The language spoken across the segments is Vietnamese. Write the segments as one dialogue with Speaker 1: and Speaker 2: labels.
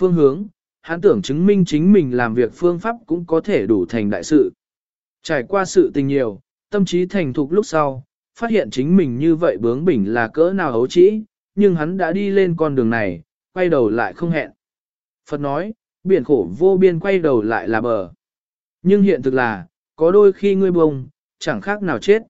Speaker 1: phương hướng, hắn tưởng chứng minh chính mình làm việc phương pháp cũng có thể đủ thành đại sự. Trải qua sự tình nhiều, tâm trí thành thục lúc sau, phát hiện chính mình như vậy bướng bỉnh là cỡ nào hấu trĩ, nhưng hắn đã đi lên con đường này, quay đầu lại không hẹn. Phật nói, biển khổ vô biên quay đầu lại là bờ. Nhưng hiện thực là, có đôi khi ngươi bông, chẳng khác nào chết.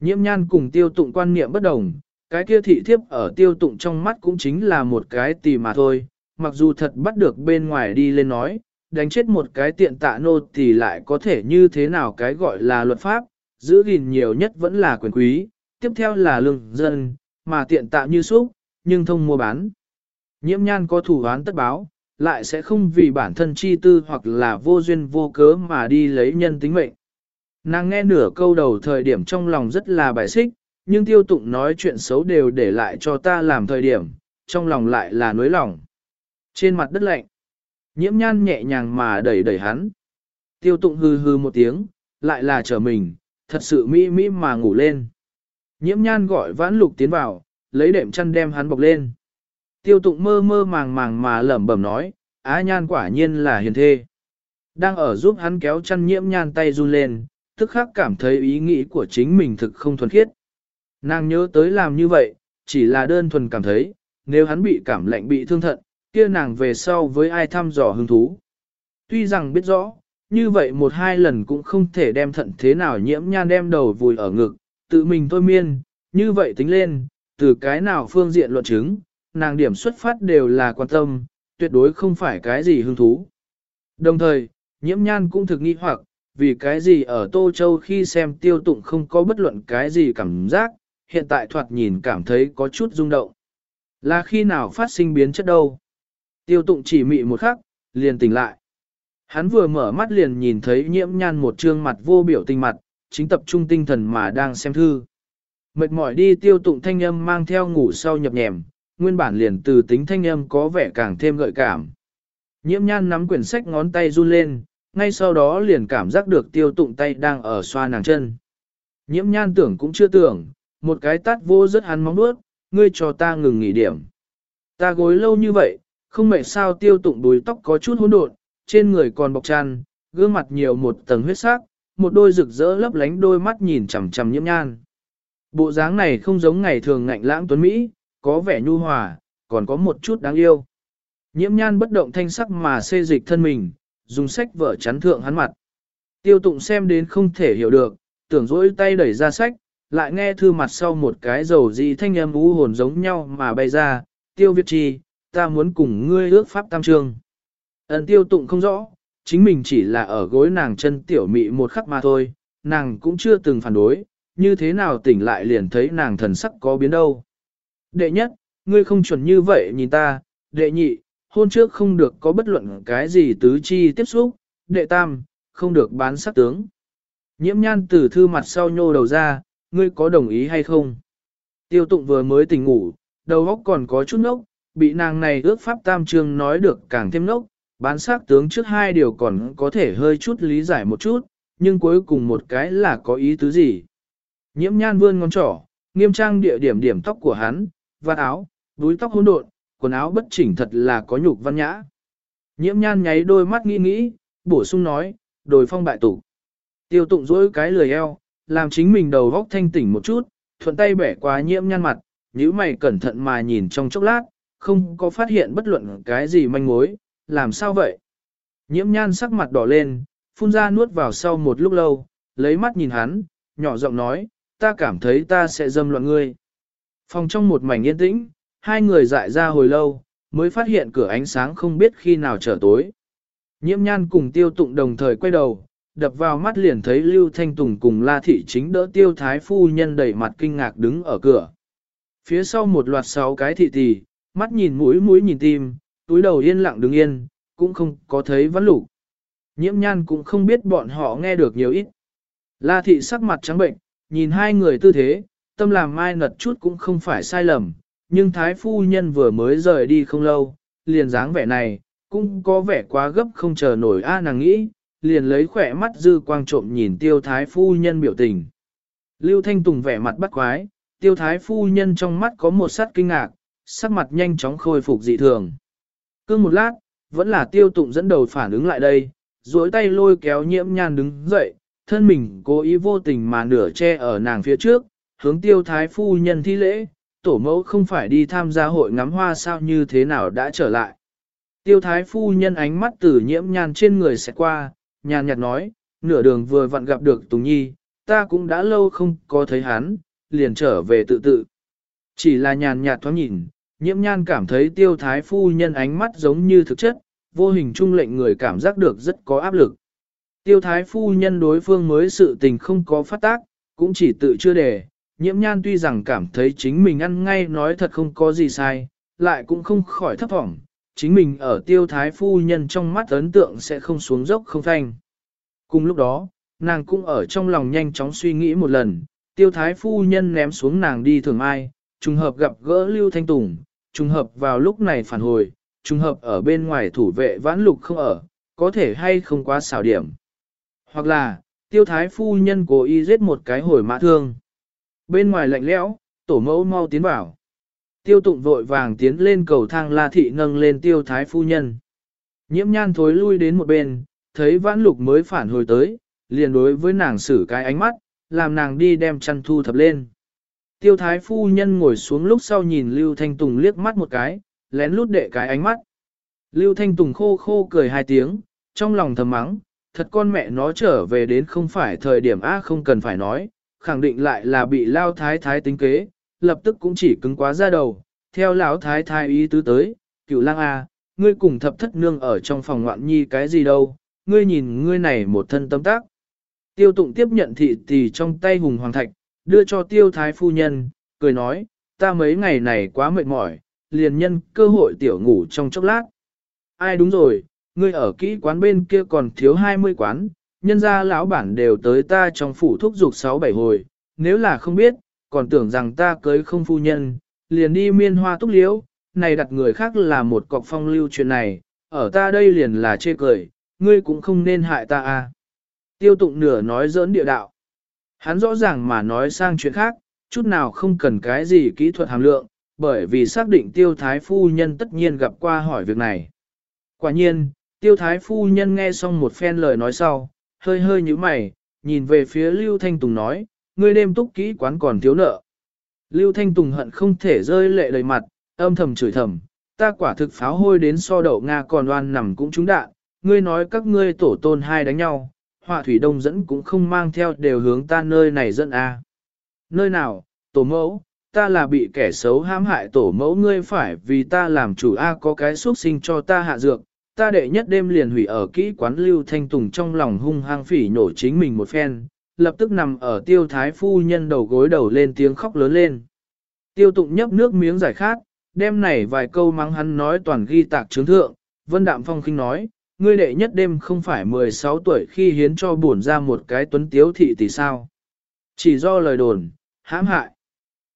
Speaker 1: Nhiễm nhan cùng tiêu tụng quan niệm bất đồng, cái kia thị thiếp ở tiêu tụng trong mắt cũng chính là một cái tì mà thôi, mặc dù thật bắt được bên ngoài đi lên nói, đánh chết một cái tiện tạ nô thì lại có thể như thế nào cái gọi là luật pháp, giữ gìn nhiều nhất vẫn là quyền quý, tiếp theo là lương dân, mà tiện tạ như xúc, nhưng thông mua bán. Nhiễm nhan có thủ án tất báo, lại sẽ không vì bản thân chi tư hoặc là vô duyên vô cớ mà đi lấy nhân tính mệnh. Nàng nghe nửa câu đầu thời điểm trong lòng rất là bài xích, nhưng tiêu tụng nói chuyện xấu đều để lại cho ta làm thời điểm, trong lòng lại là nối lòng. Trên mặt đất lạnh, nhiễm nhan nhẹ nhàng mà đẩy đẩy hắn. Tiêu tụng hư hư một tiếng, lại là trở mình, thật sự mỹ mỹ mà ngủ lên. Nhiễm nhan gọi vãn lục tiến vào, lấy đệm chăn đem hắn bọc lên. Tiêu tụng mơ mơ màng màng mà lẩm bẩm nói, á nhan quả nhiên là hiền thê. Đang ở giúp hắn kéo chăn nhiễm nhan tay run lên, tức khắc cảm thấy ý nghĩ của chính mình thực không thuần khiết. Nàng nhớ tới làm như vậy, chỉ là đơn thuần cảm thấy, nếu hắn bị cảm lạnh bị thương thận, kia nàng về sau với ai thăm dò hứng thú. Tuy rằng biết rõ, như vậy một hai lần cũng không thể đem thận thế nào nhiễm nhan đem đầu vùi ở ngực, tự mình thôi miên, như vậy tính lên, từ cái nào phương diện luận chứng, nàng điểm xuất phát đều là quan tâm, tuyệt đối không phải cái gì hứng thú. Đồng thời, nhiễm nhan cũng thực nghi hoặc, vì cái gì ở Tô Châu khi xem tiêu tụng không có bất luận cái gì cảm giác, hiện tại thoạt nhìn cảm thấy có chút rung động. Là khi nào phát sinh biến chất đâu? Tiêu tụng chỉ mị một khắc, liền tỉnh lại. Hắn vừa mở mắt liền nhìn thấy nhiễm nhan một trương mặt vô biểu tình mặt, chính tập trung tinh thần mà đang xem thư. Mệt mỏi đi tiêu tụng thanh âm mang theo ngủ sau nhập nhèm, nguyên bản liền từ tính thanh âm có vẻ càng thêm gợi cảm. Nhiễm nhan nắm quyển sách ngón tay run lên, ngay sau đó liền cảm giác được tiêu tụng tay đang ở xoa nàng chân. Nhiễm nhan tưởng cũng chưa tưởng, một cái tát vô rất hắn móng bước, ngươi cho ta ngừng nghỉ điểm. Ta gối lâu như vậy, không mệt sao tiêu tụng đuôi tóc có chút hỗn độn, trên người còn bọc tràn, gương mặt nhiều một tầng huyết sắc, một đôi rực rỡ lấp lánh đôi mắt nhìn chằm chằm nhiễm nhan. Bộ dáng này không giống ngày thường ngạnh lãng tuấn Mỹ, có vẻ nhu hòa, còn có một chút đáng yêu. Nhiễm nhan bất động thanh sắc mà xê dịch thân mình, dùng sách vở chắn thượng hắn mặt. Tiêu tụng xem đến không thể hiểu được, tưởng dỗi tay đẩy ra sách, lại nghe thư mặt sau một cái dầu dị thanh âm u hồn giống nhau mà bay ra, tiêu việt trì, ta muốn cùng ngươi ước pháp tam trương. Ấn tiêu tụng không rõ, chính mình chỉ là ở gối nàng chân tiểu mị một khắc mà thôi, nàng cũng chưa từng phản đối, như thế nào tỉnh lại liền thấy nàng thần sắc có biến đâu. Đệ nhất, ngươi không chuẩn như vậy nhìn ta, đệ nhị, hôn trước không được có bất luận cái gì tứ chi tiếp xúc, đệ tam, không được bán sắc tướng. Nhiễm nhan từ thư mặt sau nhô đầu ra, ngươi có đồng ý hay không? Tiêu tụng vừa mới tỉnh ngủ, đầu óc còn có chút nốc, bị nàng này ước pháp tam trương nói được càng thêm nốc, bán sắc tướng trước hai điều còn có thể hơi chút lý giải một chút, nhưng cuối cùng một cái là có ý tứ gì? Nhiễm nhan vươn ngón trỏ, nghiêm trang địa điểm điểm tóc của hắn, vạt áo, đuôi tóc hỗn độn, quần áo bất chỉnh thật là có nhục văn nhã. Nhiễm nhan nháy đôi mắt nghĩ nghĩ, bổ sung nói, đồi phong bại tủ. Tiêu tụng dỗi cái lười eo, làm chính mình đầu góc thanh tỉnh một chút, thuận tay bẻ qua nhiễm nhan mặt, nhíu mày cẩn thận mà nhìn trong chốc lát, không có phát hiện bất luận cái gì manh mối, làm sao vậy? Nhiễm nhan sắc mặt đỏ lên, phun ra nuốt vào sau một lúc lâu, lấy mắt nhìn hắn, nhỏ giọng nói, ta cảm thấy ta sẽ dâm loạn ngươi. Phòng trong một mảnh yên tĩnh, hai người dại ra hồi lâu, mới phát hiện cửa ánh sáng không biết khi nào trở tối. Nhiễm nhan cùng tiêu tụng đồng thời quay đầu, đập vào mắt liền thấy Lưu Thanh Tùng cùng La Thị chính đỡ tiêu thái phu nhân đẩy mặt kinh ngạc đứng ở cửa. Phía sau một loạt sáu cái thị tỷ, mắt nhìn mũi mũi nhìn tim, túi đầu yên lặng đứng yên, cũng không có thấy vấn lục. Nhiễm nhan cũng không biết bọn họ nghe được nhiều ít. La Thị sắc mặt trắng bệnh, nhìn hai người tư thế, tâm làm mai nật chút cũng không phải sai lầm, nhưng thái phu nhân vừa mới rời đi không lâu, liền dáng vẻ này, cũng có vẻ quá gấp không chờ nổi a nàng nghĩ, liền lấy khỏe mắt dư quang trộm nhìn tiêu thái phu nhân biểu tình. Lưu Thanh Tùng vẻ mặt bắt quái, tiêu thái phu nhân trong mắt có một sát kinh ngạc, sắc mặt nhanh chóng khôi phục dị thường. Cương một lát, vẫn là tiêu tụng dẫn đầu phản ứng lại đây, duỗi tay lôi kéo nhiễm nhan đứng dậy, thân mình cố ý vô tình mà nửa che ở nàng phía trước, hướng tiêu thái phu nhân thi lễ, tổ mẫu không phải đi tham gia hội ngắm hoa sao như thế nào đã trở lại. Tiêu thái phu nhân ánh mắt từ nhiễm nhan trên người sẽ qua, nhàn nhạt nói, nửa đường vừa vặn gặp được Tùng Nhi, ta cũng đã lâu không có thấy hắn, liền trở về tự tự. Chỉ là nhàn nhạt thoáng nhìn, nhiễm nhan cảm thấy tiêu thái phu nhân ánh mắt giống như thực chất, vô hình trung lệnh người cảm giác được rất có áp lực. Tiêu thái phu nhân đối phương mới sự tình không có phát tác, cũng chỉ tự chưa đề, nhiễm nhan tuy rằng cảm thấy chính mình ăn ngay nói thật không có gì sai, lại cũng không khỏi thấp thỏm, chính mình ở tiêu thái phu nhân trong mắt ấn tượng sẽ không xuống dốc không thanh. Cùng lúc đó, nàng cũng ở trong lòng nhanh chóng suy nghĩ một lần, tiêu thái phu nhân ném xuống nàng đi thường ai, trùng hợp gặp gỡ Lưu Thanh Tùng, trùng hợp vào lúc này phản hồi, trùng hợp ở bên ngoài thủ vệ vãn lục không ở, có thể hay không quá xảo điểm. Hoặc là, tiêu thái phu nhân cố ý giết một cái hồi mã thương. Bên ngoài lạnh lẽo, tổ mẫu mau tiến vào. Tiêu tụng vội vàng tiến lên cầu thang la thị nâng lên tiêu thái phu nhân. Nhiễm nhan thối lui đến một bên, thấy vãn lục mới phản hồi tới, liền đối với nàng xử cái ánh mắt, làm nàng đi đem chăn thu thập lên. Tiêu thái phu nhân ngồi xuống lúc sau nhìn Lưu Thanh Tùng liếc mắt một cái, lén lút đệ cái ánh mắt. Lưu Thanh Tùng khô khô cười hai tiếng, trong lòng thầm mắng, thật con mẹ nó trở về đến không phải thời điểm A không cần phải nói, khẳng định lại là bị lao thái thái tính kế, lập tức cũng chỉ cứng quá ra đầu, theo lão thái thái ý tứ tới, cựu lang A, ngươi cùng thập thất nương ở trong phòng ngoạn nhi cái gì đâu, ngươi nhìn ngươi này một thân tâm tác. Tiêu tụng tiếp nhận thị tỷ trong tay hùng hoàng thạch, đưa cho tiêu thái phu nhân, cười nói, ta mấy ngày này quá mệt mỏi, liền nhân cơ hội tiểu ngủ trong chốc lát. Ai đúng rồi, ngươi ở kỹ quán bên kia còn thiếu 20 quán, nhân ra lão bản đều tới ta trong phủ thúc dục 6-7 hồi, nếu là không biết, còn tưởng rằng ta cưới không phu nhân, liền đi miên hoa túc liễu, này đặt người khác là một cọc phong lưu chuyện này, ở ta đây liền là chê cười, ngươi cũng không nên hại ta à. Tiêu tụng nửa nói giỡn địa đạo. Hắn rõ ràng mà nói sang chuyện khác, chút nào không cần cái gì kỹ thuật hàm lượng, bởi vì xác định tiêu thái phu nhân tất nhiên gặp qua hỏi việc này. Quả nhiên, tiêu thái phu nhân nghe xong một phen lời nói sau, hơi hơi như mày, nhìn về phía Lưu Thanh Tùng nói, ngươi đêm túc kỹ quán còn thiếu nợ. Lưu Thanh Tùng hận không thể rơi lệ đầy mặt, âm thầm chửi thầm, ta quả thực pháo hôi đến so đậu Nga còn oan nằm cũng trúng đạn, ngươi nói các ngươi tổ tôn hai đánh nhau, họa thủy đông dẫn cũng không mang theo đều hướng ta nơi này dẫn a. Nơi nào, tổ mẫu, ta là bị kẻ xấu hãm hại tổ mẫu ngươi phải vì ta làm chủ a có cái xuất sinh cho ta hạ dược, ta đệ nhất đêm liền hủy ở kỹ quán lưu thanh tùng trong lòng hung hăng phỉ nổ chính mình một phen, lập tức nằm ở tiêu thái phu nhân đầu gối đầu lên tiếng khóc lớn lên. Tiêu tụng nhấp nước miếng giải khát, đêm này vài câu mắng hắn nói toàn ghi tạc chứng thượng, vân đạm phong khinh nói, ngươi đệ nhất đêm không phải 16 tuổi khi hiến cho bổn ra một cái tuấn tiếu thị thì sao. Chỉ do lời đồn, hãm hại.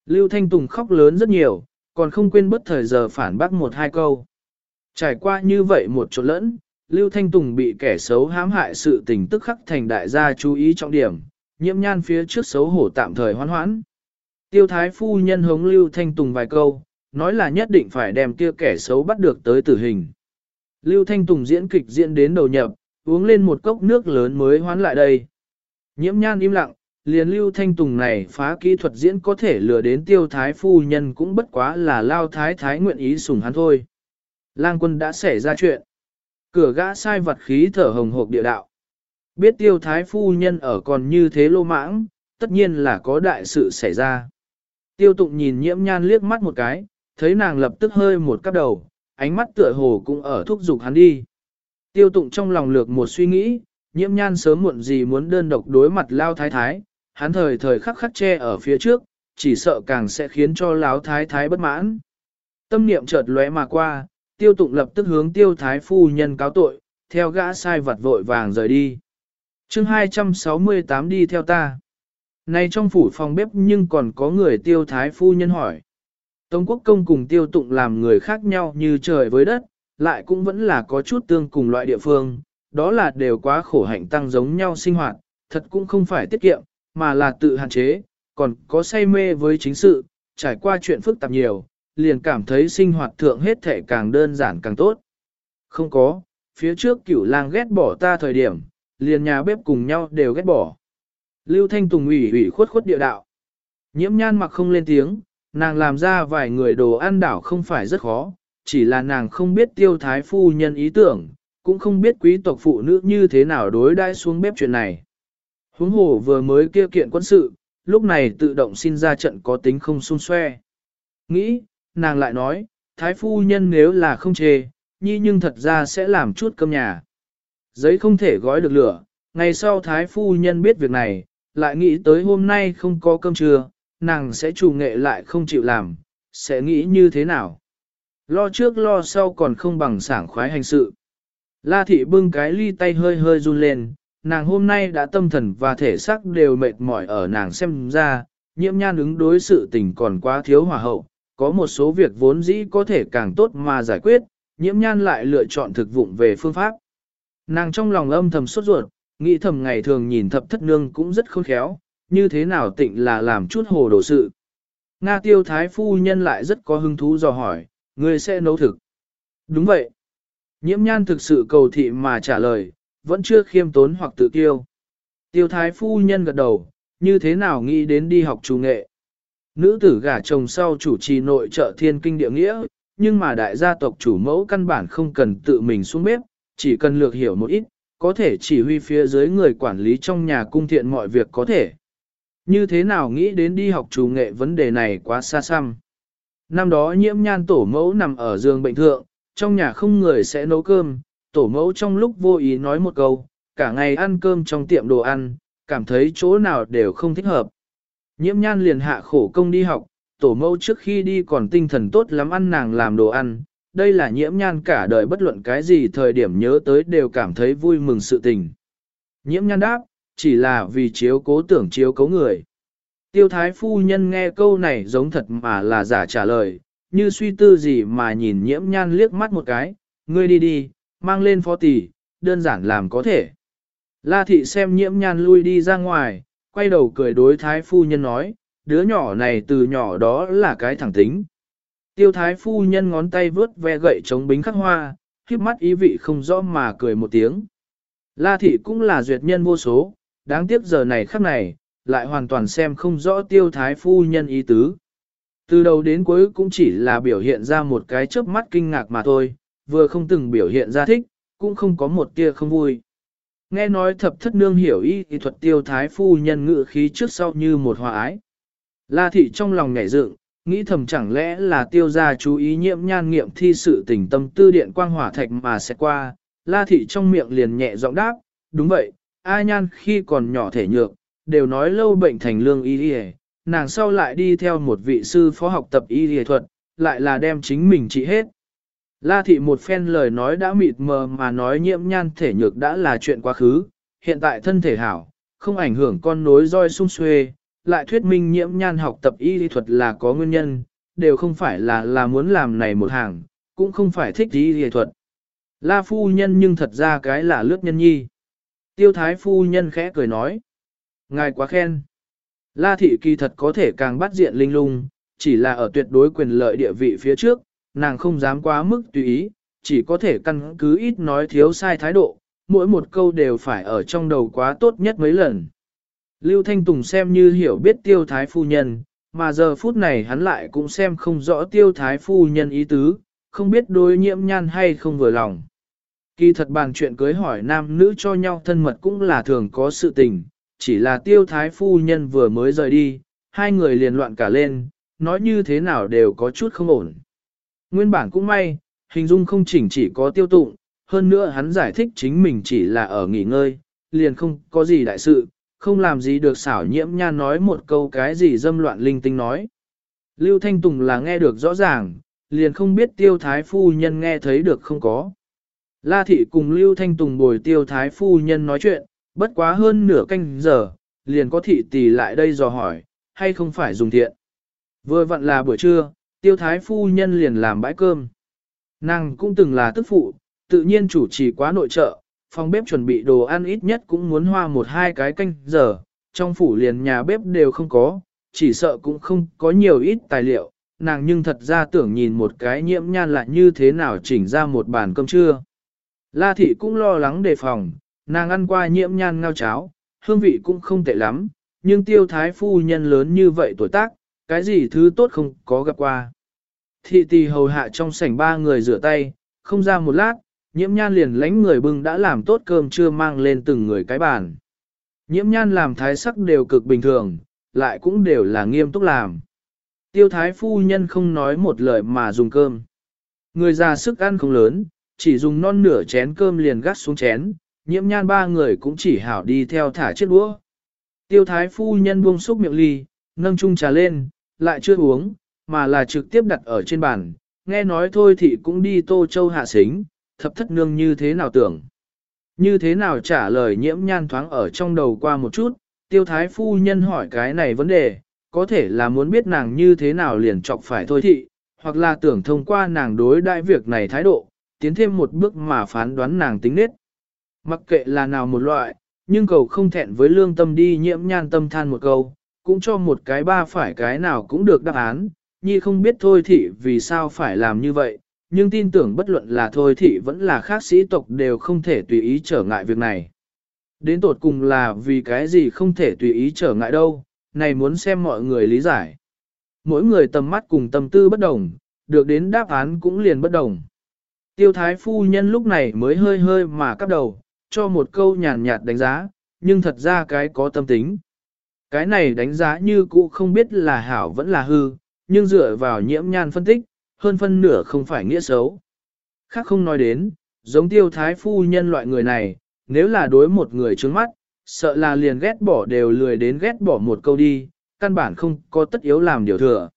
Speaker 1: Lưu Thanh Tùng khóc lớn rất nhiều, còn không quên bất thời giờ phản bác một hai câu. Trải qua như vậy một chỗ lẫn, Lưu Thanh Tùng bị kẻ xấu hãm hại sự tình tức khắc thành đại gia chú ý trọng điểm, nhiễm nhan phía trước xấu hổ tạm thời hoan hoãn. Tiêu thái phu nhân hống Lưu Thanh Tùng vài câu, nói là nhất định phải đem kia kẻ xấu bắt được tới tử hình. Lưu Thanh Tùng diễn kịch diễn đến đầu nhập, uống lên một cốc nước lớn mới hoán lại đây. Nhiễm nhan im lặng, liền Lưu Thanh Tùng này phá kỹ thuật diễn có thể lừa đến tiêu thái phu nhân cũng bất quá là lao thái thái nguyện ý sủng hắn thôi. Lang quân đã xảy ra chuyện. Cửa gã sai vật khí thở hồng hộc địa đạo. Biết tiêu thái phu nhân ở còn như thế lô mãng, tất nhiên là có đại sự xảy ra. Tiêu tụng nhìn nhiễm nhan liếc mắt một cái, thấy nàng lập tức hơi một cắp đầu, ánh mắt tựa hồ cũng ở thúc giục hắn đi. Tiêu tụng trong lòng lược một suy nghĩ, nhiễm nhan sớm muộn gì muốn đơn độc đối mặt lao thái thái, hắn thời thời khắc khắc che ở phía trước, chỉ sợ càng sẽ khiến cho lão thái thái bất mãn. Tâm niệm chợt lóe mà qua, tiêu tụng lập tức hướng tiêu thái phu nhân cáo tội, theo gã sai vặt vội vàng rời đi. chương 268 đi theo ta. Này trong phủ phòng bếp nhưng còn có người tiêu thái phu nhân hỏi. Tống quốc công cùng tiêu tụng làm người khác nhau như trời với đất, lại cũng vẫn là có chút tương cùng loại địa phương, đó là đều quá khổ hạnh tăng giống nhau sinh hoạt, thật cũng không phải tiết kiệm, mà là tự hạn chế, còn có say mê với chính sự, trải qua chuyện phức tạp nhiều, liền cảm thấy sinh hoạt thượng hết thể càng đơn giản càng tốt. Không có, phía trước cửu lang ghét bỏ ta thời điểm, liền nhà bếp cùng nhau đều ghét bỏ. Lưu Thanh Tùng ủy ủy khuất khuất địa đạo. Nhiễm nhan mặc không lên tiếng, nàng làm ra vài người đồ ăn đảo không phải rất khó, chỉ là nàng không biết tiêu thái phu nhân ý tưởng, cũng không biết quý tộc phụ nữ như thế nào đối đãi xuống bếp chuyện này. Huống hồ vừa mới kia kiện quân sự, lúc này tự động xin ra trận có tính không xung xoe. Nghĩ, nàng lại nói, thái phu nhân nếu là không chê, nhi nhưng thật ra sẽ làm chút cơm nhà. Giấy không thể gói được lửa, ngày sau thái phu nhân biết việc này, lại nghĩ tới hôm nay không có cơm trưa, nàng sẽ chủ nghệ lại không chịu làm, sẽ nghĩ như thế nào. Lo trước lo sau còn không bằng sảng khoái hành sự. La thị bưng cái ly tay hơi hơi run lên, nàng hôm nay đã tâm thần và thể xác đều mệt mỏi ở nàng xem ra, nhiễm nhan ứng đối sự tình còn quá thiếu hòa hậu, có một số việc vốn dĩ có thể càng tốt mà giải quyết, nhiễm nhan lại lựa chọn thực vụng về phương pháp. Nàng trong lòng âm thầm sốt ruột, nghĩ thầm ngày thường nhìn thập thất nương cũng rất khôn khéo, như thế nào tịnh là làm chút hồ đồ sự. Nga tiêu thái phu nhân lại rất có hứng thú dò hỏi, người sẽ nấu thực. Đúng vậy. Nhiễm nhan thực sự cầu thị mà trả lời, vẫn chưa khiêm tốn hoặc tự kiêu. Tiêu thái phu nhân gật đầu, như thế nào nghĩ đến đi học chủ nghệ. Nữ tử gả chồng sau chủ trì nội trợ thiên kinh địa nghĩa, nhưng mà đại gia tộc chủ mẫu căn bản không cần tự mình xuống bếp, chỉ cần lược hiểu một ít, có thể chỉ huy phía dưới người quản lý trong nhà cung thiện mọi việc có thể. Như thế nào nghĩ đến đi học chủ nghệ vấn đề này quá xa xăm. Năm đó nhiễm nhan tổ mẫu nằm ở giường bệnh thượng, trong nhà không người sẽ nấu cơm, tổ mẫu trong lúc vô ý nói một câu, cả ngày ăn cơm trong tiệm đồ ăn, cảm thấy chỗ nào đều không thích hợp. Nhiễm nhan liền hạ khổ công đi học, tổ mẫu trước khi đi còn tinh thần tốt lắm ăn nàng làm đồ ăn, đây là nhiễm nhan cả đời bất luận cái gì thời điểm nhớ tới đều cảm thấy vui mừng sự tình. Nhiễm nhan đáp, chỉ là vì chiếu cố tưởng chiếu cố người. Tiêu thái phu nhân nghe câu này giống thật mà là giả trả lời, như suy tư gì mà nhìn nhiễm nhan liếc mắt một cái, ngươi đi đi, mang lên phó tỷ, đơn giản làm có thể. La thị xem nhiễm nhan lui đi ra ngoài, quay đầu cười đối thái phu nhân nói, đứa nhỏ này từ nhỏ đó là cái thẳng tính. Tiêu thái phu nhân ngón tay vớt ve gậy chống bính khắc hoa, khiếp mắt ý vị không rõ mà cười một tiếng. La thị cũng là duyệt nhân vô số, đáng tiếc giờ này khắc này, lại hoàn toàn xem không rõ tiêu thái phu nhân ý tứ. Từ đầu đến cuối cũng chỉ là biểu hiện ra một cái chớp mắt kinh ngạc mà thôi, vừa không từng biểu hiện ra thích, cũng không có một tia không vui. Nghe nói thập thất nương hiểu y thì thuật tiêu thái phu nhân ngự khí trước sau như một hòa ái. La thị trong lòng nhảy dựng, nghĩ thầm chẳng lẽ là tiêu gia chú ý nhiễm nhan nghiệm thi sự tình tâm tư điện quang hỏa thạch mà sẽ qua. La thị trong miệng liền nhẹ giọng đáp, đúng vậy, A nhan khi còn nhỏ thể nhược, đều nói lâu bệnh thành lương y y nàng sau lại đi theo một vị sư phó học tập y y thuật, lại là đem chính mình trị hết. La thị một phen lời nói đã mịt mờ mà nói nhiễm nhan thể nhược đã là chuyện quá khứ, hiện tại thân thể hảo, không ảnh hưởng con nối roi sung xuê, lại thuyết minh nhiễm nhan học tập y lý thuật là có nguyên nhân, đều không phải là là muốn làm này một hàng, cũng không phải thích y lý thuật. La phu nhân nhưng thật ra cái là lướt nhân nhi. Tiêu thái phu nhân khẽ cười nói. Ngài quá khen. La thị kỳ thật có thể càng bắt diện linh lung, chỉ là ở tuyệt đối quyền lợi địa vị phía trước, nàng không dám quá mức tùy ý, chỉ có thể căn cứ ít nói thiếu sai thái độ, mỗi một câu đều phải ở trong đầu quá tốt nhất mấy lần. Lưu Thanh Tùng xem như hiểu biết tiêu thái phu nhân, mà giờ phút này hắn lại cũng xem không rõ tiêu thái phu nhân ý tứ, không biết đối nhiễm nhan hay không vừa lòng. Kỳ thật bàn chuyện cưới hỏi nam nữ cho nhau thân mật cũng là thường có sự tình, chỉ là tiêu thái phu nhân vừa mới rời đi, hai người liền loạn cả lên, nói như thế nào đều có chút không ổn. Nguyên bản cũng may, hình dung không chỉnh chỉ có tiêu tụng, hơn nữa hắn giải thích chính mình chỉ là ở nghỉ ngơi, liền không có gì đại sự, không làm gì được xảo nhiễm nha nói một câu cái gì dâm loạn linh tinh nói. Lưu Thanh Tùng là nghe được rõ ràng, liền không biết tiêu thái phu nhân nghe thấy được không có. La thị cùng Lưu Thanh Tùng bồi tiêu thái phu nhân nói chuyện, bất quá hơn nửa canh giờ, liền có thị tỷ lại đây dò hỏi, hay không phải dùng thiện. Vừa vặn là buổi trưa, tiêu thái phu nhân liền làm bãi cơm. Nàng cũng từng là tức phụ, tự nhiên chủ trì quá nội trợ, phòng bếp chuẩn bị đồ ăn ít nhất cũng muốn hoa một hai cái canh giờ, trong phủ liền nhà bếp đều không có, chỉ sợ cũng không có nhiều ít tài liệu, nàng nhưng thật ra tưởng nhìn một cái nhiễm nhan lại như thế nào chỉnh ra một bàn cơm trưa. La thị cũng lo lắng đề phòng, nàng ăn qua nhiễm nhan ngao cháo, hương vị cũng không tệ lắm, nhưng tiêu thái phu nhân lớn như vậy tuổi tác, cái gì thứ tốt không có gặp qua. Thị tỳ hầu hạ trong sảnh ba người rửa tay, không ra một lát, nhiễm nhan liền lánh người bưng đã làm tốt cơm chưa mang lên từng người cái bàn. Nhiễm nhan làm thái sắc đều cực bình thường, lại cũng đều là nghiêm túc làm. Tiêu thái phu nhân không nói một lời mà dùng cơm. Người già sức ăn không lớn, chỉ dùng non nửa chén cơm liền gắt xuống chén, nhiễm nhan ba người cũng chỉ hảo đi theo thả chiếc đũa. Tiêu thái phu nhân buông xúc miệng ly, nâng chung trà lên, lại chưa uống, mà là trực tiếp đặt ở trên bàn, nghe nói thôi thì cũng đi tô châu hạ xính, thập thất nương như thế nào tưởng. Như thế nào trả lời nhiễm nhan thoáng ở trong đầu qua một chút, tiêu thái phu nhân hỏi cái này vấn đề, có thể là muốn biết nàng như thế nào liền chọc phải thôi thị, hoặc là tưởng thông qua nàng đối đại việc này thái độ, tiến thêm một bước mà phán đoán nàng tính nết. Mặc kệ là nào một loại, nhưng cầu không thẹn với lương tâm đi nhiễm nhan tâm than một câu, cũng cho một cái ba phải cái nào cũng được đáp án, nhi không biết thôi thị vì sao phải làm như vậy, nhưng tin tưởng bất luận là thôi thị vẫn là khác sĩ tộc đều không thể tùy ý trở ngại việc này. Đến tột cùng là vì cái gì không thể tùy ý trở ngại đâu, này muốn xem mọi người lý giải. Mỗi người tầm mắt cùng tâm tư bất đồng, được đến đáp án cũng liền bất đồng. Tiêu thái phu nhân lúc này mới hơi hơi mà cắp đầu, cho một câu nhàn nhạt đánh giá, nhưng thật ra cái có tâm tính. Cái này đánh giá như cũ không biết là hảo vẫn là hư, nhưng dựa vào nhiễm nhan phân tích, hơn phân nửa không phải nghĩa xấu. Khác không nói đến, giống tiêu thái phu nhân loại người này, nếu là đối một người trước mắt, sợ là liền ghét bỏ đều lười đến ghét bỏ một câu đi, căn bản không có tất yếu làm điều thừa.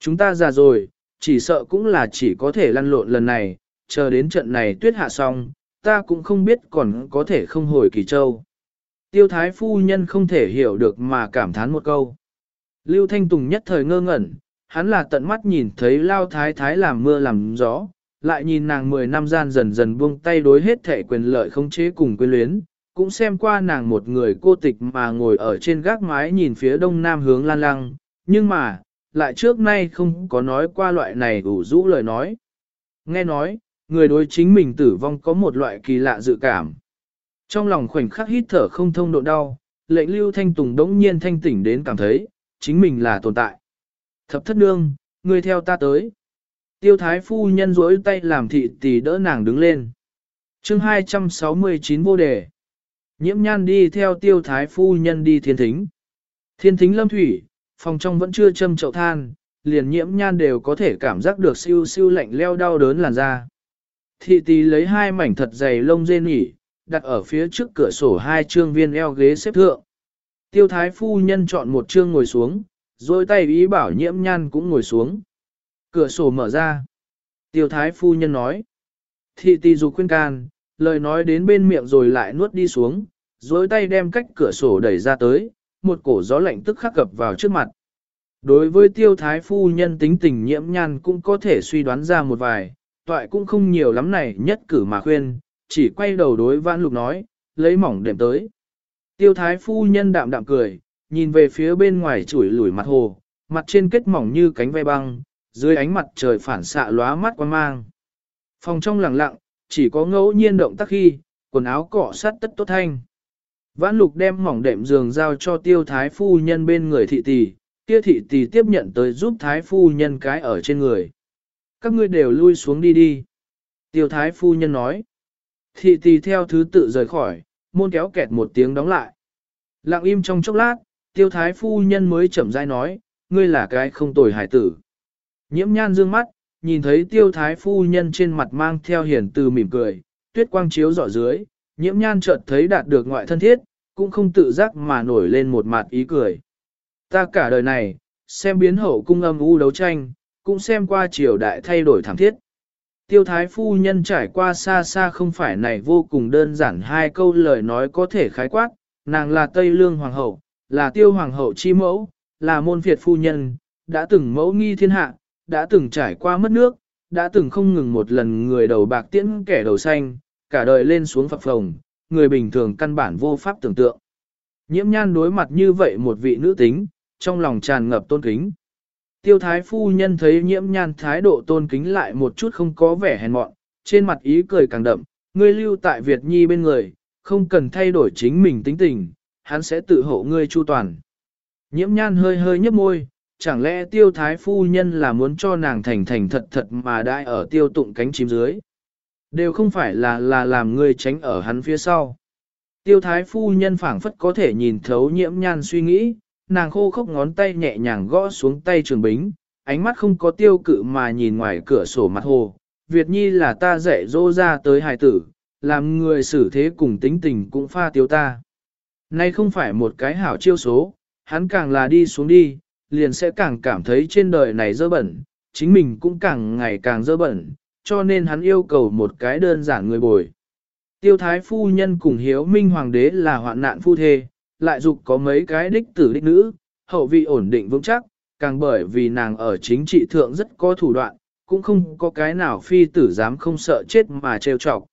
Speaker 1: Chúng ta già rồi, chỉ sợ cũng là chỉ có thể lăn lộn lần này, chờ đến trận này tuyết hạ xong, ta cũng không biết còn có thể không hồi kỳ châu. Tiêu thái phu nhân không thể hiểu được mà cảm thán một câu. Lưu Thanh Tùng nhất thời ngơ ngẩn, hắn là tận mắt nhìn thấy lao thái thái làm mưa làm gió, lại nhìn nàng 10 năm gian dần dần buông tay đối hết thể quyền lợi không chế cùng quyến luyến, cũng xem qua nàng một người cô tịch mà ngồi ở trên gác mái nhìn phía đông nam hướng lan lăng, nhưng mà, lại trước nay không có nói qua loại này ủ rũ lời nói. Nghe nói, người đối chính mình tử vong có một loại kỳ lạ dự cảm. Trong lòng khoảnh khắc hít thở không thông độ đau, lệnh lưu thanh tùng đống nhiên thanh tỉnh đến cảm thấy, chính mình là tồn tại. Thập thất nương, người theo ta tới. Tiêu thái phu nhân rỗi tay làm thị tỷ đỡ nàng đứng lên. chương 269 vô đề. Nhiễm nhan đi theo tiêu thái phu nhân đi thiên thính. Thiên thính lâm thủy, phòng trong vẫn chưa châm chậu than, liền nhiễm nhan đều có thể cảm giác được siêu siêu lạnh leo đau đớn làn da. Thị Tì lấy hai mảnh thật dày lông dê nỉ, đặt ở phía trước cửa sổ hai trương viên eo ghế xếp thượng. Tiêu thái phu nhân chọn một trương ngồi xuống, rồi tay ý bảo nhiễm nhan cũng ngồi xuống. Cửa sổ mở ra. Tiêu thái phu nhân nói. Thị Tì dục khuyên can, lời nói đến bên miệng rồi lại nuốt đi xuống, rồi tay đem cách cửa sổ đẩy ra tới, một cổ gió lạnh tức khắc cập vào trước mặt. Đối với tiêu thái phu nhân tính tình nhiễm nhan cũng có thể suy đoán ra một vài, toại cũng không nhiều lắm này nhất cử mà khuyên, chỉ quay đầu đối vãn lục nói, lấy mỏng đệm tới. Tiêu thái phu nhân đạm đạm cười, nhìn về phía bên ngoài chủi lủi mặt hồ, mặt trên kết mỏng như cánh ve băng, dưới ánh mặt trời phản xạ lóa mắt quan mang. Phòng trong lặng lặng, chỉ có ngẫu nhiên động tác khi, quần áo cọ sát tất tốt thanh. Vãn lục đem mỏng đệm giường giao cho tiêu thái phu nhân bên người thị tỷ, kia thị tỷ tiếp nhận tới giúp thái phu nhân cái ở trên người. Các ngươi đều lui xuống đi đi. Tiêu thái phu nhân nói. Thị tỷ theo thứ tự rời khỏi, môn kéo kẹt một tiếng đóng lại. Lặng im trong chốc lát, tiêu thái phu nhân mới chậm rãi nói, ngươi là cái không tồi hải tử. Nhiễm nhan dương mắt, nhìn thấy tiêu thái phu nhân trên mặt mang theo hiền từ mỉm cười, tuyết quang chiếu rõ dưới, nhiễm nhan chợt thấy đạt được ngoại thân thiết, cũng không tự giác mà nổi lên một mặt ý cười. Ta cả đời này, xem biến hậu cung âm u đấu tranh, cũng xem qua triều đại thay đổi thảm thiết. Tiêu thái phu nhân trải qua xa xa không phải này vô cùng đơn giản hai câu lời nói có thể khái quát, nàng là Tây Lương Hoàng hậu, là tiêu Hoàng hậu chi mẫu, là môn phiệt phu nhân, đã từng mẫu nghi thiên hạ, đã từng trải qua mất nước, đã từng không ngừng một lần người đầu bạc tiễn kẻ đầu xanh, cả đời lên xuống phập phồng, người bình thường căn bản vô pháp tưởng tượng. Nhiễm nhan đối mặt như vậy một vị nữ tính, trong lòng tràn ngập tôn kính. Tiêu thái phu nhân thấy nhiễm nhan thái độ tôn kính lại một chút không có vẻ hèn mọn, trên mặt ý cười càng đậm, ngươi lưu tại Việt Nhi bên người, không cần thay đổi chính mình tính tình, hắn sẽ tự hộ ngươi chu toàn. Nhiễm nhan hơi hơi nhấp môi, chẳng lẽ tiêu thái phu nhân là muốn cho nàng thành thành thật thật mà đại ở tiêu tụng cánh chim dưới. Đều không phải là là làm ngươi tránh ở hắn phía sau. Tiêu thái phu nhân phảng phất có thể nhìn thấu nhiễm nhan suy nghĩ, nàng khô khốc ngón tay nhẹ nhàng gõ xuống tay trường bính, ánh mắt không có tiêu cự mà nhìn ngoài cửa sổ mặt hồ. Việt Nhi là ta dạy dỗ ra tới hài tử, làm người xử thế cùng tính tình cũng pha tiêu ta. Nay không phải một cái hảo chiêu số, hắn càng là đi xuống đi, liền sẽ càng cảm thấy trên đời này dơ bẩn, chính mình cũng càng ngày càng dơ bẩn, cho nên hắn yêu cầu một cái đơn giản người bồi. Tiêu thái phu nhân cùng hiếu minh hoàng đế là hoạn nạn phu thê, lại dục có mấy cái đích tử đích nữ, hậu vị ổn định vững chắc, càng bởi vì nàng ở chính trị thượng rất có thủ đoạn, cũng không có cái nào phi tử dám không sợ chết mà trêu chọc.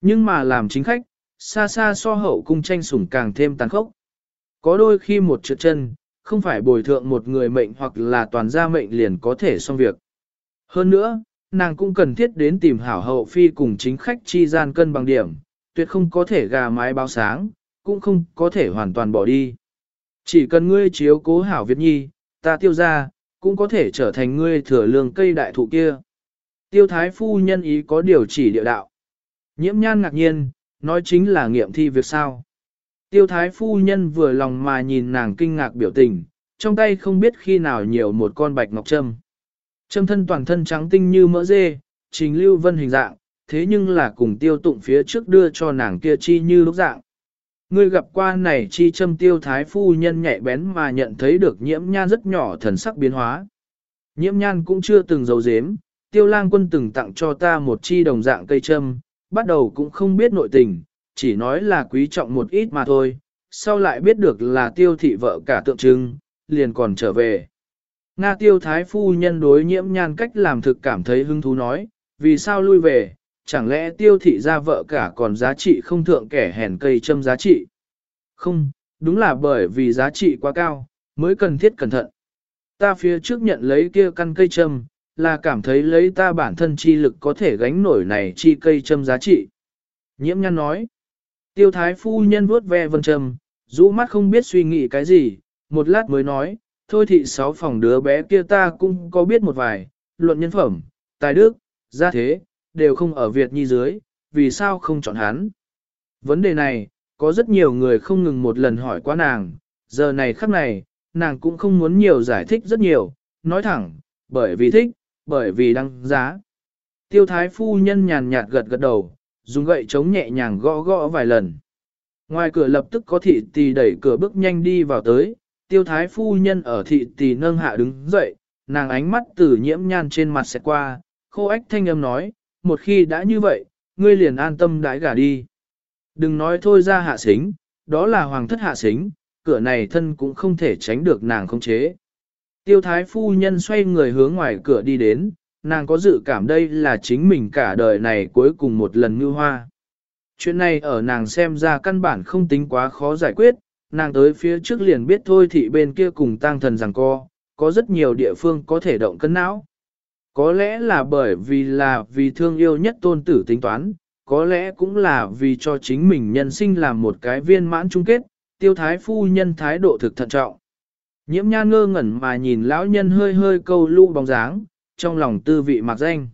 Speaker 1: Nhưng mà làm chính khách, xa xa so hậu cung tranh sủng càng thêm tàn khốc. Có đôi khi một trượt chân, không phải bồi thượng một người mệnh hoặc là toàn gia mệnh liền có thể xong việc. Hơn nữa, nàng cũng cần thiết đến tìm hảo hậu phi cùng chính khách chi gian cân bằng điểm, tuyệt không có thể gà mái báo sáng, cũng không có thể hoàn toàn bỏ đi. Chỉ cần ngươi chiếu cố hảo Việt Nhi, ta tiêu ra, cũng có thể trở thành ngươi thừa lương cây đại thụ kia. Tiêu thái phu nhân ý có điều chỉ địa đạo. Nhiễm nhan ngạc nhiên, nói chính là nghiệm thi việc sao. Tiêu thái phu nhân vừa lòng mà nhìn nàng kinh ngạc biểu tình, trong tay không biết khi nào nhiều một con bạch ngọc trâm. Trâm thân toàn thân trắng tinh như mỡ dê, trình lưu vân hình dạng, thế nhưng là cùng tiêu tụng phía trước đưa cho nàng kia chi như lúc dạng. Ngươi gặp qua này chi châm tiêu thái phu nhân nhạy bén mà nhận thấy được nhiễm nhan rất nhỏ thần sắc biến hóa. Nhiễm nhan cũng chưa từng giấu giếm, tiêu lang quân từng tặng cho ta một chi đồng dạng cây châm, bắt đầu cũng không biết nội tình, chỉ nói là quý trọng một ít mà thôi, sau lại biết được là tiêu thị vợ cả tượng trưng, liền còn trở về. Nga tiêu thái phu nhân đối nhiễm nhan cách làm thực cảm thấy hứng thú nói, vì sao lui về, chẳng lẽ tiêu thị ra vợ cả còn giá trị không thượng kẻ hèn cây châm giá trị? Không, đúng là bởi vì giá trị quá cao, mới cần thiết cẩn thận. Ta phía trước nhận lấy kia căn cây châm, là cảm thấy lấy ta bản thân chi lực có thể gánh nổi này chi cây châm giá trị. Nhiễm nhăn nói, tiêu thái phu nhân vuốt ve vân trầm, rũ mắt không biết suy nghĩ cái gì, một lát mới nói, thôi thị sáu phòng đứa bé kia ta cũng có biết một vài, luận nhân phẩm, tài đức, gia thế, đều không ở Việt Nhi dưới, vì sao không chọn hắn. Vấn đề này, có rất nhiều người không ngừng một lần hỏi qua nàng, giờ này khắc này, nàng cũng không muốn nhiều giải thích rất nhiều, nói thẳng, bởi vì thích, bởi vì đăng giá. Tiêu thái phu nhân nhàn nhạt gật gật đầu, dùng gậy chống nhẹ nhàng gõ gõ vài lần. Ngoài cửa lập tức có thị tỳ đẩy cửa bước nhanh đi vào tới, tiêu thái phu nhân ở thị tỳ nâng hạ đứng dậy, nàng ánh mắt từ nhiễm nhan trên mặt sẽ qua, khô ách thanh âm nói, một khi đã như vậy, ngươi liền an tâm đái gả đi. Đừng nói thôi ra hạ xính, đó là hoàng thất hạ xính, cửa này thân cũng không thể tránh được nàng không chế. Tiêu thái phu nhân xoay người hướng ngoài cửa đi đến, nàng có dự cảm đây là chính mình cả đời này cuối cùng một lần như hoa. Chuyện này ở nàng xem ra căn bản không tính quá khó giải quyết, nàng tới phía trước liền biết thôi thị bên kia cùng tang thần rằng co, có rất nhiều địa phương có thể động cân não. Có lẽ là bởi vì là vì thương yêu nhất tôn tử tính toán, có lẽ cũng là vì cho chính mình nhân sinh làm một cái viên mãn chung kết, tiêu thái phu nhân thái độ thực thận trọng. Nhiễm nha ngơ ngẩn mà nhìn lão nhân hơi hơi câu lũ bóng dáng, trong lòng tư vị mặc danh.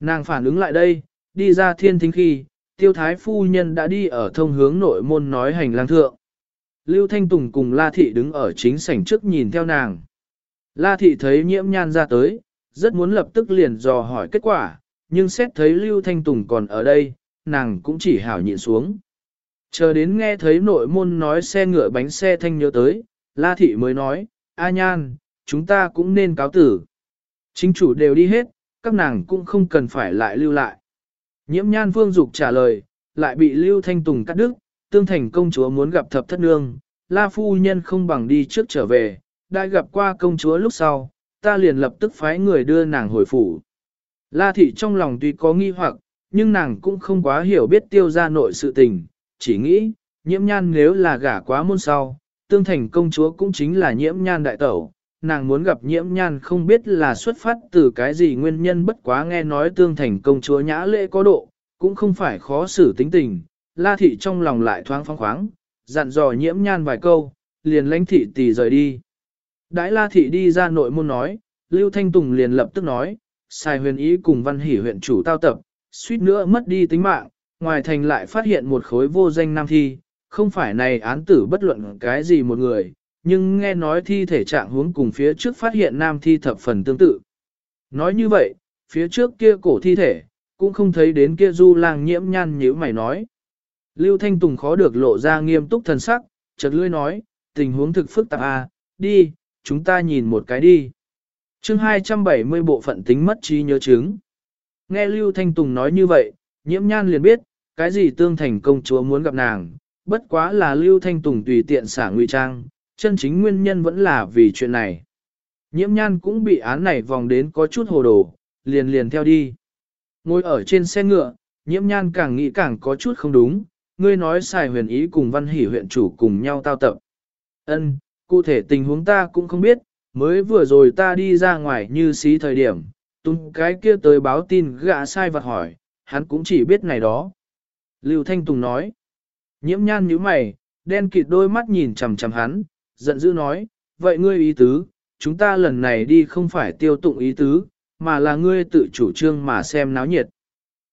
Speaker 1: Nàng phản ứng lại đây, đi ra thiên thính khi, tiêu thái phu nhân đã đi ở thông hướng nội môn nói hành lang thượng. Lưu Thanh Tùng cùng La Thị đứng ở chính sảnh trước nhìn theo nàng. La Thị thấy nhiễm nhan ra tới, rất muốn lập tức liền dò hỏi kết quả, nhưng xét thấy Lưu Thanh Tùng còn ở đây, nàng cũng chỉ hảo nhịn xuống. Chờ đến nghe thấy nội môn nói xe ngựa bánh xe thanh nhớ tới, La Thị mới nói, A Nhan, chúng ta cũng nên cáo tử. Chính chủ đều đi hết, các nàng cũng không cần phải lại lưu lại. Nhiễm Nhan Phương Dục trả lời, lại bị Lưu Thanh Tùng cắt đứt, tương thành công chúa muốn gặp thập thất nương, La Phu Nhân không bằng đi trước trở về, đã gặp qua công chúa lúc sau, ta liền lập tức phái người đưa nàng hồi phủ. La Thị trong lòng tuy có nghi hoặc, nhưng nàng cũng không quá hiểu biết tiêu ra nội sự tình, chỉ nghĩ, nhiễm nhan nếu là gả quá môn sau, tương thành công chúa cũng chính là nhiễm nhan đại tẩu, nàng muốn gặp nhiễm nhan không biết là xuất phát từ cái gì nguyên nhân bất quá nghe nói tương thành công chúa nhã lễ có độ, cũng không phải khó xử tính tình, la thị trong lòng lại thoáng phong khoáng, dặn dò nhiễm nhan vài câu, liền lãnh thị tỷ rời đi. Đãi la thị đi ra nội môn nói, Lưu Thanh Tùng liền lập tức nói, xài huyền ý cùng văn hỉ huyện chủ tao tập, suýt nữa mất đi tính mạng, ngoài thành lại phát hiện một khối vô danh nam thi, không phải này án tử bất luận cái gì một người, nhưng nghe nói thi thể trạng huống cùng phía trước phát hiện nam thi thập phần tương tự. Nói như vậy, phía trước kia cổ thi thể, cũng không thấy đến kia du lang nhiễm nhan như mày nói. Lưu Thanh Tùng khó được lộ ra nghiêm túc thần sắc, chợt lưỡi nói, tình huống thực phức tạp à, đi, chúng ta nhìn một cái đi. chương 270 bộ phận tính mất trí nhớ chứng. Nghe Lưu Thanh Tùng nói như vậy, nhiễm nhan liền biết, cái gì tương thành công chúa muốn gặp nàng, bất quá là Lưu Thanh Tùng tùy tiện xả ngụy trang, chân chính nguyên nhân vẫn là vì chuyện này. Nhiễm nhan cũng bị án này vòng đến có chút hồ đồ, liền liền theo đi. Ngồi ở trên xe ngựa, nhiễm nhan càng nghĩ càng có chút không đúng, ngươi nói xài huyền ý cùng văn hỷ huyện chủ cùng nhau tao tập. Ân, cụ thể tình huống ta cũng không biết, mới vừa rồi ta đi ra ngoài như xí thời điểm, tung cái kia tới báo tin gã sai vật hỏi, hắn cũng chỉ biết này đó. Lưu Thanh Tùng nói, nhiễm nhan như mày, đen kịt đôi mắt nhìn chằm chằm hắn, giận dữ nói, vậy ngươi ý tứ, chúng ta lần này đi không phải tiêu tụng ý tứ, mà là ngươi tự chủ trương mà xem náo nhiệt.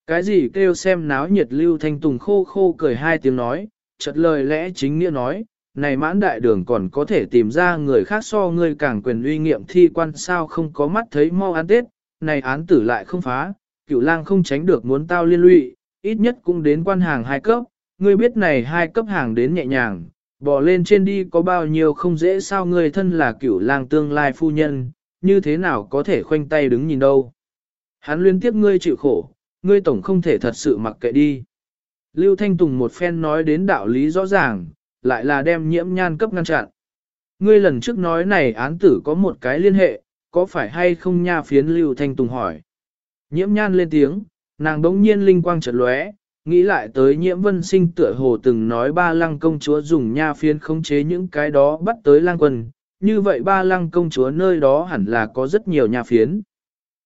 Speaker 1: Cái gì kêu xem náo nhiệt Lưu Thanh Tùng khô khô cười hai tiếng nói, chợt lời lẽ chính nghĩa nói, này mãn đại đường còn có thể tìm ra người khác so ngươi càng quyền uy nghiệm thi quan sao không có mắt thấy mau ăn tết, này án tử lại không phá, cựu lang không tránh được muốn tao liên lụy, ít nhất cũng đến quan hàng hai cấp, ngươi biết này hai cấp hàng đến nhẹ nhàng, bỏ lên trên đi có bao nhiêu không dễ sao ngươi thân là cựu lang tương lai phu nhân, như thế nào có thể khoanh tay đứng nhìn đâu. Hắn liên tiếp ngươi chịu khổ, ngươi tổng không thể thật sự mặc kệ đi. Lưu Thanh Tùng một phen nói đến đạo lý rõ ràng, lại là đem nhiễm nhan cấp ngăn chặn. Ngươi lần trước nói này án tử có một cái liên hệ, có phải hay không nha phiến Lưu Thanh Tùng hỏi. Nhiễm nhan lên tiếng, nàng đống nhiên linh quang chợt lóe, nghĩ lại tới nhiễm vân sinh tựa hồ từng nói ba lăng công chúa dùng nha phiến khống chế những cái đó bắt tới lang quân, như vậy ba lăng công chúa nơi đó hẳn là có rất nhiều nha phiến.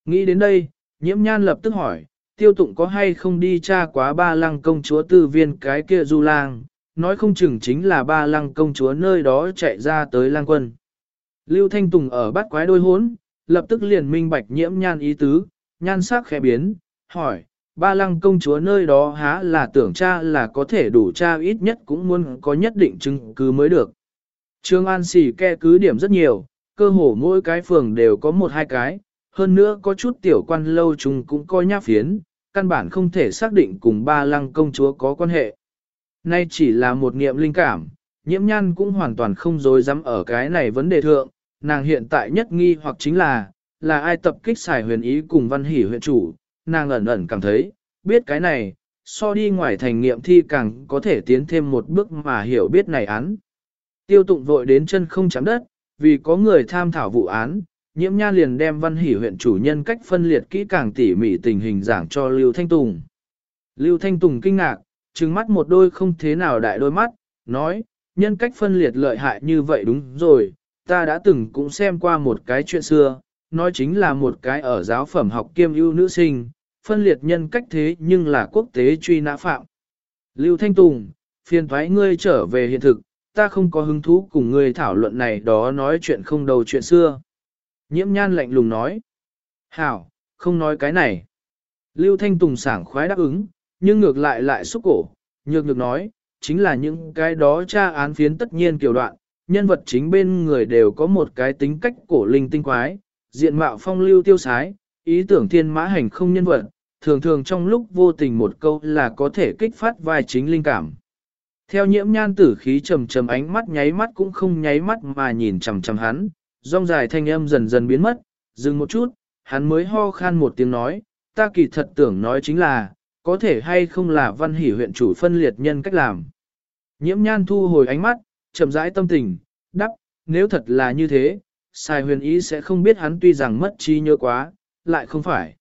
Speaker 1: Nghĩ đến đây, nhiễm nhan lập tức hỏi, tiêu tụng có hay không đi tra quá ba lăng công chúa tư viên cái kia du lang, nói không chừng chính là ba lăng công chúa nơi đó chạy ra tới lang quân. Lưu Thanh Tùng ở bắt quái đôi hốn, lập tức liền minh bạch nhiễm nhan ý tứ, nhan sắc khẽ biến, hỏi, ba lăng công chúa nơi đó há là tưởng cha là có thể đủ cha ít nhất cũng muốn có nhất định chứng cứ mới được. Trương An xỉ ke cứ điểm rất nhiều, cơ hồ mỗi cái phường đều có một hai cái, hơn nữa có chút tiểu quan lâu chúng cũng coi nháp phiến, căn bản không thể xác định cùng ba lăng công chúa có quan hệ. Nay chỉ là một niệm linh cảm, nhiễm nhan cũng hoàn toàn không dối dám ở cái này vấn đề thượng, nàng hiện tại nhất nghi hoặc chính là, là ai tập kích xài huyền ý cùng văn hỷ huyện chủ, nàng ẩn ẩn cảm thấy, biết cái này, so đi ngoài thành nghiệm thi càng có thể tiến thêm một bước mà hiểu biết này án. Tiêu tụng vội đến chân không chạm đất, vì có người tham thảo vụ án, nhiễm nha liền đem văn hỷ huyện chủ nhân cách phân liệt kỹ càng tỉ mỉ tình hình giảng cho Lưu Thanh Tùng. Lưu Thanh Tùng kinh ngạc, trừng mắt một đôi không thế nào đại đôi mắt, nói, nhân cách phân liệt lợi hại như vậy đúng rồi, ta đã từng cũng xem qua một cái chuyện xưa, nói chính là một cái ở giáo phẩm học kiêm ưu nữ sinh, phân liệt nhân cách thế nhưng là quốc tế truy nã phạm. Lưu Thanh Tùng, phiền thoái ngươi trở về hiện thực, ta không có hứng thú cùng ngươi thảo luận này đó nói chuyện không đầu chuyện xưa. Nhiễm nhan lạnh lùng nói. Hảo, không nói cái này. Lưu Thanh Tùng sảng khoái đáp ứng, nhưng ngược lại lại xúc cổ, nhược nhược nói, chính là những cái đó tra án phiến tất nhiên kiểu đoạn, nhân vật chính bên người đều có một cái tính cách cổ linh tinh quái, diện mạo phong lưu tiêu sái, ý tưởng thiên mã hành không nhân vật, thường thường trong lúc vô tình một câu là có thể kích phát vai chính linh cảm. Theo nhiễm nhan tử khí trầm trầm ánh mắt nháy mắt cũng không nháy mắt mà nhìn chằm chằm hắn, rong dài thanh âm dần dần biến mất, dừng một chút, hắn mới ho khan một tiếng nói, ta kỳ thật tưởng nói chính là, có thể hay không là văn hỷ huyện chủ phân liệt nhân cách làm. Nhiễm nhan thu hồi ánh mắt, chậm rãi tâm tình, đắc, nếu thật là như thế, sai huyền ý sẽ không biết hắn tuy rằng mất trí nhớ quá, lại không phải.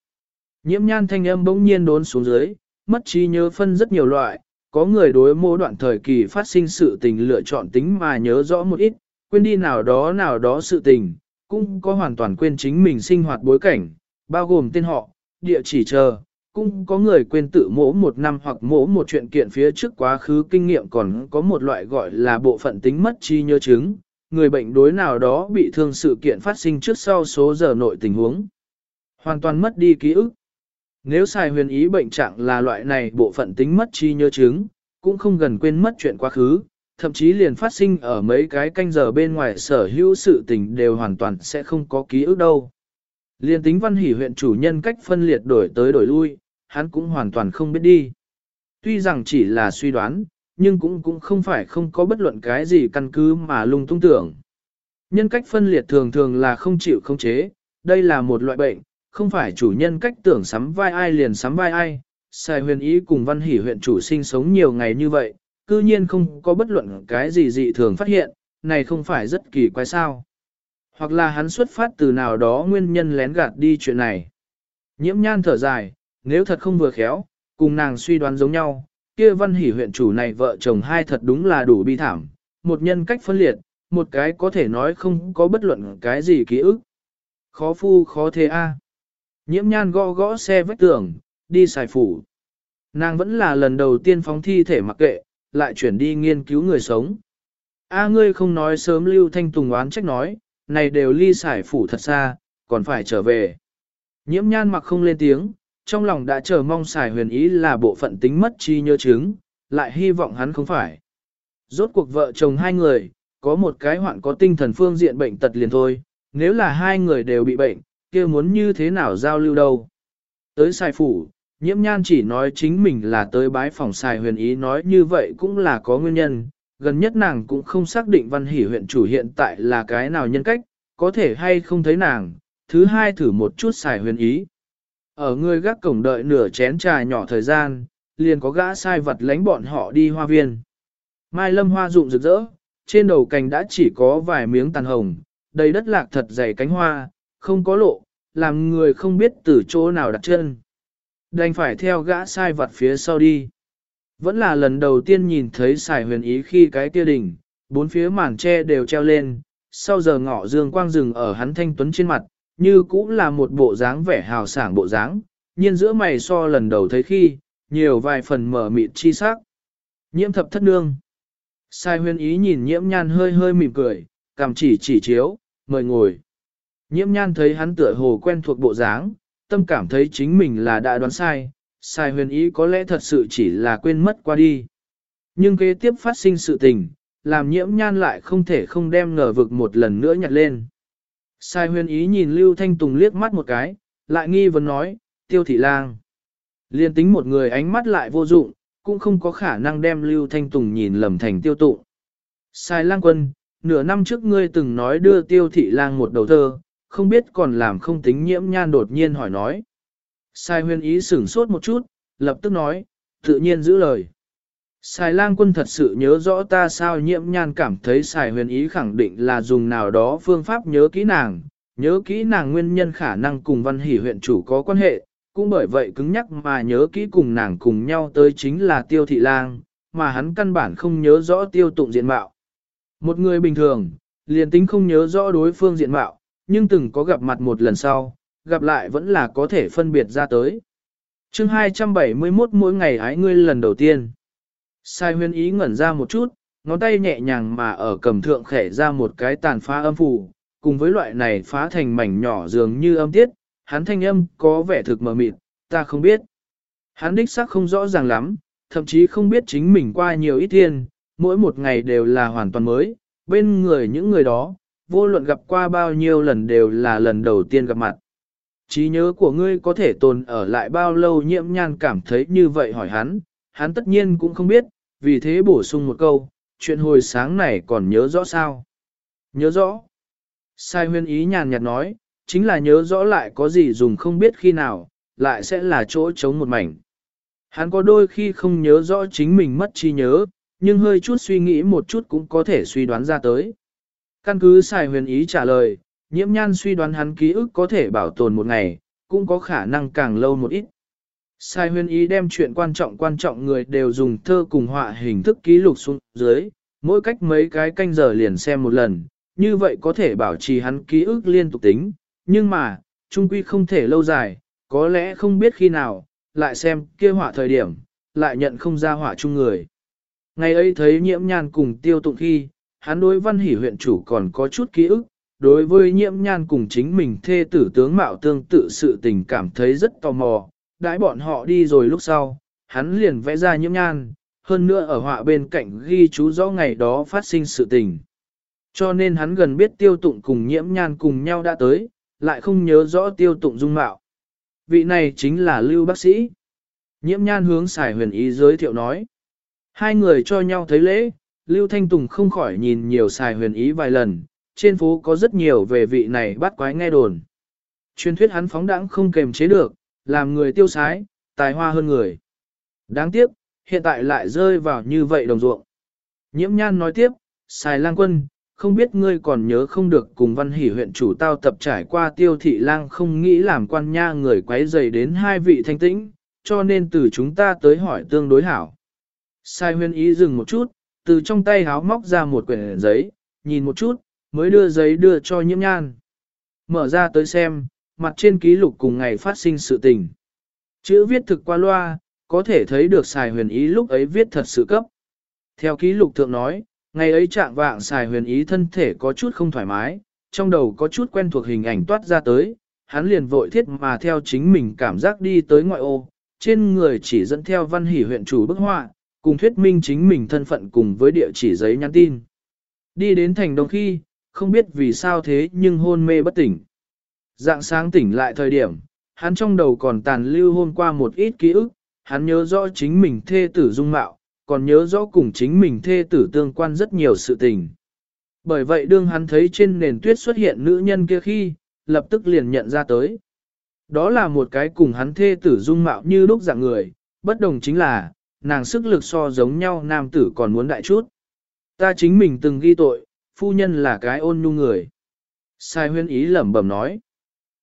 Speaker 1: Nhiễm nhan thanh âm bỗng nhiên đốn xuống dưới, mất trí nhớ phân rất nhiều loại, có người đối mô đoạn thời kỳ phát sinh sự tình lựa chọn tính mà nhớ rõ một ít, quên đi nào đó nào đó sự tình, cũng có hoàn toàn quên chính mình sinh hoạt bối cảnh, bao gồm tên họ, địa chỉ chờ, cũng có người quên tự mỗ một năm hoặc mỗ một chuyện kiện phía trước quá khứ kinh nghiệm còn có một loại gọi là bộ phận tính mất trí nhớ chứng, người bệnh đối nào đó bị thương sự kiện phát sinh trước sau số giờ nội tình huống. Hoàn toàn mất đi ký ức. Nếu xài huyền ý bệnh trạng là loại này bộ phận tính mất trí nhớ chứng, cũng không gần quên mất chuyện quá khứ, thậm chí liền phát sinh ở mấy cái canh giờ bên ngoài sở hữu sự tình đều hoàn toàn sẽ không có ký ức đâu. Liên tính văn hỷ huyện chủ nhân cách phân liệt đổi tới đổi lui, hắn cũng hoàn toàn không biết đi. Tuy rằng chỉ là suy đoán, nhưng cũng cũng không phải không có bất luận cái gì căn cứ mà lung tung tưởng. Nhân cách phân liệt thường thường là không chịu không chế, đây là một loại bệnh, không phải chủ nhân cách tưởng sắm vai ai liền sắm vai ai. Sai huyền ý cùng văn hỷ huyện chủ sinh sống nhiều ngày như vậy, cư nhiên không có bất luận cái gì dị thường phát hiện, này không phải rất kỳ quái sao. Hoặc là hắn xuất phát từ nào đó nguyên nhân lén gạt đi chuyện này. Nhiễm nhan thở dài, nếu thật không vừa khéo, cùng nàng suy đoán giống nhau, kia văn hỷ huyện chủ này vợ chồng hai thật đúng là đủ bi thảm, một nhân cách phân liệt, một cái có thể nói không có bất luận cái gì ký ức. Khó phu khó thế a. Nhiễm nhan gõ gõ xe vách tường, đi xài phủ. Nàng vẫn là lần đầu tiên phóng thi thể mặc kệ, lại chuyển đi nghiên cứu người sống. A ngươi không nói sớm lưu thanh tùng oán trách nói, này đều ly xài phủ thật xa, còn phải trở về. Nhiễm nhan mặc không lên tiếng, trong lòng đã chờ mong xài huyền ý là bộ phận tính mất chi nhớ chứng, lại hy vọng hắn không phải. Rốt cuộc vợ chồng hai người, có một cái hoạn có tinh thần phương diện bệnh tật liền thôi, nếu là hai người đều bị bệnh, kia muốn như thế nào giao lưu đâu. Tới xài phủ, nhiễm nhan chỉ nói chính mình là tới bái phòng xài huyền ý nói như vậy cũng là có nguyên nhân, gần nhất nàng cũng không xác định văn hỷ huyện chủ hiện tại là cái nào nhân cách, có thể hay không thấy nàng, thứ hai thử một chút xài huyền ý. Ở người gác cổng đợi nửa chén trà nhỏ thời gian, liền có gã sai vật lánh bọn họ đi hoa viên. Mai lâm hoa rụng rực rỡ, trên đầu cành đã chỉ có vài miếng tàn hồng, đầy đất lạc thật dày cánh hoa, không có lộ, làm người không biết từ chỗ nào đặt chân. Đành phải theo gã sai vật phía sau đi. Vẫn là lần đầu tiên nhìn thấy xài huyền ý khi cái kia đỉnh, bốn phía màn tre đều treo lên, sau giờ ngọ dương quang rừng ở hắn thanh tuấn trên mặt, như cũng là một bộ dáng vẻ hào sảng bộ dáng, nhiên giữa mày so lần đầu thấy khi, nhiều vài phần mở mịt chi sắc. Nhiễm thập thất nương. Sai huyền ý nhìn nhiễm nhan hơi hơi mỉm cười, cảm chỉ chỉ chiếu, mời ngồi. Nhiễm nhan thấy hắn tựa hồ quen thuộc bộ dáng, tâm cảm thấy chính mình là đã đoán sai, sai huyền ý có lẽ thật sự chỉ là quên mất qua đi. Nhưng kế tiếp phát sinh sự tình, làm nhiễm nhan lại không thể không đem ngờ vực một lần nữa nhặt lên. Sai huyền ý nhìn Lưu Thanh Tùng liếc mắt một cái, lại nghi vấn nói, tiêu thị lang. Liên tính một người ánh mắt lại vô dụng, cũng không có khả năng đem Lưu Thanh Tùng nhìn lầm thành tiêu tụ. Sai lang quân, nửa năm trước ngươi từng nói đưa tiêu thị lang một đầu thơ, không biết còn làm không tính nhiễm nhan đột nhiên hỏi nói. Sai huyền ý sửng sốt một chút, lập tức nói, tự nhiên giữ lời. Sài lang quân thật sự nhớ rõ ta sao nhiễm nhan cảm thấy sài huyền ý khẳng định là dùng nào đó phương pháp nhớ kỹ nàng, nhớ kỹ nàng nguyên nhân khả năng cùng văn hỷ huyện chủ có quan hệ, cũng bởi vậy cứng nhắc mà nhớ kỹ cùng nàng cùng nhau tới chính là tiêu thị lang, mà hắn căn bản không nhớ rõ tiêu tụng diện mạo. Một người bình thường, liền tính không nhớ rõ đối phương diện mạo, nhưng từng có gặp mặt một lần sau, gặp lại vẫn là có thể phân biệt ra tới. chương 271 mỗi ngày ái ngươi lần đầu tiên. Sai huyên ý ngẩn ra một chút, ngón tay nhẹ nhàng mà ở cầm thượng khẽ ra một cái tàn phá âm phù, cùng với loại này phá thành mảnh nhỏ dường như âm tiết, hắn thanh âm có vẻ thực mờ mịt, ta không biết. Hắn đích xác không rõ ràng lắm, thậm chí không biết chính mình qua nhiều ít thiên, mỗi một ngày đều là hoàn toàn mới, bên người những người đó, vô luận gặp qua bao nhiêu lần đều là lần đầu tiên gặp mặt. Trí nhớ của ngươi có thể tồn ở lại bao lâu nhiễm nhan cảm thấy như vậy hỏi hắn, hắn tất nhiên cũng không biết, vì thế bổ sung một câu, chuyện hồi sáng này còn nhớ rõ sao? Nhớ rõ. Sai huyên ý nhàn nhạt nói, chính là nhớ rõ lại có gì dùng không biết khi nào, lại sẽ là chỗ trống một mảnh. Hắn có đôi khi không nhớ rõ chính mình mất trí nhớ, nhưng hơi chút suy nghĩ một chút cũng có thể suy đoán ra tới. Căn cứ xài huyền ý trả lời, nhiễm nhan suy đoán hắn ký ức có thể bảo tồn một ngày, cũng có khả năng càng lâu một ít. Sai Huyên ý đem chuyện quan trọng quan trọng người đều dùng thơ cùng họa hình thức ký lục xuống dưới, mỗi cách mấy cái canh giờ liền xem một lần, như vậy có thể bảo trì hắn ký ức liên tục tính, nhưng mà, trung quy không thể lâu dài, có lẽ không biết khi nào, lại xem kia họa thời điểm, lại nhận không ra họa chung người. Ngày ấy thấy nhiễm nhan cùng tiêu tụng khi, hắn đối văn hỷ huyện chủ còn có chút ký ức, đối với nhiễm nhan cùng chính mình thê tử tướng mạo tương tự sự tình cảm thấy rất tò mò, đãi bọn họ đi rồi lúc sau, hắn liền vẽ ra nhiễm nhan, hơn nữa ở họa bên cạnh ghi chú rõ ngày đó phát sinh sự tình. Cho nên hắn gần biết tiêu tụng cùng nhiễm nhan cùng nhau đã tới, lại không nhớ rõ tiêu tụng dung mạo. Vị này chính là lưu bác sĩ. Nhiễm nhan hướng xài huyền ý giới thiệu nói. Hai người cho nhau thấy lễ, Lưu Thanh Tùng không khỏi nhìn nhiều xài huyền ý vài lần, trên phố có rất nhiều về vị này bắt quái nghe đồn. Truyền thuyết hắn phóng đãng không kềm chế được, làm người tiêu sái, tài hoa hơn người. Đáng tiếc, hiện tại lại rơi vào như vậy đồng ruộng. Nhiễm nhan nói tiếp, xài lang quân, không biết ngươi còn nhớ không được cùng văn hỷ huyện chủ tao tập trải qua tiêu thị lang không nghĩ làm quan nha người quấy dày đến hai vị thanh tĩnh, cho nên từ chúng ta tới hỏi tương đối hảo. Sai huyên ý dừng một chút, từ trong tay háo móc ra một quyển giấy, nhìn một chút, mới đưa giấy đưa cho nhiễm nhan. Mở ra tới xem, mặt trên ký lục cùng ngày phát sinh sự tình. Chữ viết thực qua loa, có thể thấy được xài huyền ý lúc ấy viết thật sự cấp. Theo ký lục thượng nói, ngày ấy trạng vạng xài huyền ý thân thể có chút không thoải mái, trong đầu có chút quen thuộc hình ảnh toát ra tới, hắn liền vội thiết mà theo chính mình cảm giác đi tới ngoại ô, trên người chỉ dẫn theo văn hỷ huyện chủ bức họa, cùng thuyết minh chính mình thân phận cùng với địa chỉ giấy nhắn tin. Đi đến thành đông khi, không biết vì sao thế nhưng hôn mê bất tỉnh. Dạng sáng tỉnh lại thời điểm, hắn trong đầu còn tàn lưu hôm qua một ít ký ức, hắn nhớ rõ chính mình thê tử dung mạo, còn nhớ rõ cùng chính mình thê tử tương quan rất nhiều sự tình. Bởi vậy đương hắn thấy trên nền tuyết xuất hiện nữ nhân kia khi, lập tức liền nhận ra tới. Đó là một cái cùng hắn thê tử dung mạo như lúc dạng người, bất đồng chính là, nàng sức lực so giống nhau nam tử còn muốn đại chút. Ta chính mình từng ghi tội, phu nhân là cái ôn nhu người. Sai huyên ý lẩm bẩm nói.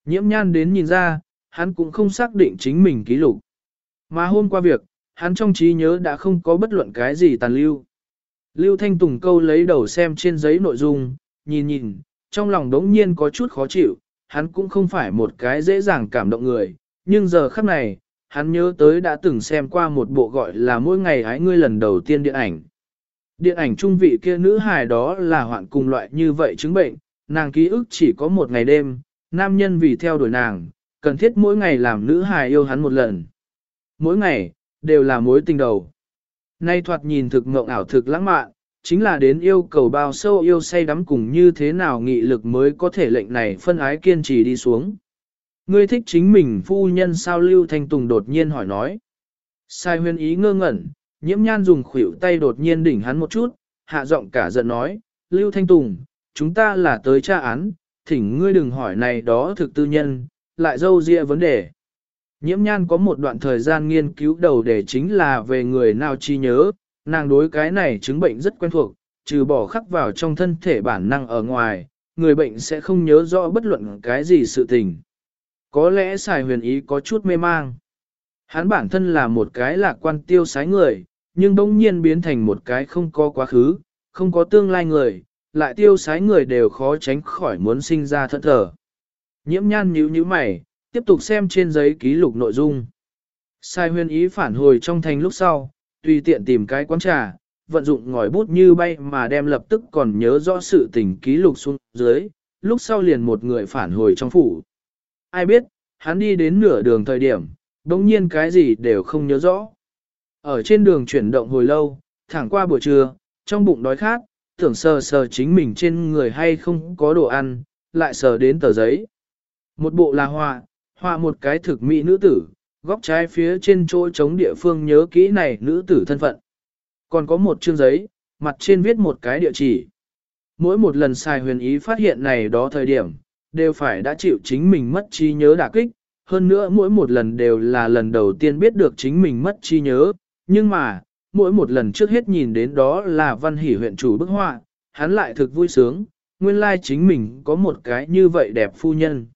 Speaker 1: Nhiễm nhan đến nhìn ra, hắn cũng không xác định chính mình ký lục. Mà hôm qua việc, hắn trong trí nhớ đã không có bất luận cái gì tàn lưu. Lưu Thanh Tùng câu lấy đầu xem trên giấy nội dung, nhìn nhìn, trong lòng đống nhiên có chút khó chịu, hắn cũng không phải một cái dễ dàng cảm động người, nhưng giờ khắc này, hắn nhớ tới đã từng xem qua một bộ gọi là mỗi ngày hái ngươi lần đầu tiên điện ảnh. Điện ảnh trung vị kia nữ hài đó là hoạn cùng loại như vậy chứng bệnh, nàng ký ức chỉ có một ngày đêm, nam nhân vì theo đuổi nàng, cần thiết mỗi ngày làm nữ hài yêu hắn một lần. Mỗi ngày, đều là mối tình đầu. Nay thoạt nhìn thực mộng ảo thực lãng mạn, chính là đến yêu cầu bao sâu yêu say đắm cùng như thế nào nghị lực mới có thể lệnh này phân ái kiên trì đi xuống. Ngươi thích chính mình phu nhân sao Lưu Thanh Tùng đột nhiên hỏi nói. Sai huyên ý ngơ ngẩn, nhiễm nhan dùng khuỷu tay đột nhiên đỉnh hắn một chút, hạ giọng cả giận nói, Lưu Thanh Tùng, chúng ta là tới tra án, thỉnh ngươi đừng hỏi này đó thực tư nhân, lại dâu dịa vấn đề. Nhiễm nhan có một đoạn thời gian nghiên cứu đầu để chính là về người nào chi nhớ, nàng đối cái này chứng bệnh rất quen thuộc, trừ bỏ khắc vào trong thân thể bản năng ở ngoài, người bệnh sẽ không nhớ rõ bất luận cái gì sự tình. Có lẽ xài huyền ý có chút mê mang. Hắn bản thân là một cái lạc quan tiêu sái người, nhưng bỗng nhiên biến thành một cái không có quá khứ, không có tương lai người, lại tiêu sái người đều khó tránh khỏi muốn sinh ra thận thở. Nhiễm nhan nhíu nhíu mày, tiếp tục xem trên giấy ký lục nội dung. Sai huyên ý phản hồi trong thành lúc sau, tùy tiện tìm cái quán trà, vận dụng ngòi bút như bay mà đem lập tức còn nhớ rõ sự tình ký lục xuống dưới, lúc sau liền một người phản hồi trong phủ. Ai biết, hắn đi đến nửa đường thời điểm, đống nhiên cái gì đều không nhớ rõ. Ở trên đường chuyển động hồi lâu, thẳng qua buổi trưa, trong bụng đói khát, tưởng sờ sờ chính mình trên người hay không có đồ ăn, lại sờ đến tờ giấy. Một bộ là họa, họa một cái thực mỹ nữ tử, góc trái phía trên chỗ trống địa phương nhớ kỹ này nữ tử thân phận. Còn có một chương giấy, mặt trên viết một cái địa chỉ. Mỗi một lần xài huyền ý phát hiện này đó thời điểm, đều phải đã chịu chính mình mất trí nhớ đả kích, hơn nữa mỗi một lần đều là lần đầu tiên biết được chính mình mất trí nhớ, nhưng mà, mỗi một lần trước hết nhìn đến đó là văn hỷ huyện chủ bức họa, hắn lại thực vui sướng, nguyên lai chính mình có một cái như vậy đẹp phu nhân.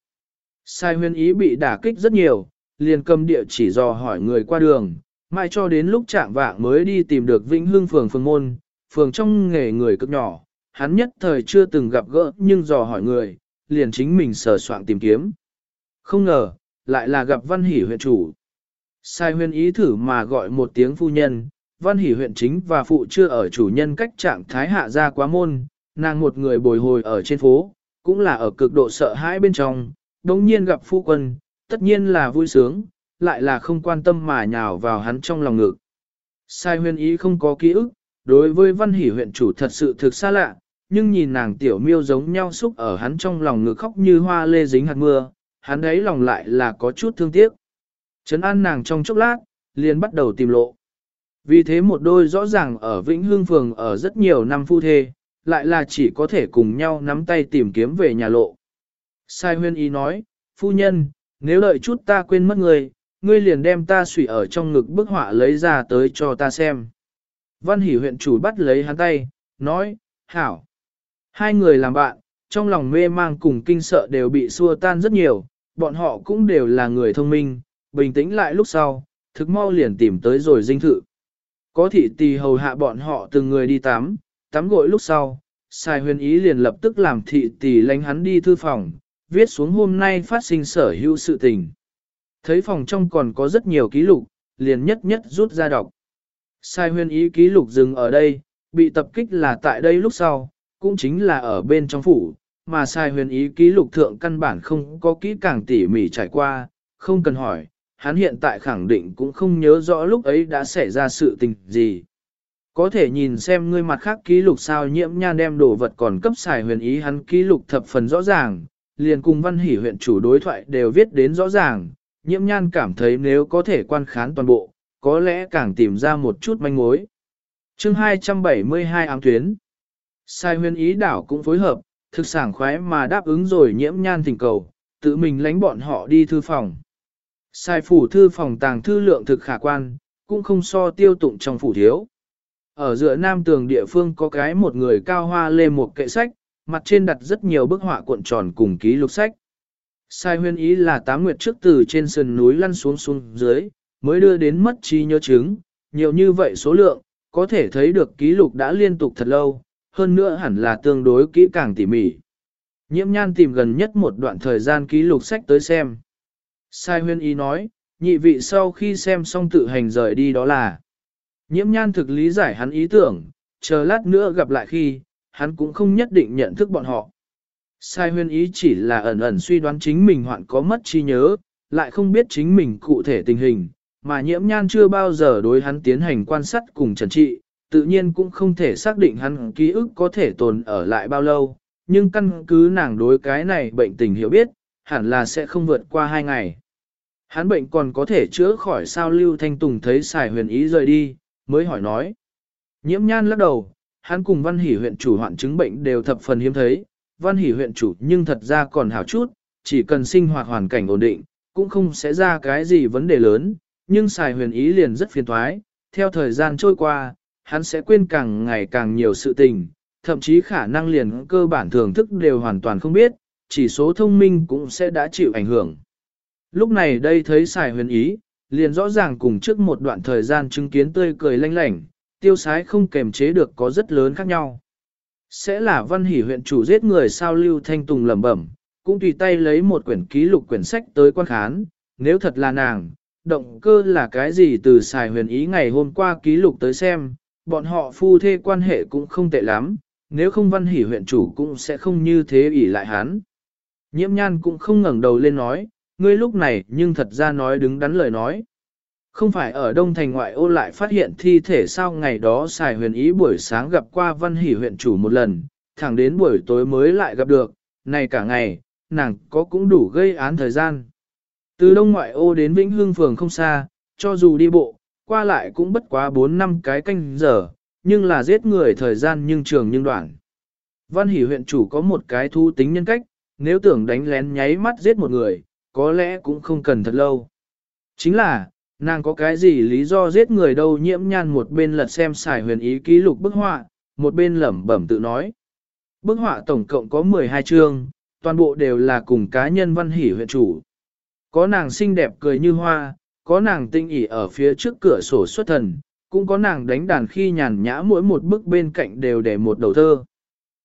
Speaker 1: Sai Huyên ý bị đả kích rất nhiều, liền cầm địa chỉ dò hỏi người qua đường, mãi cho đến lúc trạng vạng mới đi tìm được Vĩnh Hương phường phường môn, phường trong nghề người cực nhỏ, hắn nhất thời chưa từng gặp gỡ nhưng dò hỏi người, liền chính mình sờ soạn tìm kiếm. Không ngờ, lại là gặp văn hỷ huyện chủ. Sai Huyên ý thử mà gọi một tiếng phu nhân, văn hỷ huyện chính và phụ chưa ở chủ nhân cách trạng thái hạ ra quá môn, nàng một người bồi hồi ở trên phố, cũng là ở cực độ sợ hãi bên trong, đồng nhiên gặp phu quân, tất nhiên là vui sướng, lại là không quan tâm mà nhào vào hắn trong lòng ngực. Sai Huyên ý không có ký ức, đối với văn hỷ huyện chủ thật sự thực xa lạ, nhưng nhìn nàng tiểu miêu giống nhau xúc ở hắn trong lòng ngực khóc như hoa lê dính hạt mưa, hắn ấy lòng lại là có chút thương tiếc. Trấn an nàng trong chốc lát, liền bắt đầu tìm lộ. Vì thế một đôi rõ ràng ở Vĩnh Hương Phường ở rất nhiều năm phu thê, lại là chỉ có thể cùng nhau nắm tay tìm kiếm về nhà lộ. Sai huyên ý nói, phu nhân, nếu đợi chút ta quên mất người, ngươi liền đem ta sủy ở trong ngực bức họa lấy ra tới cho ta xem. Văn hỷ huyện chủ bắt lấy hắn tay, nói, hảo. Hai người làm bạn, trong lòng mê mang cùng kinh sợ đều bị xua tan rất nhiều, bọn họ cũng đều là người thông minh, bình tĩnh lại lúc sau, thực mau liền tìm tới rồi dinh thự. Có thị tỳ hầu hạ bọn họ từng người đi tắm, tắm gội lúc sau, Sai huyền ý liền lập tức làm thị tỳ lánh hắn đi thư phòng, viết xuống hôm nay phát sinh sở hữu sự tình. Thấy phòng trong còn có rất nhiều ký lục, liền nhất nhất rút ra đọc. Sai huyền ý ký lục dừng ở đây, bị tập kích là tại đây lúc sau, cũng chính là ở bên trong phủ, mà sai huyền ý ký lục thượng căn bản không có kỹ càng tỉ mỉ trải qua, không cần hỏi, hắn hiện tại khẳng định cũng không nhớ rõ lúc ấy đã xảy ra sự tình gì. Có thể nhìn xem ngươi mặt khác ký lục sao nhiễm nhan đem đồ vật còn cấp xài huyền ý hắn ký lục thập phần rõ ràng, liền cùng văn hỷ huyện chủ đối thoại đều viết đến rõ ràng, nhiễm nhan cảm thấy nếu có thể quan khán toàn bộ, có lẽ càng tìm ra một chút manh mối. chương 272 ám tuyến Sai huyền ý đảo cũng phối hợp, thực sản khoái mà đáp ứng rồi nhiễm nhan thỉnh cầu, tự mình lánh bọn họ đi thư phòng. Sai phủ thư phòng tàng thư lượng thực khả quan, cũng không so tiêu tụng trong phủ thiếu. Ở giữa nam tường địa phương có cái một người cao hoa lê một kệ sách, mặt trên đặt rất nhiều bức họa cuộn tròn cùng ký lục sách. Sai huyên ý là tám nguyệt trước từ trên sườn núi lăn xuống xuống dưới, mới đưa đến mất trí nhớ chứng, nhiều như vậy số lượng, có thể thấy được ký lục đã liên tục thật lâu, hơn nữa hẳn là tương đối kỹ càng tỉ mỉ. Nhiễm nhan tìm gần nhất một đoạn thời gian ký lục sách tới xem. Sai huyên ý nói, nhị vị sau khi xem xong tự hành rời đi đó là. Nhiễm nhan thực lý giải hắn ý tưởng, chờ lát nữa gặp lại khi, hắn cũng không nhất định nhận thức bọn họ. Sai huyên ý chỉ là ẩn ẩn suy đoán chính mình hoạn có mất trí nhớ, lại không biết chính mình cụ thể tình hình, mà nhiễm nhan chưa bao giờ đối hắn tiến hành quan sát cùng trần trị, tự nhiên cũng không thể xác định hắn ký ức có thể tồn ở lại bao lâu, nhưng căn cứ nàng đối cái này bệnh tình hiểu biết, hẳn là sẽ không vượt qua hai ngày. Hắn bệnh còn có thể chữa khỏi sao Lưu Thanh Tùng thấy xài huyền ý rời đi, mới hỏi nói. Nhiễm nhan lắc đầu, hắn cùng văn hỷ huyện chủ hoạn chứng bệnh đều thập phần hiếm thấy, văn hỷ huyện chủ nhưng thật ra còn hảo chút, chỉ cần sinh hoạt hoàn cảnh ổn định, cũng không sẽ ra cái gì vấn đề lớn, nhưng xài huyền ý liền rất phiền thoái, theo thời gian trôi qua, hắn sẽ quên càng ngày càng nhiều sự tình, thậm chí khả năng liền cơ bản thưởng thức đều hoàn toàn không biết, chỉ số thông minh cũng sẽ đã chịu ảnh hưởng. Lúc này đây thấy xài huyền ý, liền rõ ràng cùng trước một đoạn thời gian chứng kiến tươi cười lanh lảnh, tiêu sái không kềm chế được có rất lớn khác nhau. Sẽ là văn hỷ huyện chủ giết người sao lưu thanh tùng lẩm bẩm, cũng tùy tay lấy một quyển ký lục quyển sách tới quan khán, nếu thật là nàng, động cơ là cái gì từ xài huyền ý ngày hôm qua ký lục tới xem, bọn họ phu thê quan hệ cũng không tệ lắm, nếu không văn hỷ huyện chủ cũng sẽ không như thế ỷ lại hắn. Nhiễm nhan cũng không ngẩng đầu lên nói, ngươi lúc này nhưng thật ra nói đứng đắn lời nói. Không phải ở Đông Thành ngoại ô lại phát hiện thi thể sao ngày đó xài huyền ý buổi sáng gặp qua văn hỷ huyện chủ một lần, thẳng đến buổi tối mới lại gặp được, này cả ngày, nàng có cũng đủ gây án thời gian. Từ Đông ngoại ô đến Vĩnh Hương phường không xa, cho dù đi bộ, qua lại cũng bất quá 4 năm cái canh giờ, nhưng là giết người thời gian nhưng trường nhưng đoạn. Văn hỷ huyện chủ có một cái thu tính nhân cách, nếu tưởng đánh lén nháy mắt giết một người, có lẽ cũng không cần thật lâu. Chính là, nàng có cái gì lý do giết người đâu nhiễm nhan một bên lật xem xài huyền ý ký lục bức họa, một bên lẩm bẩm tự nói. Bức họa tổng cộng có 12 chương, toàn bộ đều là cùng cá nhân văn hỷ huyện chủ. Có nàng xinh đẹp cười như hoa, có nàng tinh ỉ ở phía trước cửa sổ xuất thần, cũng có nàng đánh đàn khi nhàn nhã mỗi một bức bên cạnh đều để một đầu thơ.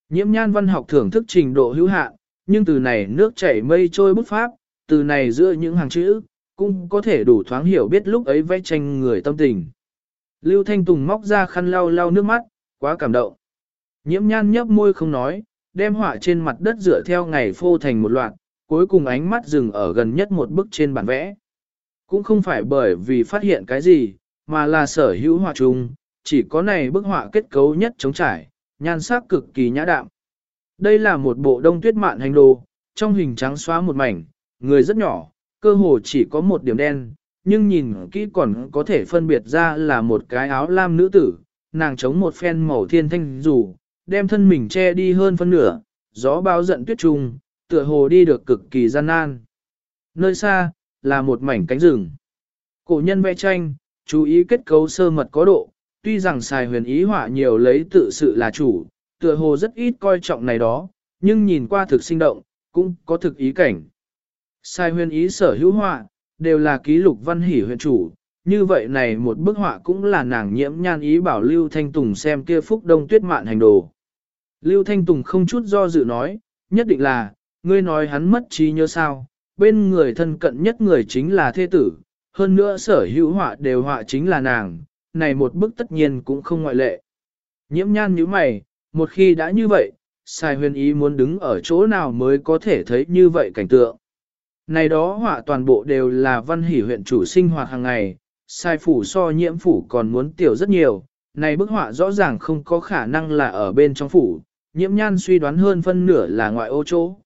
Speaker 1: Nhiễm nhan văn học thưởng thức trình độ hữu hạn, nhưng từ này nước chảy mây trôi bút pháp, từ này giữa những hàng chữ, cũng có thể đủ thoáng hiểu biết lúc ấy vẽ tranh người tâm tình. Lưu Thanh Tùng móc ra khăn lau lau nước mắt, quá cảm động. Nhiễm nhan nhấp môi không nói, đem họa trên mặt đất dựa theo ngày phô thành một loạt, cuối cùng ánh mắt dừng ở gần nhất một bức trên bản vẽ. Cũng không phải bởi vì phát hiện cái gì, mà là sở hữu họa chung, chỉ có này bức họa kết cấu nhất chống trải, nhan sắc cực kỳ nhã đạm. Đây là một bộ đông tuyết mạn hành đồ, trong hình trắng xóa một mảnh, người rất nhỏ, cơ hồ chỉ có một điểm đen, nhưng nhìn kỹ còn có thể phân biệt ra là một cái áo lam nữ tử, nàng chống một phen màu thiên thanh dù, đem thân mình che đi hơn phân nửa, gió bao giận tuyết trùng, tựa hồ đi được cực kỳ gian nan. Nơi xa, là một mảnh cánh rừng. Cổ nhân vẽ tranh, chú ý kết cấu sơ mật có độ, tuy rằng xài huyền ý họa nhiều lấy tự sự là chủ, tựa hồ rất ít coi trọng này đó, nhưng nhìn qua thực sinh động, cũng có thực ý cảnh. Sai Huyên ý sở hữu họa, đều là ký lục văn hỷ huyện chủ, như vậy này một bức họa cũng là nàng nhiễm nhan ý bảo Lưu Thanh Tùng xem kia phúc đông tuyết mạn hành đồ. Lưu Thanh Tùng không chút do dự nói, nhất định là, ngươi nói hắn mất trí nhớ sao, bên người thân cận nhất người chính là Thê tử, hơn nữa sở hữu họa đều họa chính là nàng, này một bức tất nhiên cũng không ngoại lệ. Nhiễm nhan như mày, một khi đã như vậy, sai huyền ý muốn đứng ở chỗ nào mới có thể thấy như vậy cảnh tượng. Này đó họa toàn bộ đều là văn hỷ huyện chủ sinh hoạt hàng ngày, sai phủ so nhiễm phủ còn muốn tiểu rất nhiều, này bức họa rõ ràng không có khả năng là ở bên trong phủ, nhiễm nhan suy đoán hơn phân nửa là ngoại ô chỗ.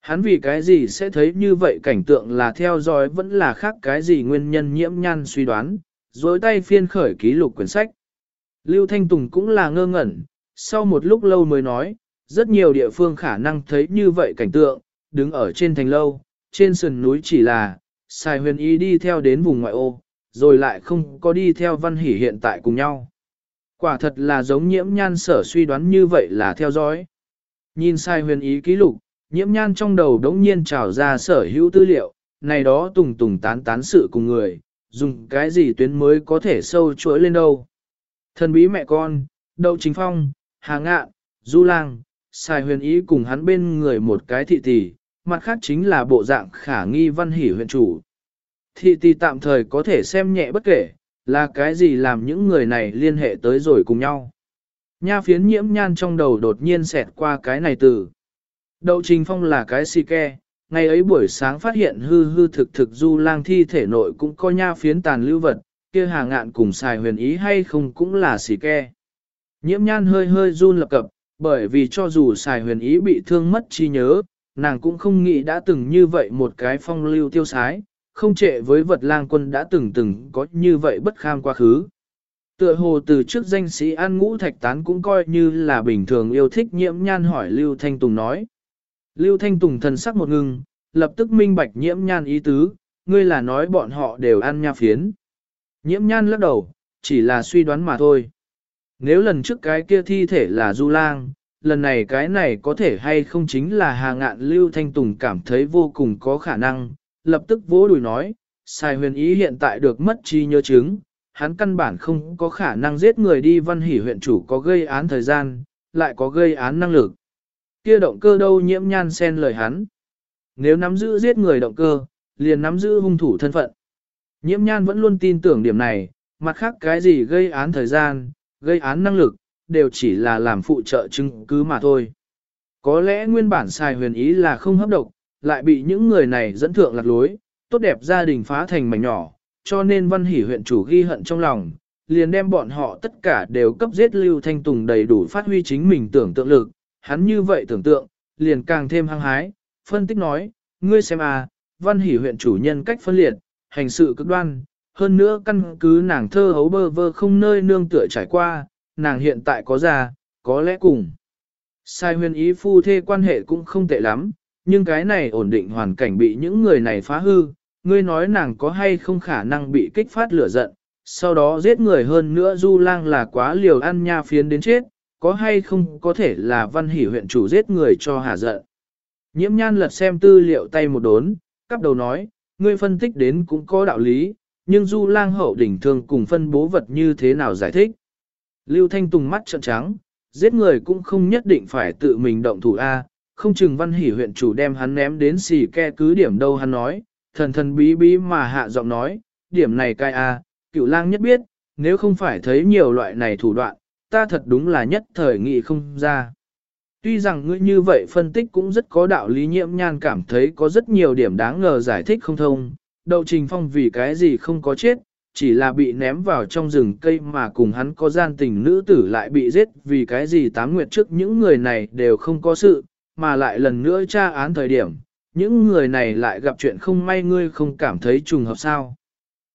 Speaker 1: Hắn vì cái gì sẽ thấy như vậy cảnh tượng là theo dõi vẫn là khác cái gì nguyên nhân nhiễm nhan suy đoán, dối tay phiên khởi ký lục quyển sách. Lưu Thanh Tùng cũng là ngơ ngẩn, sau một lúc lâu mới nói, rất nhiều địa phương khả năng thấy như vậy cảnh tượng, đứng ở trên thành lâu, trên sườn núi chỉ là, xài huyền y đi theo đến vùng ngoại ô, rồi lại không có đi theo văn hỷ hiện tại cùng nhau. Quả thật là giống nhiễm nhan sở suy đoán như vậy là theo dõi. Nhìn sai huyền ý ký lục, nhiễm nhan trong đầu đống nhiên trào ra sở hữu tư liệu, này đó tùng tùng tán tán sự cùng người, dùng cái gì tuyến mới có thể sâu chuỗi lên đâu. Thần bí mẹ con, đậu chính phong, hà ngạ, du lang, sai huyền ý cùng hắn bên người một cái thị tỷ, mặt khác chính là bộ dạng khả nghi văn hỷ huyện chủ. Thị tỷ tạm thời có thể xem nhẹ bất kể, là cái gì làm những người này liên hệ tới rồi cùng nhau. Nha phiến nhiễm nhan trong đầu đột nhiên xẹt qua cái này từ. Đậu trình phong là cái si ke, ngày ấy buổi sáng phát hiện hư hư thực thực du lang thi thể nội cũng có nha phiến tàn lưu vật, kia hà ngạn cùng xài huyền ý hay không cũng là xì ke. Nhiễm nhan hơi hơi run lập cập, bởi vì cho dù xài huyền ý bị thương mất chi nhớ, nàng cũng không nghĩ đã từng như vậy một cái phong lưu tiêu sái, không trệ với vật lang quân đã từng từng có như vậy bất kham quá khứ. Tựa hồ từ trước danh sĩ an ngũ thạch tán cũng coi như là bình thường yêu thích nhiễm nhan hỏi Lưu Thanh Tùng nói. Lưu Thanh Tùng thần sắc một ngừng, lập tức minh bạch nhiễm nhan ý tứ, ngươi là nói bọn họ đều ăn nha phiến. Nhiễm nhan lắc đầu, chỉ là suy đoán mà thôi. Nếu lần trước cái kia thi thể là Du Lang, lần này cái này có thể hay không chính là Hà Ngạn Lưu Thanh Tùng cảm thấy vô cùng có khả năng, lập tức vỗ đùi nói, Sai huyền ý hiện tại được mất trí nhớ chứng, hắn căn bản không có khả năng giết người đi văn hỉ huyện chủ có gây án thời gian, lại có gây án năng lực. Kia động cơ đâu nhiễm nhan xen lời hắn. Nếu nắm giữ giết người động cơ, liền nắm giữ hung thủ thân phận. Nhiễm nhan vẫn luôn tin tưởng điểm này, mặt khác cái gì gây án thời gian, gây án năng lực, đều chỉ là làm phụ trợ chứng cứ mà thôi. Có lẽ nguyên bản sai huyền ý là không hấp độc, lại bị những người này dẫn thượng lạc lối, tốt đẹp gia đình phá thành mảnh nhỏ, cho nên văn hỷ huyện chủ ghi hận trong lòng, liền đem bọn họ tất cả đều cấp giết Lưu Thanh Tùng đầy đủ phát huy chính mình tưởng tượng lực, hắn như vậy tưởng tượng, liền càng thêm hăng hái, phân tích nói, ngươi xem à, văn hỷ huyện chủ nhân cách phân liệt, hành sự cực đoan, hơn nữa căn cứ nàng thơ hấu bơ vơ không nơi nương tựa trải qua, nàng hiện tại có già, có lẽ cùng. Sai huyền ý phu thê quan hệ cũng không tệ lắm, nhưng cái này ổn định hoàn cảnh bị những người này phá hư, ngươi nói nàng có hay không khả năng bị kích phát lửa giận, sau đó giết người hơn nữa du lang là quá liều ăn nha phiến đến chết, có hay không có thể là văn hỷ huyện chủ giết người cho hà giận. Nhiễm nhan lật xem tư liệu tay một đốn, cắp đầu nói, ngươi phân tích đến cũng có đạo lý, nhưng du lang hậu đỉnh thường cùng phân bố vật như thế nào giải thích. Lưu Thanh Tùng mắt trợn trắng, giết người cũng không nhất định phải tự mình động thủ A, không chừng văn hỉ huyện chủ đem hắn ném đến xì ke cứ điểm đâu hắn nói, thần thần bí bí mà hạ giọng nói, điểm này cai a, Cựu lang nhất biết, nếu không phải thấy nhiều loại này thủ đoạn, ta thật đúng là nhất thời nghị không ra. Tuy rằng ngươi như vậy phân tích cũng rất có đạo lý nhiễm nhan cảm thấy có rất nhiều điểm đáng ngờ giải thích không thông, đậu trình phong vì cái gì không có chết, chỉ là bị ném vào trong rừng cây mà cùng hắn có gian tình nữ tử lại bị giết vì cái gì tám nguyệt trước những người này đều không có sự, mà lại lần nữa tra án thời điểm, những người này lại gặp chuyện không may ngươi không cảm thấy trùng hợp sao.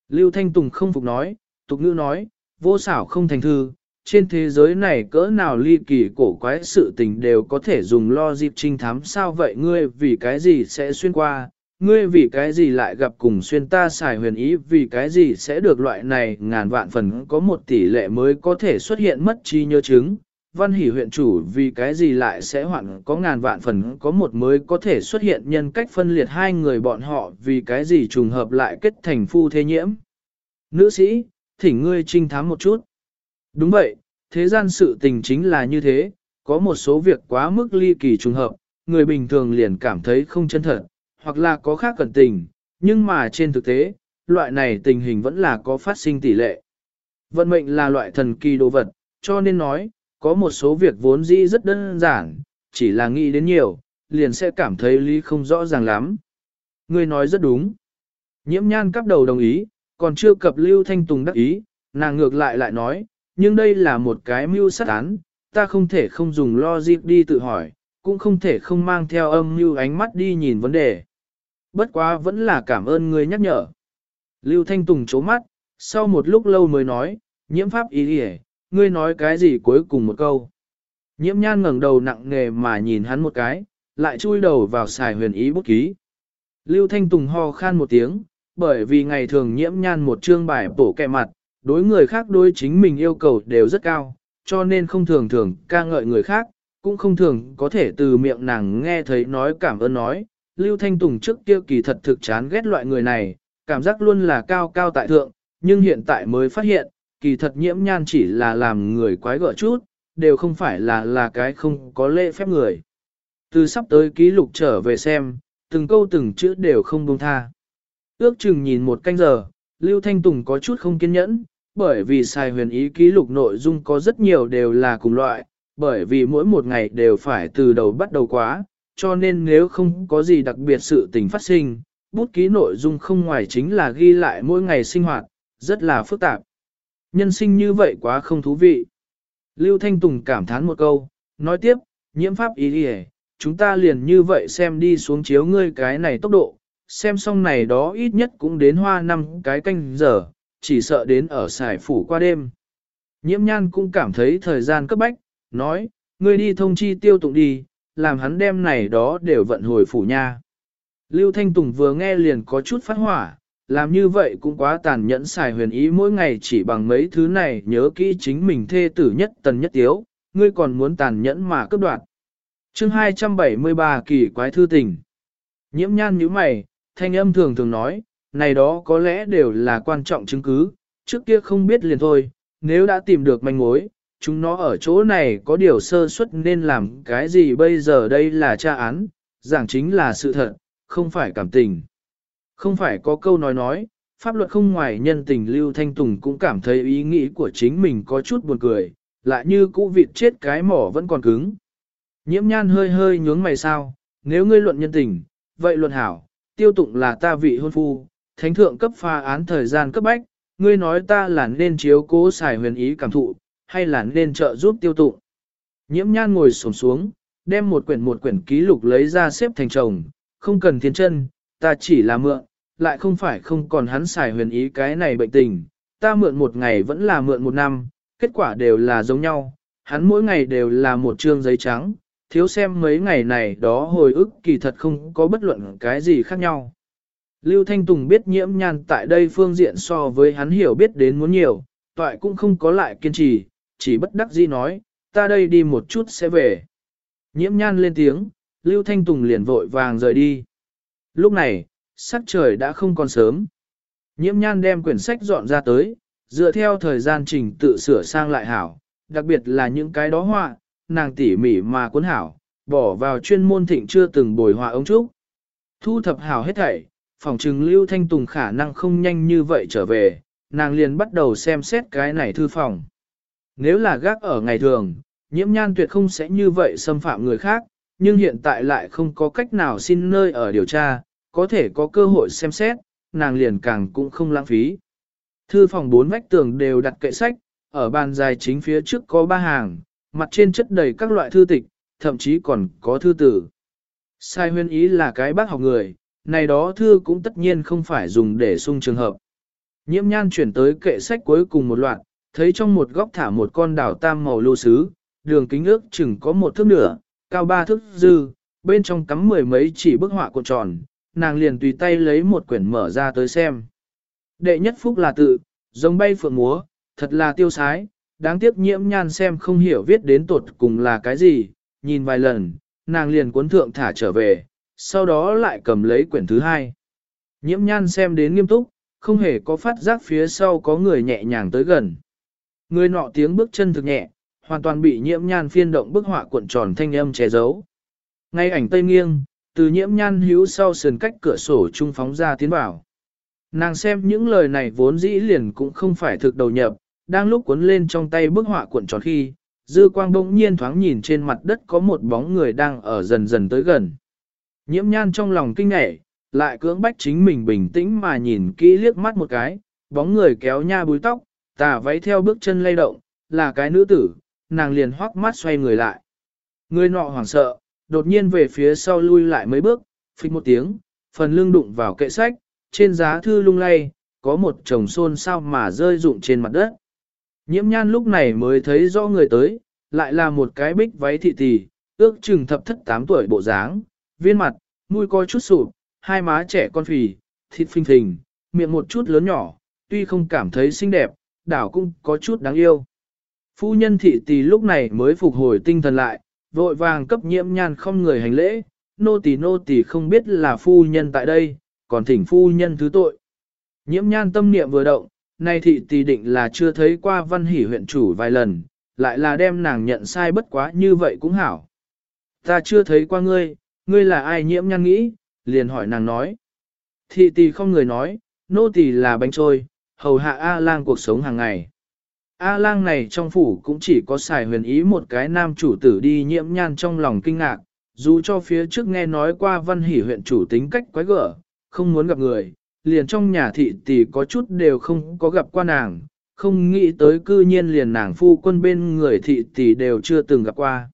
Speaker 1: Lưu Thanh Tùng không phục nói, tục ngữ nói, vô xảo không thành thư, trên thế giới này cỡ nào ly kỳ cổ quái sự tình đều có thể dùng lo dịp trinh thám sao vậy ngươi vì cái gì sẽ xuyên qua, ngươi vì cái gì lại gặp cùng xuyên ta xài huyền ý vì cái gì sẽ được loại này ngàn vạn phần có một tỷ lệ mới có thể xuất hiện mất trí nhớ chứng. Văn hỷ huyện chủ vì cái gì lại sẽ hoạn có ngàn vạn phần có một mới có thể xuất hiện nhân cách phân liệt hai người bọn họ vì cái gì trùng hợp lại kết thành phu thế nhiễm. Nữ sĩ, thỉnh ngươi trinh thám một chút. Đúng vậy, thế gian sự tình chính là như thế, có một số việc quá mức ly kỳ trùng hợp, người bình thường liền cảm thấy không chân thật, hoặc là có khác cẩn tình, nhưng mà trên thực tế, loại này tình hình vẫn là có phát sinh tỷ lệ. Vận mệnh là loại thần kỳ đồ vật, cho nên nói, có một số việc vốn dĩ rất đơn giản, chỉ là nghĩ đến nhiều, liền sẽ cảm thấy lý không rõ ràng lắm. Người nói rất đúng. Nhiễm nhan cắp đầu đồng ý, còn chưa cập Lưu Thanh Tùng đắc ý, nàng ngược lại lại nói, nhưng đây là một cái mưu sát án, ta không thể không dùng logic đi tự hỏi, cũng không thể không mang theo âm mưu ánh mắt đi nhìn vấn đề. Bất quá vẫn là cảm ơn ngươi nhắc nhở. Lưu Thanh Tùng chố mắt, sau một lúc lâu mới nói, nhiễm pháp ý đi ngươi nói cái gì cuối cùng một câu. Nhiễm nhan ngẩng đầu nặng nề mà nhìn hắn một cái, lại chui đầu vào xài huyền ý bút ký. Lưu Thanh Tùng ho khan một tiếng, bởi vì ngày thường nhiễm nhan một chương bài bổ kẹ mặt, đối người khác đối chính mình yêu cầu đều rất cao, cho nên không thường thường ca ngợi người khác, cũng không thường có thể từ miệng nàng nghe thấy nói cảm ơn nói. Lưu Thanh Tùng trước kia kỳ thật thực chán ghét loại người này, cảm giác luôn là cao cao tại thượng, nhưng hiện tại mới phát hiện, kỳ thật nhiễm nhan chỉ là làm người quái gở chút, đều không phải là là cái không có lễ phép người. Từ sắp tới ký lục trở về xem, từng câu từng chữ đều không buông tha. Ước chừng nhìn một canh giờ, Lưu Thanh Tùng có chút không kiên nhẫn, bởi vì xài huyền ý ký lục nội dung có rất nhiều đều là cùng loại, bởi vì mỗi một ngày đều phải từ đầu bắt đầu quá, cho nên nếu không có gì đặc biệt sự tình phát sinh, bút ký nội dung không ngoài chính là ghi lại mỗi ngày sinh hoạt, rất là phức tạp. Nhân sinh như vậy quá không thú vị. Lưu Thanh Tùng cảm thán một câu, nói tiếp, nhiễm pháp ý đi chúng ta liền như vậy xem đi xuống chiếu ngươi cái này tốc độ, xem xong này đó ít nhất cũng đến hoa năm cái canh giờ, chỉ sợ đến ở xài phủ qua đêm. Nhiễm nhan cũng cảm thấy thời gian cấp bách, nói, ngươi đi thông chi tiêu tụng đi, làm hắn đem này đó đều vận hồi phủ nha. Lưu Thanh Tùng vừa nghe liền có chút phát hỏa, làm như vậy cũng quá tàn nhẫn xài huyền ý mỗi ngày chỉ bằng mấy thứ này nhớ kỹ chính mình thê tử nhất tần nhất tiếu, ngươi còn muốn tàn nhẫn mà cướp đoạt. chương 273 kỳ quái thư tình. Nhiễm nhan như mày, thanh âm thường thường nói, này đó có lẽ đều là quan trọng chứng cứ, trước kia không biết liền thôi, nếu đã tìm được manh mối, chúng nó ở chỗ này có điều sơ suất nên làm cái gì bây giờ đây là tra án, giảng chính là sự thật, không phải cảm tình. Không phải có câu nói nói, pháp luật không ngoài nhân tình Lưu Thanh Tùng cũng cảm thấy ý nghĩ của chính mình có chút buồn cười, lại như cũ vịt chết cái mỏ vẫn còn cứng. Nhiễm nhan hơi hơi nhướng mày sao, nếu ngươi luận nhân tình, vậy luận hảo, tiêu tụng là ta vị hôn phu, thánh thượng cấp pha án thời gian cấp bách, ngươi nói ta là nên chiếu cố xài huyền ý cảm thụ, hay là nên trợ giúp tiêu tụng. Nhiễm nhan ngồi xổm xuống, đem một quyển một quyển ký lục lấy ra xếp thành chồng, không cần thiên chân, ta chỉ là mượn, lại không phải không còn hắn xài huyền ý cái này bệnh tình, ta mượn một ngày vẫn là mượn một năm, kết quả đều là giống nhau, hắn mỗi ngày đều là một trương giấy trắng, thiếu xem mấy ngày này đó hồi ức kỳ thật không có bất luận cái gì khác nhau. Lưu Thanh Tùng biết nhiễm nhan tại đây phương diện so với hắn hiểu biết đến muốn nhiều, toại cũng không có lại kiên trì, chỉ bất đắc dĩ nói, ta đây đi một chút sẽ về. Nhiễm nhan lên tiếng, Lưu Thanh Tùng liền vội vàng rời đi. Lúc này, sắc trời đã không còn sớm. Nhiễm nhan đem quyển sách dọn ra tới, dựa theo thời gian trình tự sửa sang lại hảo, đặc biệt là những cái đó họa, nàng tỉ mỉ mà cuốn hảo, bỏ vào chuyên môn thịnh chưa từng bồi họa ống trúc. Thu thập hảo hết thảy, phòng trừng Lưu Thanh Tùng khả năng không nhanh như vậy trở về, nàng liền bắt đầu xem xét cái này thư phòng. Nếu là gác ở ngày thường, nhiễm nhan tuyệt không sẽ như vậy xâm phạm người khác, nhưng hiện tại lại không có cách nào xin nơi ở điều tra, có thể có cơ hội xem xét, nàng liền càng cũng không lãng phí. Thư phòng bốn vách tường đều đặt kệ sách, ở bàn dài chính phía trước có ba hàng, mặt trên chất đầy các loại thư tịch, thậm chí còn có thư tử. Sai huyên ý là cái bác học người, này đó thư cũng tất nhiên không phải dùng để sung trường hợp. Nhiễm nhan chuyển tới kệ sách cuối cùng một loạt, thấy trong một góc thả một con đảo tam màu lô sứ, đường kính ước chừng có một thước nửa, cao ba thước dư, bên trong cắm mười mấy chỉ bức họa cuộn tròn, nàng liền tùy tay lấy một quyển mở ra tới xem. Đệ nhất phúc là tự, giống bay phượng múa, thật là tiêu sái, đáng tiếc nhiễm nhan xem không hiểu viết đến tột cùng là cái gì, nhìn vài lần, nàng liền cuốn thượng thả trở về, sau đó lại cầm lấy quyển thứ hai. Nhiễm nhan xem đến nghiêm túc, không hề có phát giác phía sau có người nhẹ nhàng tới gần. Người nọ tiếng bước chân thực nhẹ, hoàn toàn bị nhiễm nhan phiên động bức họa cuộn tròn thanh âm che giấu. Ngay ảnh tây nghiêng, từ nhiễm nhan hữu sau sườn cách cửa sổ trung phóng ra tiến vào. Nàng xem những lời này vốn dĩ liền cũng không phải thực đầu nhập, đang lúc cuốn lên trong tay bức họa cuộn tròn khi, dư quang bỗng nhiên thoáng nhìn trên mặt đất có một bóng người đang ở dần dần tới gần. Nhiễm nhan trong lòng kinh ngạc, lại cưỡng bách chính mình bình tĩnh mà nhìn kỹ liếc mắt một cái, bóng người kéo nha búi tóc, tà váy theo bước chân lay động, là cái nữ tử, nàng liền hoắc mắt xoay người lại. Người nọ hoảng sợ, đột nhiên về phía sau lui lại mấy bước, phịch một tiếng, phần lưng đụng vào kệ sách, trên giá thư lung lay, có một chồng xôn sao mà rơi rụng trên mặt đất. Nhiễm nhan lúc này mới thấy rõ người tới, lại là một cái bích váy thị tỷ, ước chừng thập thất tám tuổi bộ dáng, viên mặt, mũi coi chút sụp, hai má trẻ con phì, thịt phình phình, miệng một chút lớn nhỏ, tuy không cảm thấy xinh đẹp, đảo cũng có chút đáng yêu. Phu nhân thị tỷ lúc này mới phục hồi tinh thần lại, vội vàng cấp nhiễm nhan không người hành lễ, nô tỳ nô tỳ không biết là phu nhân tại đây, còn thỉnh phu nhân thứ tội. Nhiễm nhan tâm niệm vừa động, nay thị tỷ định là chưa thấy qua văn hỷ huyện chủ vài lần, lại là đem nàng nhận sai bất quá như vậy cũng hảo. Ta chưa thấy qua ngươi, ngươi là ai nhiễm nhan nghĩ, liền hỏi nàng nói. Thị tỷ không người nói, nô tỳ là bánh trôi, hầu hạ A-lang cuộc sống hàng ngày. A-lang này trong phủ cũng chỉ có xài huyền ý một cái nam chủ tử đi nhiễm nhan trong lòng kinh ngạc, dù cho phía trước nghe nói qua văn hỷ huyện chủ tính cách quái gở, không muốn gặp người, liền trong nhà thị tỷ có chút đều không có gặp qua nàng, không nghĩ tới cư nhiên liền nàng phu quân bên người thị tỷ đều chưa từng gặp qua.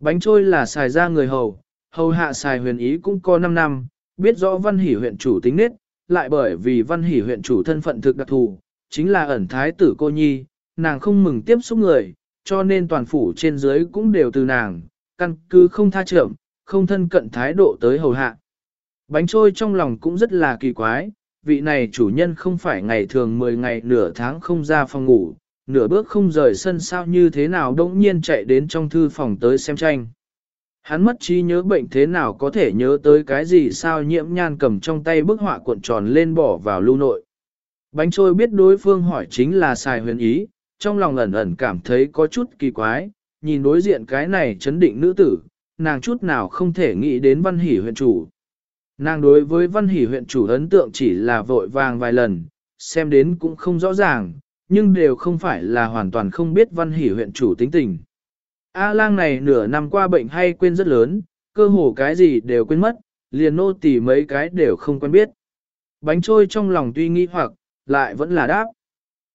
Speaker 1: Bánh trôi là xài ra người hầu, hầu hạ xài huyền ý cũng có 5 năm, biết rõ văn hỷ huyện chủ tính nết, lại bởi vì văn hỷ huyện chủ thân phận thực đặc thù, chính là ẩn thái tử cô nhi, nàng không mừng tiếp xúc người, cho nên toàn phủ trên dưới cũng đều từ nàng, căn cứ không tha trưởng, không thân cận thái độ tới hầu hạ. Bánh trôi trong lòng cũng rất là kỳ quái, vị này chủ nhân không phải ngày thường 10 ngày nửa tháng không ra phòng ngủ, nửa bước không rời sân sao như thế nào đỗng nhiên chạy đến trong thư phòng tới xem tranh. Hắn mất trí nhớ bệnh thế nào có thể nhớ tới cái gì sao nhiễm nhan cầm trong tay bức họa cuộn tròn lên bỏ vào lưu nội. Bánh trôi biết đối phương hỏi chính là xài huyền ý, trong lòng ẩn ẩn cảm thấy có chút kỳ quái, nhìn đối diện cái này chấn định nữ tử, nàng chút nào không thể nghĩ đến văn hỷ huyện chủ. Nàng đối với văn hỷ huyện chủ ấn tượng chỉ là vội vàng vài lần, xem đến cũng không rõ ràng, nhưng đều không phải là hoàn toàn không biết văn hỷ huyện chủ tính tình. A lang này nửa năm qua bệnh hay quên rất lớn, cơ hồ cái gì đều quên mất, liền nô tỉ mấy cái đều không quen biết. Bánh trôi trong lòng tuy nghi hoặc, lại vẫn là đáp.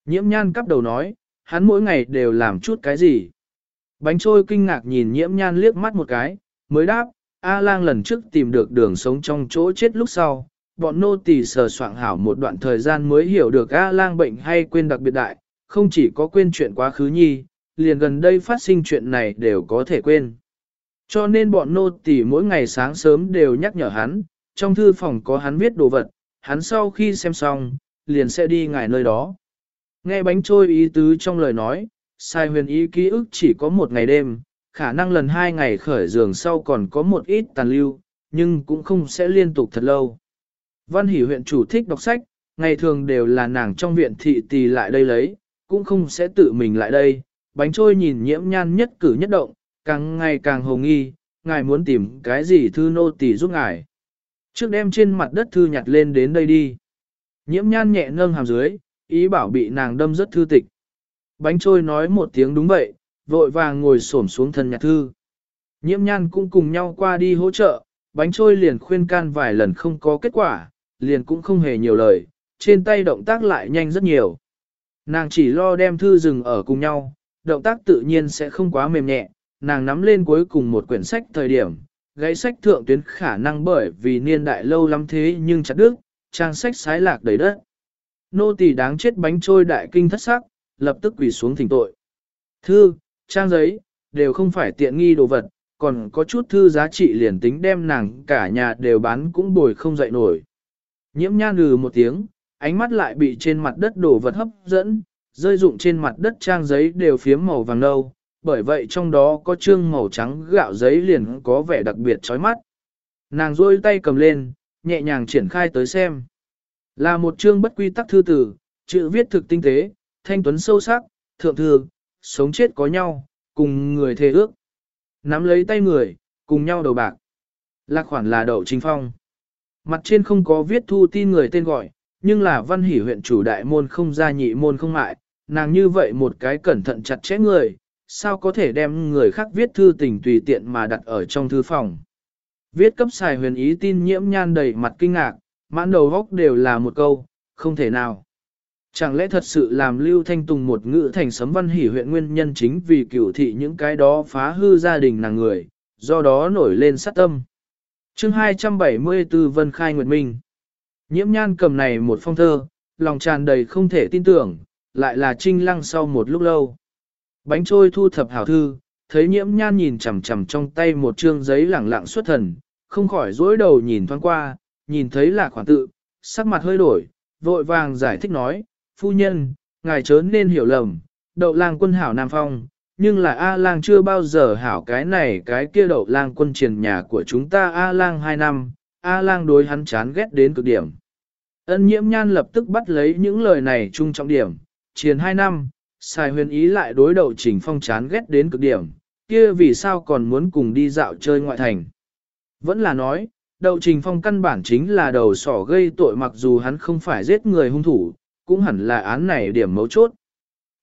Speaker 1: Nhiễm nhan cắp đầu nói, hắn mỗi ngày đều làm chút cái gì. Bánh trôi kinh ngạc nhìn nhiễm nhan liếc mắt một cái, mới đáp, A lang lần trước tìm được đường sống trong chỗ chết lúc sau, bọn nô tỳ sờ soạn hảo một đoạn thời gian mới hiểu được A lang bệnh hay quên đặc biệt đại, không chỉ có quên chuyện quá khứ nhi, liền gần đây phát sinh chuyện này đều có thể quên. Cho nên bọn nô tỳ mỗi ngày sáng sớm đều nhắc nhở hắn, trong thư phòng có hắn viết đồ vật, hắn sau khi xem xong, liền sẽ đi ngài nơi đó. Nghe bánh trôi ý tứ trong lời nói, sai huyền ý ký ức chỉ có một ngày đêm, khả năng lần hai ngày khởi giường sau còn có một ít tàn lưu, nhưng cũng không sẽ liên tục thật lâu. Văn hỷ huyện chủ thích đọc sách, ngày thường đều là nàng trong viện thị tỳ lại đây lấy, cũng không sẽ tự mình lại đây. Bánh trôi nhìn nhiễm nhan nhất cử nhất động, càng ngày càng hồ nghi, ngài muốn tìm cái gì thư nô tỳ giúp ngài. Trước đem trên mặt đất thư nhặt lên đến đây đi. Nhiễm nhan nhẹ nâng hàm dưới, ý bảo bị nàng đâm rất thư tịch. Bánh trôi nói một tiếng đúng vậy, vội vàng ngồi xổm xuống thân nhặt thư. Nhiễm nhan cũng cùng nhau qua đi hỗ trợ, bánh trôi liền khuyên can vài lần không có kết quả, liền cũng không hề nhiều lời, trên tay động tác lại nhanh rất nhiều. Nàng chỉ lo đem thư dừng ở cùng nhau, động tác tự nhiên sẽ không quá mềm nhẹ, nàng nắm lên cuối cùng một quyển sách thời điểm, gãy sách thượng tuyến khả năng bởi vì niên đại lâu lắm thế nhưng chặt đứt, trang sách sái lạc đầy đất. Nô tỳ đáng chết bánh trôi đại kinh thất sắc, lập tức quỳ xuống thỉnh tội. Thư, trang giấy, đều không phải tiện nghi đồ vật, còn có chút thư giá trị liền tính đem nàng cả nhà đều bán cũng bồi không dậy nổi. Nhiễm nhan lừ một tiếng, ánh mắt lại bị trên mặt đất đồ vật hấp dẫn, rơi dụng trên mặt đất trang giấy đều phiếm màu vàng nâu, bởi vậy trong đó có trương màu trắng gạo giấy liền có vẻ đặc biệt chói mắt. Nàng rôi tay cầm lên, nhẹ nhàng triển khai tới xem. Là một chương bất quy tắc thư tử, chữ viết thực tinh tế, thanh tuấn sâu sắc, thượng thừa, sống chết có nhau, cùng người thề ước. Nắm lấy tay người, cùng nhau đầu bạc. Lạc khoản là đậu chính phong. Mặt trên không có viết thu tin người tên gọi, nhưng là văn hỷ huyện chủ đại môn không gia nhị môn không mại, nàng như vậy một cái cẩn thận chặt chẽ người, sao có thể đem người khác viết thư tình tùy tiện mà đặt ở trong thư phòng. Viết cấp xài huyền ý tin nhiễm nhan đầy mặt kinh ngạc, mãn đầu góc đều là một câu, không thể nào. Chẳng lẽ thật sự làm Lưu Thanh Tùng một ngữ thành sấm văn hỉ huyện nguyên nhân chính vì cửu thị những cái đó phá hư gia đình nàng người, do đó nổi lên sát tâm. chương 274 Vân Khai Nguyệt Minh Nhiễm nhan cầm này một phong thơ, lòng tràn đầy không thể tin tưởng, lại là trinh lăng sau một lúc lâu. Bánh trôi thu thập hảo thư, thấy nhiễm nhan nhìn chằm chằm trong tay một trương giấy lẳng lặng xuất thần, không khỏi dối đầu nhìn thoáng qua, nhìn thấy là khoản tự, sắc mặt hơi đổi, vội vàng giải thích nói, phu nhân, ngài chớ nên hiểu lầm, đậu lang quân hảo Nam Phong, nhưng là A-lang chưa bao giờ hảo cái này cái kia đậu lang quân triền nhà của chúng ta A-lang hai năm, A-lang đối hắn chán ghét đến cực điểm. Ân nhiễm nhan lập tức bắt lấy những lời này chung trọng điểm, chiến 2 năm, xài huyền ý lại đối đầu trình phong chán ghét đến cực điểm, kia vì sao còn muốn cùng đi dạo chơi ngoại thành. Vẫn là nói, đậu trình phong căn bản chính là đầu sỏ gây tội mặc dù hắn không phải giết người hung thủ, cũng hẳn là án này điểm mấu chốt.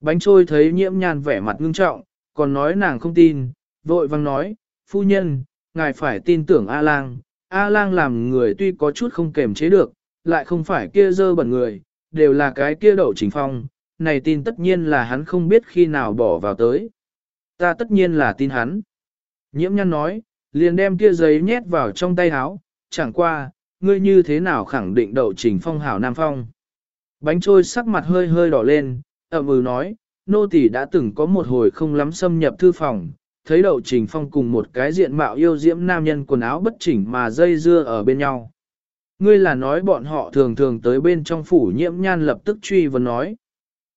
Speaker 1: Bánh trôi thấy nhiễm nhan vẻ mặt ngưng trọng, còn nói nàng không tin, vội vang nói, phu nhân, ngài phải tin tưởng A-lang, A-lang làm người tuy có chút không kềm chế được, lại không phải kia dơ bẩn người, đều là cái kia đậu trình phong, này tin tất nhiên là hắn không biết khi nào bỏ vào tới. Ta tất nhiên là tin hắn. Nhiễm nhăn nói, liền đem kia giấy nhét vào trong tay áo, chẳng qua, ngươi như thế nào khẳng định đậu trình phong hảo Nam Phong. Bánh trôi sắc mặt hơi hơi đỏ lên, ậm ừ nói, nô tỳ đã từng có một hồi không lắm xâm nhập thư phòng, thấy đậu trình phong cùng một cái diện mạo yêu diễm nam nhân quần áo bất chỉnh mà dây dưa ở bên nhau. Ngươi là nói bọn họ thường thường tới bên trong phủ nhiễm nhan lập tức truy vấn nói.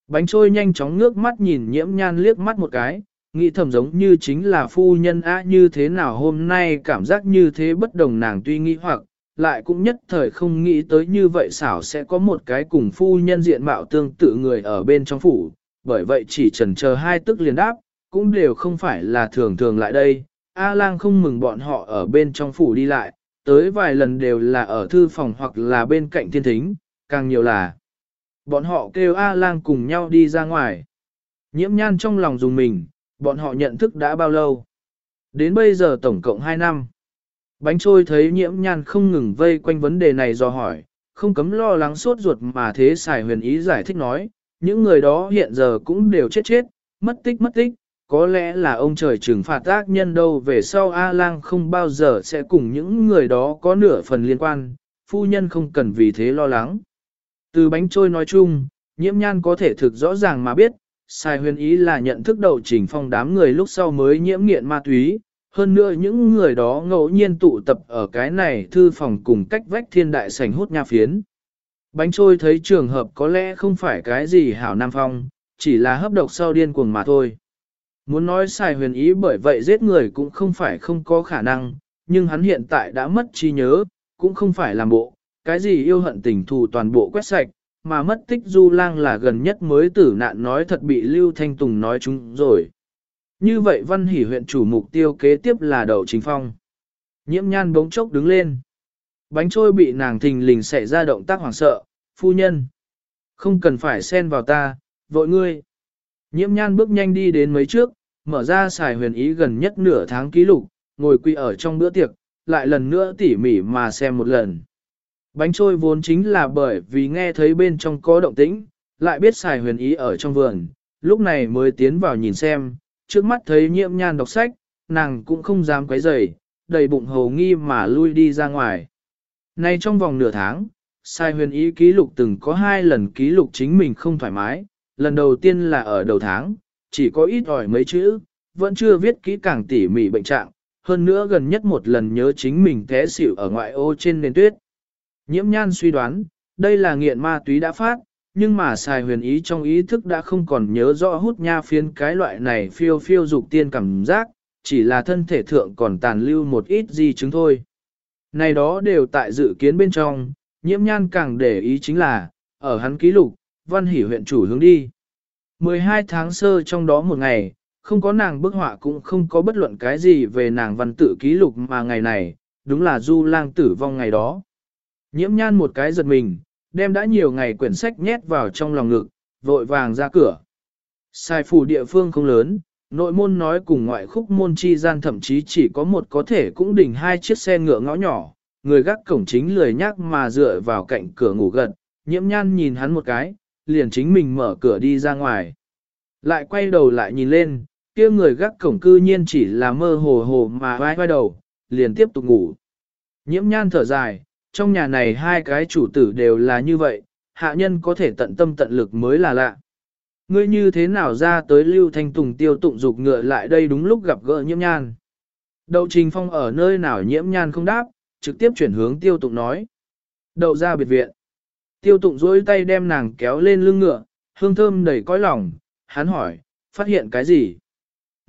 Speaker 1: Bánh trôi nhanh chóng ngước mắt nhìn nhiễm nhan liếc mắt một cái, nghĩ thầm giống như chính là phu nhân á như thế nào hôm nay cảm giác như thế bất đồng nàng tuy nghĩ hoặc, lại cũng nhất thời không nghĩ tới như vậy xảo sẽ có một cái cùng phu nhân diện mạo tương tự người ở bên trong phủ, bởi vậy chỉ trần chờ hai tức liền đáp, cũng đều không phải là thường thường lại đây. A lang không mừng bọn họ ở bên trong phủ đi lại, tới vài lần đều là ở thư phòng hoặc là bên cạnh thiên thính, càng nhiều là bọn họ kêu A lang cùng nhau đi ra ngoài. Nhiễm nhan trong lòng dùng mình, bọn họ nhận thức đã bao lâu? Đến bây giờ tổng cộng 2 năm. Bánh trôi thấy nhiễm nhan không ngừng vây quanh vấn đề này do hỏi, không cấm lo lắng sốt ruột mà thế xài huyền ý giải thích nói, những người đó hiện giờ cũng đều chết chết, mất tích mất tích, có lẽ là ông trời trừng phạt tác nhân đâu về sau A-lang không bao giờ sẽ cùng những người đó có nửa phần liên quan, phu nhân không cần vì thế lo lắng. Từ bánh trôi nói chung, nhiễm nhan có thể thực rõ ràng mà biết, sai huyền ý là nhận thức đầu trình phong đám người lúc sau mới nhiễm nghiện ma túy, hơn nữa những người đó ngẫu nhiên tụ tập ở cái này thư phòng cùng cách vách thiên đại sảnh hút nha phiến. Bánh trôi thấy trường hợp có lẽ không phải cái gì hảo nam phong, chỉ là hấp độc sau điên cuồng mà thôi. Muốn nói sai huyền ý bởi vậy giết người cũng không phải không có khả năng, nhưng hắn hiện tại đã mất trí nhớ, cũng không phải làm bộ, cái gì yêu hận tình thù toàn bộ quét sạch, mà mất tích du lang là gần nhất mới tử nạn nói thật bị Lưu Thanh Tùng nói chúng rồi. Như vậy văn hỉ huyện chủ mục tiêu kế tiếp là đậu chính phong. Nhiễm nhan bỗng chốc đứng lên. Bánh trôi bị nàng thình lình xảy ra động tác hoảng sợ, phu nhân. Không cần phải xen vào ta, vội ngươi. Nhiễm nhan bước nhanh đi đến mấy trước, mở ra xài huyền ý gần nhất nửa tháng ký lục, ngồi quỳ ở trong bữa tiệc, lại lần nữa tỉ mỉ mà xem một lần. Bánh trôi vốn chính là bởi vì nghe thấy bên trong có động tĩnh, lại biết xài huyền ý ở trong vườn, lúc này mới tiến vào nhìn xem, trước mắt thấy nhiễm nhan đọc sách, nàng cũng không dám quấy rầy, đầy bụng hầu nghi mà lui đi ra ngoài. Nay trong vòng nửa tháng, sai huyền ý ký lục từng có hai lần ký lục chính mình không thoải mái, lần đầu tiên là ở đầu tháng, chỉ có ít ỏi mấy chữ, vẫn chưa viết kỹ càng tỉ mỉ bệnh trạng, hơn nữa gần nhất một lần nhớ chính mình té xỉu ở ngoại ô trên nền tuyết. Nhiễm nhan suy đoán, đây là nghiện ma túy đã phát, nhưng mà xài huyền ý trong ý thức đã không còn nhớ rõ hút nha phiến cái loại này phiêu phiêu dục tiên cảm giác, chỉ là thân thể thượng còn tàn lưu một ít di chứng thôi. Này đó đều tại dự kiến bên trong, nhiễm nhan càng để ý chính là, ở hắn ký lục, văn hỷ huyện chủ hướng đi. 12 tháng sơ trong đó một ngày, không có nàng bức họa cũng không có bất luận cái gì về nàng văn tự ký lục mà ngày này, đúng là du lang tử vong ngày đó. Nhiễm nhan một cái giật mình, đem đã nhiều ngày quyển sách nhét vào trong lòng ngực, vội vàng ra cửa. Sai phủ địa phương không lớn, nội môn nói cùng ngoại khúc môn chi gian thậm chí chỉ có một có thể cũng đỉnh hai chiếc xe ngựa ngõ nhỏ, người gác cổng chính lười nhắc mà dựa vào cạnh cửa ngủ gật, nhiễm nhan nhìn hắn một cái, liền chính mình mở cửa đi ra ngoài. Lại quay đầu lại nhìn lên, kia người gác cổng cư nhiên chỉ là mơ hồ hồ mà vai vai đầu, liền tiếp tục ngủ. Nhiễm nhan thở dài, trong nhà này hai cái chủ tử đều là như vậy, hạ nhân có thể tận tâm tận lực mới là lạ. Ngươi như thế nào ra tới Lưu Thanh Tùng tiêu tụng dục ngựa lại đây đúng lúc gặp gỡ nhiễm nhan. Đậu Trình Phong ở nơi nào nhiễm nhan không đáp, trực tiếp chuyển hướng tiêu tụng nói. Đậu ra biệt viện. Tiêu tụng dối tay đem nàng kéo lên lưng ngựa, hương thơm đầy cõi lòng, hắn hỏi, phát hiện cái gì?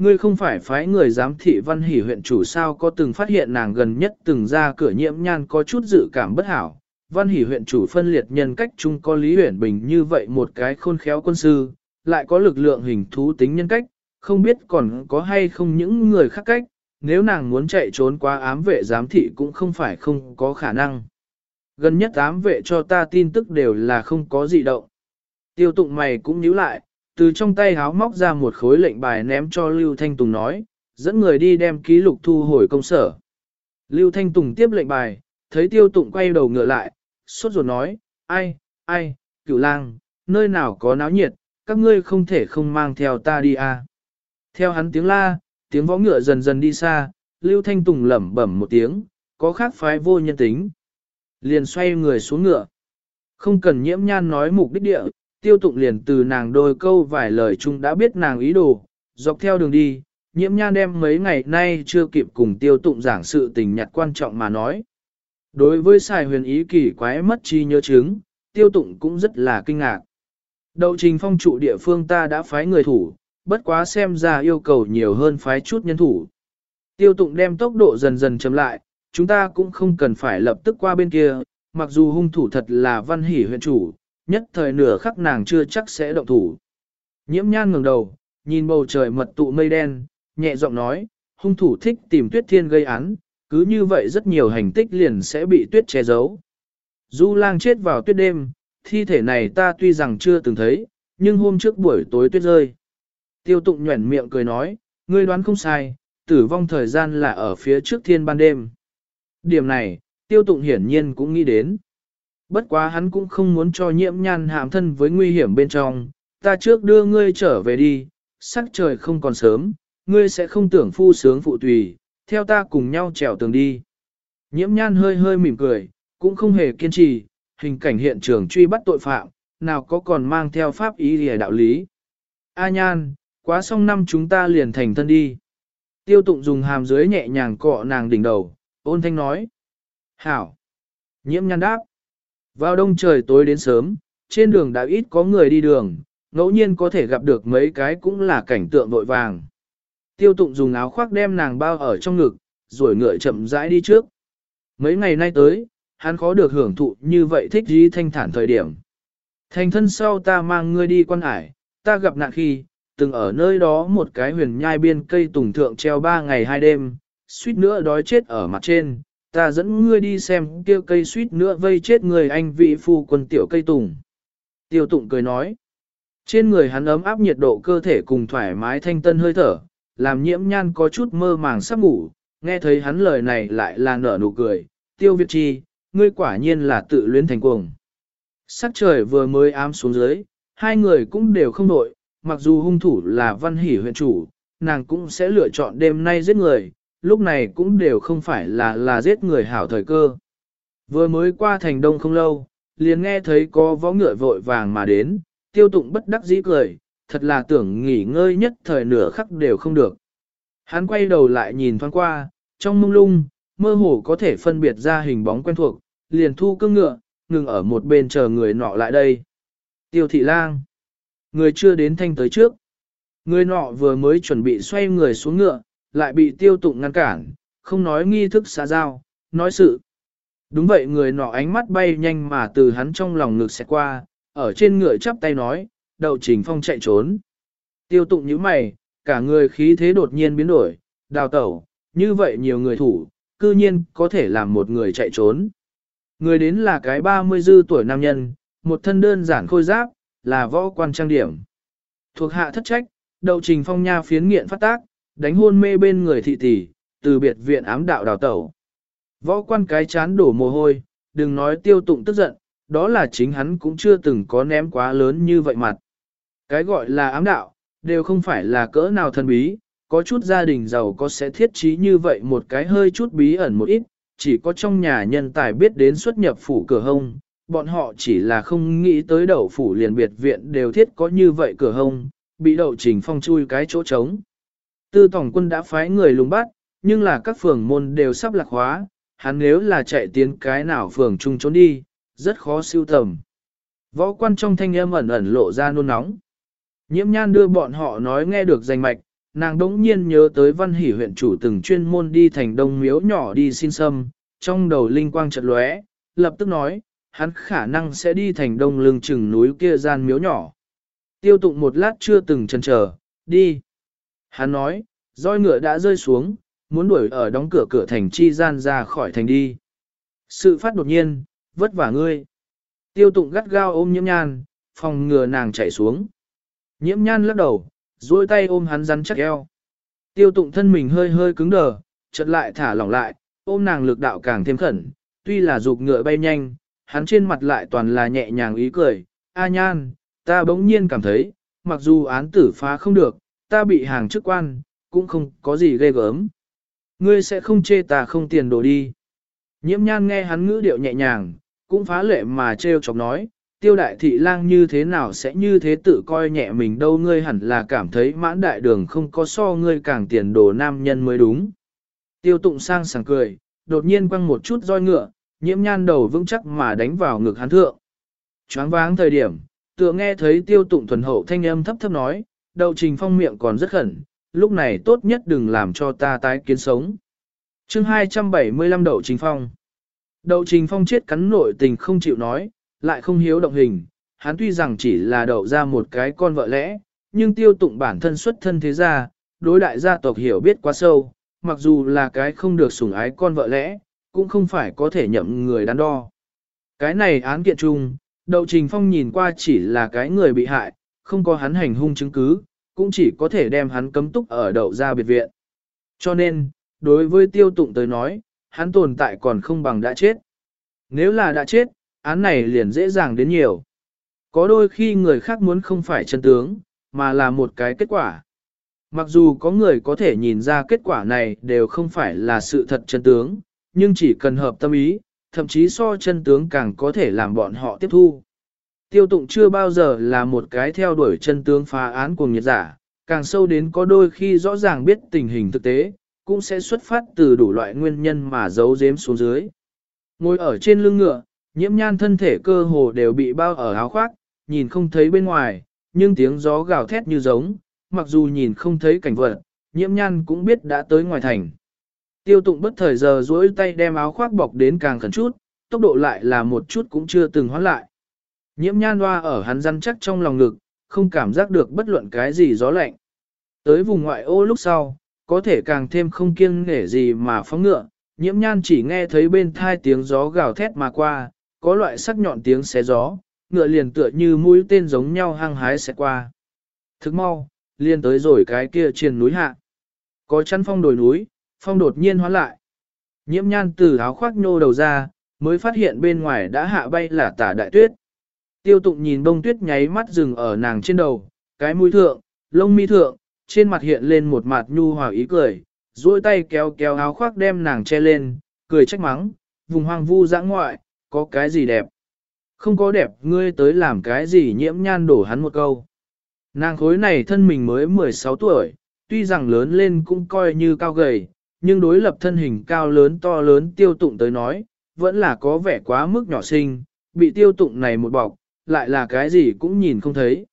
Speaker 1: Ngươi không phải phái người giám thị văn hỷ huyện chủ sao có từng phát hiện nàng gần nhất từng ra cửa nhiễm nhan có chút dự cảm bất hảo. Văn hỷ huyện chủ phân liệt nhân cách chung có Lý Huyền Bình như vậy một cái khôn khéo quân sư, lại có lực lượng hình thú tính nhân cách, không biết còn có hay không những người khác cách, nếu nàng muốn chạy trốn qua ám vệ giám thị cũng không phải không có khả năng. Gần nhất ám vệ cho ta tin tức đều là không có gì động. Tiêu tụng mày cũng nhíu lại, từ trong tay háo móc ra một khối lệnh bài ném cho Lưu Thanh Tùng nói, dẫn người đi đem ký lục thu hồi công sở. Lưu Thanh Tùng tiếp lệnh bài, thấy tiêu tụng quay đầu ngựa lại, sốt ruột nói, ai, ai, cửu lang, nơi nào có náo nhiệt, các ngươi không thể không mang theo ta đi à. Theo hắn tiếng la, tiếng võ ngựa dần dần đi xa, Lưu Thanh Tùng lẩm bẩm một tiếng, có khác phái vô nhân tính. Liền xoay người xuống ngựa. Không cần nhiễm nhan nói mục đích địa, tiêu tụng liền từ nàng đôi câu vài lời chung đã biết nàng ý đồ, dọc theo đường đi, nhiễm nhan đem mấy ngày nay chưa kịp cùng tiêu tụng giảng sự tình nhặt quan trọng mà nói. Đối với xài huyền ý kỳ quái mất chi nhớ chứng, tiêu tụng cũng rất là kinh ngạc. Đậu trình phong trụ địa phương ta đã phái người thủ, bất quá xem ra yêu cầu nhiều hơn phái chút nhân thủ. Tiêu tụng đem tốc độ dần dần chậm lại, chúng ta cũng không cần phải lập tức qua bên kia, mặc dù hung thủ thật là văn hỉ huyện chủ, nhất thời nửa khắc nàng chưa chắc sẽ động thủ. Nhiễm nhan ngẩng đầu, nhìn bầu trời mật tụ mây đen, nhẹ giọng nói, hung thủ thích tìm tuyết thiên gây án, cứ như vậy rất nhiều hành tích liền sẽ bị tuyết che giấu. Du lang chết vào tuyết đêm, thi thể này ta tuy rằng chưa từng thấy, nhưng hôm trước buổi tối tuyết rơi. Tiêu tụng nhuẩn miệng cười nói, ngươi đoán không sai, tử vong thời gian là ở phía trước thiên ban đêm. Điểm này, tiêu tụng hiển nhiên cũng nghĩ đến. Bất quá hắn cũng không muốn cho nhiễm nhan hạm thân với nguy hiểm bên trong, ta trước đưa ngươi trở về đi, sắc trời không còn sớm, ngươi sẽ không tưởng phu sướng phụ tùy, theo ta cùng nhau trèo tường đi. Nhiễm nhan hơi hơi mỉm cười, cũng không hề kiên trì, hình cảnh hiện trường truy bắt tội phạm, nào có còn mang theo pháp ý lìa đạo lý. A nhan, quá xong năm chúng ta liền thành thân đi. Tiêu tụng dùng hàm dưới nhẹ nhàng cọ nàng đỉnh đầu, ôn thanh nói. Hảo. Nhiễm nhan đáp. Vào đông trời tối đến sớm, trên đường đã ít có người đi đường, ngẫu nhiên có thể gặp được mấy cái cũng là cảnh tượng vội vàng. Tiêu tụng dùng áo khoác đem nàng bao ở trong ngực, rồi ngựa chậm rãi đi trước. Mấy ngày nay tới, hắn khó được hưởng thụ như vậy thích dí thanh thản thời điểm. Thành thân sau ta mang ngươi đi quan hải, ta gặp nạn khi, từng ở nơi đó một cái huyền nhai biên cây tùng thượng treo ba ngày hai đêm, suýt nữa đói chết ở mặt trên, ta dẫn ngươi đi xem kia cây suýt nữa vây chết người anh vị phu quân tiểu cây tùng. Tiêu tụng cười nói, trên người hắn ấm áp nhiệt độ cơ thể cùng thoải mái thanh tân hơi thở, làm nhiễm nhan có chút mơ màng sắp ngủ, nghe thấy hắn lời này lại là nở nụ cười, tiêu việt chi, ngươi quả nhiên là tự luyến thành cuồng. Sắc trời vừa mới ám xuống dưới, hai người cũng đều không đội, mặc dù hung thủ là văn hỷ huyện chủ, nàng cũng sẽ lựa chọn đêm nay giết người, lúc này cũng đều không phải là là giết người hảo thời cơ. Vừa mới qua thành đông không lâu, liền nghe thấy có võ ngựa vội vàng mà đến, tiêu tụng bất đắc dĩ cười, thật là tưởng nghỉ ngơi nhất thời nửa khắc đều không được. Hắn quay đầu lại nhìn thoáng qua, trong mông lung, mơ hồ có thể phân biệt ra hình bóng quen thuộc, liền thu cương ngựa, ngừng ở một bên chờ người nọ lại đây. Tiêu thị lang. Người chưa đến thanh tới trước. Người nọ vừa mới chuẩn bị xoay người xuống ngựa, lại bị tiêu tụng ngăn cản, không nói nghi thức xã giao, nói sự. Đúng vậy người nọ ánh mắt bay nhanh mà từ hắn trong lòng ngực xẹt qua, ở trên ngựa chắp tay nói, đậu trình phong chạy trốn. Tiêu tụng như mày, cả người khí thế đột nhiên biến đổi, đào tẩu, như vậy nhiều người thủ, cư nhiên có thể làm một người chạy trốn. Người đến là cái 30 dư tuổi nam nhân, một thân đơn giản khôi giáp, là võ quan trang điểm. Thuộc hạ thất trách, đậu trình phong nha phiến nghiện phát tác, đánh hôn mê bên người thị tỷ, từ biệt viện ám đạo đào tẩu. Võ quan cái chán đổ mồ hôi, đừng nói tiêu tụng tức giận, đó là chính hắn cũng chưa từng có ném quá lớn như vậy mặt. Cái gọi là ám đạo, đều không phải là cỡ nào thần bí, có chút gia đình giàu có sẽ thiết trí như vậy một cái hơi chút bí ẩn một ít, chỉ có trong nhà nhân tài biết đến xuất nhập phủ cửa hông, bọn họ chỉ là không nghĩ tới đậu phủ liền biệt viện đều thiết có như vậy cửa hông, bị đậu trình phong chui cái chỗ trống. Tư tổng quân đã phái người lùng bắt, nhưng là các phường môn đều sắp lạc hóa, hắn nếu là chạy tiến cái nào phường chung trốn đi, rất khó siêu tầm. Võ quan trong thanh âm ẩn ẩn lộ ra nôn nóng. Nhiễm nhan đưa bọn họ nói nghe được danh mạch, nàng đống nhiên nhớ tới văn hỷ huyện chủ từng chuyên môn đi thành đông miếu nhỏ đi xin sâm, trong đầu linh quang chợt lóe, lập tức nói, hắn khả năng sẽ đi thành đông lưng chừng núi kia gian miếu nhỏ. Tiêu tụng một lát chưa từng chần chờ, đi. Hắn nói, roi ngựa đã rơi xuống, muốn đuổi ở đóng cửa cửa thành chi gian ra khỏi thành đi. Sự phát đột nhiên, vất vả ngươi. Tiêu tụng gắt gao ôm nhiễm nhan, phòng ngừa nàng chạy xuống. Nhiễm nhan lắc đầu, duỗi tay ôm hắn rắn chắc eo. Tiêu tụng thân mình hơi hơi cứng đờ, chợt lại thả lỏng lại, ôm nàng lực đạo càng thêm khẩn, tuy là dục ngựa bay nhanh, hắn trên mặt lại toàn là nhẹ nhàng ý cười. A nhan, ta bỗng nhiên cảm thấy, mặc dù án tử phá không được, ta bị hàng chức quan, cũng không có gì ghê gớm. Ngươi sẽ không chê ta không tiền đồ đi. Nhiễm nhan nghe hắn ngữ điệu nhẹ nhàng, cũng phá lệ mà trêu chọc nói, tiêu đại thị lang như thế nào sẽ như thế tự coi nhẹ mình đâu ngươi hẳn là cảm thấy mãn đại đường không có so ngươi càng tiền đồ nam nhân mới đúng. Tiêu tụng sang sảng cười, đột nhiên quăng một chút roi ngựa, nhiễm nhan đầu vững chắc mà đánh vào ngực hắn thượng. Choáng váng thời điểm, tựa nghe thấy tiêu tụng thuần hậu thanh âm thấp thấp nói, Đậu trình phong miệng còn rất khẩn, lúc này tốt nhất đừng làm cho ta tái kiến sống. chương 275 đậu trình phong. Đậu trình phong chết cắn nội tình không chịu nói, lại không hiếu động hình, hắn tuy rằng chỉ là đậu ra một cái con vợ lẽ, nhưng tiêu tụng bản thân xuất thân thế gia, đối đại gia tộc hiểu biết quá sâu, mặc dù là cái không được sủng ái con vợ lẽ, cũng không phải có thể nhậm người đắn đo. Cái này án kiện chung, đậu trình phong nhìn qua chỉ là cái người bị hại, không có hắn hành hung chứng cứ, cũng chỉ có thể đem hắn cấm túc ở đậu ra biệt viện. Cho nên, đối với tiêu tụng tới nói, hắn tồn tại còn không bằng đã chết. Nếu là đã chết, án này liền dễ dàng đến nhiều. Có đôi khi người khác muốn không phải chân tướng, mà là một cái kết quả. Mặc dù có người có thể nhìn ra kết quả này đều không phải là sự thật chân tướng, nhưng chỉ cần hợp tâm ý, thậm chí so chân tướng càng có thể làm bọn họ tiếp thu. Tiêu tụng chưa bao giờ là một cái theo đuổi chân tướng phá án của nhiệt giả, càng sâu đến có đôi khi rõ ràng biết tình hình thực tế, cũng sẽ xuất phát từ đủ loại nguyên nhân mà giấu giếm xuống dưới. Ngồi ở trên lưng ngựa, nhiễm nhan thân thể cơ hồ đều bị bao ở áo khoác, nhìn không thấy bên ngoài, nhưng tiếng gió gào thét như giống, mặc dù nhìn không thấy cảnh vật, nhiễm nhan cũng biết đã tới ngoài thành. Tiêu tụng bất thời giờ duỗi tay đem áo khoác bọc đến càng khẩn chút, tốc độ lại là một chút cũng chưa từng hoán lại. Nhiễm nhan hoa ở hắn răn chắc trong lòng ngực, không cảm giác được bất luận cái gì gió lạnh. Tới vùng ngoại ô lúc sau, có thể càng thêm không kiêng nể gì mà phóng ngựa, Nhiễm nhan chỉ nghe thấy bên thai tiếng gió gào thét mà qua, có loại sắc nhọn tiếng xé gió, ngựa liền tựa như mũi tên giống nhau hăng hái xé qua. Thức mau, liền tới rồi cái kia trên núi hạ. Có chăn phong đồi núi, phong đột nhiên hóa lại. Nhiễm nhan từ áo khoác nhô đầu ra, mới phát hiện bên ngoài đã hạ bay là tả đại tuyết. Tiêu tụng nhìn bông tuyết nháy mắt dừng ở nàng trên đầu, cái mũi thượng, lông mi thượng, trên mặt hiện lên một mặt nhu hòa ý cười, duỗi tay kéo kéo áo khoác đem nàng che lên, cười trách mắng, vùng hoang vu dã ngoại, có cái gì đẹp. Không có đẹp, ngươi tới làm cái gì nhiễm nhan đổ hắn một câu. Nàng khối này thân mình mới 16 tuổi, tuy rằng lớn lên cũng coi như cao gầy, nhưng đối lập thân hình cao lớn to lớn tiêu tụng tới nói, vẫn là có vẻ quá mức nhỏ xinh, bị tiêu tụng này một bọc, lại là cái gì cũng nhìn không thấy.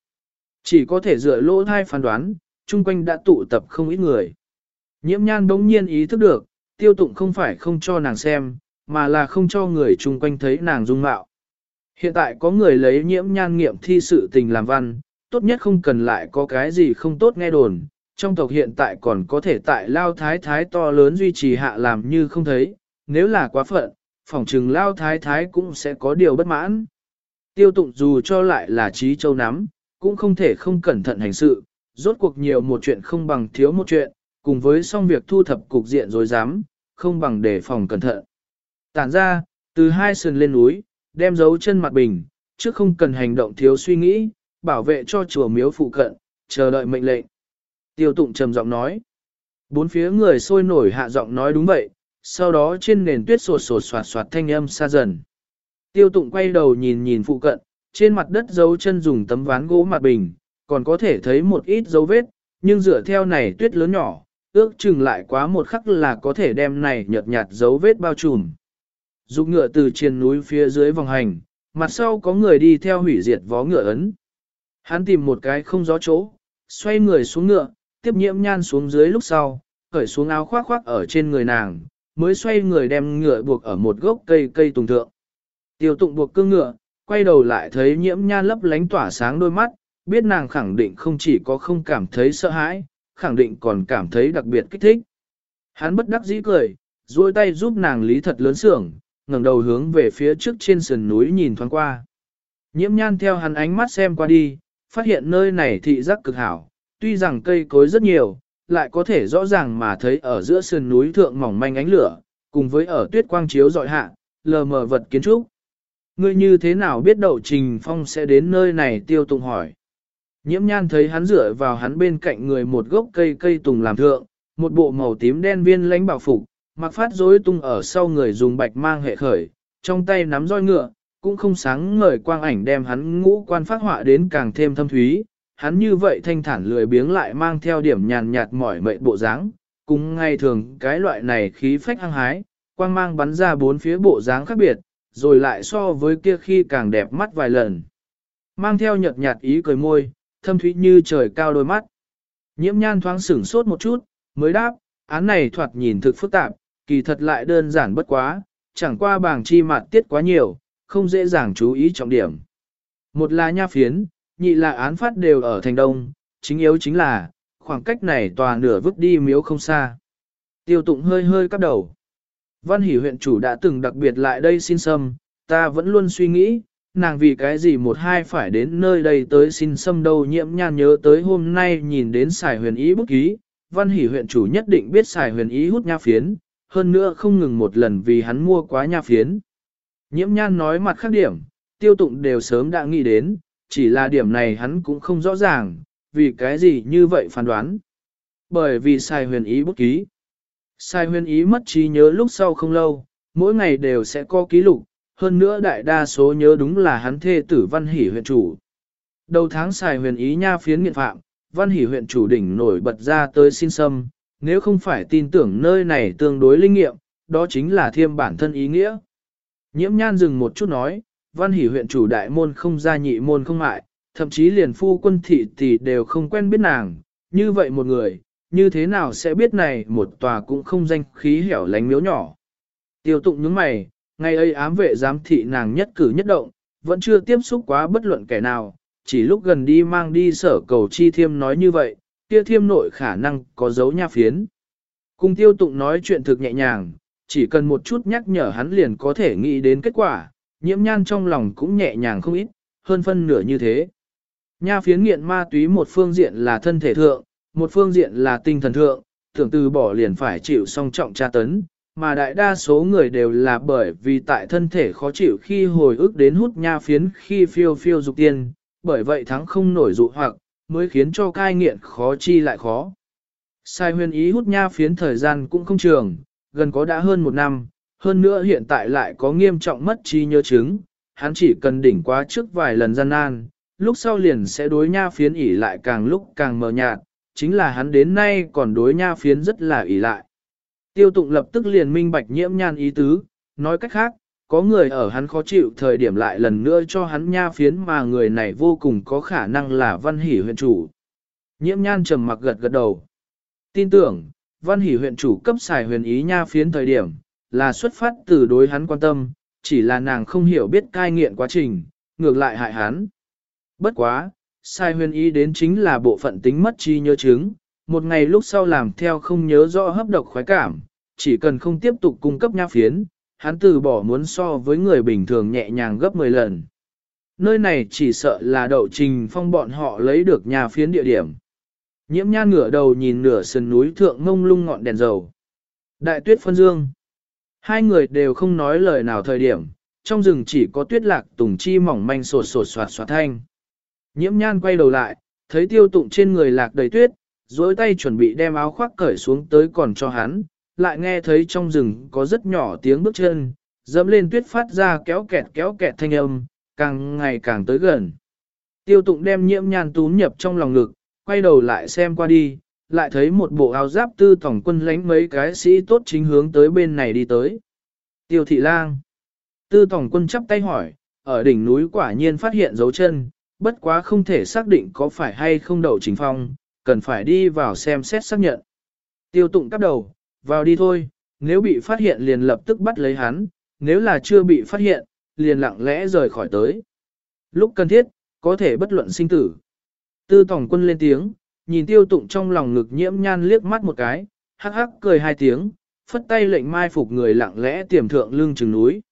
Speaker 1: Chỉ có thể dựa lỗ thai phán đoán, chung quanh đã tụ tập không ít người. Nhiễm nhan đống nhiên ý thức được, tiêu tụng không phải không cho nàng xem, mà là không cho người chung quanh thấy nàng dung mạo. Hiện tại có người lấy nhiễm nhan nghiệm thi sự tình làm văn, tốt nhất không cần lại có cái gì không tốt nghe đồn. Trong tộc hiện tại còn có thể tại lao thái thái to lớn duy trì hạ làm như không thấy, nếu là quá phận, phỏng trừng lao thái thái cũng sẽ có điều bất mãn. Tiêu tụng dù cho lại là trí châu nắm, cũng không thể không cẩn thận hành sự, rốt cuộc nhiều một chuyện không bằng thiếu một chuyện, cùng với xong việc thu thập cục diện rồi dám, không bằng đề phòng cẩn thận. Tản ra, từ hai sườn lên núi, đem dấu chân mặt bình, trước không cần hành động thiếu suy nghĩ, bảo vệ cho chùa miếu phụ cận, chờ đợi mệnh lệnh. Tiêu tụng trầm giọng nói. Bốn phía người sôi nổi hạ giọng nói đúng vậy, sau đó trên nền tuyết sột sột soạt soạt thanh âm xa dần. Tiêu tụng quay đầu nhìn nhìn phụ cận, trên mặt đất dấu chân dùng tấm ván gỗ mặt bình, còn có thể thấy một ít dấu vết, nhưng dựa theo này tuyết lớn nhỏ, ước chừng lại quá một khắc là có thể đem này nhợt nhạt dấu vết bao trùm. Dục ngựa từ trên núi phía dưới vòng hành, mặt sau có người đi theo hủy diệt vó ngựa ấn. Hắn tìm một cái không gió chỗ, xoay người xuống ngựa, tiếp nhiễm nhan xuống dưới lúc sau, cởi xuống áo khoác khoác ở trên người nàng, mới xoay người đem ngựa buộc ở một gốc cây cây tùng thượng. Tiêu tụng buộc cương ngựa, quay đầu lại thấy nhiễm nhan lấp lánh tỏa sáng đôi mắt, biết nàng khẳng định không chỉ có không cảm thấy sợ hãi, khẳng định còn cảm thấy đặc biệt kích thích. Hắn bất đắc dĩ cười, duỗi tay giúp nàng lý thật lớn sưởng, ngẩng đầu hướng về phía trước trên sườn núi nhìn thoáng qua. Nhiễm nhan theo hắn ánh mắt xem qua đi, phát hiện nơi này thị giác cực hảo, tuy rằng cây cối rất nhiều, lại có thể rõ ràng mà thấy ở giữa sườn núi thượng mỏng manh ánh lửa, cùng với ở tuyết quang chiếu dọi hạ, lờ mờ vật kiến trúc. Ngươi như thế nào biết đậu trình phong sẽ đến nơi này tiêu tụng hỏi. Nhiễm nhan thấy hắn dựa vào hắn bên cạnh người một gốc cây cây tùng làm thượng, một bộ màu tím đen viên lãnh bảo phục, mặc phát rối tung ở sau người dùng bạch mang hệ khởi, trong tay nắm roi ngựa, cũng không sáng ngời quang ảnh đem hắn ngũ quan phát họa đến càng thêm thâm thúy. Hắn như vậy thanh thản lười biếng lại mang theo điểm nhàn nhạt mỏi mệt bộ dáng, cùng ngay thường cái loại này khí phách hăng hái, quang mang bắn ra bốn phía bộ dáng khác biệt, rồi lại so với kia khi càng đẹp mắt vài lần. Mang theo nhợt nhạt ý cười môi, thâm thúy như trời cao đôi mắt. Nhiễm nhan thoáng sửng sốt một chút, mới đáp, án này thoạt nhìn thực phức tạp, kỳ thật lại đơn giản bất quá, chẳng qua bảng chi mạt tiết quá nhiều, không dễ dàng chú ý trọng điểm. Một là nha phiến, nhị là án phát đều ở thành đông, chính yếu chính là, khoảng cách này tòa nửa vứt đi miếu không xa. Tiêu tụng hơi hơi cắp đầu. Văn hỷ huyện chủ đã từng đặc biệt lại đây xin sâm, ta vẫn luôn suy nghĩ, nàng vì cái gì một hai phải đến nơi đây tới xin sâm đâu nhiễm nhan nhớ tới hôm nay nhìn đến xài huyền ý bút ký, văn hỷ huyện chủ nhất định biết xài huyền ý hút nha phiến, hơn nữa không ngừng một lần vì hắn mua quá nha phiến. Nhiễm nhan nói mặt khác điểm, tiêu tụng đều sớm đã nghĩ đến, chỉ là điểm này hắn cũng không rõ ràng, vì cái gì như vậy phán đoán. Bởi vì xài huyền ý bút ký. Sai huyền ý mất trí nhớ lúc sau không lâu, mỗi ngày đều sẽ có ký lục, hơn nữa đại đa số nhớ đúng là hắn thê tử văn hỷ huyện chủ. Đầu tháng xài huyền ý nha phiến nghiện phạm, văn hỷ huyện chủ đỉnh nổi bật ra tới xin xâm. nếu không phải tin tưởng nơi này tương đối linh nghiệm, đó chính là thiêm bản thân ý nghĩa. Nhiễm nhan dừng một chút nói, văn hỷ huyện chủ đại môn không gia nhị môn không mại, thậm chí liền phu quân thị thì đều không quen biết nàng, như vậy một người, như thế nào sẽ biết này một tòa cũng không danh khí hẻo lánh miếu nhỏ. Tiêu tụng những mày, ngày ấy ám vệ giám thị nàng nhất cử nhất động, vẫn chưa tiếp xúc quá bất luận kẻ nào, chỉ lúc gần đi mang đi sở cầu chi thiêm nói như vậy, kia thiêm nội khả năng có dấu nha phiến. Cùng tiêu tụng nói chuyện thực nhẹ nhàng, chỉ cần một chút nhắc nhở hắn liền có thể nghĩ đến kết quả, nhiễm nhan trong lòng cũng nhẹ nhàng không ít, hơn phân nửa như thế. Nha phiến nghiện ma túy một phương diện là thân thể thượng, một phương diện là tinh thần thượng, tưởng từ bỏ liền phải chịu song trọng tra tấn, mà đại đa số người đều là bởi vì tại thân thể khó chịu khi hồi ức đến hút nha phiến khi phiêu phiêu dục tiên, bởi vậy thắng không nổi dụ hoặc, mới khiến cho cai nghiện khó chi lại khó. Sai huyền ý hút nha phiến thời gian cũng không trường, gần có đã hơn một năm, hơn nữa hiện tại lại có nghiêm trọng mất trí nhớ chứng, hắn chỉ cần đỉnh quá trước vài lần gian nan, lúc sau liền sẽ đối nha phiến ỉ lại càng lúc càng mờ nhạt, chính là hắn đến nay còn đối nha phiến rất là ỷ lại. Tiêu tụng lập tức liền minh bạch nhiễm nhan ý tứ, nói cách khác, có người ở hắn khó chịu thời điểm lại lần nữa cho hắn nha phiến mà người này vô cùng có khả năng là văn hỷ huyện chủ. Nhiễm nhan trầm mặc gật gật đầu. Tin tưởng, văn hỷ huyện chủ cấp xài huyền ý nha phiến thời điểm, là xuất phát từ đối hắn quan tâm, chỉ là nàng không hiểu biết cai nghiện quá trình, ngược lại hại hắn. Bất quá, sai huyền ý đến chính là bộ phận tính mất trí nhớ chứng, một ngày lúc sau làm theo không nhớ rõ hấp độc khoái cảm, chỉ cần không tiếp tục cung cấp nha phiến, hắn từ bỏ muốn so với người bình thường nhẹ nhàng gấp 10 lần. Nơi này chỉ sợ là đậu trình phong bọn họ lấy được nhà phiến địa điểm. Nhiễm nhan ngửa đầu nhìn nửa sườn núi thượng ngông lung ngọn đèn dầu. Đại tuyết phân dương. Hai người đều không nói lời nào thời điểm, trong rừng chỉ có tuyết lạc tùng chi mỏng manh sột sột soạt soạt thanh. Nhiễm nhan quay đầu lại, thấy tiêu tụng trên người lạc đầy tuyết, dối tay chuẩn bị đem áo khoác cởi xuống tới còn cho hắn, lại nghe thấy trong rừng có rất nhỏ tiếng bước chân, dẫm lên tuyết phát ra kéo kẹt kéo kẹt thanh âm, càng ngày càng tới gần. Tiêu tụng đem nhiễm nhan túm nhập trong lòng ngực, quay đầu lại xem qua đi, lại thấy một bộ áo giáp tư tổng quân lánh mấy cái sĩ tốt chính hướng tới bên này đi tới. Tiêu thị lang. Tư tổng quân chắp tay hỏi, ở đỉnh núi quả nhiên phát hiện dấu chân, bất quá không thể xác định có phải hay không đậu trình phong, cần phải đi vào xem xét xác nhận. Tiêu tụng cắp đầu, vào đi thôi, nếu bị phát hiện liền lập tức bắt lấy hắn, nếu là chưa bị phát hiện, liền lặng lẽ rời khỏi tới. Lúc cần thiết, có thể bất luận sinh tử. Tư tổng quân lên tiếng, nhìn tiêu tụng trong lòng ngực nhiễm nhan liếc mắt một cái, hắc hắc cười hai tiếng, phất tay lệnh mai phục người lặng lẽ tiềm thượng lưng chừng núi.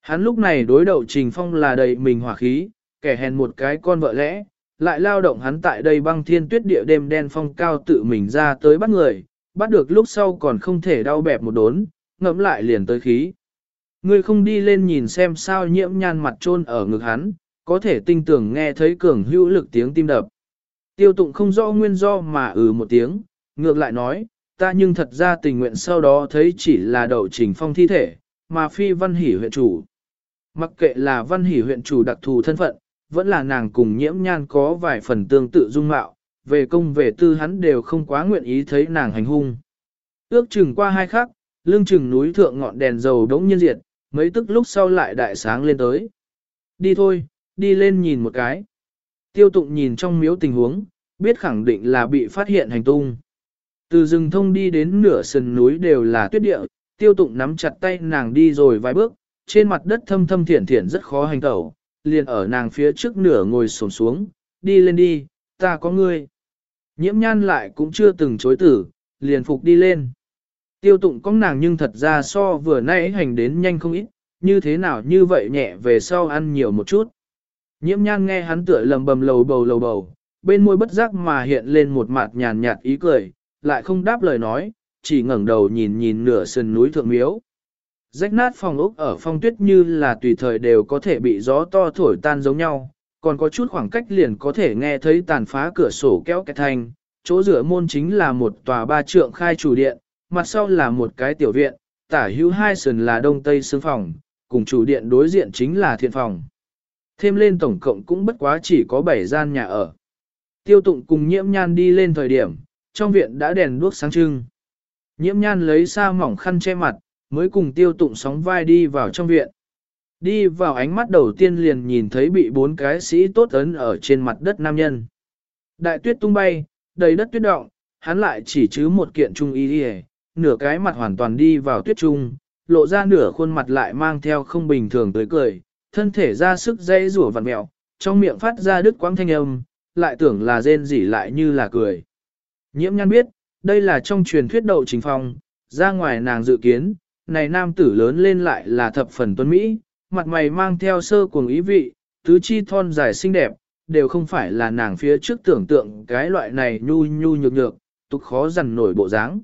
Speaker 1: Hắn lúc này đối đầu trình phong là đầy mình hỏa khí, kẻ hèn một cái con vợ lẽ, lại lao động hắn tại đây băng thiên tuyết địa đêm đen phong cao tự mình ra tới bắt người, bắt được lúc sau còn không thể đau bẹp một đốn, ngẫm lại liền tới khí. Ngươi không đi lên nhìn xem sao nhiễm nhan mặt trôn ở ngực hắn, có thể tinh tưởng nghe thấy cường hữu lực tiếng tim đập. Tiêu tụng không rõ nguyên do mà ừ một tiếng, ngược lại nói, ta nhưng thật ra tình nguyện sau đó thấy chỉ là đậu trình phong thi thể, mà phi văn hỉ huyện chủ. Mặc kệ là văn hỉ huyện chủ đặc thù thân phận, vẫn là nàng cùng nhiễm nhan có vài phần tương tự dung mạo, về công về tư hắn đều không quá nguyện ý thấy nàng hành hung. Ước chừng qua hai khắc, lưng chừng núi thượng ngọn đèn dầu đống nhiên diệt, mấy tức lúc sau lại đại sáng lên tới. Đi thôi, đi lên nhìn một cái. Tiêu tụng nhìn trong miếu tình huống, biết khẳng định là bị phát hiện hành tung. Từ rừng thông đi đến nửa sườn núi đều là tuyết địa, tiêu tụng nắm chặt tay nàng đi rồi vài bước, trên mặt đất thâm thâm thiển thiển rất khó hành tẩu, liền ở nàng phía trước nửa ngồi xổm xuống, đi lên đi, ta có ngươi. Nhiễm nhan lại cũng chưa từng chối tử, liền phục đi lên. Tiêu tụng có nàng nhưng thật ra so vừa nãy hành đến nhanh không ít, như thế nào như vậy nhẹ về sau ăn nhiều một chút. Nhiễm nhan nghe hắn tựa lầm bầm lầu bầu lầu bầu, bên môi bất giác mà hiện lên một mặt nhàn nhạt ý cười, lại không đáp lời nói, chỉ ngẩng đầu nhìn nhìn nửa sườn núi thượng miếu. Rách nát phòng ốc ở phong tuyết như là tùy thời đều có thể bị gió to thổi tan giống nhau, còn có chút khoảng cách liền có thể nghe thấy tàn phá cửa sổ kéo kẹt thành, chỗ rửa môn chính là một tòa ba trượng khai chủ điện, mặt sau là một cái tiểu viện, tả hữu hai sườn là đông tây xương phòng, cùng chủ điện đối diện chính là thiện phòng. Thêm lên tổng cộng cũng bất quá chỉ có 7 gian nhà ở. Tiêu tụng cùng nhiễm nhan đi lên thời điểm, trong viện đã đèn đuốc sáng trưng. Nhiễm nhan lấy sa mỏng khăn che mặt, mới cùng tiêu tụng sóng vai đi vào trong viện. Đi vào ánh mắt đầu tiên liền nhìn thấy bị bốn cái sĩ tốt ấn ở trên mặt đất nam nhân. Đại tuyết tung bay, đầy đất tuyết động, hắn lại chỉ chứ một kiện trung y đi nửa cái mặt hoàn toàn đi vào tuyết trung, lộ ra nửa khuôn mặt lại mang theo không bình thường tới cười, thân thể ra sức dây rủa vặn mẹo, trong miệng phát ra đứt quãng thanh âm, lại tưởng là rên rỉ lại như là cười. Nhiễm nhăn biết, đây là trong truyền thuyết đậu trình phong, ra ngoài nàng dự kiến, này nam tử lớn lên lại là thập phần tuấn Mỹ, mặt mày mang theo sơ cuồng ý vị, tứ chi thon dài xinh đẹp, đều không phải là nàng phía trước tưởng tượng cái loại này nhu nhu nhược nhược, tục khó dằn nổi bộ dáng.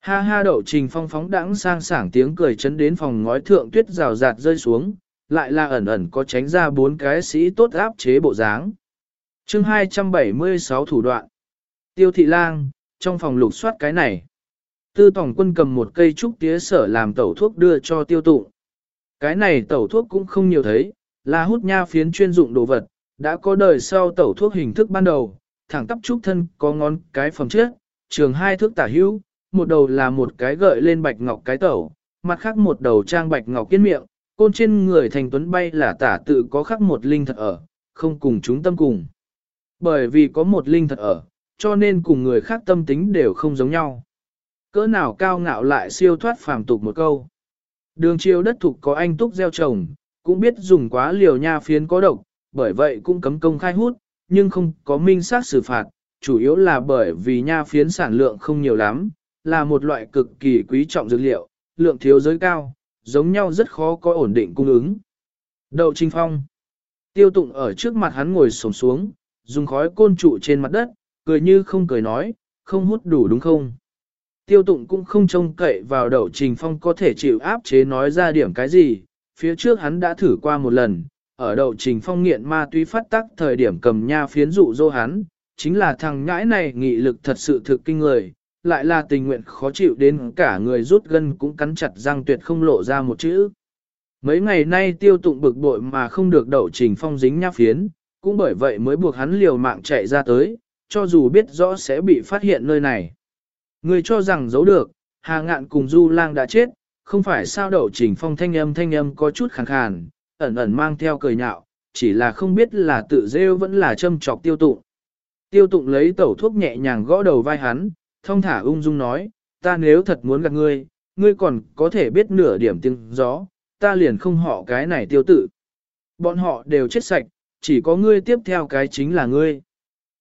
Speaker 1: Ha ha đậu trình phong phóng đãng sang sảng tiếng cười chấn đến phòng ngói thượng tuyết rào rạt rơi xuống, lại là ẩn ẩn có tránh ra bốn cái sĩ tốt áp chế bộ dáng. chương 276 thủ đoạn. Tiêu thị lang, trong phòng lục soát cái này. Tư tổng quân cầm một cây trúc tía sở làm tẩu thuốc đưa cho tiêu tụng. Cái này tẩu thuốc cũng không nhiều thấy, là hút nha phiến chuyên dụng đồ vật, đã có đời sau tẩu thuốc hình thức ban đầu, thẳng tắp trúc thân có ngón cái phẩm trước, trường hai thước tả hữu, một đầu là một cái gợi lên bạch ngọc cái tẩu, mặt khác một đầu trang bạch ngọc kiên miệng, côn trên người thành tuấn bay là tả tự có khắc một linh thật ở, không cùng chúng tâm cùng. Bởi vì có một linh thật ở, cho nên cùng người khác tâm tính đều không giống nhau. Cỡ nào cao ngạo lại siêu thoát phàm tục một câu. Đường chiều đất thục có anh túc gieo trồng, cũng biết dùng quá liều nha phiến có độc, bởi vậy cũng cấm công khai hút, nhưng không có minh sát xử phạt, chủ yếu là bởi vì nha phiến sản lượng không nhiều lắm, là một loại cực kỳ quý trọng dược liệu, lượng thiếu giới cao, giống nhau rất khó có ổn định cung ứng. Đậu Trinh Phong Tiêu tụng ở trước mặt hắn ngồi sổng xuống, dùng khói côn trụ trên mặt đất, cười như không cười nói, không hút đủ đúng không? Tiêu tụng cũng không trông cậy vào đậu Trình Phong có thể chịu áp chế nói ra điểm cái gì, phía trước hắn đã thử qua một lần, ở đậu Trình Phong nghiện ma túy phát tắc thời điểm cầm nha phiến dụ dỗ hắn, chính là thằng nhãi này nghị lực thật sự thực kinh người, lại là tình nguyện khó chịu đến cả người rút gân cũng cắn chặt răng tuyệt không lộ ra một chữ. Mấy ngày nay tiêu tụng bực bội mà không được đậu trình phong dính nha phiến, cũng bởi vậy mới buộc hắn liều mạng chạy ra tới, cho dù biết rõ sẽ bị phát hiện nơi này. Người cho rằng giấu được, hà ngạn cùng du lang đã chết, không phải sao đậu trình phong thanh âm thanh âm có chút khàn khàn, ẩn ẩn mang theo cười nhạo, chỉ là không biết là tự rêu vẫn là châm chọc tiêu tụng. Tiêu tụng lấy tẩu thuốc nhẹ nhàng gõ đầu vai hắn, thông thả ung dung nói, ta nếu thật muốn gặp ngươi, ngươi còn có thể biết nửa điểm tiếng gió, ta liền không họ cái này tiêu tự. Bọn họ đều chết sạch, chỉ có ngươi tiếp theo cái chính là ngươi.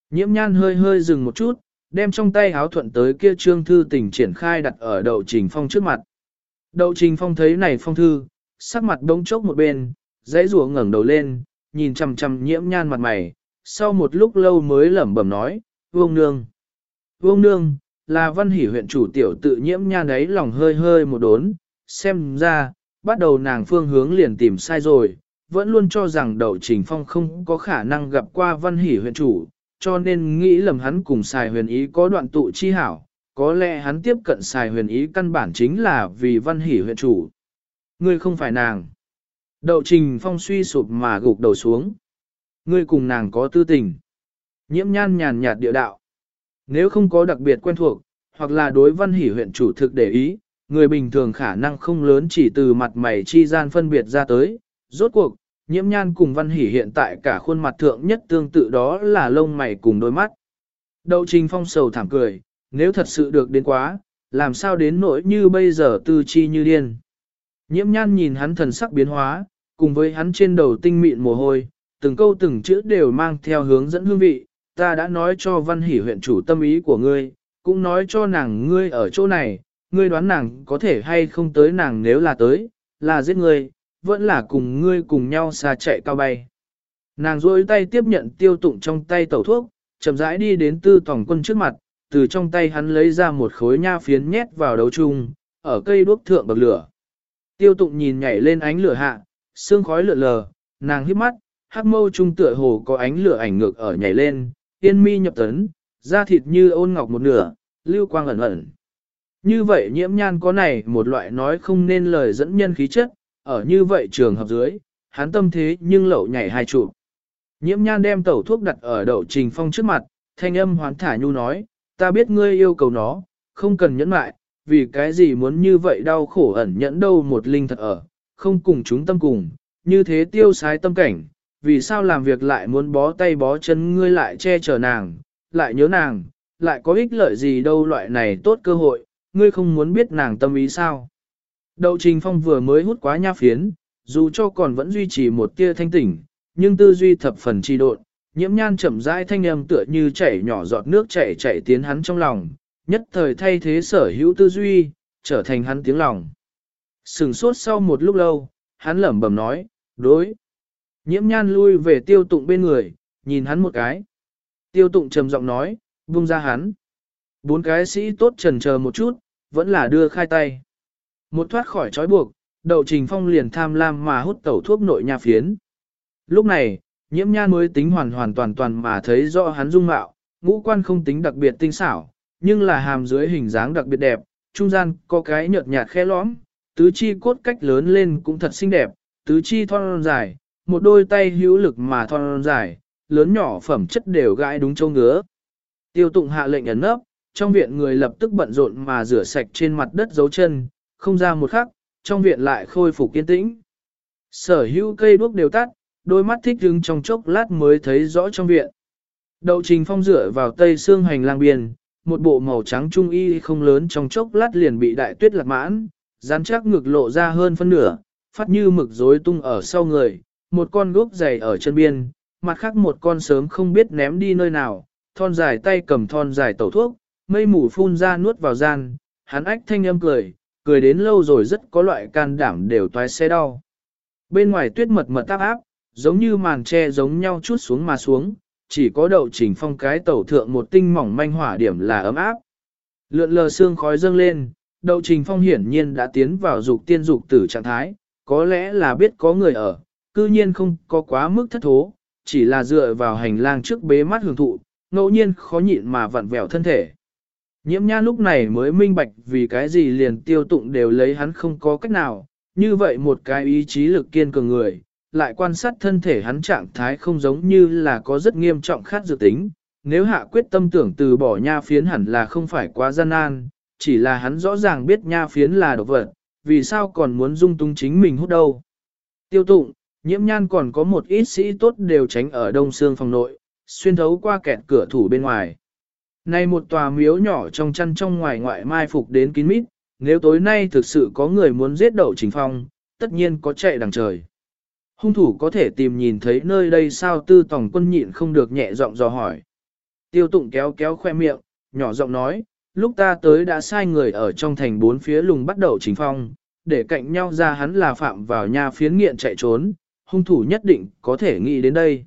Speaker 1: Nhiễm nhan hơi hơi dừng một chút, đem trong tay áo thuận tới kia trương thư tình triển khai đặt ở đậu trình phong trước mặt. Đậu trình phong thấy này phong thư, sắc mặt đống chốc một bên, dãy rùa ngẩng đầu lên, nhìn chằm chằm nhiễm nhan mặt mày, sau một lúc lâu mới lẩm bẩm nói, vương nương. Vương nương, là văn hỷ huyện chủ tiểu tự nhiễm nhan đấy lòng hơi hơi một đốn, xem ra, bắt đầu nàng phương hướng liền tìm sai rồi, vẫn luôn cho rằng đậu trình phong không có khả năng gặp qua văn hỷ huyện chủ, cho nên nghĩ lầm hắn cùng xài huyền ý có đoạn tụ chi hảo, có lẽ hắn tiếp cận xài huyền ý căn bản chính là vì văn hỷ huyện chủ. Ngươi không phải nàng. Đậu trình phong suy sụp mà gục đầu xuống. Ngươi cùng nàng có tư tình. Nhiễm nhan nhàn nhạt địa đạo. Nếu không có đặc biệt quen thuộc, hoặc là đối văn hỷ huyện chủ thực để ý, người bình thường khả năng không lớn chỉ từ mặt mày chi gian phân biệt ra tới. Rốt cuộc, nhiễm nhan cùng văn hỷ hiện tại cả khuôn mặt thượng nhất tương tự đó là lông mày cùng đôi mắt. Đậu trình phong sầu thảm cười, nếu thật sự được đến quá, làm sao đến nỗi như bây giờ tư chi như điên. Nhiễm nhan nhìn hắn thần sắc biến hóa, cùng với hắn trên đầu tinh mịn mồ hôi, từng câu từng chữ đều mang theo hướng dẫn hương vị, ta đã nói cho văn hỷ huyện chủ tâm ý của ngươi, cũng nói cho nàng ngươi ở chỗ này, ngươi đoán nàng có thể hay không tới nàng nếu là tới, là giết ngươi, vẫn là cùng ngươi cùng nhau xa chạy cao bay. Nàng rôi tay tiếp nhận tiêu tụng trong tay tẩu thuốc, chậm rãi đi đến tư tổng quân trước mặt, từ trong tay hắn lấy ra một khối nha phiến nhét vào đấu chung, ở cây đuốc thượng bậc lửa. Tiêu tụng nhìn nhảy lên ánh lửa hạ, sương khói lượn lờ, nàng hít mắt, hắc mâu trung tựa hồ có ánh lửa ảnh ngược ở nhảy lên, yên mi nhập tấn, da thịt như ôn ngọc một nửa, lưu quang ẩn ẩn. Như vậy nhiễm nhan có này một loại nói không nên lời dẫn nhân khí chất, ở như vậy trường hợp dưới, hắn tâm thế nhưng lậu nhảy hai trụ. Nhiễm nhan đem tẩu thuốc đặt ở đậu trình phong trước mặt, thanh âm hoán thả nhu nói, ta biết ngươi yêu cầu nó, không cần nhẫn mại, vì cái gì muốn như vậy đau khổ ẩn nhẫn đâu một linh thật ở, không cùng chúng tâm cùng, như thế tiêu sái tâm cảnh, vì sao làm việc lại muốn bó tay bó chân ngươi lại che chở nàng, lại nhớ nàng, lại có ích lợi gì đâu loại này tốt cơ hội, ngươi không muốn biết nàng tâm ý sao. Đậu Trình Phong vừa mới hút quá nha phiến, dù cho còn vẫn duy trì một tia thanh tỉnh, nhưng tư duy thập phần trì độn, nhiễm nhan chậm rãi thanh âm tựa như chảy nhỏ giọt nước chảy chảy tiến hắn trong lòng, nhất thời thay thế sở hữu tư duy, trở thành hắn tiếng lòng. Sừng sốt sau một lúc lâu, hắn lẩm bẩm nói, đối. Nhiễm nhan lui về tiêu tụng bên người, nhìn hắn một cái. Tiêu tụng trầm giọng nói, buông ra hắn. Bốn cái sĩ tốt trần chờ một chút, vẫn là đưa khai tay. Một thoát khỏi trói buộc, đậu trình phong liền tham lam mà hút tẩu thuốc nội nha phiến. Lúc này, nhiễm nhan mới tính hoàn hoàn toàn toàn mà thấy rõ hắn dung mạo, ngũ quan không tính đặc biệt tinh xảo, nhưng là hàm dưới hình dáng đặc biệt đẹp, trung gian có cái nhợt nhạt khe lõm, tứ chi cốt cách lớn lên cũng thật xinh đẹp, tứ chi thon dài, một đôi tay hữu lực mà thon dài, lớn nhỏ phẩm chất đều gãi đúng châu ngứa. Tiêu tụng hạ lệnh ẩn nấp, trong viện người lập tức bận rộn mà rửa sạch trên mặt đất dấu chân, không ra một khắc, trong viện lại khôi phục kiên tĩnh. Sở hữu cây đuốc đều tắt, đôi mắt thích đứng trong chốc lát mới thấy rõ trong viện. Đậu trình phong rửa vào tây xương hành lang biên, một bộ màu trắng trung y không lớn trong chốc lát liền bị đại tuyết lạc mãn, rán chắc ngực lộ ra hơn phân nửa, phát như mực rối tung ở sau người, một con gốc dày ở chân biên, mặt khác một con sớm không biết ném đi nơi nào, thon dài tay cầm thon dài tẩu thuốc, mây mù phun ra nuốt vào gian, hắn ách thanh âm cười, cười đến lâu rồi rất có loại can đảm đều toái xe đau. Bên ngoài tuyết mật mật tác áp, giống như màn tre giống nhau chút xuống mà xuống, chỉ có đậu chỉnh phong cái tẩu thượng một tinh mỏng manh hỏa điểm là ấm áp. Lượn lờ xương khói dâng lên, đậu trình phong hiển nhiên đã tiến vào dục tiên dục tử trạng thái, có lẽ là biết có người ở, cư nhiên không có quá mức thất thố, chỉ là dựa vào hành lang trước bế mắt hưởng thụ, ngẫu nhiên khó nhịn mà vặn vẹo thân thể. Nhiễm nha lúc này mới minh bạch vì cái gì liền tiêu tụng đều lấy hắn không có cách nào, như vậy một cái ý chí lực kiên cường người, lại quan sát thân thể hắn trạng thái không giống như là có rất nghiêm trọng khát dự tính, nếu hạ quyết tâm tưởng từ bỏ nha phiến hẳn là không phải quá gian nan, chỉ là hắn rõ ràng biết nha phiến là độc vật, vì sao còn muốn dung tung chính mình hút đâu. Tiêu tụng, nhiễm nhan còn có một ít sĩ tốt đều tránh ở đông xương phòng nội, xuyên thấu qua kẹt cửa thủ bên ngoài. Này một tòa miếu nhỏ trong chăn trong ngoài ngoại mai phục đến kín mít, nếu tối nay thực sự có người muốn giết đậu trình phong, tất nhiên có chạy đằng trời. Hung thủ có thể tìm nhìn thấy nơi đây sao tư tổng quân nhịn không được nhẹ giọng dò hỏi. Tiêu tụng kéo kéo khoe miệng, nhỏ giọng nói, lúc ta tới đã sai người ở trong thành bốn phía lùng bắt đầu chính phong, để cạnh nhau ra hắn là phạm vào nhà phiến nghiện chạy trốn, hung thủ nhất định có thể nghĩ đến đây.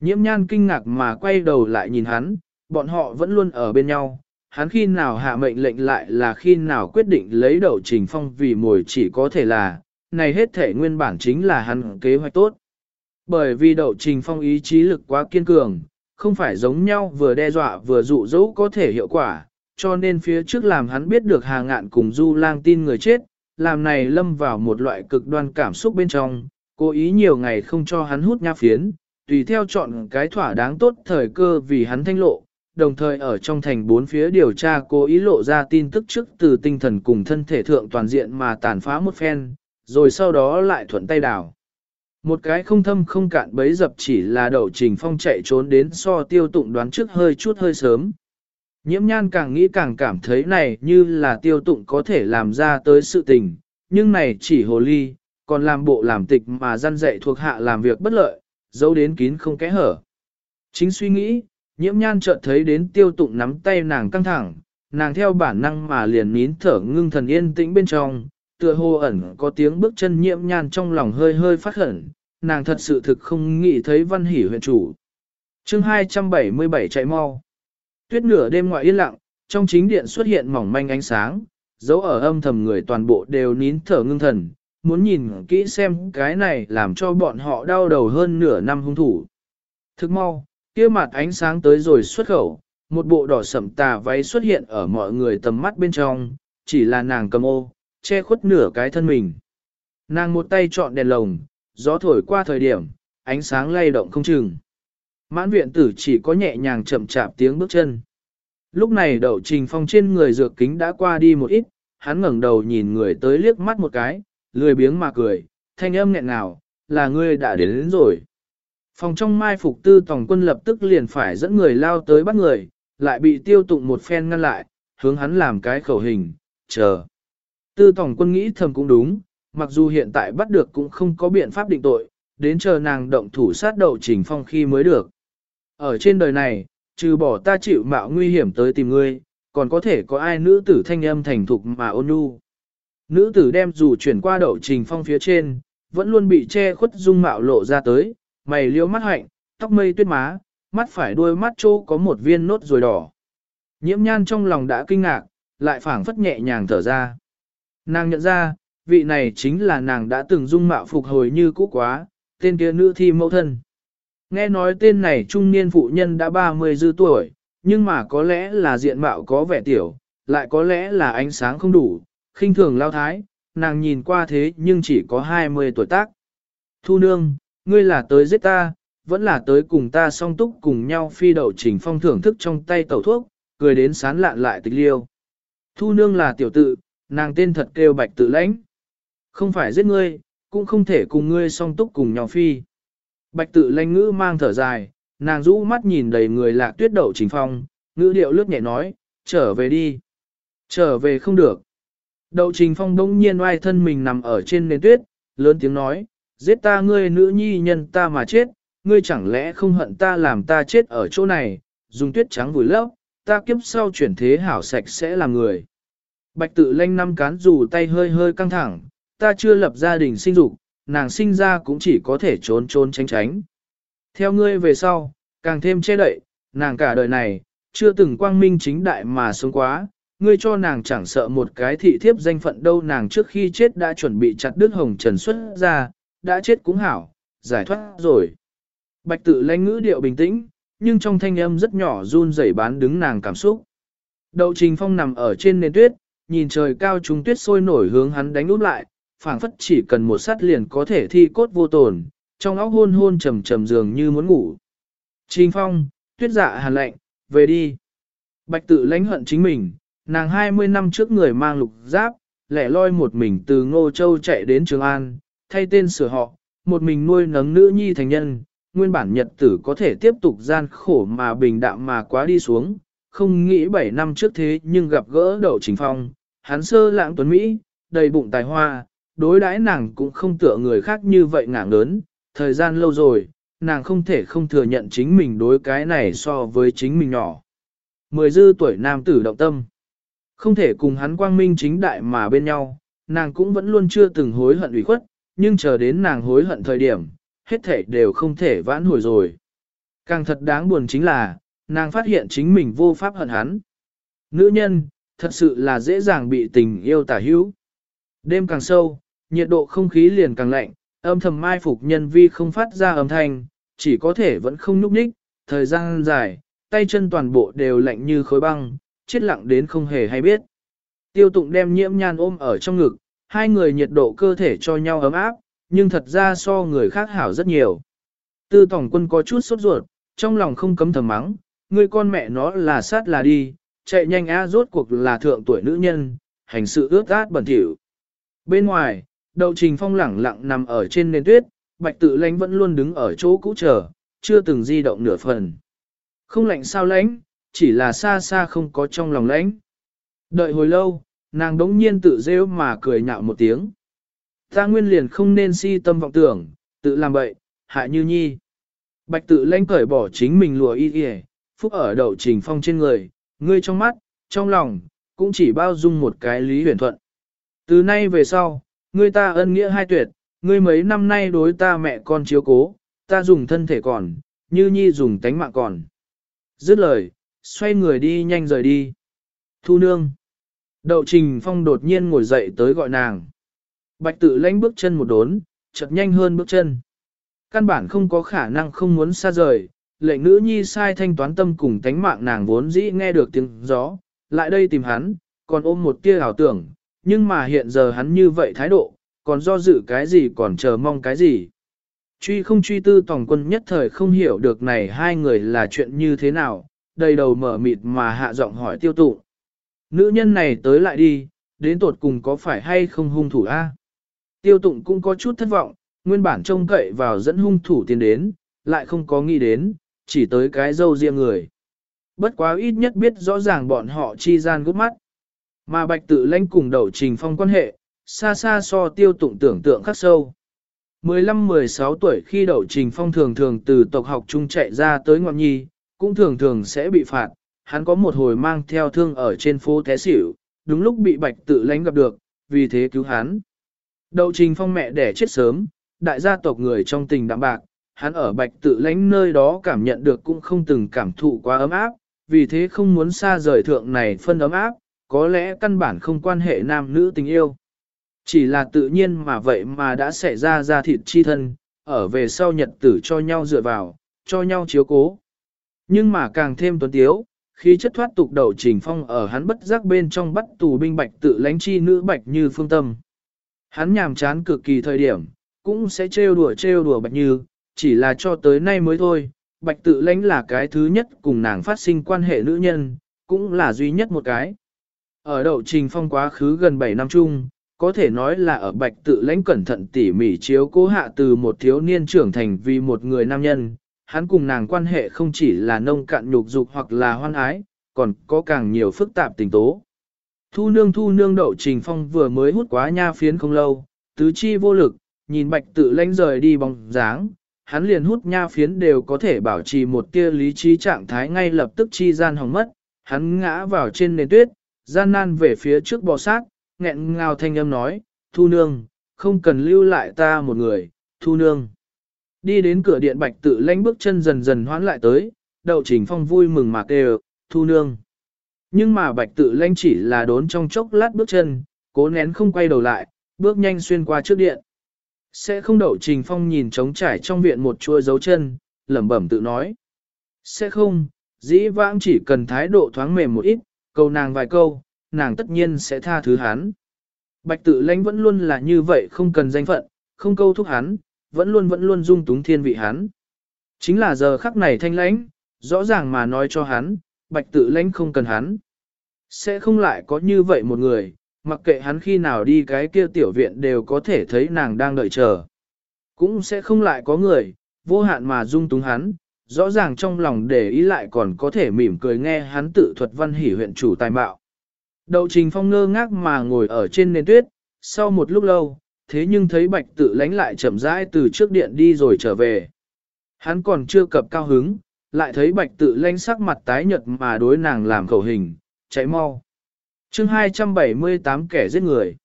Speaker 1: Nhiễm nhan kinh ngạc mà quay đầu lại nhìn hắn, bọn họ vẫn luôn ở bên nhau, hắn khi nào hạ mệnh lệnh lại là khi nào quyết định lấy đầu trình phong vì mồi chỉ có thể là, này hết thể nguyên bản chính là hắn kế hoạch tốt. Bởi vì đậu trình phong ý chí lực quá kiên cường, không phải giống nhau vừa đe dọa vừa dụ dỗ có thể hiệu quả, cho nên phía trước làm hắn biết được hà ngạn cùng du lang tin người chết, làm này lâm vào một loại cực đoan cảm xúc bên trong, cố ý nhiều ngày không cho hắn hút nha phiến, tùy theo chọn cái thỏa đáng tốt thời cơ vì hắn thanh lộ, đồng thời ở trong thành bốn phía điều tra cố ý lộ ra tin tức trước từ tinh thần cùng thân thể thượng toàn diện mà tàn phá một phen, rồi sau đó lại thuận tay đảo. Một cái không thâm không cạn bấy dập chỉ là đậu trình phong chạy trốn đến so tiêu tụng đoán trước hơi chút hơi sớm. Nhiễm nhan càng nghĩ càng cảm thấy này như là tiêu tụng có thể làm ra tới sự tình, nhưng này chỉ hồ ly, còn làm bộ làm tịch mà gian dạy thuộc hạ làm việc bất lợi, giấu đến kín không kẽ hở. Chính suy nghĩ, nhiễm nhan chợt thấy đến tiêu tụng nắm tay nàng căng thẳng, nàng theo bản năng mà liền nín thở ngưng thần yên tĩnh bên trong, tựa hồ ẩn có tiếng bước chân nhiễm nhan trong lòng hơi hơi phát khẩn, nàng thật sự thực không nghĩ thấy văn hỉ huyện chủ. chương 277 chạy mau. Tuyết nửa đêm ngoại yên lặng, trong chính điện xuất hiện mỏng manh ánh sáng, dấu ở âm thầm người toàn bộ đều nín thở ngưng thần, muốn nhìn kỹ xem cái này làm cho bọn họ đau đầu hơn nửa năm hung thủ. Thức mau, kia mặt ánh sáng tới rồi xuất khẩu, một bộ đỏ sẩm tà váy xuất hiện ở mọi người tầm mắt bên trong, chỉ là nàng cầm ô, che khuất nửa cái thân mình. Nàng một tay chọn đèn lồng, gió thổi qua thời điểm, ánh sáng lay động không chừng. Mãn viện tử chỉ có nhẹ nhàng chậm chạp tiếng bước chân. Lúc này đậu trình phong trên người dược kính đã qua đi một ít, hắn ngẩng đầu nhìn người tới liếc mắt một cái, lười biếng mà cười, thanh âm nghẹn ngào, là ngươi đã đến, đến rồi. Phòng trong mai phục tư tổng quân lập tức liền phải dẫn người lao tới bắt người, lại bị tiêu tụng một phen ngăn lại, hướng hắn làm cái khẩu hình, chờ. Tư tổng quân nghĩ thầm cũng đúng, mặc dù hiện tại bắt được cũng không có biện pháp định tội, đến chờ nàng động thủ sát đậu trình phong khi mới được. Ở trên đời này, trừ bỏ ta chịu mạo nguy hiểm tới tìm ngươi, còn có thể có ai nữ tử thanh âm thành thục mà ôn nhu. Nữ tử đem dù chuyển qua đậu trình phong phía trên, vẫn luôn bị che khuất dung mạo lộ ra tới, mày liễu mắt hạnh, tóc mây tuyết má, mắt phải đuôi mắt chỗ có một viên nốt rồi đỏ. Nhiễm nhan trong lòng đã kinh ngạc, lại phảng phất nhẹ nhàng thở ra. Nàng nhận ra, vị này chính là nàng đã từng dung mạo phục hồi như cũ quá, tên kia nữ thi mẫu thân. Nghe nói tên này trung niên phụ nhân đã 30 dư tuổi, nhưng mà có lẽ là diện mạo có vẻ tiểu, lại có lẽ là ánh sáng không đủ, khinh thường lao thái, nàng nhìn qua thế nhưng chỉ có 20 tuổi tác. Thu nương, ngươi là tới giết ta, vẫn là tới cùng ta song túc cùng nhau phi đậu trình phong thưởng thức trong tay tẩu thuốc, cười đến sán lạn lại tịch liêu. Thu nương là tiểu tự, nàng tên thật kêu bạch tự lãnh. Không phải giết ngươi, cũng không thể cùng ngươi song túc cùng nhau phi. Bạch tự lãnh ngữ mang thở dài, nàng rũ mắt nhìn đầy người lạc tuyết đậu trình phong, ngữ điệu lướt nhẹ nói, trở về đi. Trở về không được. Đậu trình phong đông nhiên oai thân mình nằm ở trên nền tuyết, lớn tiếng nói, giết ta ngươi nữ nhi nhân ta mà chết, ngươi chẳng lẽ không hận ta làm ta chết ở chỗ này, dùng tuyết trắng vùi lấp, ta kiếp sau chuyển thế hảo sạch sẽ làm người. Bạch tự lanh năm cán dù tay hơi hơi căng thẳng, ta chưa lập gia đình sinh dục, nàng sinh ra cũng chỉ có thể trốn trốn tránh tránh. Theo ngươi về sau, càng thêm che đậy, nàng cả đời này, chưa từng quang minh chính đại mà sống quá, ngươi cho nàng chẳng sợ một cái thị thiếp danh phận đâu nàng trước khi chết đã chuẩn bị chặt đứt hồng trần xuất ra, đã chết cũng hảo, giải thoát rồi. Bạch tự lãnh ngữ điệu bình tĩnh, nhưng trong thanh âm rất nhỏ run rẩy bán đứng nàng cảm xúc. Đậu trình phong nằm ở trên nền tuyết, nhìn trời cao trung tuyết sôi nổi hướng hắn đánh úp lại, phảng phất chỉ cần một sát liền có thể thi cốt vô tồn, trong óc hôn hôn trầm trầm dường như muốn ngủ. Trình phong, tuyết dạ hàn lạnh, về đi. Bạch tự lãnh hận chính mình, nàng 20 năm trước người mang lục giáp, lẻ loi một mình từ Ngô Châu chạy đến Trường An, thay tên sửa họ, một mình nuôi nấng nữ nhi thành nhân, nguyên bản nhật tử có thể tiếp tục gian khổ mà bình đạm mà quá đi xuống, không nghĩ 7 năm trước thế nhưng gặp gỡ đậu trình phong, hắn sơ lãng tuấn Mỹ, đầy bụng tài hoa, đối đãi nàng cũng không tựa người khác như vậy ngạng lớn, thời gian lâu rồi, nàng không thể không thừa nhận chính mình đối cái này so với chính mình nhỏ. Mười dư tuổi nam tử động tâm, không thể cùng hắn quang minh chính đại mà bên nhau, nàng cũng vẫn luôn chưa từng hối hận ủy khuất, nhưng chờ đến nàng hối hận thời điểm, hết thể đều không thể vãn hồi rồi. Càng thật đáng buồn chính là, nàng phát hiện chính mình vô pháp hận hắn. Nữ nhân, thật sự là dễ dàng bị tình yêu tả hữu. Đêm càng sâu, nhiệt độ không khí liền càng lạnh, âm thầm mai phục nhân vi không phát ra âm thanh, chỉ có thể vẫn không núp ních, thời gian dài, tay chân toàn bộ đều lạnh như khối băng, chết lặng đến không hề hay biết. Tiêu tụng đem nhiễm nhan ôm ở trong ngực, hai người nhiệt độ cơ thể cho nhau ấm áp, nhưng thật ra so người khác hảo rất nhiều. Tư tổng quân có chút sốt ruột, trong lòng không cấm thầm mắng, người con mẹ nó là sát là đi, chạy nhanh á rốt cuộc là thượng tuổi nữ nhân, hành sự ướt át bẩn thỉu. Bên ngoài, đậu trình phong lẳng lặng nằm ở trên nền tuyết, bạch tự lánh vẫn luôn đứng ở chỗ cũ chờ, chưa từng di động nửa phần. Không lạnh sao lánh, chỉ là xa xa không có trong lòng lãnh. Đợi hồi lâu, nàng đống nhiên tự rêu mà cười nhạo một tiếng. Ta nguyên liền không nên si tâm vọng tưởng, tự làm bậy, hại như nhi. Bạch tự lanh cởi bỏ chính mình lùa y y, phúc ở đậu trình phong trên người, ngươi trong mắt, trong lòng, cũng chỉ bao dung một cái lý huyền thuận. Từ nay về sau, ngươi ta ân nghĩa hai tuyệt, ngươi mấy năm nay đối ta mẹ con chiếu cố, ta dùng thân thể còn, như nhi dùng tánh mạng còn. Dứt lời, xoay người đi nhanh rời đi. Thu nương. Đậu trình phong đột nhiên ngồi dậy tới gọi nàng. Bạch tự lãnh bước chân một đốn, chật nhanh hơn bước chân. Căn bản không có khả năng không muốn xa rời, lệnh nữ nhi sai thanh toán tâm cùng tánh mạng nàng vốn dĩ nghe được tiếng gió, lại đây tìm hắn, còn ôm một tia ảo tưởng, nhưng mà hiện giờ hắn như vậy thái độ, còn do dự cái gì còn chờ mong cái gì. Truy không truy tư tổng quân nhất thời không hiểu được này hai người là chuyện như thế nào, đầy đầu mở mịt mà hạ giọng hỏi tiêu tụ. Nữ nhân này tới lại đi, đến tột cùng có phải hay không hung thủ a? Tiêu tụng cũng có chút thất vọng, nguyên bản trông cậy vào dẫn hung thủ tiến đến, lại không có nghĩ đến, chỉ tới cái dâu riêng người. Bất quá ít nhất biết rõ ràng bọn họ chi gian gút mắt. Mà bạch tự lãnh cùng đầu trình phong quan hệ, xa xa so tiêu tụng tưởng tượng khắc sâu. 15-16 tuổi khi đậu trình phong thường thường từ tộc học trung chạy ra tới ngọn nhi, cũng thường thường sẽ bị phạt. Hắn có một hồi mang theo thương ở trên phố té xỉu, đúng lúc bị bạch tự lãnh gặp được, vì thế cứu hắn. Đậu trình phong mẹ đẻ chết sớm, đại gia tộc người trong tình đạm bạc, hắn ở bạch tự lãnh nơi đó cảm nhận được cũng không từng cảm thụ quá ấm áp, vì thế không muốn xa rời thượng này phân ấm áp, có lẽ căn bản không quan hệ nam nữ tình yêu. Chỉ là tự nhiên mà vậy mà đã xảy ra ra thịt chi thân, ở về sau nhật tử cho nhau dựa vào, cho nhau chiếu cố. Nhưng mà càng thêm tuấn tiếu, khi chất thoát tục đầu trình phong ở hắn bất giác bên trong bắt tù binh bạch tự lánh chi nữ bạch như phương tâm. Hắn nhàm chán cực kỳ thời điểm, cũng sẽ trêu đùa trêu đùa bạch như, chỉ là cho tới nay mới thôi, bạch tự lánh là cái thứ nhất cùng nàng phát sinh quan hệ nữ nhân, cũng là duy nhất một cái. Ở đậu trình phong quá khứ gần 7 năm chung, có thể nói là ở bạch tự lãnh cẩn thận tỉ mỉ chiếu cố hạ từ một thiếu niên trưởng thành vì một người nam nhân, hắn cùng nàng quan hệ không chỉ là nông cạn nhục dục hoặc là hoan ái, còn có càng nhiều phức tạp tình tố. Thu nương thu nương đậu trình phong vừa mới hút quá nha phiến không lâu, tứ chi vô lực, nhìn bạch tự lãnh rời đi bóng dáng, hắn liền hút nha phiến đều có thể bảo trì một tia lý trí trạng thái ngay lập tức chi gian hỏng mất, hắn ngã vào trên nền tuyết, gian nan về phía trước bò sát, nghẹn ngào thanh âm nói, thu nương, không cần lưu lại ta một người, thu nương. Đi đến cửa điện bạch tự lãnh bước chân dần dần hoán lại tới, đậu trình phong vui mừng mà kêu, thu nương. Nhưng mà bạch tự lãnh chỉ là đốn trong chốc lát bước chân, cố nén không quay đầu lại, bước nhanh xuyên qua trước điện. Sẽ không đậu trình phong nhìn trống trải trong viện một chua dấu chân, lẩm bẩm tự nói. Sẽ không, dĩ vãng chỉ cần thái độ thoáng mềm một ít, câu nàng vài câu, nàng tất nhiên sẽ tha thứ hắn. Bạch tự lãnh vẫn luôn là như vậy không cần danh phận, không câu thúc hắn, vẫn luôn vẫn luôn dung túng thiên vị hắn. Chính là giờ khắc này thanh lãnh, rõ ràng mà nói cho hắn, bạch tự lãnh không cần hắn. Sẽ không lại có như vậy một người, mặc kệ hắn khi nào đi cái kia tiểu viện đều có thể thấy nàng đang đợi chờ. Cũng sẽ không lại có người, vô hạn mà dung túng hắn, rõ ràng trong lòng để ý lại còn có thể mỉm cười nghe hắn tự thuật văn hỉ huyện chủ tài mạo. Đậu trình phong ngơ ngác mà ngồi ở trên nền tuyết, sau một lúc lâu, thế nhưng thấy bạch tự lánh lại chậm rãi từ trước điện đi rồi trở về. Hắn còn chưa cập cao hứng, lại thấy bạch tự lánh sắc mặt tái nhợt mà đối nàng làm khẩu hình, chạy mau. chương 278 kẻ giết người.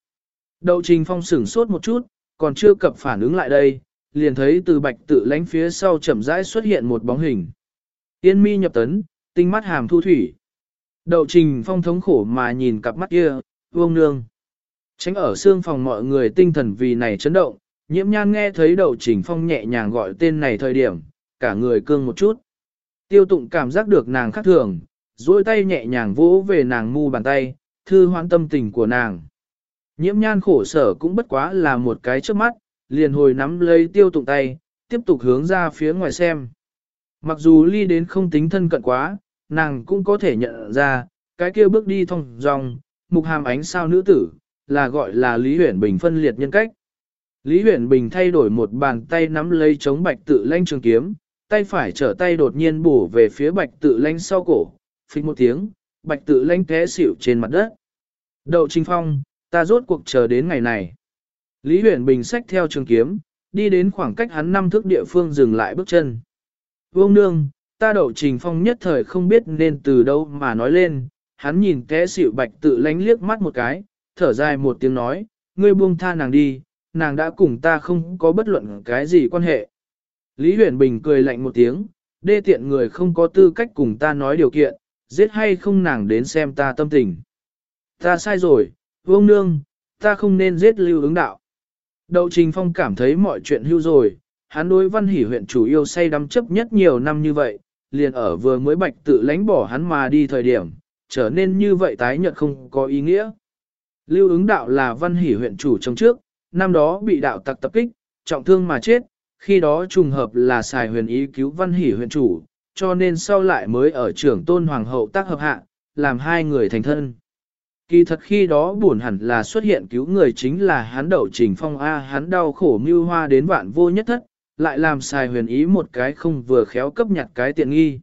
Speaker 1: Đậu trình phong sửng sốt một chút, còn chưa cập phản ứng lại đây, liền thấy từ bạch tự lánh phía sau chậm rãi xuất hiện một bóng hình. Yên mi nhập tấn, tinh mắt hàm thu thủy. Đậu trình phong thống khổ mà nhìn cặp mắt kia, vương nương. Tránh ở xương phòng mọi người tinh thần vì này chấn động, nhiễm nhan nghe thấy đầu trình phong nhẹ nhàng gọi tên này thời điểm, cả người cương một chút. Tiêu tụng cảm giác được nàng khác thường, duỗi tay nhẹ nhàng vỗ về nàng mu bàn tay, thư hoãn tâm tình của nàng. Nhiễm nhan khổ sở cũng bất quá là một cái trước mắt, liền hồi nắm lấy tiêu tụng tay, tiếp tục hướng ra phía ngoài xem. Mặc dù ly đến không tính thân cận quá, nàng cũng có thể nhận ra, cái kia bước đi thong dong, mục hàm ánh sao nữ tử, là gọi là Lý Huyển Bình phân liệt nhân cách. Lý Huyển Bình thay đổi một bàn tay nắm lấy chống bạch tự lanh trường kiếm, tay phải trở tay đột nhiên bổ về phía bạch tự lanh sau cổ, phích một tiếng, bạch tự lanh té xỉu trên mặt đất. Đậu Trinh Phong, ta rốt cuộc chờ đến ngày này. Lý Huyển Bình xách theo trường kiếm, đi đến khoảng cách hắn năm thước địa phương dừng lại bước chân. Vương nương, ta đậu trình phong nhất thời không biết nên từ đâu mà nói lên, hắn nhìn té xỉu bạch tự lánh liếc mắt một cái, thở dài một tiếng nói, ngươi buông tha nàng đi, nàng đã cùng ta không có bất luận cái gì quan hệ. Lý Huyền Bình cười lạnh một tiếng, đê tiện người không có tư cách cùng ta nói điều kiện, giết hay không nàng đến xem ta tâm tình. Ta sai rồi, vương nương, ta không nên giết lưu ứng đạo. Đậu Trình Phong cảm thấy mọi chuyện hưu rồi, hắn đối văn hỷ huyện chủ yêu say đắm chấp nhất nhiều năm như vậy, liền ở vừa mới bạch tự lánh bỏ hắn mà đi thời điểm, trở nên như vậy tái nhật không có ý nghĩa. Lưu ứng đạo là văn hỷ huyện chủ trong trước, năm đó bị đạo tặc tập kích, trọng thương mà chết, khi đó trùng hợp là xài huyền ý cứu văn hỷ huyện chủ, cho nên sau lại mới ở trưởng tôn hoàng hậu tác hợp hạ, làm hai người thành thân. Kỳ thật khi đó buồn hẳn là xuất hiện cứu người chính là hắn đậu trình phong A hắn đau khổ mưu hoa đến vạn vô nhất thất, lại làm xài huyền ý một cái không vừa khéo cấp nhặt cái tiện nghi.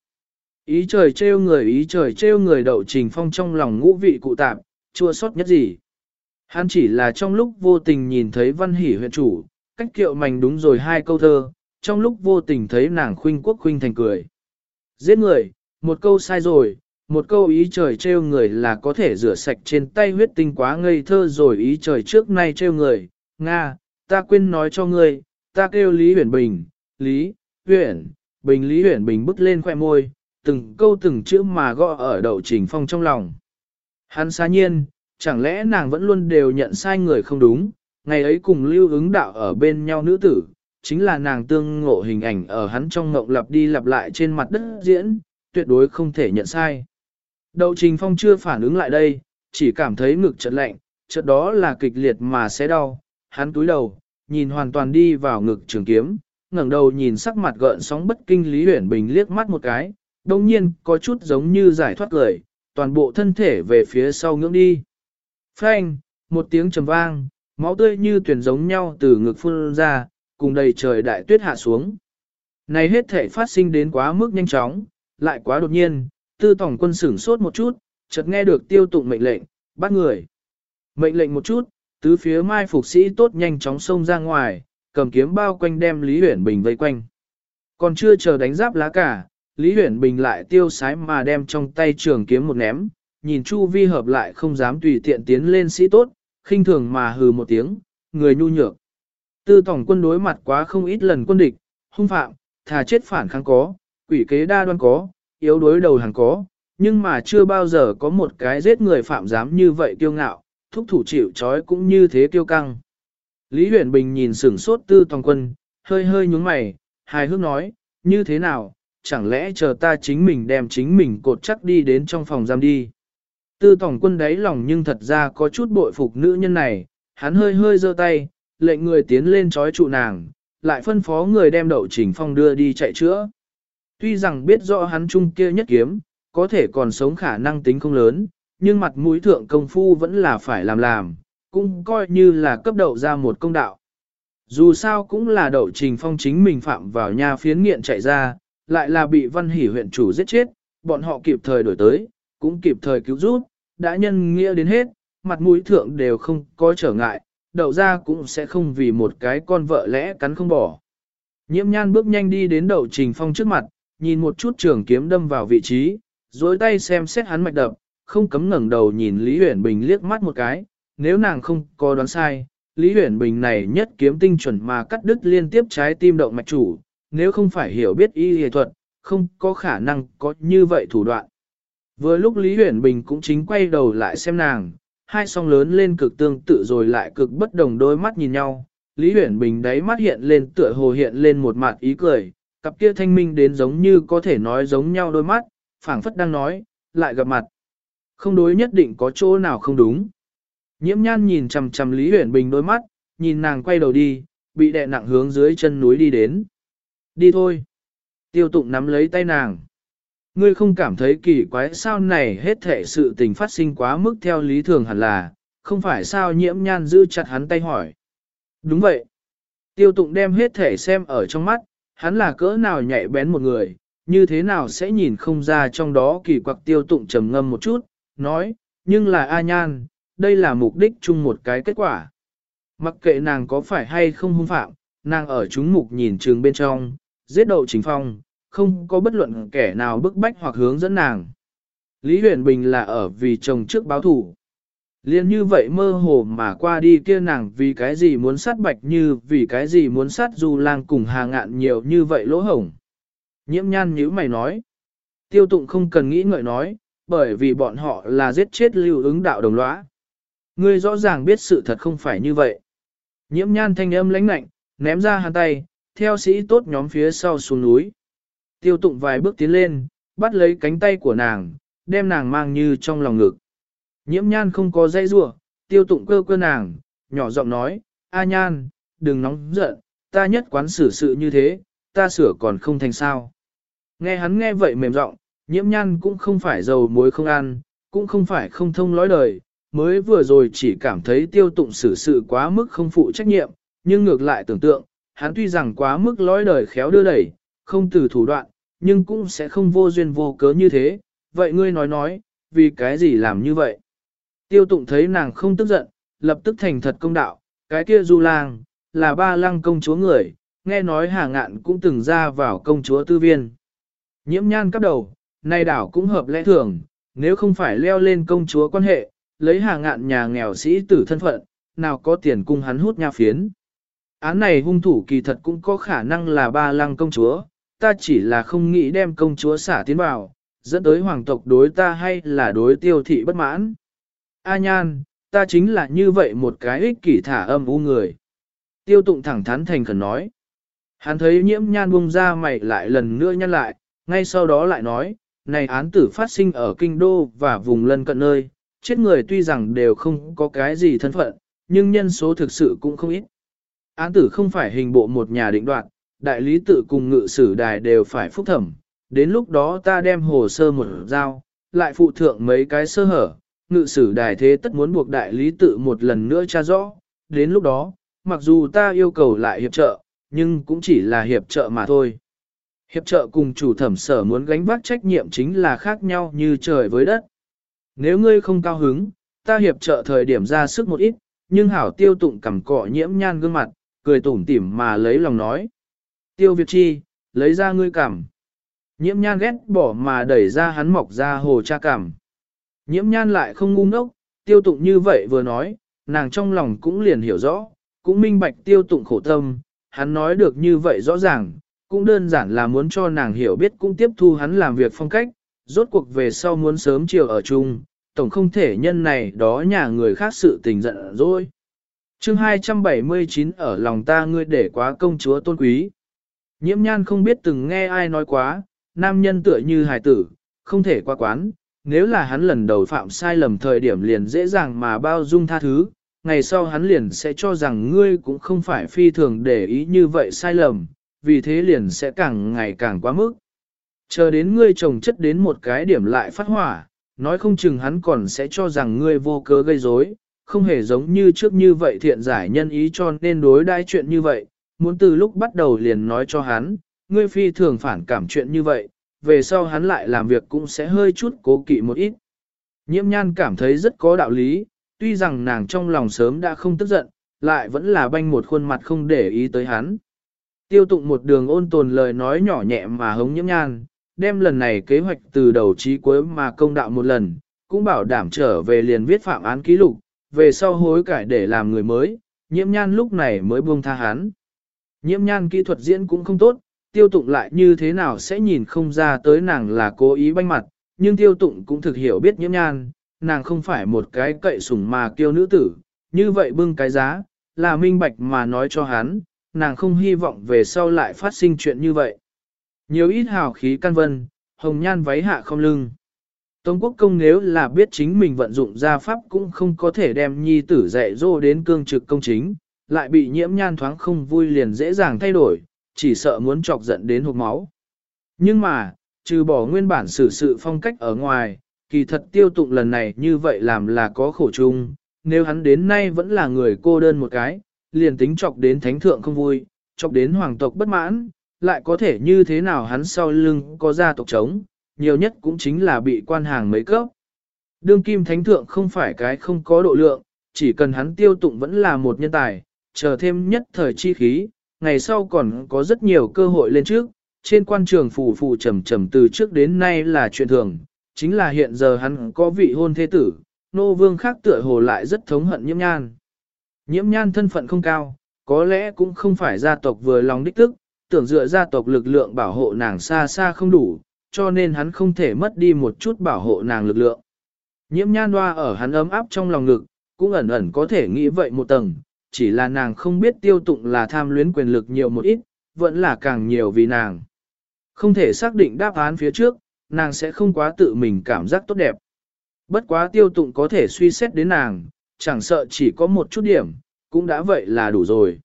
Speaker 1: Ý trời trêu người ý trời trêu người đậu trình phong trong lòng ngũ vị cụ tạp, chua sót nhất gì. Hắn chỉ là trong lúc vô tình nhìn thấy văn hỷ huyện chủ, cách kiệu mảnh đúng rồi hai câu thơ, trong lúc vô tình thấy nàng khuynh quốc khuynh thành cười. Giết người, một câu sai rồi, một câu ý trời trêu người là có thể rửa sạch trên tay huyết tinh quá ngây thơ rồi ý trời trước nay trêu người. Nga, ta quên nói cho ngươi, ta kêu Lý Huyền Bình, Lý, Huyền, Bình Lý Huyền Bình bứt lên khoẻ môi, từng câu từng chữ mà gõ ở đậu trình phong trong lòng. Hắn xa nhiên, chẳng lẽ nàng vẫn luôn đều nhận sai người không đúng, ngày ấy cùng lưu ứng đạo ở bên nhau nữ tử, chính là nàng tương ngộ hình ảnh ở hắn trong ngộng lặp đi lặp lại trên mặt đất diễn, tuyệt đối không thể nhận sai. Đậu trình phong chưa phản ứng lại đây, chỉ cảm thấy ngực chợt lạnh, chợt đó là kịch liệt mà sẽ đau, hắn túi đầu, nhìn hoàn toàn đi vào ngực trường kiếm, ngẩng đầu nhìn sắc mặt gợn sóng bất kinh Lý Huyển Bình liếc mắt một cái, đồng nhiên có chút giống như giải thoát lời toàn bộ thân thể về phía sau ngưỡng đi. Phanh, một tiếng trầm vang, máu tươi như tuyển giống nhau từ ngực phun ra, cùng đầy trời đại tuyết hạ xuống. Này hết thể phát sinh đến quá mức nhanh chóng, lại quá đột nhiên, tư tổng quân sửng sốt một chút, chợt nghe được tiêu tụng mệnh lệnh, bắt người. Mệnh lệnh một chút, tứ phía mai phục sĩ tốt nhanh chóng xông ra ngoài, cầm kiếm bao quanh đem Lý Huyển Bình vây quanh. Còn chưa chờ đánh giáp lá cả, Lý Huyển Bình lại tiêu sái mà đem trong tay trường kiếm một ném, nhìn Chu Vi hợp lại không dám tùy tiện tiến lên sĩ tốt, khinh thường mà hừ một tiếng, người nhu nhược. Tư tổng quân đối mặt quá không ít lần quân địch, hung phạm, thà chết phản kháng có, quỷ kế đa đoan có, yếu đối đầu hàng có, nhưng mà chưa bao giờ có một cái giết người phạm dám như vậy kiêu ngạo, thúc thủ chịu trói cũng như thế kiêu căng. Lý Huyền Bình nhìn sửng sốt tư toàn quân, hơi hơi nhúng mày, hài hước nói, như thế nào, chẳng lẽ chờ ta chính mình đem chính mình cột chắc đi đến trong phòng giam đi. Tư tổng quân đáy lòng nhưng thật ra có chút bội phục nữ nhân này, hắn hơi hơi giơ tay, lệnh người tiến lên trói trụ nàng, lại phân phó người đem đậu trình phong đưa đi chạy chữa. Tuy rằng biết rõ hắn trung kia nhất kiếm, có thể còn sống khả năng tính không lớn, nhưng mặt mũi thượng công phu vẫn là phải làm làm, cũng coi như là cấp đậu ra một công đạo. Dù sao cũng là đậu trình phong chính mình phạm vào nhà phiến nghiện chạy ra, lại là bị văn hỷ huyện chủ giết chết, bọn họ kịp thời đổi tới, cũng kịp thời cứu giúp, đã nhân nghĩa đến hết, mặt mũi thượng đều không có trở ngại, đậu ra cũng sẽ không vì một cái con vợ lẽ cắn không bỏ. Nhiễm nhan bước nhanh đi đến đậu trình phong trước mặt, nhìn một chút trường kiếm đâm vào vị trí, dối tay xem xét hắn mạch đập, không cấm ngẩng đầu nhìn Lý Huyển Bình liếc mắt một cái, nếu nàng không có đoán sai, Lý Huyển Bình này nhất kiếm tinh chuẩn mà cắt đứt liên tiếp trái tim động mạch chủ, nếu không phải hiểu biết y y thuật, không có khả năng có như vậy thủ đoạn. Vừa lúc Lý Huyển Bình cũng chính quay đầu lại xem nàng, hai song lớn lên cực tương tự rồi lại cực bất đồng đôi mắt nhìn nhau. Lý Huyển Bình đáy mắt hiện lên tựa hồ hiện lên một mặt ý cười, cặp kia thanh minh đến giống như có thể nói giống nhau đôi mắt, phảng phất đang nói, lại gặp mặt. Không đối nhất định có chỗ nào không đúng. Nhiễm nhan nhìn chằm chằm Lý Huyển Bình đôi mắt, nhìn nàng quay đầu đi, bị đè nặng hướng dưới chân núi đi đến. Đi thôi. Tiêu tụng nắm lấy tay nàng. Ngươi không cảm thấy kỳ quái sao này hết thể sự tình phát sinh quá mức theo lý thường hẳn là, không phải sao nhiễm nhan giữ chặt hắn tay hỏi. Đúng vậy. Tiêu tụng đem hết thể xem ở trong mắt, hắn là cỡ nào nhạy bén một người, như thế nào sẽ nhìn không ra trong đó kỳ quặc tiêu tụng trầm ngâm một chút, nói, nhưng là A Nhan, đây là mục đích chung một cái kết quả. Mặc kệ nàng có phải hay không hung phạm, nàng ở chúng mục nhìn trường bên trong, giết đậu chính phong, không có bất luận kẻ nào bức bách hoặc hướng dẫn nàng. Lý Huyền Bình là ở vì chồng trước báo thủ. Liên như vậy mơ hồ mà qua đi kia nàng vì cái gì muốn sát bạch như vì cái gì muốn sát du lang cùng hà ngạn nhiều như vậy lỗ hổng. Nhiễm nhan như mày nói. Tiêu tụng không cần nghĩ ngợi nói, bởi vì bọn họ là giết chết lưu ứng đạo đồng lõa. Ngươi rõ ràng biết sự thật không phải như vậy. Nhiễm nhan thanh âm lãnh lạnh, ném ra hàn tay, theo sĩ tốt nhóm phía sau xuống núi. Tiêu tụng vài bước tiến lên, bắt lấy cánh tay của nàng, đem nàng mang như trong lòng ngực. Nhiễm nhan không có dây rua, tiêu tụng cơ cơ nàng, nhỏ giọng nói, A nhan, đừng nóng giận, ta nhất quán xử sự như thế, ta sửa còn không thành sao. Nghe hắn nghe vậy mềm giọng, nhiễm nhan cũng không phải dầu muối không ăn, cũng không phải không thông lối đời, mới vừa rồi chỉ cảm thấy tiêu tụng xử sự quá mức không phụ trách nhiệm, nhưng ngược lại tưởng tượng, hắn tuy rằng quá mức lối đời khéo đưa đẩy, không từ thủ đoạn, nhưng cũng sẽ không vô duyên vô cớ như thế, vậy ngươi nói nói, vì cái gì làm như vậy? Tiêu tụng thấy nàng không tức giận, lập tức thành thật công đạo, cái kia du lang, là ba lăng công chúa người, nghe nói hà ngạn cũng từng ra vào công chúa tư viên. Nhiễm nhan cắp đầu, nay đảo cũng hợp lẽ thường, nếu không phải leo lên công chúa quan hệ, lấy hà ngạn nhà nghèo sĩ tử thân phận, nào có tiền cung hắn hút nha phiến. Án này hung thủ kỳ thật cũng có khả năng là ba lăng công chúa, ta chỉ là không nghĩ đem công chúa xả tiến vào, dẫn tới hoàng tộc đối ta hay là đối tiêu thị bất mãn. A nhan, ta chính là như vậy một cái ích kỷ thả âm u người. Tiêu tụng thẳng thắn thành khẩn nói. Hắn thấy nhiễm nhan bung ra mày lại lần nữa nhăn lại, ngay sau đó lại nói, này án tử phát sinh ở kinh đô và vùng lân cận nơi, chết người tuy rằng đều không có cái gì thân phận, nhưng nhân số thực sự cũng không ít. Án tử không phải hình bộ một nhà định đoạt, đại lý tự cùng ngự sử đài đều phải phúc thẩm, đến lúc đó ta đem hồ sơ một giao, lại phụ thượng mấy cái sơ hở, ngự sử đài thế tất muốn buộc đại lý tự một lần nữa tra rõ, đến lúc đó, mặc dù ta yêu cầu lại hiệp trợ, nhưng cũng chỉ là hiệp trợ mà thôi. Hiệp trợ cùng chủ thẩm sở muốn gánh vác trách nhiệm chính là khác nhau như trời với đất. Nếu ngươi không cao hứng, ta hiệp trợ thời điểm ra sức một ít, nhưng hảo tiêu tụng cầm cọ nhiễm nhan gương mặt, cười tủm tỉm mà lấy lòng nói. Tiêu Việt Chi, lấy ra ngươi cảm. Nhiễm nhan ghét bỏ mà đẩy ra hắn mọc ra hồ cha cảm. Nhiễm nhan lại không ngu ngốc, tiêu tụng như vậy vừa nói, nàng trong lòng cũng liền hiểu rõ, cũng minh bạch tiêu tụng khổ tâm, hắn nói được như vậy rõ ràng, cũng đơn giản là muốn cho nàng hiểu biết cũng tiếp thu hắn làm việc phong cách, rốt cuộc về sau muốn sớm chiều ở chung, tổng không thể nhân này đó nhà người khác sự tình giận rồi. chương 279 ở lòng ta ngươi để quá công chúa tôn quý. Nhiễm nhan không biết từng nghe ai nói quá, nam nhân tựa như hài tử, không thể qua quán, nếu là hắn lần đầu phạm sai lầm thời điểm liền dễ dàng mà bao dung tha thứ, ngày sau hắn liền sẽ cho rằng ngươi cũng không phải phi thường để ý như vậy sai lầm, vì thế liền sẽ càng ngày càng quá mức. Chờ đến ngươi trồng chất đến một cái điểm lại phát hỏa, nói không chừng hắn còn sẽ cho rằng ngươi vô cớ gây rối, không hề giống như trước như vậy thiện giải nhân ý cho nên đối đai chuyện như vậy, muốn từ lúc bắt đầu liền nói cho hắn, ngươi phi thường phản cảm chuyện như vậy, về sau hắn lại làm việc cũng sẽ hơi chút cố kỵ một ít. Nhiễm nhan cảm thấy rất có đạo lý, tuy rằng nàng trong lòng sớm đã không tức giận, lại vẫn là banh một khuôn mặt không để ý tới hắn. Tiêu tụng một đường ôn tồn lời nói nhỏ nhẹ mà hống nhiễm nhan, đem lần này kế hoạch từ đầu chí cuối mà công đạo một lần, cũng bảo đảm trở về liền viết phạm án ký lục, về sau hối cải để làm người mới, nhiễm nhan lúc này mới buông tha hắn. Nhiễm nhan kỹ thuật diễn cũng không tốt, tiêu tụng lại như thế nào sẽ nhìn không ra tới nàng là cố ý banh mặt, nhưng tiêu tụng cũng thực hiểu biết nhiễm nhan, nàng không phải một cái cậy sủng mà kiêu nữ tử, như vậy bưng cái giá, là minh bạch mà nói cho hắn, nàng không hy vọng về sau lại phát sinh chuyện như vậy. Nhiều ít hào khí căn vân, hồng nhan váy hạ không lưng. Tống quốc công nếu là biết chính mình vận dụng gia pháp cũng không có thể đem nhi tử dạy dỗ đến cương trực công chính, lại bị nhiễm nhan thoáng không vui liền dễ dàng thay đổi, chỉ sợ muốn chọc giận đến hộp máu. Nhưng mà, trừ bỏ nguyên bản xử sự phong cách ở ngoài, kỳ thật tiêu tụng lần này như vậy làm là có khổ chung, nếu hắn đến nay vẫn là người cô đơn một cái, liền tính chọc đến thánh thượng không vui, chọc đến hoàng tộc bất mãn, lại có thể như thế nào hắn sau lưng có gia tộc trống nhiều nhất cũng chính là bị quan hàng mấy cấp. Đương kim thánh thượng không phải cái không có độ lượng, chỉ cần hắn tiêu tụng vẫn là một nhân tài, chờ thêm nhất thời chi khí, ngày sau còn có rất nhiều cơ hội lên trước, trên quan trường phù phù trầm trầm từ trước đến nay là chuyện thường, chính là hiện giờ hắn có vị hôn thế tử, nô vương khác tựa hồ lại rất thống hận nhiễm nhan. Nhiễm nhan thân phận không cao, có lẽ cũng không phải gia tộc vừa lòng đích tức, tưởng dựa gia tộc lực lượng bảo hộ nàng xa xa không đủ, cho nên hắn không thể mất đi một chút bảo hộ nàng lực lượng. Nhiễm nhan hoa ở hắn ấm áp trong lòng ngực, cũng ẩn ẩn có thể nghĩ vậy một tầng, chỉ là nàng không biết tiêu tụng là tham luyến quyền lực nhiều một ít, vẫn là càng nhiều vì nàng. Không thể xác định đáp án phía trước, nàng sẽ không quá tự mình cảm giác tốt đẹp. Bất quá tiêu tụng có thể suy xét đến nàng, chẳng sợ chỉ có một chút điểm, cũng đã vậy là đủ rồi.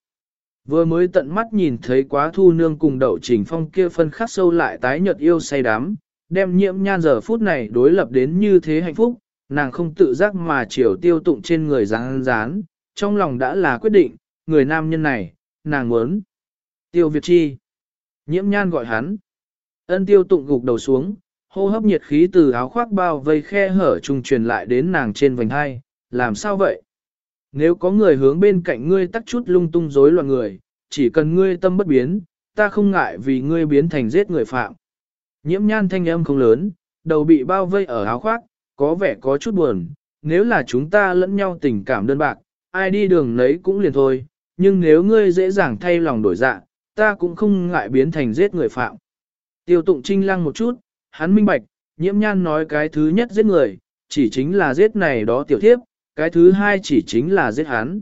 Speaker 1: Vừa mới tận mắt nhìn thấy quá thu nương cùng đậu trình phong kia phân khắc sâu lại tái nhợt yêu say đắm, đem nhiễm nhan giờ phút này đối lập đến như thế hạnh phúc, nàng không tự giác mà chiều tiêu tụng trên người rán rán, trong lòng đã là quyết định, người nam nhân này, nàng muốn. Tiêu Việt Chi. Nhiễm nhan gọi hắn. Ân tiêu tụng gục đầu xuống, hô hấp nhiệt khí từ áo khoác bao vây khe hở trung truyền lại đến nàng trên vành hai, làm sao vậy? Nếu có người hướng bên cạnh ngươi tắc chút lung tung rối loạn người, chỉ cần ngươi tâm bất biến, ta không ngại vì ngươi biến thành giết người phạm. Nhiễm nhan thanh âm không lớn, đầu bị bao vây ở áo khoác, có vẻ có chút buồn, nếu là chúng ta lẫn nhau tình cảm đơn bạc, ai đi đường nấy cũng liền thôi, nhưng nếu ngươi dễ dàng thay lòng đổi dạ, ta cũng không ngại biến thành giết người phạm. Tiêu tụng trinh lăng một chút, hắn minh bạch, nhiễm nhan nói cái thứ nhất giết người, chỉ chính là giết này đó tiểu thiếp, cái thứ hai chỉ chính là giết hắn.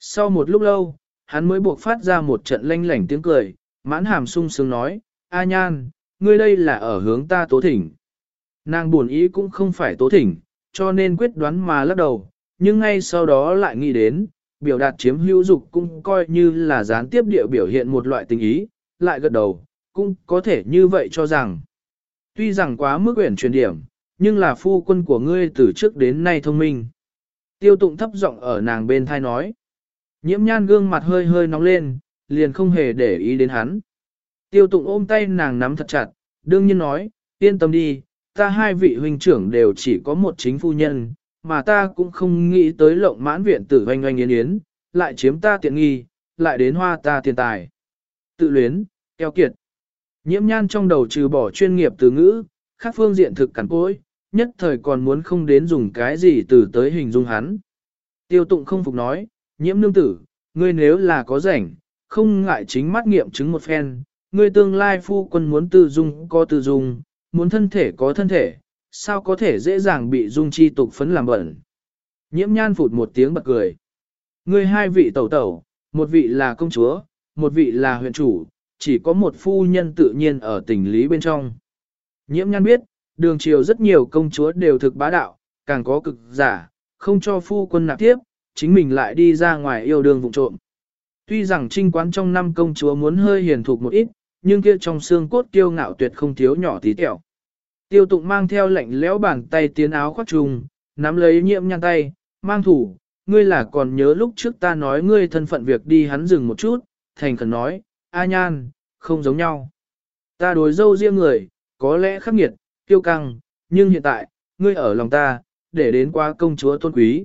Speaker 1: Sau một lúc lâu, hắn mới buộc phát ra một trận lanh lảnh tiếng cười, mãn hàm sung sướng nói, A nhan, ngươi đây là ở hướng ta tố thỉnh. Nàng buồn ý cũng không phải tố thỉnh, cho nên quyết đoán mà lắc đầu, nhưng ngay sau đó lại nghĩ đến, biểu đạt chiếm hữu dục cũng coi như là gián tiếp địa biểu hiện một loại tình ý, lại gật đầu, cũng có thể như vậy cho rằng. Tuy rằng quá mức quyển truyền điểm, nhưng là phu quân của ngươi từ trước đến nay thông minh. Tiêu tụng thấp giọng ở nàng bên thai nói. Nhiễm nhan gương mặt hơi hơi nóng lên, liền không hề để ý đến hắn. Tiêu tụng ôm tay nàng nắm thật chặt, đương nhiên nói, yên tâm đi, ta hai vị huynh trưởng đều chỉ có một chính phu nhân, mà ta cũng không nghĩ tới lộng mãn viện tử hoanh oanh yến yến, lại chiếm ta tiện nghi, lại đến hoa ta tiền tài. Tự luyến, keo kiệt. Nhiễm nhan trong đầu trừ bỏ chuyên nghiệp từ ngữ, khác phương diện thực cắn cối, nhất thời còn muốn không đến dùng cái gì từ tới hình dung hắn. Tiêu tụng không phục nói, nhiễm nương tử, ngươi nếu là có rảnh, không ngại chính mắt nghiệm chứng một phen, ngươi tương lai phu quân muốn tư dung có tư dung, muốn thân thể có thân thể, sao có thể dễ dàng bị dung chi tục phấn làm bẩn. Nhiễm nhan phụt một tiếng bật cười. người hai vị tẩu tẩu, một vị là công chúa, một vị là huyện chủ, chỉ có một phu nhân tự nhiên ở tỉnh lý bên trong. Nhiễm nhan biết, đường triều rất nhiều công chúa đều thực bá đạo, càng có cực giả, không cho phu quân nạp tiếp, chính mình lại đi ra ngoài yêu đương vụ trộm. Tuy rằng trinh quán trong năm công chúa muốn hơi hiền thục một ít, nhưng kia trong xương cốt kiêu ngạo tuyệt không thiếu nhỏ tí tẹo. Tiêu tụng mang theo lệnh lẽo bàn tay tiến áo khoác trùng, nắm lấy nhiễm nhăn tay, mang thủ, ngươi là còn nhớ lúc trước ta nói ngươi thân phận việc đi hắn dừng một chút, thành khẩn nói, a nhan, không giống nhau. Ta đối dâu riêng người, có lẽ khắc nghiệt, kiêu căng, nhưng hiện tại, ngươi ở lòng ta, để đến qua công chúa tôn quý.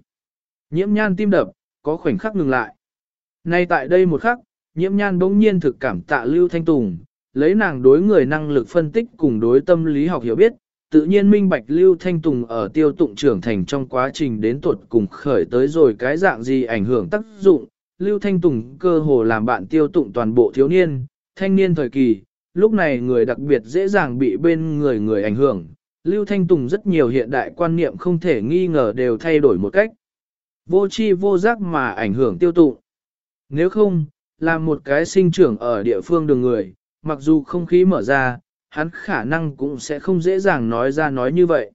Speaker 1: Nhiễm nhan tim đập, có khoảnh khắc ngừng lại. Nay tại đây một khắc, nhiễm nhan bỗng nhiên thực cảm tạ Lưu Thanh Tùng, lấy nàng đối người năng lực phân tích cùng đối tâm lý học hiểu biết, tự nhiên minh bạch Lưu Thanh Tùng ở tiêu tụng trưởng thành trong quá trình đến tuột cùng khởi tới rồi cái dạng gì ảnh hưởng tác dụng. Lưu Thanh Tùng cơ hồ làm bạn tiêu tụng toàn bộ thiếu niên, thanh niên thời kỳ, lúc này người đặc biệt dễ dàng bị bên người người ảnh hưởng. Lưu Thanh Tùng rất nhiều hiện đại quan niệm không thể nghi ngờ đều thay đổi một cách. Vô chi vô giác mà ảnh hưởng tiêu tụng. Nếu không, là một cái sinh trưởng ở địa phương đường người, mặc dù không khí mở ra, hắn khả năng cũng sẽ không dễ dàng nói ra nói như vậy.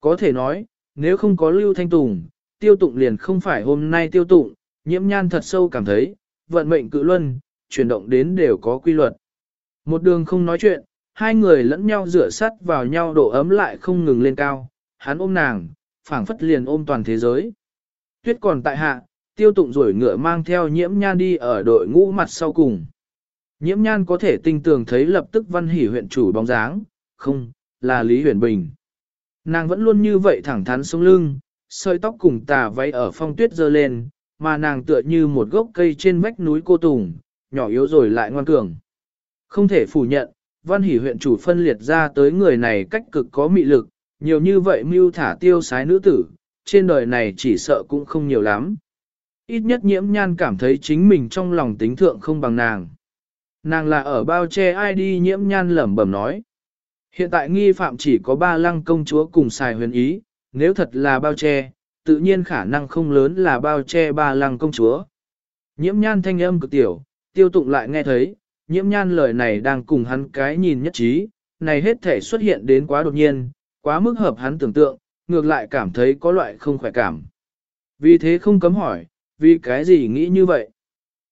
Speaker 1: Có thể nói, nếu không có Lưu Thanh Tùng, tiêu tụng liền không phải hôm nay tiêu tụng, nhiễm nhan thật sâu cảm thấy, vận mệnh cự luân, chuyển động đến đều có quy luật. Một đường không nói chuyện, hai người lẫn nhau rửa sắt vào nhau độ ấm lại không ngừng lên cao, hắn ôm nàng, phảng phất liền ôm toàn thế giới. Tuyết còn tại hạ, tiêu tụng rồi ngựa mang theo nhiễm nhan đi ở đội ngũ mặt sau cùng. Nhiễm nhan có thể tinh tường thấy lập tức văn hỉ huyện chủ bóng dáng, không, là Lý Huyền Bình. Nàng vẫn luôn như vậy thẳng thắn sống lưng, sợi tóc cùng tà váy ở phong tuyết dơ lên, mà nàng tựa như một gốc cây trên vách núi cô tùng, nhỏ yếu rồi lại ngoan cường. Không thể phủ nhận, văn hỉ huyện chủ phân liệt ra tới người này cách cực có mị lực, nhiều như vậy mưu thả tiêu sái nữ tử, trên đời này chỉ sợ cũng không nhiều lắm. Ít nhất nhiễm nhan cảm thấy chính mình trong lòng tính thượng không bằng nàng. Nàng là ở bao che ai đi nhiễm nhan lẩm bẩm nói. Hiện tại nghi phạm chỉ có ba lăng công chúa cùng xài huyền ý, nếu thật là bao che, tự nhiên khả năng không lớn là bao che ba lăng công chúa. Nhiễm nhan thanh âm cực tiểu, tiêu tụng lại nghe thấy, nhiễm nhan lời này đang cùng hắn cái nhìn nhất trí, này hết thể xuất hiện đến quá đột nhiên, quá mức hợp hắn tưởng tượng, ngược lại cảm thấy có loại không khỏe cảm. Vì thế không cấm hỏi, vì cái gì nghĩ như vậy?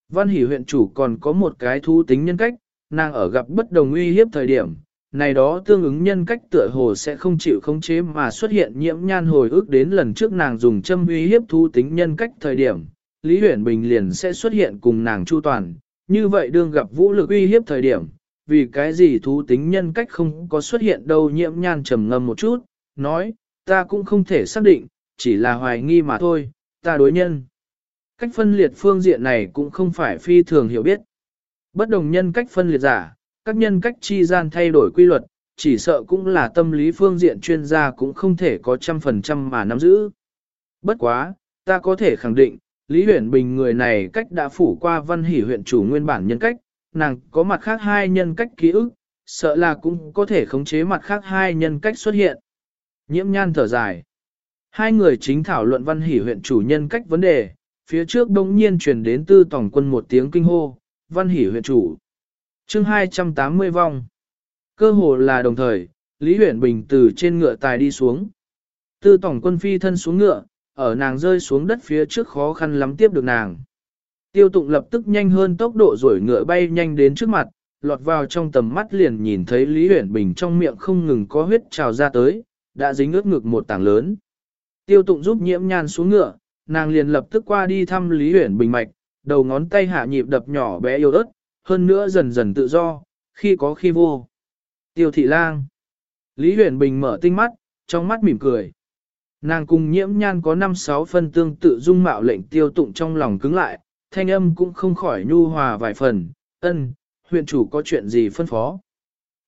Speaker 1: Văn hỷ huyện chủ còn có một cái thú tính nhân cách, nàng ở gặp bất đồng uy hiếp thời điểm, này đó tương ứng nhân cách tựa hồ sẽ không chịu khống chế mà xuất hiện nhiễm nhan hồi ức đến lần trước nàng dùng châm uy hiếp thú tính nhân cách thời điểm, Lý Huyền Bình liền sẽ xuất hiện cùng nàng chu toàn, như vậy đương gặp vũ lực uy hiếp thời điểm, vì cái gì thú tính nhân cách không có xuất hiện đâu nhiễm nhan trầm ngâm một chút, nói, ta cũng không thể xác định, chỉ là hoài nghi mà thôi, ta đối nhân. Cách phân liệt phương diện này cũng không phải phi thường hiểu biết. Bất đồng nhân cách phân liệt giả, các nhân cách chi gian thay đổi quy luật, chỉ sợ cũng là tâm lý phương diện chuyên gia cũng không thể có trăm phần trăm mà nắm giữ. Bất quá, ta có thể khẳng định, Lý Huyền Bình người này cách đã phủ qua văn hỷ huyện chủ nguyên bản nhân cách, nàng có mặt khác hai nhân cách ký ức, sợ là cũng có thể khống chế mặt khác hai nhân cách xuất hiện. Nhiễm nhan thở dài. Hai người chính thảo luận văn hỷ huyện chủ nhân cách vấn đề, phía trước bỗng nhiên truyền đến tư tổng quân một tiếng kinh hô, văn hỉ huyện chủ. chương 280 vong. Cơ hồ là đồng thời, Lý huyện Bình từ trên ngựa tài đi xuống. Tư tổng quân phi thân xuống ngựa, ở nàng rơi xuống đất phía trước khó khăn lắm tiếp được nàng. Tiêu tụng lập tức nhanh hơn tốc độ rồi ngựa bay nhanh đến trước mặt, lọt vào trong tầm mắt liền nhìn thấy Lý Huyển Bình trong miệng không ngừng có huyết trào ra tới, đã dính ướt ngực một tảng lớn. Tiêu tụng giúp nhiễm nhan xuống ngựa, nàng liền lập tức qua đi thăm Lý Huyển Bình mạch, đầu ngón tay hạ nhịp đập nhỏ bé yếu ớt, hơn nữa dần dần tự do, khi có khi vô. Tiêu thị lang. Lý Huyền Bình mở tinh mắt, trong mắt mỉm cười. Nàng cùng nhiễm nhan có 5-6 phân tương tự dung mạo lệnh tiêu tụng trong lòng cứng lại, thanh âm cũng không khỏi nhu hòa vài phần, ân, huyện chủ có chuyện gì phân phó.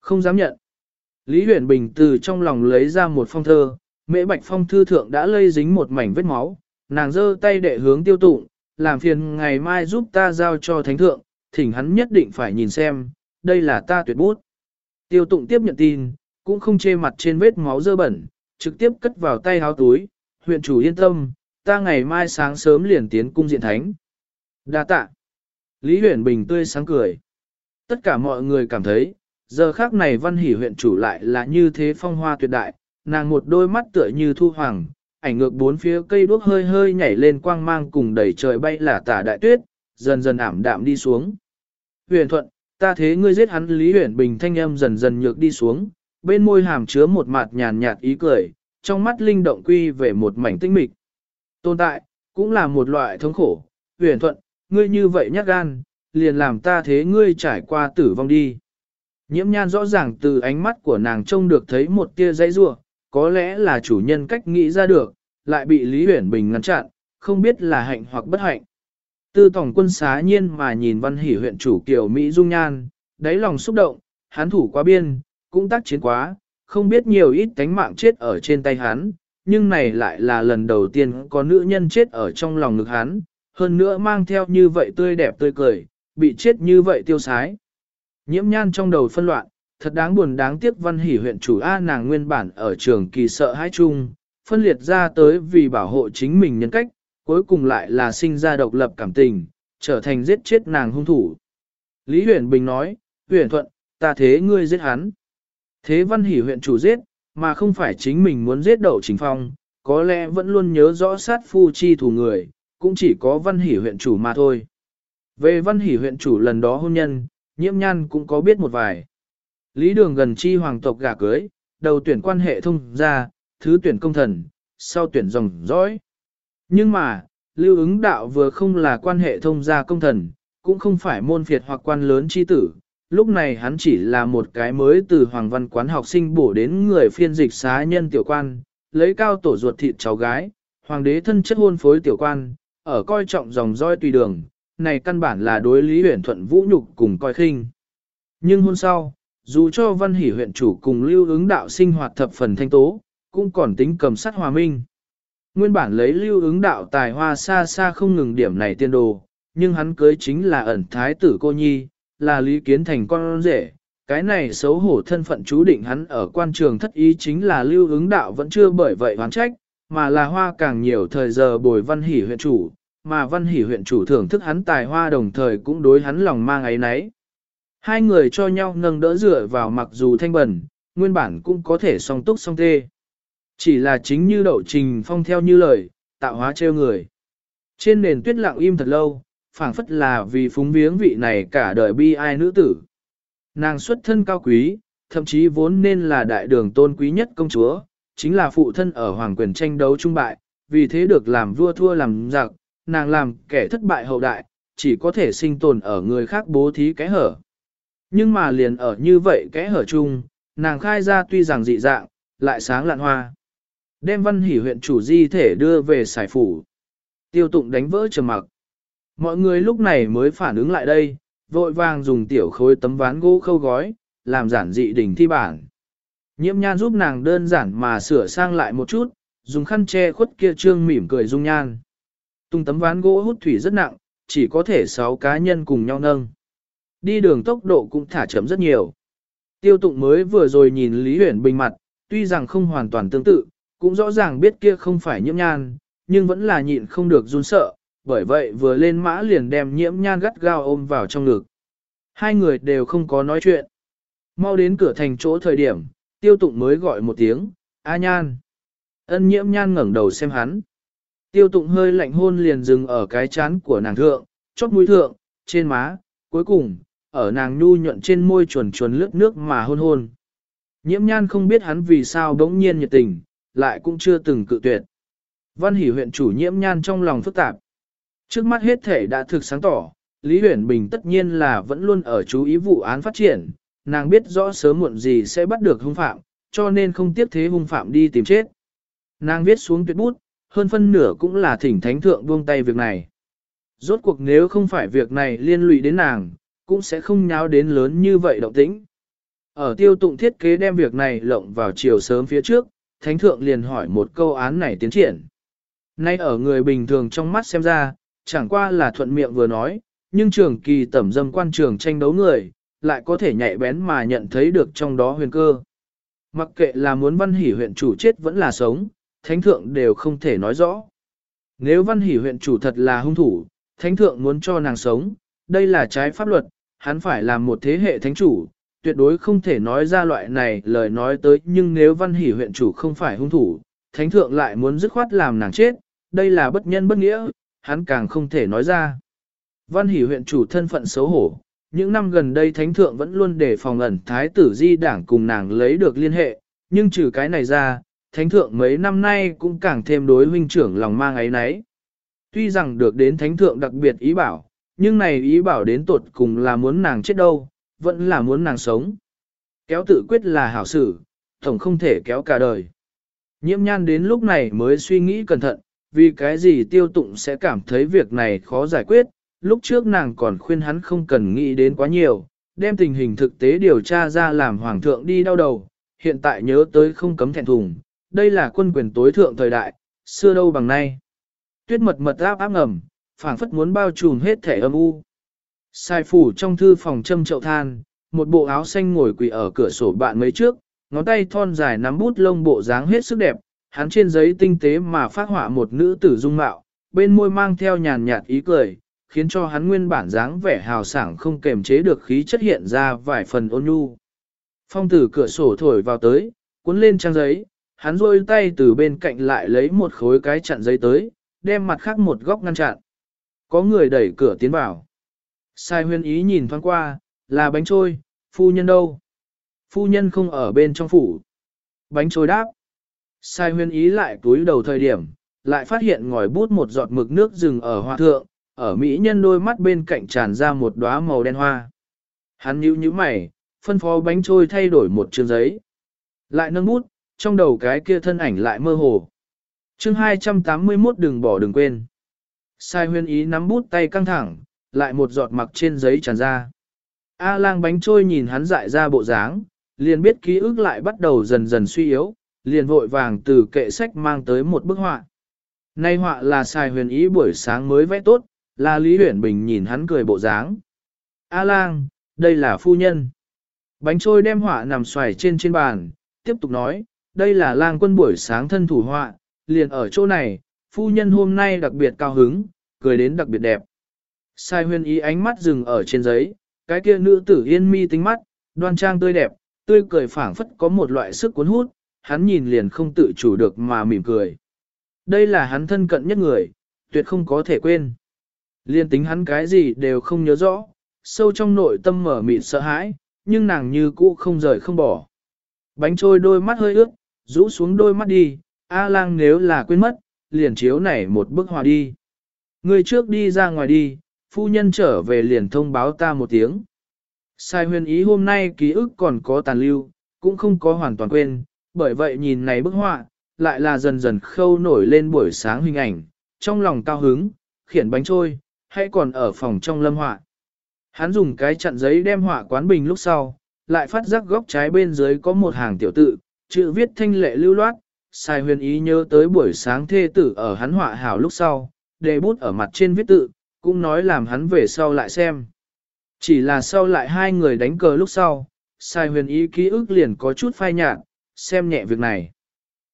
Speaker 1: Không dám nhận. Lý Huyền Bình từ trong lòng lấy ra một phong thơ, mễ bạch phong thư thượng đã lây dính một mảnh vết máu, nàng giơ tay để hướng tiêu tụng, làm phiền ngày mai giúp ta giao cho thánh thượng, thỉnh hắn nhất định phải nhìn xem, đây là ta tuyệt bút. Tiêu tụng tiếp nhận tin, cũng không chê mặt trên vết máu dơ bẩn, trực tiếp cất vào tay háo túi, huyện chủ yên tâm, ta ngày mai sáng sớm liền tiến cung diện thánh. Đa tạ. Lý huyện bình tươi sáng cười. Tất cả mọi người cảm thấy, giờ khác này văn hỷ huyện chủ lại là như thế phong hoa tuyệt đại, nàng một đôi mắt tựa như thu hoàng, ảnh ngược bốn phía cây đuốc hơi hơi nhảy lên quang mang cùng đầy trời bay là tả đại tuyết, dần dần ảm đạm đi xuống. Huyền thuận, ta thế ngươi giết hắn Lý Huyền Bình thanh âm dần dần nhược đi xuống, bên môi hàm chứa một mặt nhàn nhạt ý cười, trong mắt linh động quy về một mảnh tinh mịch. Tồn tại, cũng là một loại thống khổ, huyền thuận, ngươi như vậy nhát gan, liền làm ta thế ngươi trải qua tử vong đi. Nhiễm nhan rõ ràng từ ánh mắt của nàng trông được thấy một tia dãy rua, có lẽ là chủ nhân cách nghĩ ra được, lại bị Lý Huyển Bình ngăn chặn, không biết là hạnh hoặc bất hạnh. Tư tổng quân xá nhiên mà nhìn văn hỷ huyện chủ kiểu Mỹ Dung Nhan, đáy lòng xúc động, hắn thủ quá biên, cũng tác chiến quá, không biết nhiều ít tánh mạng chết ở trên tay hắn, nhưng này lại là lần đầu tiên có nữ nhân chết ở trong lòng ngực hắn, hơn nữa mang theo như vậy tươi đẹp tươi cười, bị chết như vậy tiêu sái. Nhiễm nhan trong đầu phân loạn, thật đáng buồn đáng tiếc văn hỷ huyện chủ A nàng nguyên bản ở trường kỳ sợ hãi chung, phân liệt ra tới vì bảo hộ chính mình nhân cách, cuối cùng lại là sinh ra độc lập cảm tình, trở thành giết chết nàng hung thủ. Lý Huyền Bình nói, Huyền Thuận, ta thế ngươi giết hắn. Thế văn hỷ huyện chủ giết, mà không phải chính mình muốn giết đậu chính phong, có lẽ vẫn luôn nhớ rõ sát phu chi thủ người, cũng chỉ có văn hỷ huyện chủ mà thôi. Về văn hỷ huyện chủ lần đó hôn nhân, nhiễm nhan cũng có biết một vài. Lý đường gần chi hoàng tộc gả cưới, đầu tuyển quan hệ thông gia, thứ tuyển công thần, sau tuyển dòng dõi. Nhưng mà, lưu ứng đạo vừa không là quan hệ thông gia công thần, cũng không phải môn phiệt hoặc quan lớn chi tử. Lúc này hắn chỉ là một cái mới từ hoàng văn quán học sinh bổ đến người phiên dịch xá nhân tiểu quan, lấy cao tổ ruột thịt cháu gái, hoàng đế thân chất hôn phối tiểu quan, ở coi trọng dòng roi tùy đường, này căn bản là đối lý huyển thuận vũ nhục cùng coi khinh. Nhưng hôn sau, dù cho văn hỷ huyện chủ cùng lưu ứng đạo sinh hoạt thập phần thanh tố, cũng còn tính cầm sắt hòa minh. Nguyên bản lấy lưu ứng đạo tài hoa xa xa không ngừng điểm này tiên đồ, nhưng hắn cưới chính là ẩn thái tử cô nhi, là lý kiến thành con rể. Cái này xấu hổ thân phận chú định hắn ở quan trường thất ý chính là lưu ứng đạo vẫn chưa bởi vậy hoán trách, mà là hoa càng nhiều thời giờ bồi văn hỷ huyện chủ, mà văn hỷ huyện chủ thưởng thức hắn tài hoa đồng thời cũng đối hắn lòng mang ấy nấy. Hai người cho nhau nâng đỡ dựa vào mặc dù thanh bẩn, nguyên bản cũng có thể song túc song tê. Chỉ là chính như đậu trình phong theo như lời, tạo hóa trêu người. Trên nền tuyết lặng im thật lâu, phảng phất là vì phúng viếng vị này cả đời bi ai nữ tử. Nàng xuất thân cao quý, thậm chí vốn nên là đại đường tôn quý nhất công chúa, chính là phụ thân ở hoàng quyền tranh đấu trung bại, vì thế được làm vua thua làm giặc, nàng làm kẻ thất bại hậu đại, chỉ có thể sinh tồn ở người khác bố thí cái hở. Nhưng mà liền ở như vậy kẽ hở chung, nàng khai ra tuy rằng dị dạng, lại sáng lạn hoa. Đem văn hỉ huyện chủ di thể đưa về xài phủ. Tiêu tụng đánh vỡ trầm mặc. Mọi người lúc này mới phản ứng lại đây, vội vàng dùng tiểu khối tấm ván gỗ khâu gói, làm giản dị đỉnh thi bản. Nhiễm nhan giúp nàng đơn giản mà sửa sang lại một chút, dùng khăn che khuất kia trương mỉm cười dung nhan. Tung tấm ván gỗ hút thủy rất nặng, chỉ có thể 6 cá nhân cùng nhau nâng. Đi đường tốc độ cũng thả chậm rất nhiều. Tiêu tụng mới vừa rồi nhìn Lý Huyển Bình mặt, tuy rằng không hoàn toàn tương tự, cũng rõ ràng biết kia không phải nhiễm nhan, nhưng vẫn là nhịn không được run sợ, bởi vậy vừa lên mã liền đem nhiễm nhan gắt gao ôm vào trong ngực. Hai người đều không có nói chuyện. Mau đến cửa thành chỗ thời điểm, tiêu tụng mới gọi một tiếng, A nhan. Ân nhiễm nhan ngẩng đầu xem hắn. Tiêu tụng hơi lạnh hôn liền dừng ở cái chán của nàng thượng, chót mũi thượng, trên má, cuối cùng, ở nàng nhu nhuận trên môi chuồn chuồn lướt nước mà hôn hôn. Nhiễm nhan không biết hắn vì sao đống nhiên nhiệt tình, lại cũng chưa từng cự tuyệt. Văn hỷ huyện chủ nhiễm nhan trong lòng phức tạp. Trước mắt hết thể đã thực sáng tỏ, Lý Huyền Bình tất nhiên là vẫn luôn ở chú ý vụ án phát triển, nàng biết rõ sớm muộn gì sẽ bắt được hung phạm, cho nên không tiếp thế hung phạm đi tìm chết. Nàng viết xuống tuyệt bút, hơn phân nửa cũng là thỉnh thánh thượng buông tay việc này. Rốt cuộc nếu không phải việc này liên lụy đến nàng, cũng sẽ không nháo đến lớn như vậy động tĩnh. Ở tiêu tụng thiết kế đem việc này lộng vào chiều sớm phía trước, thánh thượng liền hỏi một câu án này tiến triển. Nay ở người bình thường trong mắt xem ra, chẳng qua là thuận miệng vừa nói, nhưng trường kỳ tẩm dâm quan trường tranh đấu người, lại có thể nhạy bén mà nhận thấy được trong đó huyền cơ. Mặc kệ là muốn văn hỷ huyện chủ chết vẫn là sống, thánh thượng đều không thể nói rõ. Nếu văn hỷ huyện chủ thật là hung thủ, thánh thượng muốn cho nàng sống, đây là trái pháp luật, hắn phải làm một thế hệ thánh chủ, tuyệt đối không thể nói ra loại này lời nói tới nhưng nếu văn hỷ huyện chủ không phải hung thủ, thánh thượng lại muốn dứt khoát làm nàng chết, đây là bất nhân bất nghĩa, hắn càng không thể nói ra. Văn hỷ huyện chủ thân phận xấu hổ, những năm gần đây thánh thượng vẫn luôn để phòng ẩn thái tử di đảng cùng nàng lấy được liên hệ, nhưng trừ cái này ra, thánh thượng mấy năm nay cũng càng thêm đối huynh trưởng lòng mang ấy nấy. Tuy rằng được đến thánh thượng đặc biệt ý bảo, nhưng này ý bảo đến tột cùng là muốn nàng chết đâu, vẫn là muốn nàng sống. Kéo tự quyết là hảo sự, tổng không thể kéo cả đời. Nhiễm nhan đến lúc này mới suy nghĩ cẩn thận, vì cái gì tiêu tụng sẽ cảm thấy việc này khó giải quyết, lúc trước nàng còn khuyên hắn không cần nghĩ đến quá nhiều, đem tình hình thực tế điều tra ra làm hoàng thượng đi đau đầu, hiện tại nhớ tới không cấm thẹn thùng, đây là quân quyền tối thượng thời đại, xưa đâu bằng nay. Tuyết mật mật áp áp ngầm, phảng phất muốn bao trùm hết thể âm u. Sai phủ trong thư phòng châm chậu than, một bộ áo xanh ngồi quỳ ở cửa sổ bạn mấy trước, ngón tay thon dài nắm bút lông bộ dáng hết sức đẹp, hắn trên giấy tinh tế mà phát họa một nữ tử dung mạo, bên môi mang theo nhàn nhạt ý cười, khiến cho hắn nguyên bản dáng vẻ hào sảng không kềm chế được khí chất hiện ra vài phần ôn nhu. Phong tử cửa sổ thổi vào tới, cuốn lên trang giấy, hắn rôi tay từ bên cạnh lại lấy một khối cái chặn giấy tới, đem mặt khác một góc ngăn chặn. Có người đẩy cửa tiến vào. Sai huyên ý nhìn thoáng qua, là bánh trôi, phu nhân đâu? Phu nhân không ở bên trong phủ. Bánh trôi đáp. Sai huyên ý lại túi đầu thời điểm, lại phát hiện ngòi bút một giọt mực nước rừng ở hoa thượng, ở mỹ nhân đôi mắt bên cạnh tràn ra một đóa màu đen hoa. Hắn nhíu nhíu mày, phân phó bánh trôi thay đổi một chương giấy. Lại nâng bút, trong đầu cái kia thân ảnh lại mơ hồ. chương 281 đừng bỏ đừng quên. Sai huyên ý nắm bút tay căng thẳng, lại một giọt mặc trên giấy tràn ra. A lang bánh trôi nhìn hắn dại ra bộ dáng, liền biết ký ức lại bắt đầu dần dần suy yếu, liền vội vàng từ kệ sách mang tới một bức họa. Nay họa là sai huyền ý buổi sáng mới vẽ tốt, là Lý Huyển Bình nhìn hắn cười bộ dáng. A lang, đây là phu nhân. Bánh trôi đem họa nằm xoài trên trên bàn, tiếp tục nói, đây là lang quân buổi sáng thân thủ họa, liền ở chỗ này, phu nhân hôm nay đặc biệt cao hứng, cười đến đặc biệt đẹp. Sai Huyên ý ánh mắt dừng ở trên giấy, cái kia nữ tử yên mi tính mắt, đoan trang tươi đẹp, tươi cười phảng phất có một loại sức cuốn hút, hắn nhìn liền không tự chủ được mà mỉm cười. Đây là hắn thân cận nhất người, tuyệt không có thể quên. Liên tính hắn cái gì đều không nhớ rõ, sâu trong nội tâm mở mịt sợ hãi, nhưng nàng như cũ không rời không bỏ. Bánh trôi đôi mắt hơi ướt, rũ xuống đôi mắt đi, A lang nếu là quên mất, liền chiếu nảy một bức hòa đi. Người trước đi ra ngoài đi, phu nhân trở về liền thông báo ta một tiếng. Sai huyền ý hôm nay ký ức còn có tàn lưu, cũng không có hoàn toàn quên, bởi vậy nhìn này bức họa, lại là dần dần khâu nổi lên buổi sáng hình ảnh, trong lòng cao hứng, khiển bánh trôi, hay còn ở phòng trong lâm họa. Hắn dùng cái chặn giấy đem họa quán bình lúc sau, lại phát giác góc trái bên dưới có một hàng tiểu tự, chữ viết thanh lệ lưu loát, sai huyền ý nhớ tới buổi sáng thê tử ở hắn họa hảo lúc sau, đề bút ở mặt trên viết tự, cũng nói làm hắn về sau lại xem. Chỉ là sau lại hai người đánh cờ lúc sau, sai huyền ý ký ức liền có chút phai nhạt, xem nhẹ việc này.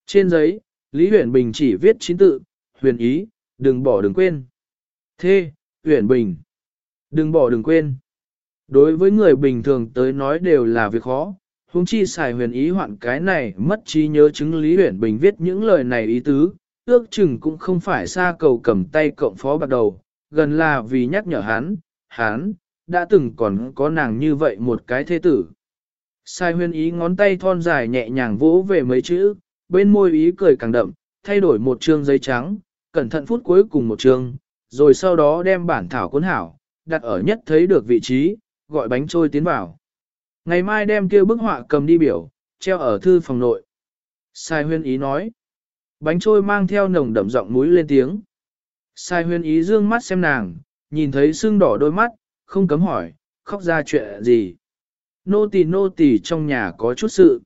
Speaker 1: Trên giấy, Lý Huyền Bình chỉ viết chín tự, huyền ý, đừng bỏ đừng quên. Thê, Huyền Bình, đừng bỏ đừng quên. Đối với người bình thường tới nói đều là việc khó, huống chi xài huyền ý hoạn cái này mất trí nhớ chứng Lý Huyền Bình viết những lời này ý tứ, ước chừng cũng không phải xa cầu cầm tay cộng phó bạc đầu, gần là vì nhắc nhở hắn, hắn, đã từng còn có nàng như vậy một cái thế tử. Sai huyền ý ngón tay thon dài nhẹ nhàng vỗ về mấy chữ, bên môi ý cười càng đậm, thay đổi một trương giấy trắng, cẩn thận phút cuối cùng một trương, rồi sau đó đem bản thảo cuốn hảo, đặt ở nhất thấy được vị trí, gọi bánh trôi tiến vào. Ngày mai đem kia bức họa cầm đi biểu, treo ở thư phòng nội. Sai huyên ý nói. Bánh trôi mang theo nồng đậm giọng mũi lên tiếng. Sai huyên ý dương mắt xem nàng, nhìn thấy sưng đỏ đôi mắt, không cấm hỏi, khóc ra chuyện gì. Nô tỳ nô tỳ trong nhà có chút sự.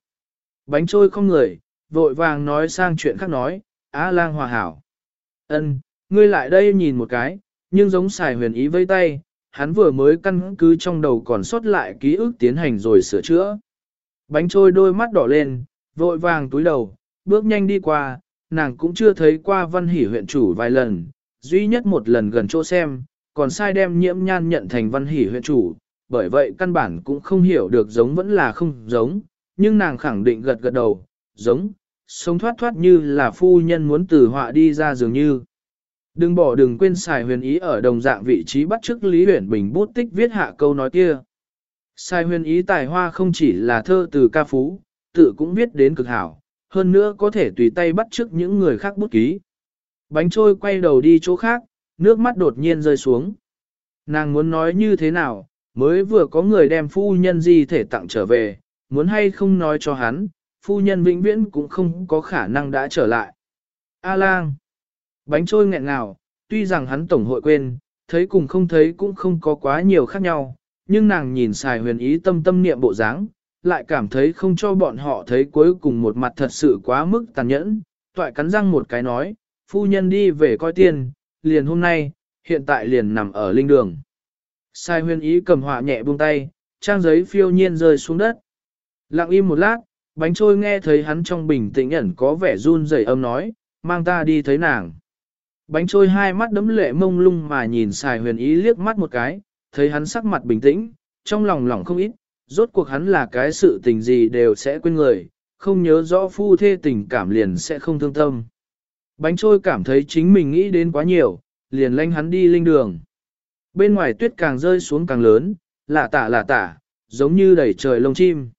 Speaker 1: Bánh trôi không người, vội vàng nói sang chuyện khác nói, á lang hòa hảo. ân ngươi lại đây nhìn một cái, nhưng giống xài huyền ý vây tay, hắn vừa mới căn cứ trong đầu còn sót lại ký ức tiến hành rồi sửa chữa. Bánh trôi đôi mắt đỏ lên, vội vàng túi đầu, bước nhanh đi qua, nàng cũng chưa thấy qua văn hỷ huyện chủ vài lần, duy nhất một lần gần chỗ xem, còn sai đem nhiễm nhan nhận thành văn hỷ huyện chủ, bởi vậy căn bản cũng không hiểu được giống vẫn là không giống, nhưng nàng khẳng định gật gật đầu, giống, sống thoát thoát như là phu nhân muốn từ họa đi ra dường như. Đừng bỏ đừng quên xài huyền ý ở đồng dạng vị trí bắt chước Lý Huyền Bình bút tích viết hạ câu nói kia. Sai huyền ý tài hoa không chỉ là thơ từ ca phú, tự cũng viết đến cực hảo, hơn nữa có thể tùy tay bắt chước những người khác bút ký. Bánh trôi quay đầu đi chỗ khác, nước mắt đột nhiên rơi xuống. Nàng muốn nói như thế nào, mới vừa có người đem phu nhân di thể tặng trở về, muốn hay không nói cho hắn, phu nhân vĩnh viễn cũng không có khả năng đã trở lại. A lang, bánh trôi nghẹn ngào, tuy rằng hắn tổng hội quên, thấy cùng không thấy cũng không có quá nhiều khác nhau, nhưng nàng nhìn xài huyền ý tâm tâm niệm bộ dáng, lại cảm thấy không cho bọn họ thấy cuối cùng một mặt thật sự quá mức tàn nhẫn, toại cắn răng một cái nói, phu nhân đi về coi tiền, liền hôm nay, hiện tại liền nằm ở linh đường. Sai huyền ý cầm họa nhẹ buông tay, trang giấy phiêu nhiên rơi xuống đất. Lặng im một lát, bánh trôi nghe thấy hắn trong bình tĩnh ẩn có vẻ run rẩy âm nói, mang ta đi thấy nàng. Bánh trôi hai mắt đấm lệ mông lung mà nhìn xài huyền ý liếc mắt một cái, thấy hắn sắc mặt bình tĩnh, trong lòng lỏng không ít, rốt cuộc hắn là cái sự tình gì đều sẽ quên người, không nhớ rõ phu thê tình cảm liền sẽ không thương tâm. Bánh trôi cảm thấy chính mình nghĩ đến quá nhiều, liền lanh hắn đi linh đường. Bên ngoài tuyết càng rơi xuống càng lớn, lạ tả lạ tả, giống như đẩy trời lông chim.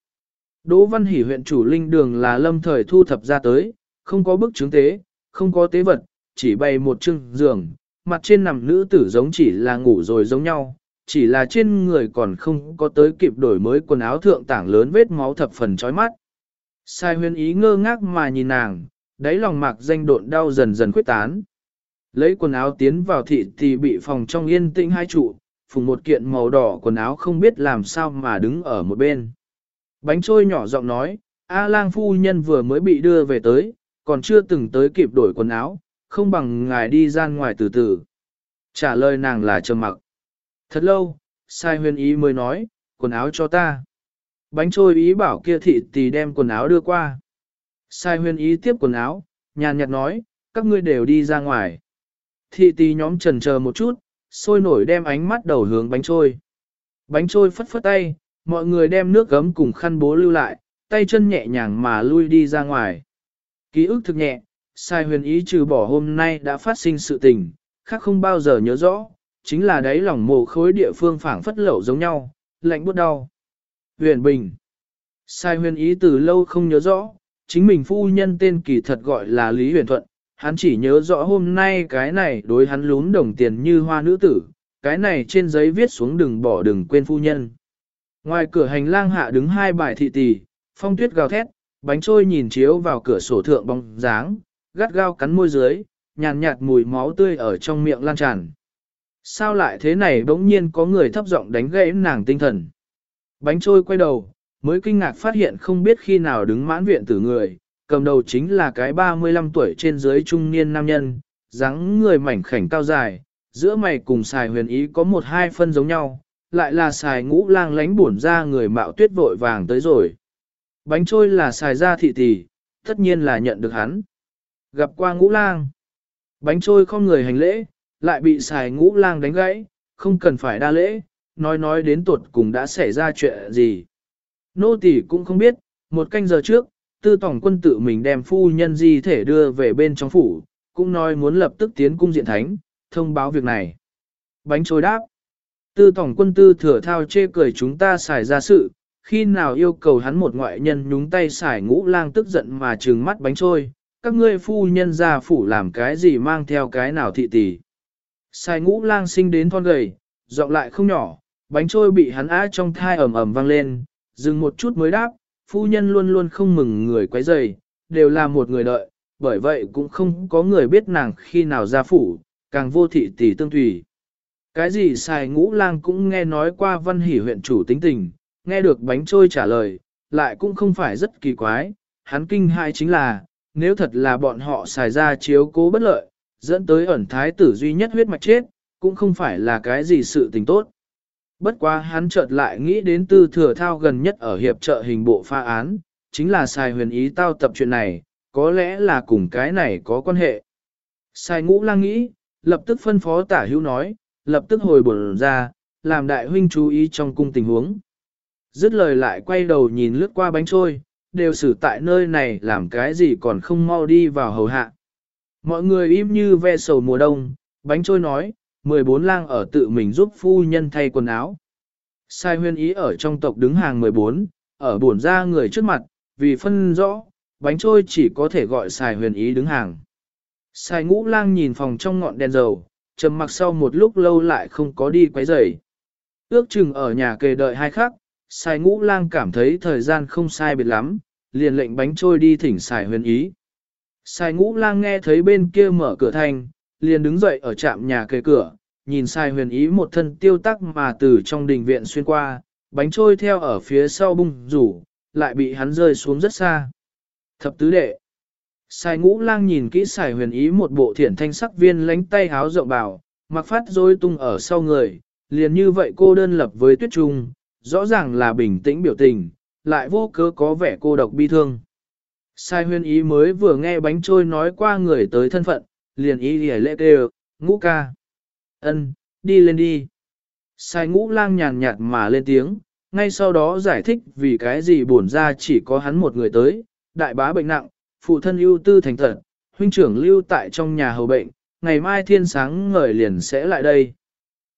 Speaker 1: Đỗ Văn Hỷ huyện chủ linh đường là lâm thời thu thập ra tới, không có bức chứng tế, không có tế vật, chỉ bày một chưng giường, mặt trên nằm nữ tử giống chỉ là ngủ rồi giống nhau, chỉ là trên người còn không có tới kịp đổi mới quần áo thượng tảng lớn vết máu thập phần chói mắt. Sai huyền ý ngơ ngác mà nhìn nàng, đáy lòng mạc danh độn đau dần dần quyết tán. Lấy quần áo tiến vào thị thì bị phòng trong yên tĩnh hai trụ, phùng một kiện màu đỏ quần áo không biết làm sao mà đứng ở một bên. Bánh trôi nhỏ giọng nói, A lang phu nhân vừa mới bị đưa về tới, còn chưa từng tới kịp đổi quần áo, không bằng ngài đi ra ngoài từ từ. Trả lời nàng là trầm mặc. Thật lâu, sai huyền ý mới nói, quần áo cho ta. Bánh trôi ý bảo kia thị tỷ đem quần áo đưa qua. Sai huyền ý tiếp quần áo, nhàn nhạt nói, các ngươi đều đi ra ngoài. Thị tỷ nhóm trần chờ một chút, sôi nổi đem ánh mắt đầu hướng bánh trôi. Bánh trôi phất phất tay, mọi người đem nước gấm cùng khăn bố lưu lại, tay chân nhẹ nhàng mà lui đi ra ngoài. Ký ức thực nhẹ, sai huyền ý trừ bỏ hôm nay đã phát sinh sự tình, khác không bao giờ nhớ rõ, chính là đáy lòng mồ khối địa phương phảng phất lẩu giống nhau, lạnh buốt đau. Huyền Bình Sai huyền ý từ lâu không nhớ rõ, chính mình phu nhân tên kỳ thật gọi là Lý Huyền Thuận, hắn chỉ nhớ rõ hôm nay cái này đối hắn lún đồng tiền như hoa nữ tử, cái này trên giấy viết xuống đừng bỏ đừng quên phu nhân. Ngoài cửa hành lang hạ đứng hai bài thị tỷ, phong tuyết gào thét, bánh trôi nhìn chiếu vào cửa sổ thượng bóng dáng, gắt gao cắn môi dưới, nhàn nhạt, mùi máu tươi ở trong miệng lan tràn. Sao lại thế này bỗng nhiên có người thấp giọng đánh gãy nàng tinh thần. Bánh trôi quay đầu, mới kinh ngạc phát hiện không biết khi nào đứng mãn viện tử người, cầm đầu chính là cái 35 tuổi trên dưới trung niên nam nhân, dáng người mảnh khảnh cao dài, giữa mày cùng xài huyền ý có một hai phân giống nhau, lại là xài ngũ lang lánh buồn ra người mạo tuyết vội vàng tới rồi. Bánh trôi là xài ra thị tỷ, tất nhiên là nhận được hắn. Gặp qua ngũ lang, bánh trôi không người hành lễ, lại bị xài ngũ lang đánh gãy, không cần phải đa lễ, nói nói đến tuột cùng đã xảy ra chuyện gì. Nô tỳ cũng không biết, một canh giờ trước, tư tổng quân tự mình đem phu nhân di thể đưa về bên trong phủ, cũng nói muốn lập tức tiến cung diện thánh, thông báo việc này. Bánh trôi đáp. Tư tổng quân tư thừa thao chê cười chúng ta xài ra sự, khi nào yêu cầu hắn một ngoại nhân nhúng tay xài ngũ lang tức giận mà trừng mắt bánh trôi, các ngươi phu nhân ra phủ làm cái gì mang theo cái nào thị tỷ. Xài ngũ lang sinh đến thon gầy, giọng lại không nhỏ, bánh trôi bị hắn á trong thai ẩm ẩm vang lên, dừng một chút mới đáp, phu nhân luôn luôn không mừng người quấy rầy, đều là một người đợi, bởi vậy cũng không có người biết nàng khi nào ra phủ, càng vô thị tỷ tương thủy. Cái gì xài ngũ lang cũng nghe nói qua văn hỷ huyện chủ tính tình, nghe được bánh trôi trả lời, lại cũng không phải rất kỳ quái, hắn kinh hại chính là, nếu thật là bọn họ xài ra chiếu cố bất lợi, dẫn tới ẩn thái tử duy nhất huyết mạch chết, cũng không phải là cái gì sự tình tốt. Bất quá hắn chợt lại nghĩ đến tư thừa thao gần nhất ở hiệp trợ hình bộ pha án, chính là xài huyền ý tao tập chuyện này, có lẽ là cùng cái này có quan hệ. xài ngũ lang nghĩ, lập tức phân phó tả hữu nói, lập tức hồi bổn ra, làm đại huynh chú ý trong cung tình huống. Dứt lời lại quay đầu nhìn lướt qua bánh trôi, đều xử tại nơi này làm cái gì còn không mau đi vào hầu hạ. Mọi người im như ve sầu mùa đông, bánh trôi nói, 14 lang ở tự mình giúp phu nhân thay quần áo. Sai huyên ý ở trong tộc đứng hàng 14, ở bổn ra người trước mặt, vì phân rõ, bánh trôi chỉ có thể gọi xài huyền ý đứng hàng. Sai ngũ lang nhìn phòng trong ngọn đèn dầu, trầm mặc sau một lúc lâu lại không có đi quấy rầy. Ước chừng ở nhà kề đợi hai khắc, sai ngũ lang cảm thấy thời gian không sai biệt lắm, liền lệnh bánh trôi đi thỉnh xài huyền ý. Xài ngũ lang nghe thấy bên kia mở cửa thành, liền đứng dậy ở trạm nhà kề cửa, nhìn xài huyền ý một thân tiêu tắc mà từ trong đình viện xuyên qua, bánh trôi theo ở phía sau bung rủ, lại bị hắn rơi xuống rất xa. Thập tứ đệ. Xài ngũ lang nhìn kỹ xài huyền ý một bộ thiển thanh sắc viên lánh tay háo rộng bảo, mặc phát rối tung ở sau người, liền như vậy cô đơn lập với tuyết trung, rõ ràng là bình tĩnh biểu tình, lại vô cớ có vẻ cô độc bi thương. Sai huyền ý mới vừa nghe bánh trôi nói qua người tới thân phận, liền ý lìa lệ kêu, ngũ ca. ân, đi lên đi. Sai ngũ lang nhàn nhạt mà lên tiếng, ngay sau đó giải thích vì cái gì bổn ra chỉ có hắn một người tới, đại bá bệnh nặng, phụ thân ưu tư thành thật, huynh trưởng lưu tại trong nhà hầu bệnh, ngày mai thiên sáng ngời liền sẽ lại đây.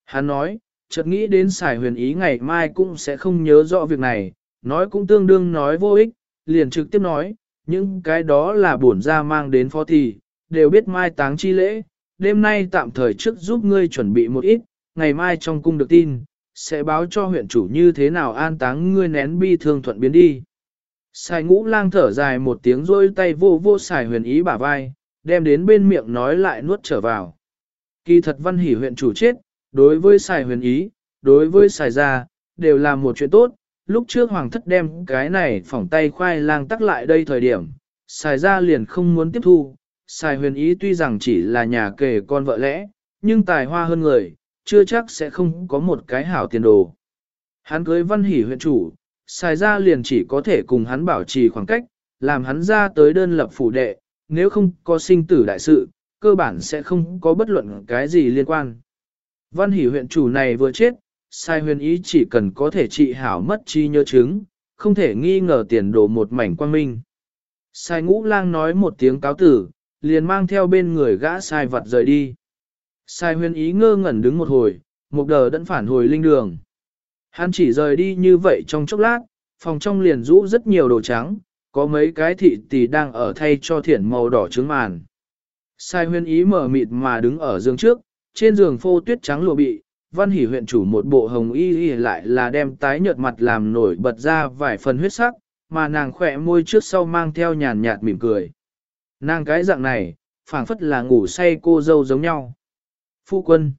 Speaker 1: Hắn nói, chợt nghĩ đến xài huyền ý ngày mai cũng sẽ không nhớ rõ việc này, nói cũng tương đương nói vô ích, liền trực tiếp nói, những cái đó là bổn ra mang đến phó thì, đều biết mai táng chi lễ, đêm nay tạm thời trước giúp ngươi chuẩn bị một ít, ngày mai trong cung được tin, sẽ báo cho huyện chủ như thế nào an táng ngươi nén bi thương thuận biến đi. Sài ngũ lang thở dài một tiếng rôi tay vô vô xài huyền ý bả vai, đem đến bên miệng nói lại nuốt trở vào. Kỳ thật văn hỉ huyện chủ chết, đối với xài huyền ý, đối với xài gia, đều là một chuyện tốt. Lúc trước hoàng thất đem cái này phỏng tay khoai lang tắc lại đây thời điểm, xài gia liền không muốn tiếp thu. Xài huyền ý tuy rằng chỉ là nhà kề con vợ lẽ, nhưng tài hoa hơn người, chưa chắc sẽ không có một cái hảo tiền đồ. Hắn cưới văn hỉ huyện chủ, xài ra liền chỉ có thể cùng hắn bảo trì khoảng cách, làm hắn ra tới đơn lập phủ đệ, nếu không có sinh tử đại sự, cơ bản sẽ không có bất luận cái gì liên quan. Văn hỷ huyện chủ này vừa chết, sai huyền ý chỉ cần có thể trị hảo mất chi nhớ chứng, không thể nghi ngờ tiền đồ một mảnh quan minh. Sai ngũ lang nói một tiếng cáo tử, liền mang theo bên người gã sai vật rời đi. Sai huyền ý ngơ ngẩn đứng một hồi, một đờ đẫn phản hồi linh đường. Hắn chỉ rời đi như vậy trong chốc lát, phòng trong liền rũ rất nhiều đồ trắng, có mấy cái thị tỷ đang ở thay cho thiển màu đỏ trứng màn. Sai huyên ý mở mịt mà đứng ở giường trước, trên giường phô tuyết trắng lụa bị, văn hỉ huyện chủ một bộ hồng y y lại là đem tái nhợt mặt làm nổi bật ra vài phần huyết sắc, mà nàng khỏe môi trước sau mang theo nhàn nhạt mỉm cười. Nàng cái dạng này, phảng phất là ngủ say cô dâu giống nhau. Phu quân.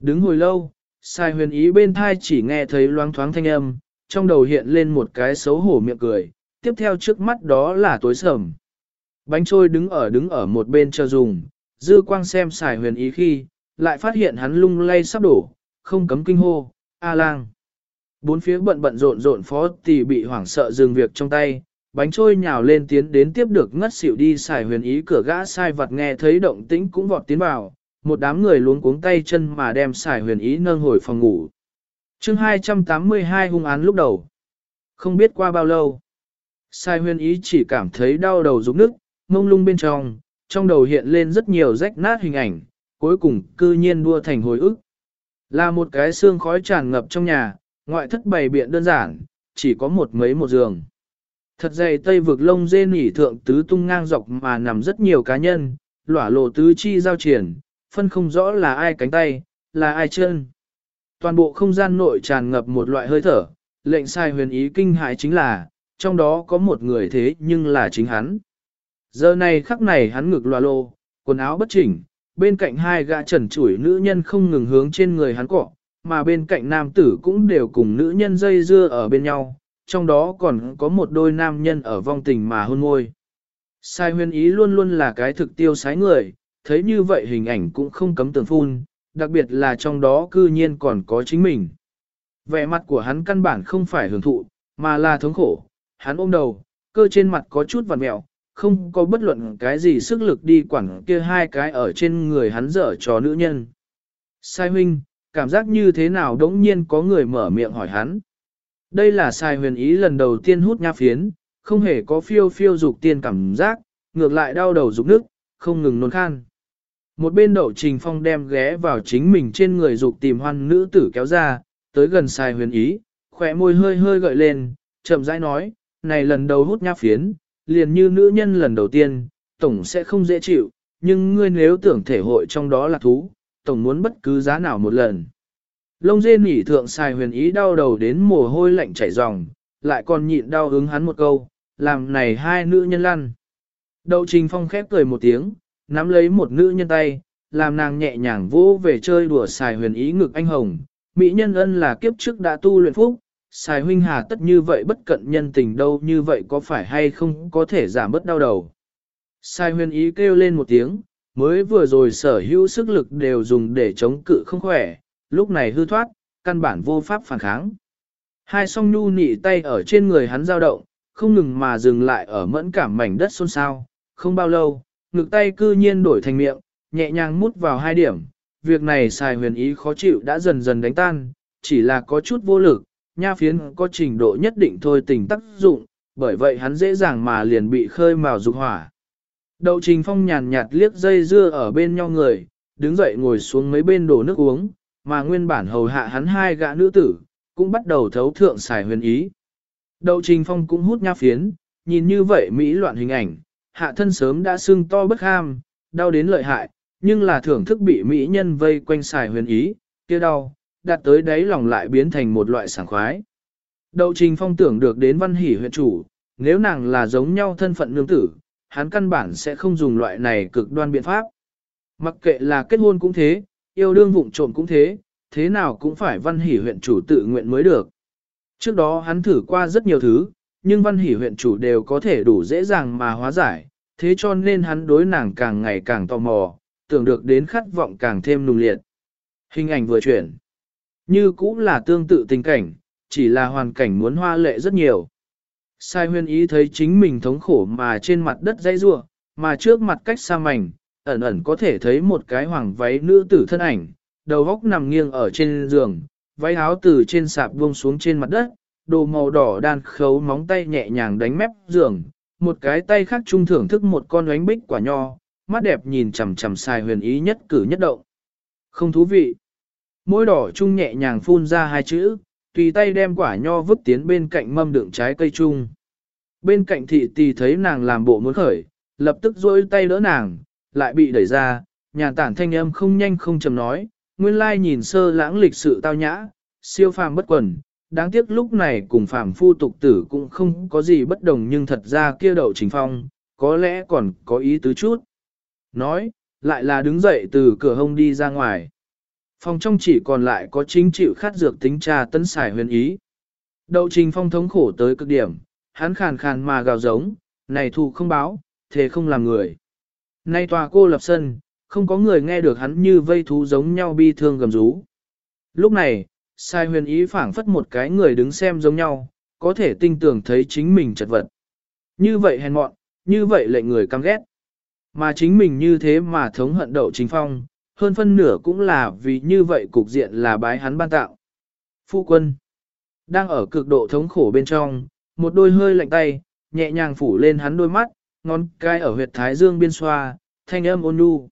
Speaker 1: Đứng hồi lâu, sai huyền ý bên thai chỉ nghe thấy loáng thoáng thanh âm, trong đầu hiện lên một cái xấu hổ miệng cười, tiếp theo trước mắt đó là tối sầm. Bánh trôi đứng ở đứng ở một bên chờ dùng, dư quang xem xài huyền ý khi, lại phát hiện hắn lung lay sắp đổ, không cấm kinh hô, A lang. Bốn phía bận bận rộn rộn phó tỷ bị hoảng sợ dừng việc trong tay, bánh trôi nhào lên tiến đến tiếp được ngất xỉu đi xài huyền ý cửa gã sai vật nghe thấy động tĩnh cũng vọt tiến vào, một đám người luống cuống tay chân mà đem xài huyền ý nâng hồi phòng ngủ. chương 282 hung án lúc đầu. Không biết qua bao lâu. Sai huyền ý chỉ cảm thấy đau đầu rụng nức, mông lung bên trong, trong đầu hiện lên rất nhiều rách nát hình ảnh, cuối cùng cư nhiên đua thành hồi ức. Là một cái xương khói tràn ngập trong nhà, ngoại thất bày biện đơn giản, chỉ có một mấy một giường. Thật dày tây vực lông dê nỉ thượng tứ tung ngang dọc mà nằm rất nhiều cá nhân, lỏa lộ tứ chi giao triển, phân không rõ là ai cánh tay, là ai chân. Toàn bộ không gian nội tràn ngập một loại hơi thở, lệnh sai huyền ý kinh hại chính là, trong đó có một người thế nhưng là chính hắn. Giờ này khắc này hắn ngực loa lô, quần áo bất chỉnh, bên cạnh hai gã trần chủi nữ nhân không ngừng hướng trên người hắn cọ, mà bên cạnh nam tử cũng đều cùng nữ nhân dây dưa ở bên nhau, trong đó còn có một đôi nam nhân ở vong tình mà hôn môi. Sai huyền ý luôn luôn là cái thực tiêu sái người, thấy như vậy hình ảnh cũng không cấm tường phun, đặc biệt là trong đó cư nhiên còn có chính mình. Vẻ mặt của hắn căn bản không phải hưởng thụ, mà là thống khổ, hắn ôm đầu, cơ trên mặt có chút vằn mẹo, không có bất luận cái gì sức lực đi quản kia hai cái ở trên người hắn dở cho nữ nhân. Sai huynh, cảm giác như thế nào đống nhiên có người mở miệng hỏi hắn. Đây là sai huyền ý lần đầu tiên hút nha phiến, không hề có phiêu phiêu dục tiên cảm giác, ngược lại đau đầu dục nước, không ngừng nôn khan. Một bên đậu trình phong đem ghé vào chính mình trên người dục tìm hoan nữ tử kéo ra, tới gần sai huyền ý, khỏe môi hơi hơi gợi lên, chậm rãi nói, này lần đầu hút nha phiến, liền như nữ nhân lần đầu tiên, tổng sẽ không dễ chịu, nhưng ngươi nếu tưởng thể hội trong đó là thú, tổng muốn bất cứ giá nào một lần. Lông dê nỉ thượng xài huyền ý đau đầu đến mồ hôi lạnh chảy ròng, lại còn nhịn đau hứng hắn một câu, làm này hai nữ nhân lăn. Đậu trình phong khép cười một tiếng, nắm lấy một nữ nhân tay, làm nàng nhẹ nhàng vỗ về chơi đùa xài huyền ý ngực anh hồng. Mỹ nhân ân là kiếp trước đã tu luyện phúc, xài huynh hà tất như vậy bất cận nhân tình đâu như vậy có phải hay không có thể giảm bớt đau đầu. Sai huyền ý kêu lên một tiếng, mới vừa rồi sở hữu sức lực đều dùng để chống cự không khỏe, lúc này hư thoát, căn bản vô pháp phản kháng. Hai song nhu nị tay ở trên người hắn dao động, không ngừng mà dừng lại ở mẫn cảm mảnh đất xôn xao, không bao lâu, ngực tay cư nhiên đổi thành miệng, nhẹ nhàng mút vào hai điểm, việc này xài huyền ý khó chịu đã dần dần đánh tan, chỉ là có chút vô lực, nha phiến có trình độ nhất định thôi tình tác dụng, bởi vậy hắn dễ dàng mà liền bị khơi mào dục hỏa. Đậu trình phong nhàn nhạt liếc dây dưa ở bên nhau người, đứng dậy ngồi xuống mấy bên đổ nước uống, mà nguyên bản hầu hạ hắn hai gã nữ tử, cũng bắt đầu thấu thượng xài huyền ý. Đậu trình phong cũng hút nha phiến, nhìn như vậy Mỹ loạn hình ảnh, hạ thân sớm đã sưng to bất ham, đau đến lợi hại, nhưng là thưởng thức bị Mỹ nhân vây quanh xài huyền ý, kia đau, đạt tới đáy lòng lại biến thành một loại sảng khoái. Đậu trình phong tưởng được đến văn hỷ huyện chủ, nếu nàng là giống nhau thân phận nương tử, hắn căn bản sẽ không dùng loại này cực đoan biện pháp. Mặc kệ là kết hôn cũng thế, yêu đương vụng trộm cũng thế, thế nào cũng phải văn hỷ huyện chủ tự nguyện mới được. Trước đó hắn thử qua rất nhiều thứ, nhưng văn hỷ huyện chủ đều có thể đủ dễ dàng mà hóa giải, thế cho nên hắn đối nàng càng ngày càng tò mò, tưởng được đến khát vọng càng thêm nung liệt. Hình ảnh vừa chuyển. Như cũng là tương tự tình cảnh, chỉ là hoàn cảnh muốn hoa lệ rất nhiều. Sai huyên ý thấy chính mình thống khổ mà trên mặt đất dây rua, mà trước mặt cách xa mảnh, ẩn ẩn có thể thấy một cái hoàng váy nữ tử thân ảnh, đầu góc nằm nghiêng ở trên giường, váy áo từ trên sạp buông xuống trên mặt đất, đồ màu đỏ đan khấu móng tay nhẹ nhàng đánh mép giường, một cái tay khác trung thưởng thức một con oánh bích quả nho, mắt đẹp nhìn chằm chằm sai huyền ý nhất cử nhất động. Không thú vị. Môi đỏ chung nhẹ nhàng phun ra hai chữ, tùy tay đem quả nho vứt tiến bên cạnh mâm đựng trái cây chung. Bên cạnh thị tì thấy nàng làm bộ muốn khởi, lập tức duỗi tay đỡ nàng, lại bị đẩy ra, nhàn tản thanh âm không nhanh không chầm nói, nguyên lai nhìn sơ lãng lịch sự tao nhã, siêu phàm bất quần, đáng tiếc lúc này cùng phàm phu tục tử cũng không có gì bất đồng nhưng thật ra kia đậu trình phong, có lẽ còn có ý tứ chút. Nói, lại là đứng dậy từ cửa hông đi ra ngoài. Phòng trong chỉ còn lại có chính chịu khát dược tính trà tấn xài huyền ý. Đậu trình phong thống khổ tới cực điểm, hắn khàn khàn mà gào giống, này thù không báo, thế không làm người. Nay tòa cô lập sân, không có người nghe được hắn như vây thú giống nhau bi thương gầm rú. Lúc này, sai huyền ý phảng phất một cái người đứng xem giống nhau, có thể tinh tưởng thấy chính mình chật vật. Như vậy hèn mọn, như vậy lệnh người căm ghét. Mà chính mình như thế mà thống hận đậu chính phong, hơn phân nửa cũng là vì như vậy cục diện là bái hắn ban tạo. Phu quân, đang ở cực độ thống khổ bên trong, một đôi hơi lạnh tay, nhẹ nhàng phủ lên hắn đôi mắt, ngón cái ở huyệt thái dương biên xoa, thanh âm ôn nhu.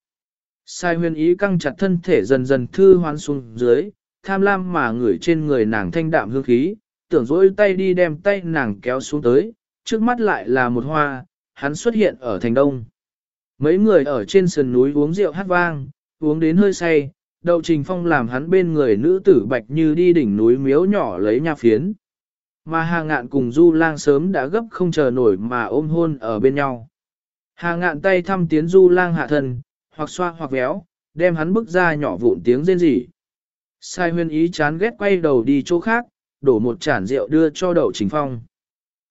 Speaker 1: Sai huyền ý căng chặt thân thể dần dần thư hoán xuống dưới, tham lam mà ngửi trên người nàng thanh đạm hương khí, tưởng dỗi tay đi đem tay nàng kéo xuống tới, trước mắt lại là một hoa, hắn xuất hiện ở thành đông. Mấy người ở trên sườn núi uống rượu hát vang, uống đến hơi say, đậu trình phong làm hắn bên người nữ tử bạch như đi đỉnh núi miếu nhỏ lấy nha phiến. Mà hà ngạn cùng du lang sớm đã gấp không chờ nổi mà ôm hôn ở bên nhau. Hà ngạn tay thăm tiến du lang hạ thân, hoặc xoa hoặc véo, đem hắn bước ra nhỏ vụn tiếng rên rỉ. Sai huyên ý chán ghét quay đầu đi chỗ khác, đổ một chản rượu đưa cho đậu trình phong.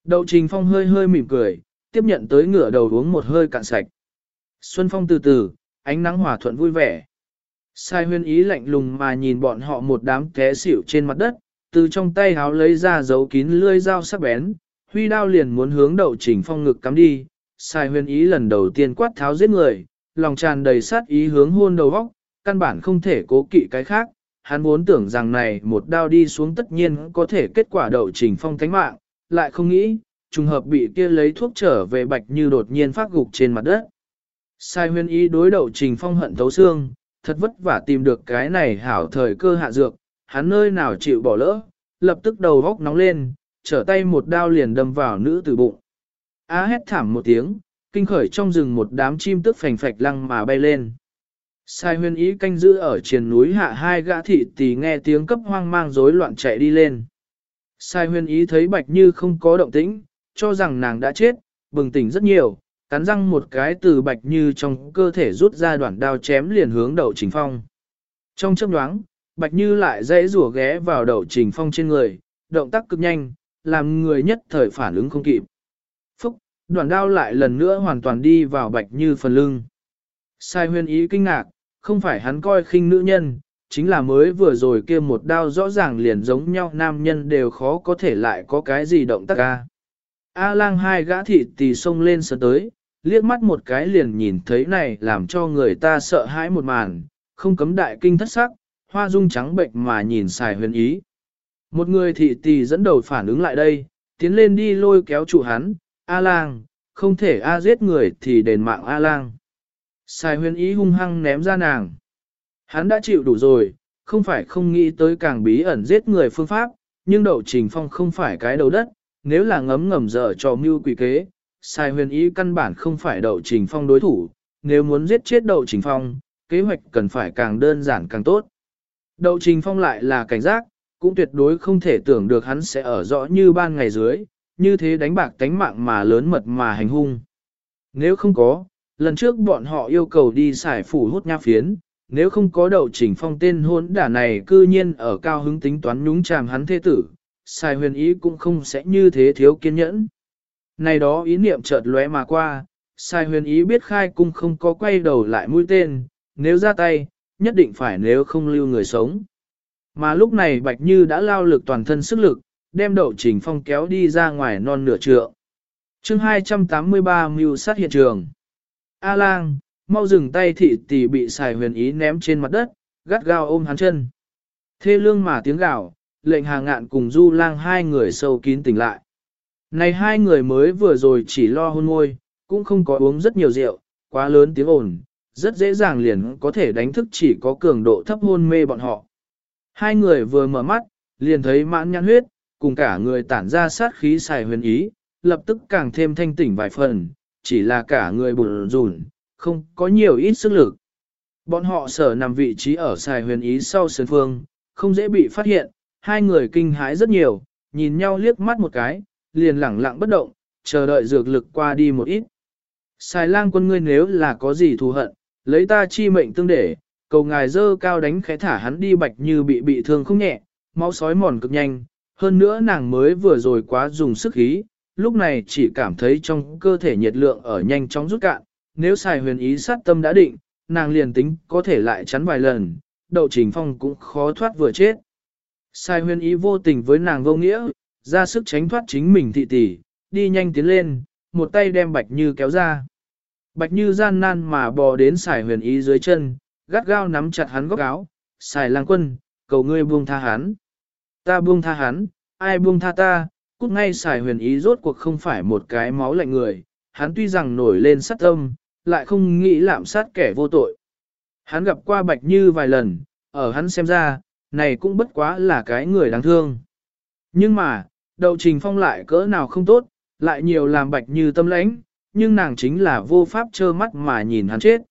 Speaker 1: Đậu trình phong hơi hơi mỉm cười, tiếp nhận tới ngửa đầu uống một hơi cạn sạch. Xuân phong từ từ, ánh nắng hòa thuận vui vẻ. Sai huyên ý lạnh lùng mà nhìn bọn họ một đám té xỉu trên mặt đất, từ trong tay háo lấy ra dấu kín lươi dao sắc bén, huy đao liền muốn hướng đậu chỉnh phong ngực cắm đi. Sai huyên ý lần đầu tiên quát tháo giết người, lòng tràn đầy sát ý hướng hôn đầu vóc, căn bản không thể cố kỵ cái khác. Hắn vốn tưởng rằng này một đao đi xuống tất nhiên có thể kết quả đậu trình phong thánh mạng, lại không nghĩ, trùng hợp bị kia lấy thuốc trở về bạch như đột nhiên phát gục trên mặt đất. Sai huyên ý đối đậu trình phong hận thấu xương, thật vất vả tìm được cái này hảo thời cơ hạ dược, hắn nơi nào chịu bỏ lỡ, lập tức đầu góc nóng lên, trở tay một đao liền đâm vào nữ tử bụng. Á hét thảm một tiếng, kinh khởi trong rừng một đám chim tức phành phạch lăng mà bay lên. Sai huyên ý canh giữ ở triền núi hạ hai gã thị tỷ nghe tiếng cấp hoang mang rối loạn chạy đi lên. Sai huyên ý thấy bạch như không có động tĩnh, cho rằng nàng đã chết, bừng tỉnh rất nhiều, cắn răng một cái từ bạch như trong cơ thể rút ra đoạn đao chém liền hướng đầu trình phong. Trong chớp nhoáng, bạch như lại dễ rủa ghé vào đầu trình phong trên người, động tác cực nhanh, làm người nhất thời phản ứng không kịp. Phúc, đoạn đao lại lần nữa hoàn toàn đi vào bạch như phần lưng. Sai huyên ý kinh ngạc, không phải hắn coi khinh nữ nhân, chính là mới vừa rồi kia một đao rõ ràng liền giống nhau nam nhân đều khó có thể lại có cái gì động tác ca. A lang hai gã thị tì xông lên sớm tới, liếc mắt một cái liền nhìn thấy này làm cho người ta sợ hãi một màn, không cấm đại kinh thất sắc, hoa dung trắng bệnh mà nhìn xài huyền ý. Một người thị tỳ dẫn đầu phản ứng lại đây, tiến lên đi lôi kéo chủ hắn, A lang, không thể A giết người thì đền mạng A lang. Xài huyền ý hung hăng ném ra nàng. Hắn đã chịu đủ rồi, không phải không nghĩ tới càng bí ẩn giết người phương pháp, nhưng đậu trình phong không phải cái đầu đất, nếu là ngấm ngầm dở cho mưu quỷ kế, sai huyền ý căn bản không phải đậu trình phong đối thủ, nếu muốn giết chết đậu trình phong, kế hoạch cần phải càng đơn giản càng tốt. Đậu trình phong lại là cảnh giác, cũng tuyệt đối không thể tưởng được hắn sẽ ở rõ như ban ngày dưới, như thế đánh bạc tánh mạng mà lớn mật mà hành hung. Nếu không có, lần trước bọn họ yêu cầu đi xài phủ hút nha phiến, nếu không có đậu trình phong tên hôn đả này cư nhiên ở cao hứng tính toán nhúng chàm hắn thế tử, xài huyền ý cũng không sẽ như thế thiếu kiên nhẫn. Này đó ý niệm chợt lóe mà qua, sai huyền ý biết khai cung không có quay đầu lại mũi tên, nếu ra tay, nhất định phải nếu không lưu người sống. Mà lúc này Bạch Như đã lao lực toàn thân sức lực, đem đậu trình phong kéo đi ra ngoài non nửa trượng. chương 283 mưu sát hiện trường. A lang, mau dừng tay thị tỷ bị xài huyền ý ném trên mặt đất, gắt gao ôm hắn chân. Thê lương mà tiếng gào, lệnh hà ngạn cùng du lang hai người sâu kín tỉnh lại. Này hai người mới vừa rồi chỉ lo hôn môi, cũng không có uống rất nhiều rượu, quá lớn tiếng ồn, rất dễ dàng liền có thể đánh thức chỉ có cường độ thấp hôn mê bọn họ. Hai người vừa mở mắt, liền thấy mãn nhãn huyết, cùng cả người tản ra sát khí xài huyền ý, lập tức càng thêm thanh tỉnh vài phần, chỉ là cả người bùn rùn, không có nhiều ít sức lực. Bọn họ sở nằm vị trí ở xài huyền ý sau sân phương, không dễ bị phát hiện, hai người kinh hãi rất nhiều, nhìn nhau liếc mắt một cái, liền lẳng lặng bất động, chờ đợi dược lực qua đi một ít. Xài lang quân ngươi nếu là có gì thù hận, lấy ta chi mệnh tương để, cầu ngài dơ cao đánh khẽ thả hắn đi bạch như bị bị thương không nhẹ, máu sói mòn cực nhanh, hơn nữa nàng mới vừa rồi quá dùng sức khí, lúc này chỉ cảm thấy trong cơ thể nhiệt lượng ở nhanh chóng rút cạn, nếu xài huyền ý sát tâm đã định, nàng liền tính có thể lại chắn vài lần, đậu trình phong cũng khó thoát vừa chết. Sai huyền ý vô tình với nàng vô nghĩa, ra sức tránh thoát chính mình thị tỷ, đi nhanh tiến lên, một tay đem Bạch Như kéo ra. Bạch Như gian nan mà bò đến xài huyền ý dưới chân, gắt gao nắm chặt hắn góc áo, xài lang quân, cầu ngươi buông tha hắn. Ta buông tha hắn, ai buông tha ta, cút ngay xài huyền ý rốt cuộc không phải một cái máu lạnh người, hắn tuy rằng nổi lên sát tâm, lại không nghĩ lạm sát kẻ vô tội. Hắn gặp qua Bạch Như vài lần, ở hắn xem ra, này cũng bất quá là cái người đáng thương. Nhưng mà, đậu trình phong lại cỡ nào không tốt, lại nhiều làm Bạch Như tâm lãnh, nhưng nàng chính là vô pháp trơ mắt mà nhìn hắn chết.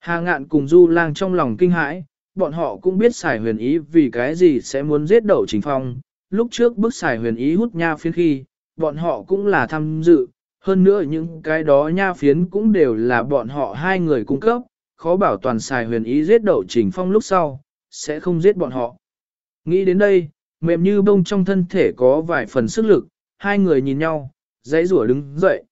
Speaker 1: Hà ngạn cùng Du lang trong lòng kinh hãi, bọn họ cũng biết xài huyền ý vì cái gì sẽ muốn giết đậu trình phong. Lúc trước bức xài huyền ý hút nha phiến khi, bọn họ cũng là tham dự, hơn nữa những cái đó nha phiến cũng đều là bọn họ hai người cung cấp, khó bảo toàn xài huyền ý giết đậu trình phong lúc sau, sẽ không giết bọn họ. Nghĩ đến đây, mềm như bông trong thân thể có vài phần sức lực, hai người nhìn nhau, dãy rủa đứng dậy.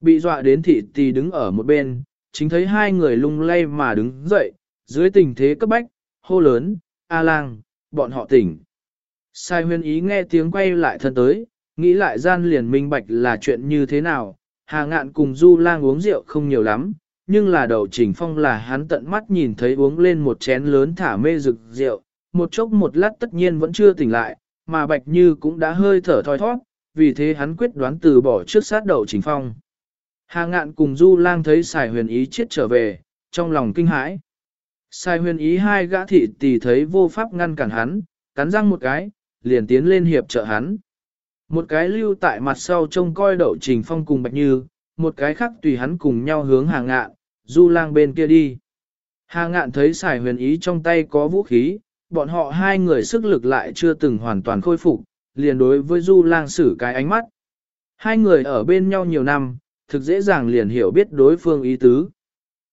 Speaker 1: Bị dọa đến thị tì đứng ở một bên, chính thấy hai người lung lay mà đứng dậy, dưới tình thế cấp bách, hô lớn, A lang, bọn họ tỉnh. Sai huyên ý nghe tiếng quay lại thân tới, nghĩ lại gian liền minh bạch là chuyện như thế nào, hà ngạn cùng du lang uống rượu không nhiều lắm, nhưng là đầu trình phong là hắn tận mắt nhìn thấy uống lên một chén lớn thả mê rực rượu, một chốc một lát tất nhiên vẫn chưa tỉnh lại, mà bạch như cũng đã hơi thở thoi thoát, vì thế hắn quyết đoán từ bỏ trước sát đầu trình phong. Hà ngạn cùng du lang thấy xài huyền ý chết trở về, trong lòng kinh hãi. Sai huyền ý hai gã thị tỷ thấy vô pháp ngăn cản hắn, cắn răng một cái, liền tiến lên hiệp trợ hắn. Một cái lưu tại mặt sau trông coi đậu trình phong cùng bạch như, một cái khác tùy hắn cùng nhau hướng hàng ngạn, du lang bên kia đi. Hà ngạn thấy xài huyền ý trong tay có vũ khí, bọn họ hai người sức lực lại chưa từng hoàn toàn khôi phục, liền đối với du lang xử cái ánh mắt. Hai người ở bên nhau nhiều năm, thực dễ dàng liền hiểu biết đối phương ý tứ.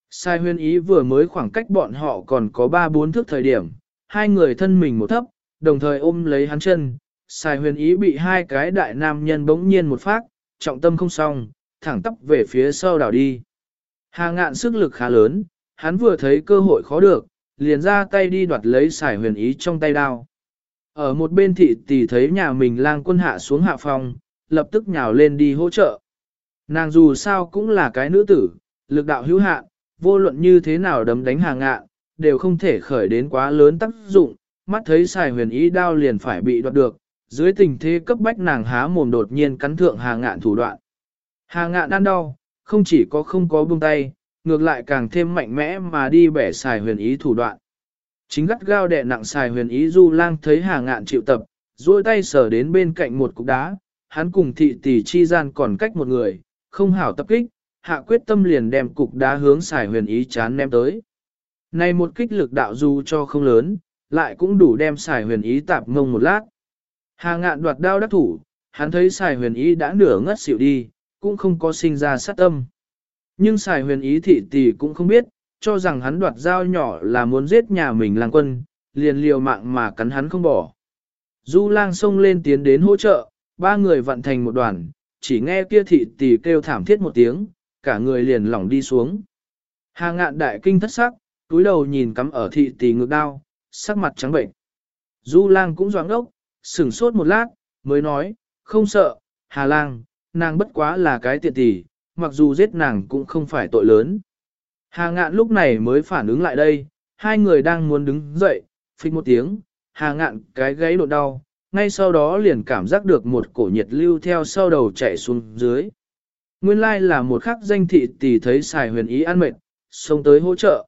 Speaker 1: Sai huyền ý vừa mới khoảng cách bọn họ còn có 3-4 thước thời điểm, hai người thân mình một thấp, đồng thời ôm lấy hắn chân. Sai huyền ý bị hai cái đại nam nhân bỗng nhiên một phát, trọng tâm không xong, thẳng tắp về phía sau đảo đi. Hà ngạn sức lực khá lớn, hắn vừa thấy cơ hội khó được, liền ra tay đi đoạt lấy xài huyền ý trong tay đao. Ở một bên thị tỷ thấy nhà mình lang quân hạ xuống hạ phòng, lập tức nhào lên đi hỗ trợ. Nàng dù sao cũng là cái nữ tử, lực đạo hữu hạn, vô luận như thế nào đấm đánh hàng ngạn, đều không thể khởi đến quá lớn tác dụng, mắt thấy xài huyền ý đao liền phải bị đoạt được, dưới tình thế cấp bách nàng há mồm đột nhiên cắn thượng hàng ngạn thủ đoạn. Hàng ngạn ăn đau, không chỉ có không có buông tay, ngược lại càng thêm mạnh mẽ mà đi bẻ xài huyền ý thủ đoạn. Chính gắt gao đè nặng xài huyền ý du lang thấy hàng ngạn chịu tập, duỗi tay sờ đến bên cạnh một cục đá, hắn cùng thị tỷ chi gian còn cách một người, không hảo tập kích, hạ quyết tâm liền đem cục đá hướng xài huyền ý chán ném tới. Này một kích lực đạo dù cho không lớn, lại cũng đủ đem xài huyền ý tạp ngông một lát. Hà ngạn đoạt đao đắc thủ, hắn thấy xài huyền ý đã nửa ngất xỉu đi, cũng không có sinh ra sát tâm. Nhưng xài huyền ý thị tỷ cũng không biết, cho rằng hắn đoạt dao nhỏ là muốn giết nhà mình lang quân, liền liều mạng mà cắn hắn không bỏ. Du lang xông lên tiến đến hỗ trợ, ba người vận thành một đoàn, chỉ nghe kia thị tỷ kêu thảm thiết một tiếng, cả người liền lỏng đi xuống. Hà ngạn đại kinh thất sắc, túi đầu nhìn cắm ở thị tỷ ngược đao, sắc mặt trắng bệnh. Du lang cũng doáng ốc, sửng sốt một lát, mới nói, không sợ, Hà lang, nàng bất quá là cái tiện tỷ, mặc dù giết nàng cũng không phải tội lớn. Hà ngạn lúc này mới phản ứng lại đây, hai người đang muốn đứng dậy, phích một tiếng, hà ngạn cái gáy đột đau, ngay sau đó liền cảm giác được một cổ nhiệt lưu theo sau đầu chạy xuống dưới. Nguyên lai là một khắc danh thị tỷ thấy xài huyền ý ăn mệt, xông tới hỗ trợ.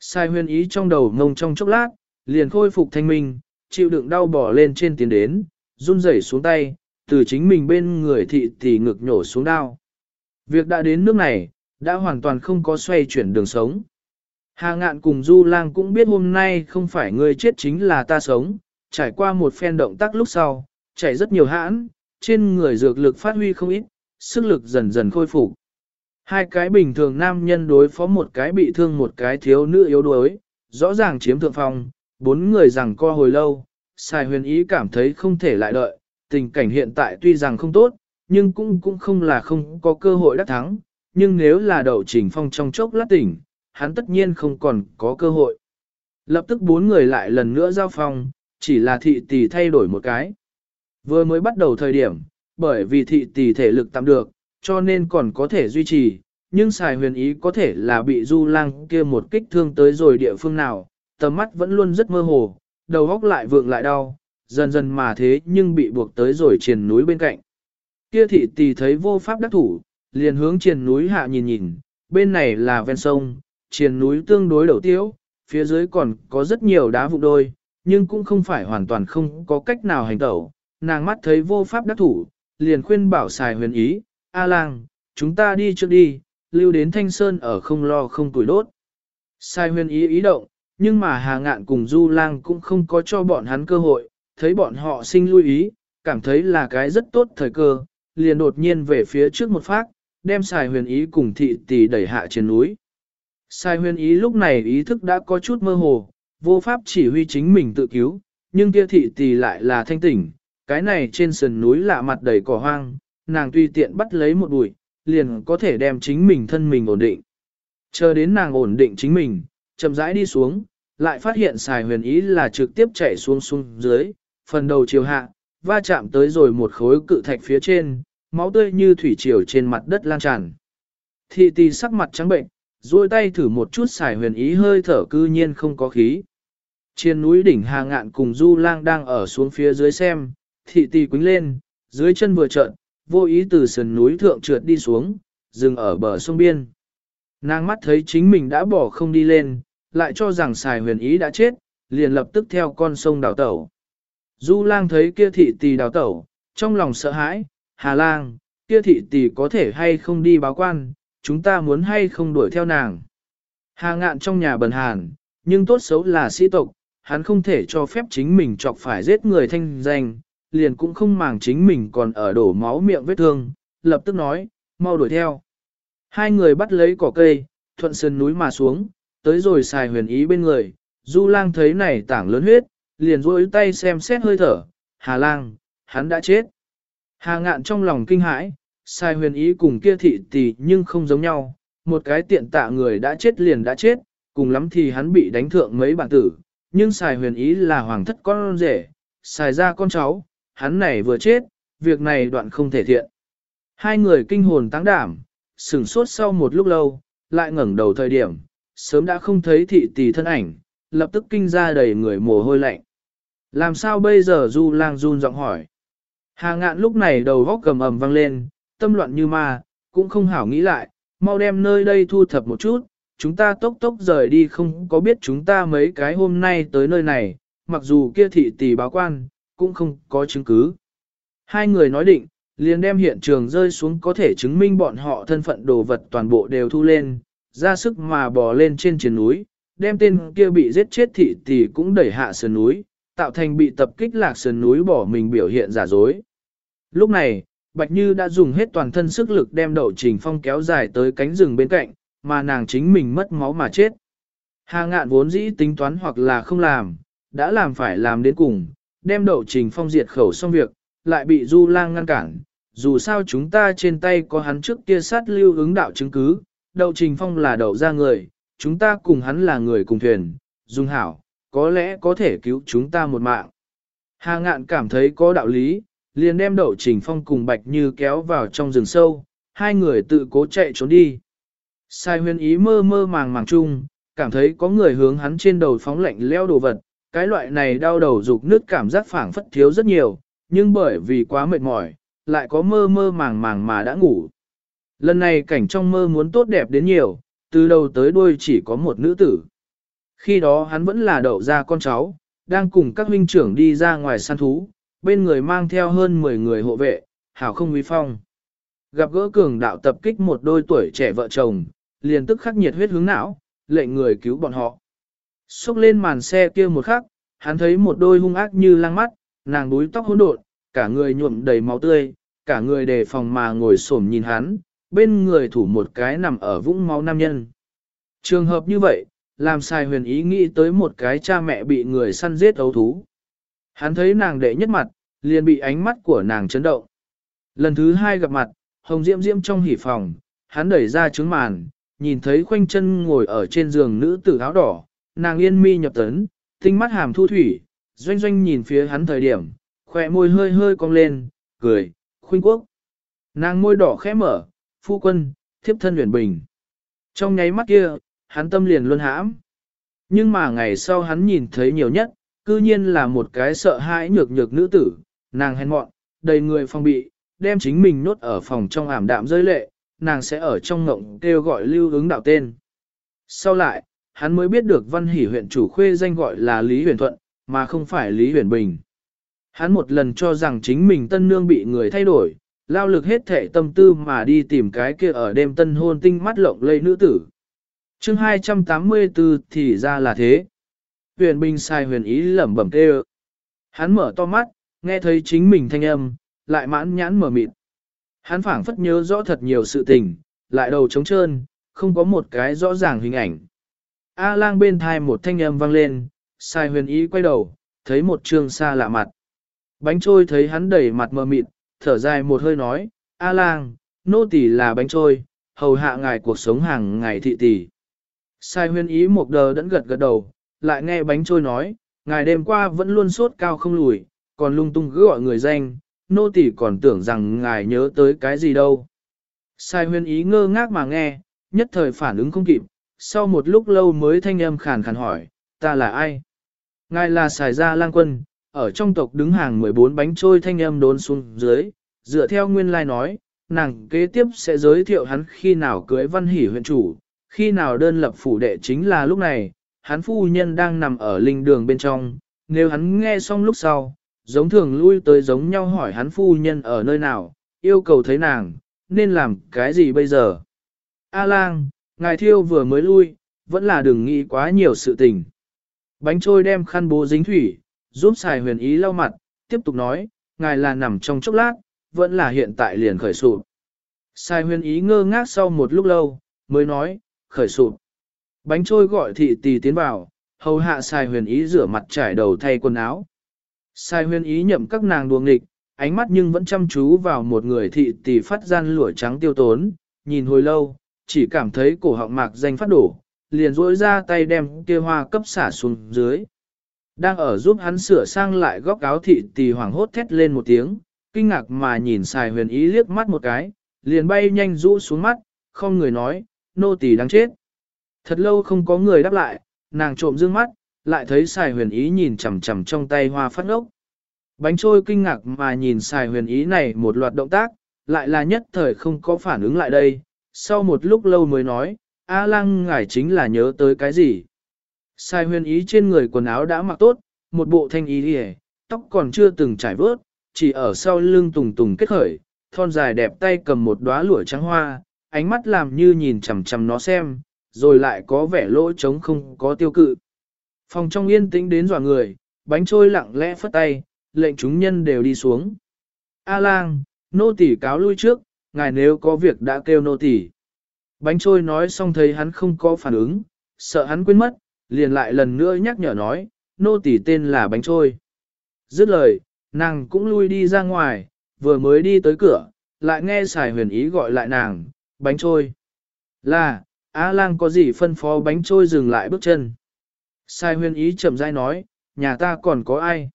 Speaker 1: Xài huyền ý trong đầu ngông trong chốc lát, liền khôi phục thanh minh, chịu đựng đau bỏ lên trên tiến đến, run rẩy xuống tay, từ chính mình bên người thị tỷ ngực nhổ xuống đao. Việc đã đến nước này, đã hoàn toàn không có xoay chuyển đường sống. Hà ngạn cùng Du Lang cũng biết hôm nay không phải người chết chính là ta sống, trải qua một phen động tác lúc sau, chảy rất nhiều hãn, trên người dược lực phát huy không ít, sức lực dần dần khôi phục. Hai cái bình thường nam nhân đối phó một cái bị thương một cái thiếu nữ yếu đuối, rõ ràng chiếm thượng phong, bốn người rằng co hồi lâu, xài huyền ý cảm thấy không thể lại đợi, tình cảnh hiện tại tuy rằng không tốt, nhưng cũng cũng không là không có cơ hội đắc thắng, nhưng nếu là đậu trình phong trong chốc lát tỉnh, hắn tất nhiên không còn có cơ hội. Lập tức bốn người lại lần nữa giao phong, chỉ là thị tỷ thay đổi một cái. Vừa mới bắt đầu thời điểm, bởi vì thị tỷ thể lực tạm được, cho nên còn có thể duy trì, nhưng xài huyền ý có thể là bị du lang kia một kích thương tới rồi địa phương nào, tầm mắt vẫn luôn rất mơ hồ, đầu góc lại vượng lại đau, dần dần mà thế nhưng bị buộc tới rồi trên núi bên cạnh. Kia thị tỷ thấy vô pháp đắc thủ, liền hướng triền núi hạ nhìn nhìn, bên này là ven sông, triền núi tương đối đầu tiếu, phía dưới còn có rất nhiều đá vụ đôi, nhưng cũng không phải hoàn toàn không có cách nào hành tẩu. Nàng mắt thấy vô pháp đắc thủ, liền khuyên bảo xài huyền ý, A lang, chúng ta đi trước đi, lưu đến thanh sơn ở không lo không tuổi đốt. Sai huyền ý ý động, nhưng mà Hà Ngạn cùng Du Lang cũng không có cho bọn hắn cơ hội, thấy bọn họ sinh lưu ý, cảm thấy là cái rất tốt thời cơ, liền đột nhiên về phía trước một phát, đem xài huyền ý cùng thị tỷ đẩy hạ trên núi. Sai huyền ý lúc này ý thức đã có chút mơ hồ, vô pháp chỉ huy chính mình tự cứu, nhưng kia thị tỷ lại là thanh tỉnh, cái này trên sườn núi lạ mặt đầy cỏ hoang, nàng tuy tiện bắt lấy một bụi, liền có thể đem chính mình thân mình ổn định. Chờ đến nàng ổn định chính mình, chậm rãi đi xuống, lại phát hiện xài huyền ý là trực tiếp chạy xuống xuống dưới, phần đầu chiều hạ, va chạm tới rồi một khối cự thạch phía trên, máu tươi như thủy triều trên mặt đất lan tràn. Thị tì sắc mặt trắng bệnh, duỗi tay thử một chút xài huyền ý hơi thở cư nhiên không có khí. Trên núi đỉnh hà ngạn cùng du lang đang ở xuống phía dưới xem, thị tì quính lên, dưới chân vừa trợn, vô ý từ sườn núi thượng trượt đi xuống, dừng ở bờ sông biên. Nàng mắt thấy chính mình đã bỏ không đi lên, lại cho rằng xài huyền ý đã chết, liền lập tức theo con sông đảo tẩu. Du lang thấy kia thị tì đào tẩu, trong lòng sợ hãi, hà lang, kia thị tì có thể hay không đi báo quan, chúng ta muốn hay không đuổi theo nàng. Hà ngạn trong nhà bần hàn, nhưng tốt xấu là sĩ tộc, hắn không thể cho phép chính mình chọc phải giết người thanh danh, liền cũng không màng chính mình còn ở đổ máu miệng vết thương, lập tức nói, mau đuổi theo. Hai người bắt lấy cỏ cây, thuận sườn núi mà xuống, tới rồi xài huyền ý bên người, du lang thấy này tảng lớn huyết, liền rôi tay xem xét hơi thở, hà lang, hắn đã chết. Hà ngạn trong lòng kinh hãi, sai huyền ý cùng kia thị tỷ nhưng không giống nhau, một cái tiện tạ người đã chết liền đã chết, cùng lắm thì hắn bị đánh thượng mấy bản tử, nhưng xài huyền ý là hoàng thất con rể, xài ra con cháu, hắn này vừa chết, việc này đoạn không thể thiện. Hai người kinh hồn tăng đảm, sửng sốt sau một lúc lâu, lại ngẩng đầu thời điểm, sớm đã không thấy thị tỷ thân ảnh, lập tức kinh ra đầy người mồ hôi lạnh. Làm sao bây giờ Du lang run giọng hỏi. Hà ngạn lúc này đầu góc cầm ầm vang lên, tâm loạn như ma, cũng không hảo nghĩ lại, mau đem nơi đây thu thập một chút, chúng ta tốc tốc rời đi không có biết chúng ta mấy cái hôm nay tới nơi này, mặc dù kia thị tỷ báo quan, cũng không có chứng cứ. Hai người nói định, liền đem hiện trường rơi xuống có thể chứng minh bọn họ thân phận đồ vật toàn bộ đều thu lên, ra sức mà bò lên trên triển núi, đem tên kia bị giết chết thị tỷ cũng đẩy hạ sườn núi, tạo thành bị tập kích lạc sườn núi bỏ mình biểu hiện giả dối. Lúc này, Bạch Như đã dùng hết toàn thân sức lực đem đậu trình phong kéo dài tới cánh rừng bên cạnh, mà nàng chính mình mất máu mà chết. Hà ngạn vốn dĩ tính toán hoặc là không làm, đã làm phải làm đến cùng, đem đậu trình phong diệt khẩu xong việc, lại bị Du Lang ngăn cản. Dù sao chúng ta trên tay có hắn trước kia sát lưu ứng đạo chứng cứ, đậu trình phong là đậu ra người, chúng ta cùng hắn là người cùng thuyền, dung hảo, có lẽ có thể cứu chúng ta một mạng. Hà ngạn cảm thấy có đạo lý, liền đem đậu trình phong cùng bạch như kéo vào trong rừng sâu, hai người tự cố chạy trốn đi. Sai Huyên ý mơ mơ màng màng chung, cảm thấy có người hướng hắn trên đầu phóng lạnh leo đồ vật, cái loại này đau đầu dục nứt cảm giác phảng phất thiếu rất nhiều, nhưng bởi vì quá mệt mỏi, lại có mơ mơ màng màng mà đã ngủ. Lần này cảnh trong mơ muốn tốt đẹp đến nhiều, từ đầu tới đuôi chỉ có một nữ tử. Khi đó hắn vẫn là đậu ra con cháu, đang cùng các huynh trưởng đi ra ngoài săn thú, bên người mang theo hơn 10 người hộ vệ, hảo không uy phong. Gặp gỡ cường đạo tập kích một đôi tuổi trẻ vợ chồng, liền tức khắc nhiệt huyết hướng não, lệnh người cứu bọn họ. Xúc lên màn xe kia một khắc, hắn thấy một đôi hung ác như lang mắt, nàng đuối tóc hỗn độn, cả người nhuộm đầy máu tươi, cả người đề phòng mà ngồi xổm nhìn hắn, bên người thủ một cái nằm ở vũng máu nam nhân. Trường hợp như vậy, làm sai huyền ý nghĩ tới một cái cha mẹ bị người săn giết ấu thú. Hắn thấy nàng đệ nhất mặt, liền bị ánh mắt của nàng chấn động. Lần thứ hai gặp mặt, Hồng Diễm Diễm trong hỉ phòng, hắn đẩy ra trứng màn, nhìn thấy khoanh chân ngồi ở trên giường nữ tử áo đỏ, nàng yên mi nhập tấn, tinh mắt hàm thu thủy, doanh doanh nhìn phía hắn thời điểm, khỏe môi hơi hơi cong lên, cười, khuynh quốc. Nàng môi đỏ khẽ mở, phu quân, thiếp thân huyền bình. Trong nháy mắt kia, hắn tâm liền luôn hãm. Nhưng mà ngày sau hắn nhìn thấy nhiều nhất, cư nhiên là một cái sợ hãi nhược nhược nữ tử, nàng hèn mọn, đầy người phong bị, đem chính mình nốt ở phòng trong ảm đạm rơi lệ, nàng sẽ ở trong ngộng kêu gọi lưu ứng đạo tên. Sau lại, hắn mới biết được văn hỷ huyện chủ khuê danh gọi là Lý Huyền Thuận, mà không phải Lý Huyền Bình. Hắn một lần cho rằng chính mình tân nương bị người thay đổi, lao lực hết thể tâm tư mà đi tìm cái kia ở đêm tân hôn tinh mắt lộng lây nữ tử chương 284 thì ra là thế. Huyền Bình sai huyền ý lẩm bẩm kêu. Hắn mở to mắt, nghe thấy chính mình thanh âm, lại mãn nhãn mở mịt. Hắn phảng phất nhớ rõ thật nhiều sự tình, lại đầu trống trơn, không có một cái rõ ràng hình ảnh. A lang bên thai một thanh âm vang lên, sai huyền ý quay đầu, thấy một trương xa lạ mặt. Bánh trôi thấy hắn đẩy mặt mờ mịt, thở dài một hơi nói, A lang, nô tỳ là bánh trôi, hầu hạ ngài cuộc sống hàng ngày thị tỷ. Sai Huyên ý một đờ đẫn gật gật đầu, lại nghe bánh trôi nói, ngài đêm qua vẫn luôn sốt cao không lùi, còn lung tung cứ gọi người danh, nô tỳ còn tưởng rằng ngài nhớ tới cái gì đâu. Sai Huyên ý ngơ ngác mà nghe, nhất thời phản ứng không kịp, sau một lúc lâu mới thanh âm khàn khàn hỏi, ta là ai? Ngài là xài gia lang quân, ở trong tộc đứng hàng 14 bánh trôi thanh âm đốn xuống dưới, dựa theo nguyên lai nói, nàng kế tiếp sẽ giới thiệu hắn khi nào cưới văn hỷ huyện chủ, khi nào đơn lập phủ đệ chính là lúc này, hắn phu nhân đang nằm ở linh đường bên trong, nếu hắn nghe xong lúc sau, giống thường lui tới giống nhau hỏi hắn phu nhân ở nơi nào, yêu cầu thấy nàng, nên làm cái gì bây giờ? A lang, ngài thiêu vừa mới lui, vẫn là đừng nghĩ quá nhiều sự tình. Bánh trôi đem khăn bố dính thủy, giúp xài huyền ý lau mặt, tiếp tục nói, ngài là nằm trong chốc lát, vẫn là hiện tại liền khởi sụp. Sai huyền ý ngơ ngác sau một lúc lâu, mới nói, khởi sụp. Bánh trôi gọi thị tỳ tiến vào, hầu hạ sai huyền ý rửa mặt trải đầu thay quần áo. Sai huyền ý nhậm các nàng đuồng nghịch, ánh mắt nhưng vẫn chăm chú vào một người thị tỳ phát gian lụa trắng tiêu tốn, nhìn hồi lâu, chỉ cảm thấy cổ họng mạc danh phát đổ, liền rỗi ra tay đem kia hoa cấp xả xuống dưới. Đang ở giúp hắn sửa sang lại góc áo thị tỳ hoảng hốt thét lên một tiếng, kinh ngạc mà nhìn xài huyền ý liếc mắt một cái, liền bay nhanh rũ xuống mắt, không người nói, nô tỳ đang chết. Thật lâu không có người đáp lại, nàng trộm dương mắt, lại thấy xài huyền ý nhìn chằm chằm trong tay hoa phát ốc. Bánh trôi kinh ngạc mà nhìn xài huyền ý này một loạt động tác, lại là nhất thời không có phản ứng lại đây, sau một lúc lâu mới nói, A lăng ngài chính là nhớ tới cái gì. Sai huyền ý trên người quần áo đã mặc tốt, một bộ thanh ý hề, tóc còn chưa từng trải vớt, chỉ ở sau lưng tùng tùng kết khởi, thon dài đẹp tay cầm một đóa lụa trắng hoa, ánh mắt làm như nhìn chằm chằm nó xem, rồi lại có vẻ lỗ trống không có tiêu cự. Phòng trong yên tĩnh đến dọa người, bánh trôi lặng lẽ phất tay, lệnh chúng nhân đều đi xuống. A lang, nô tỳ cáo lui trước, ngài nếu có việc đã kêu nô tỳ. Bánh trôi nói xong thấy hắn không có phản ứng, sợ hắn quên mất, liền lại lần nữa nhắc nhở nói, nô tỳ tên là bánh trôi. Dứt lời, nàng cũng lui đi ra ngoài, vừa mới đi tới cửa, lại nghe xài huyền ý gọi lại nàng, bánh trôi. Là, Á lang có gì phân phó bánh trôi dừng lại bước chân. Sai huyền ý chậm rãi nói, nhà ta còn có ai?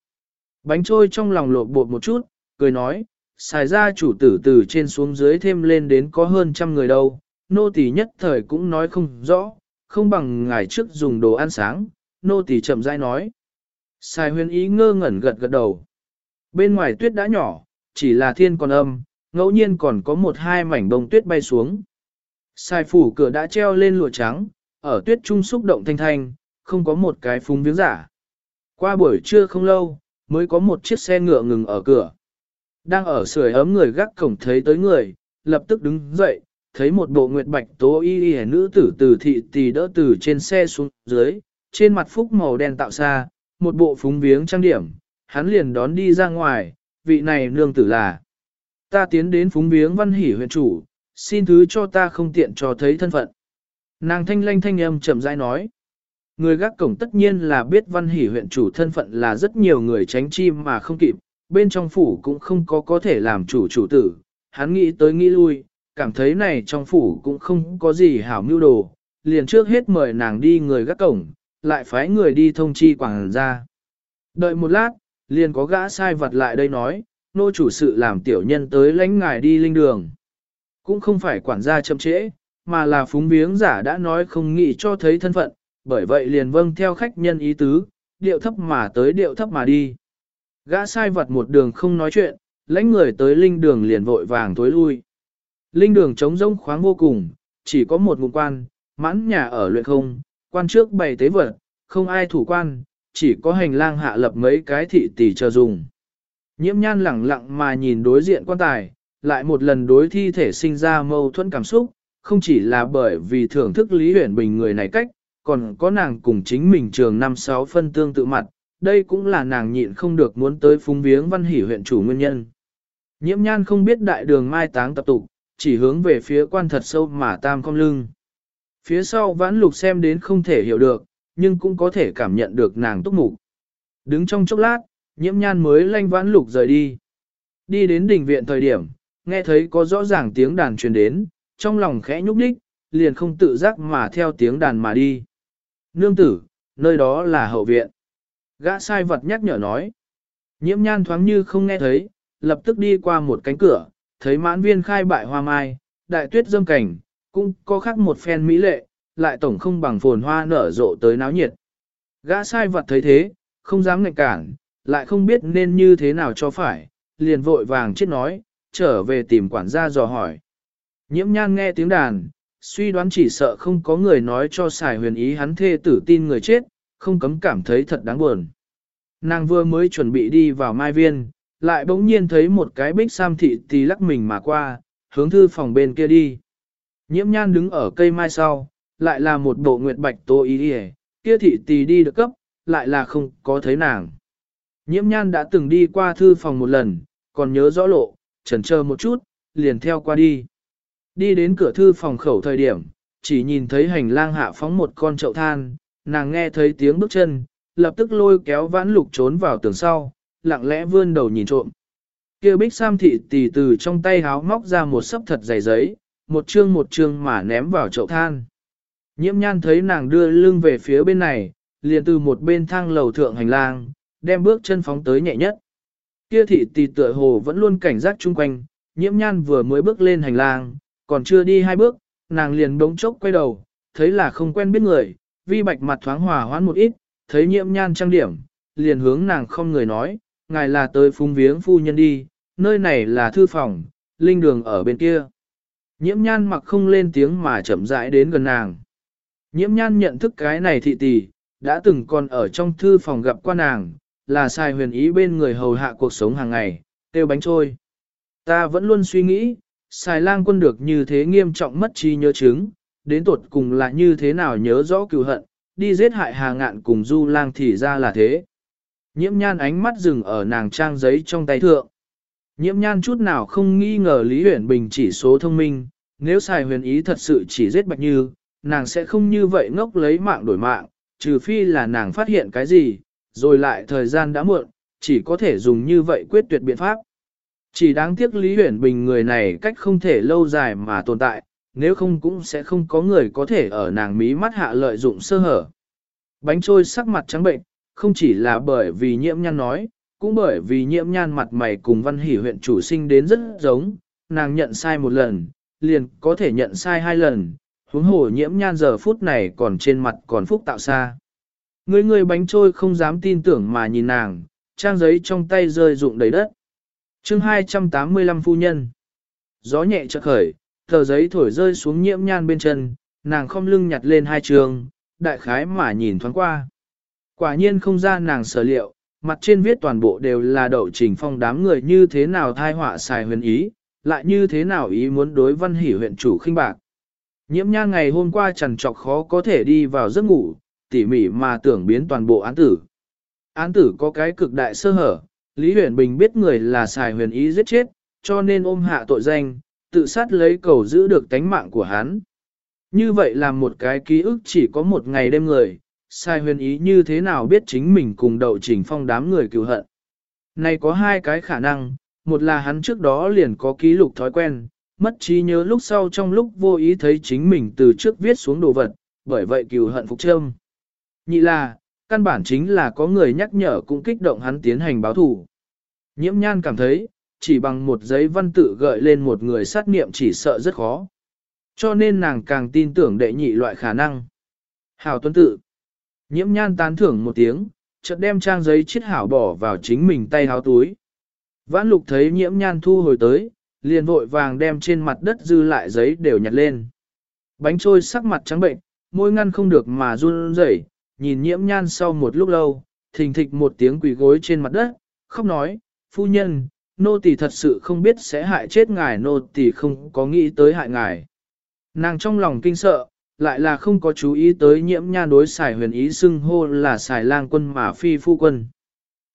Speaker 1: Bánh trôi trong lòng lột bột một chút, cười nói, xài ra chủ tử từ trên xuống dưới thêm lên đến có hơn trăm người đâu, nô tỳ nhất thời cũng nói không rõ, không bằng ngày trước dùng đồ ăn sáng, nô tỳ chậm rãi nói. Sai huyền ý ngơ ngẩn gật gật đầu. Bên ngoài tuyết đã nhỏ, chỉ là thiên còn âm, ngẫu nhiên còn có một hai mảnh bông tuyết bay xuống. Sai phủ cửa đã treo lên lụa trắng, ở tuyết trung xúc động thanh thanh, không có một cái phúng viếng giả. Qua buổi trưa không lâu, mới có một chiếc xe ngựa ngừng ở cửa. Đang ở sưởi ấm người gác cổng thấy tới người, lập tức đứng dậy, thấy một bộ nguyệt bạch tố y y nữ tử từ thị tỳ đỡ từ trên xe xuống dưới, trên mặt phúc màu đen tạo xa, một bộ phúng viếng trang điểm, hắn liền đón đi ra ngoài, vị này nương tử là. Ta tiến đến phúng viếng văn hỉ huyện chủ, xin thứ cho ta không tiện cho thấy thân phận. Nàng thanh lanh thanh âm chậm rãi nói. Người gác cổng tất nhiên là biết văn hỷ huyện chủ thân phận là rất nhiều người tránh chi mà không kịp, bên trong phủ cũng không có có thể làm chủ chủ tử. Hắn nghĩ tới nghĩ lui, cảm thấy này trong phủ cũng không có gì hảo mưu đồ, liền trước hết mời nàng đi người gác cổng, lại phái người đi thông chi quảng ra. Đợi một lát, liền có gã sai vật lại đây nói, nô chủ sự làm tiểu nhân tới lãnh ngài đi linh đường. Cũng không phải quản gia chậm trễ, mà là phúng viếng giả đã nói không nghĩ cho thấy thân phận, bởi vậy liền vâng theo khách nhân ý tứ, điệu thấp mà tới điệu thấp mà đi. Gã sai vật một đường không nói chuyện, lãnh người tới linh đường liền vội vàng tối lui. Linh đường trống rỗng khoáng vô cùng, chỉ có một ngụm quan, mãn nhà ở luyện không, quan trước bày tế vật, không ai thủ quan, chỉ có hành lang hạ lập mấy cái thị tỷ chờ dùng. Nhiễm nhan lẳng lặng mà nhìn đối diện quan tài, lại một lần đối thi thể sinh ra mâu thuẫn cảm xúc, không chỉ là bởi vì thưởng thức Lý Huyền Bình người này cách, còn có nàng cùng chính mình trường năm sáu phân tương tự mặt, đây cũng là nàng nhịn không được muốn tới phúng viếng văn hỷ huyện chủ nguyên nhân. Nhiễm nhan không biết đại đường mai táng tập tục, chỉ hướng về phía quan thật sâu mà tam cong lưng. Phía sau vãn lục xem đến không thể hiểu được, nhưng cũng có thể cảm nhận được nàng túc mục. Đứng trong chốc lát, nhiễm nhan mới lanh vãn lục rời đi. Đi đến đỉnh viện thời điểm, nghe thấy có rõ ràng tiếng đàn truyền đến, trong lòng khẽ nhúc nhích, liền không tự giác mà theo tiếng đàn mà đi. Nương tử, nơi đó là hậu viện. Gã sai vật nhắc nhở nói. Nhiễm nhan thoáng như không nghe thấy, lập tức đi qua một cánh cửa, thấy mãn viên khai bại hoa mai, đại tuyết dâm cảnh, cũng có khác một phen mỹ lệ, lại tổng không bằng phồn hoa nở rộ tới náo nhiệt. Gã sai vật thấy thế, không dám ngạch cản, lại không biết nên như thế nào cho phải, liền vội vàng chết nói, trở về tìm quản gia dò hỏi. Nhiễm nhan nghe tiếng đàn, suy đoán chỉ sợ không có người nói cho xài huyền ý hắn thê tử tin người chết, không cấm cảm thấy thật đáng buồn. Nàng vừa mới chuẩn bị đi vào mai viên, lại bỗng nhiên thấy một cái bích sam thị tì lắc mình mà qua, hướng thư phòng bên kia đi. Nhiễm nhan đứng ở cây mai sau, lại là một bộ nguyệt bạch tô ý đi kia thị tì đi được cấp, lại là không có thấy nàng. Nhiễm nhan đã từng đi qua thư phòng một lần, còn nhớ rõ lộ, chần chờ một chút, liền theo qua đi. Đi đến cửa thư phòng khẩu thời điểm, chỉ nhìn thấy hành lang hạ phóng một con chậu than, nàng nghe thấy tiếng bước chân, lập tức lôi kéo vãn lục trốn vào tường sau, lặng lẽ vươn đầu nhìn trộm. kia bích sam thị tì từ trong tay háo móc ra một sấp thật dày giấy, một chương một chương mà ném vào chậu than. Nhiễm nhan thấy nàng đưa lưng về phía bên này, liền từ một bên thang lầu thượng hành lang, đem bước chân phóng tới nhẹ nhất. Kia thị tỷ tựa hồ vẫn luôn cảnh giác chung quanh, nhiễm nhan vừa mới bước lên hành lang, còn chưa đi hai bước, nàng liền đống chốc quay đầu, thấy là không quen biết người, vi bạch mặt thoáng hòa hoãn một ít, thấy nhiễm nhan trang điểm, liền hướng nàng không người nói, ngài là tới phung viếng phu nhân đi, nơi này là thư phòng, linh đường ở bên kia. Nhiễm nhan mặc không lên tiếng mà chậm rãi đến gần nàng. Nhiễm nhan nhận thức cái này thị tỷ, đã từng còn ở trong thư phòng gặp qua nàng, là sai huyền ý bên người hầu hạ cuộc sống hàng ngày, tiêu bánh trôi. Ta vẫn luôn suy nghĩ, xài lang quân được như thế nghiêm trọng mất trí nhớ chứng, đến tuột cùng là như thế nào nhớ rõ cựu hận, đi giết hại hà ngạn cùng du lang thì ra là thế. Nhiễm nhan ánh mắt dừng ở nàng trang giấy trong tay thượng. Nhiễm nhan chút nào không nghi ngờ Lý Huyền Bình chỉ số thông minh, nếu xài huyền ý thật sự chỉ giết bạch như, nàng sẽ không như vậy ngốc lấy mạng đổi mạng, trừ phi là nàng phát hiện cái gì, rồi lại thời gian đã muộn, chỉ có thể dùng như vậy quyết tuyệt biện pháp. Chỉ đáng tiếc Lý Huyền Bình người này cách không thể lâu dài mà tồn tại, nếu không cũng sẽ không có người có thể ở nàng mí mắt hạ lợi dụng sơ hở. Bánh trôi sắc mặt trắng bệnh, không chỉ là bởi vì nhiễm nhan nói, cũng bởi vì nhiễm nhan mặt mày cùng văn hỷ huyện chủ sinh đến rất giống, nàng nhận sai một lần, liền có thể nhận sai hai lần, huống hồ nhiễm nhan giờ phút này còn trên mặt còn phúc tạo xa. Người người bánh trôi không dám tin tưởng mà nhìn nàng, trang giấy trong tay rơi rụng đầy đất chương 285 phu nhân. Gió nhẹ chợt khởi, tờ giấy thổi rơi xuống nhiễm nhan bên chân, nàng không lưng nhặt lên hai trường, đại khái mà nhìn thoáng qua. Quả nhiên không ra nàng sở liệu, mặt trên viết toàn bộ đều là đậu trình phong đám người như thế nào thai họa xài huyền ý, lại như thế nào ý muốn đối văn hỷ huyện chủ khinh bạc. Nhiễm nhan ngày hôm qua trần trọc khó có thể đi vào giấc ngủ, tỉ mỉ mà tưởng biến toàn bộ án tử. Án tử có cái cực đại sơ hở, Lý Huyền Bình biết người là xài huyền ý giết chết, cho nên ôm hạ tội danh, tự sát lấy cầu giữ được tánh mạng của hắn. Như vậy là một cái ký ức chỉ có một ngày đêm người, sai huyền ý như thế nào biết chính mình cùng đậu trình phong đám người cứu hận. Này có hai cái khả năng, một là hắn trước đó liền có ký lục thói quen, mất trí nhớ lúc sau trong lúc vô ý thấy chính mình từ trước viết xuống đồ vật, bởi vậy cứu hận phục trâm. Nhị là, căn bản chính là có người nhắc nhở cũng kích động hắn tiến hành báo thủ. Nhiễm nhan cảm thấy, chỉ bằng một giấy văn tự gợi lên một người sát niệm chỉ sợ rất khó. Cho nên nàng càng tin tưởng đệ nhị loại khả năng. Hảo tuấn tự. Nhiễm nhan tán thưởng một tiếng, chợt đem trang giấy chiết hảo bỏ vào chính mình tay háo túi. Vãn lục thấy nhiễm nhan thu hồi tới, liền vội vàng đem trên mặt đất dư lại giấy đều nhặt lên. Bánh trôi sắc mặt trắng bệnh, môi ngăn không được mà run rẩy, nhìn nhiễm nhan sau một lúc lâu, thình thịch một tiếng quỳ gối trên mặt đất, khóc nói, phu nhân, nô tỳ thật sự không biết sẽ hại chết ngài nô tỳ không có nghĩ tới hại ngài. Nàng trong lòng kinh sợ, lại là không có chú ý tới nhiễm nhan đối xài huyền ý xưng hô là xài lang quân mà phi phu quân.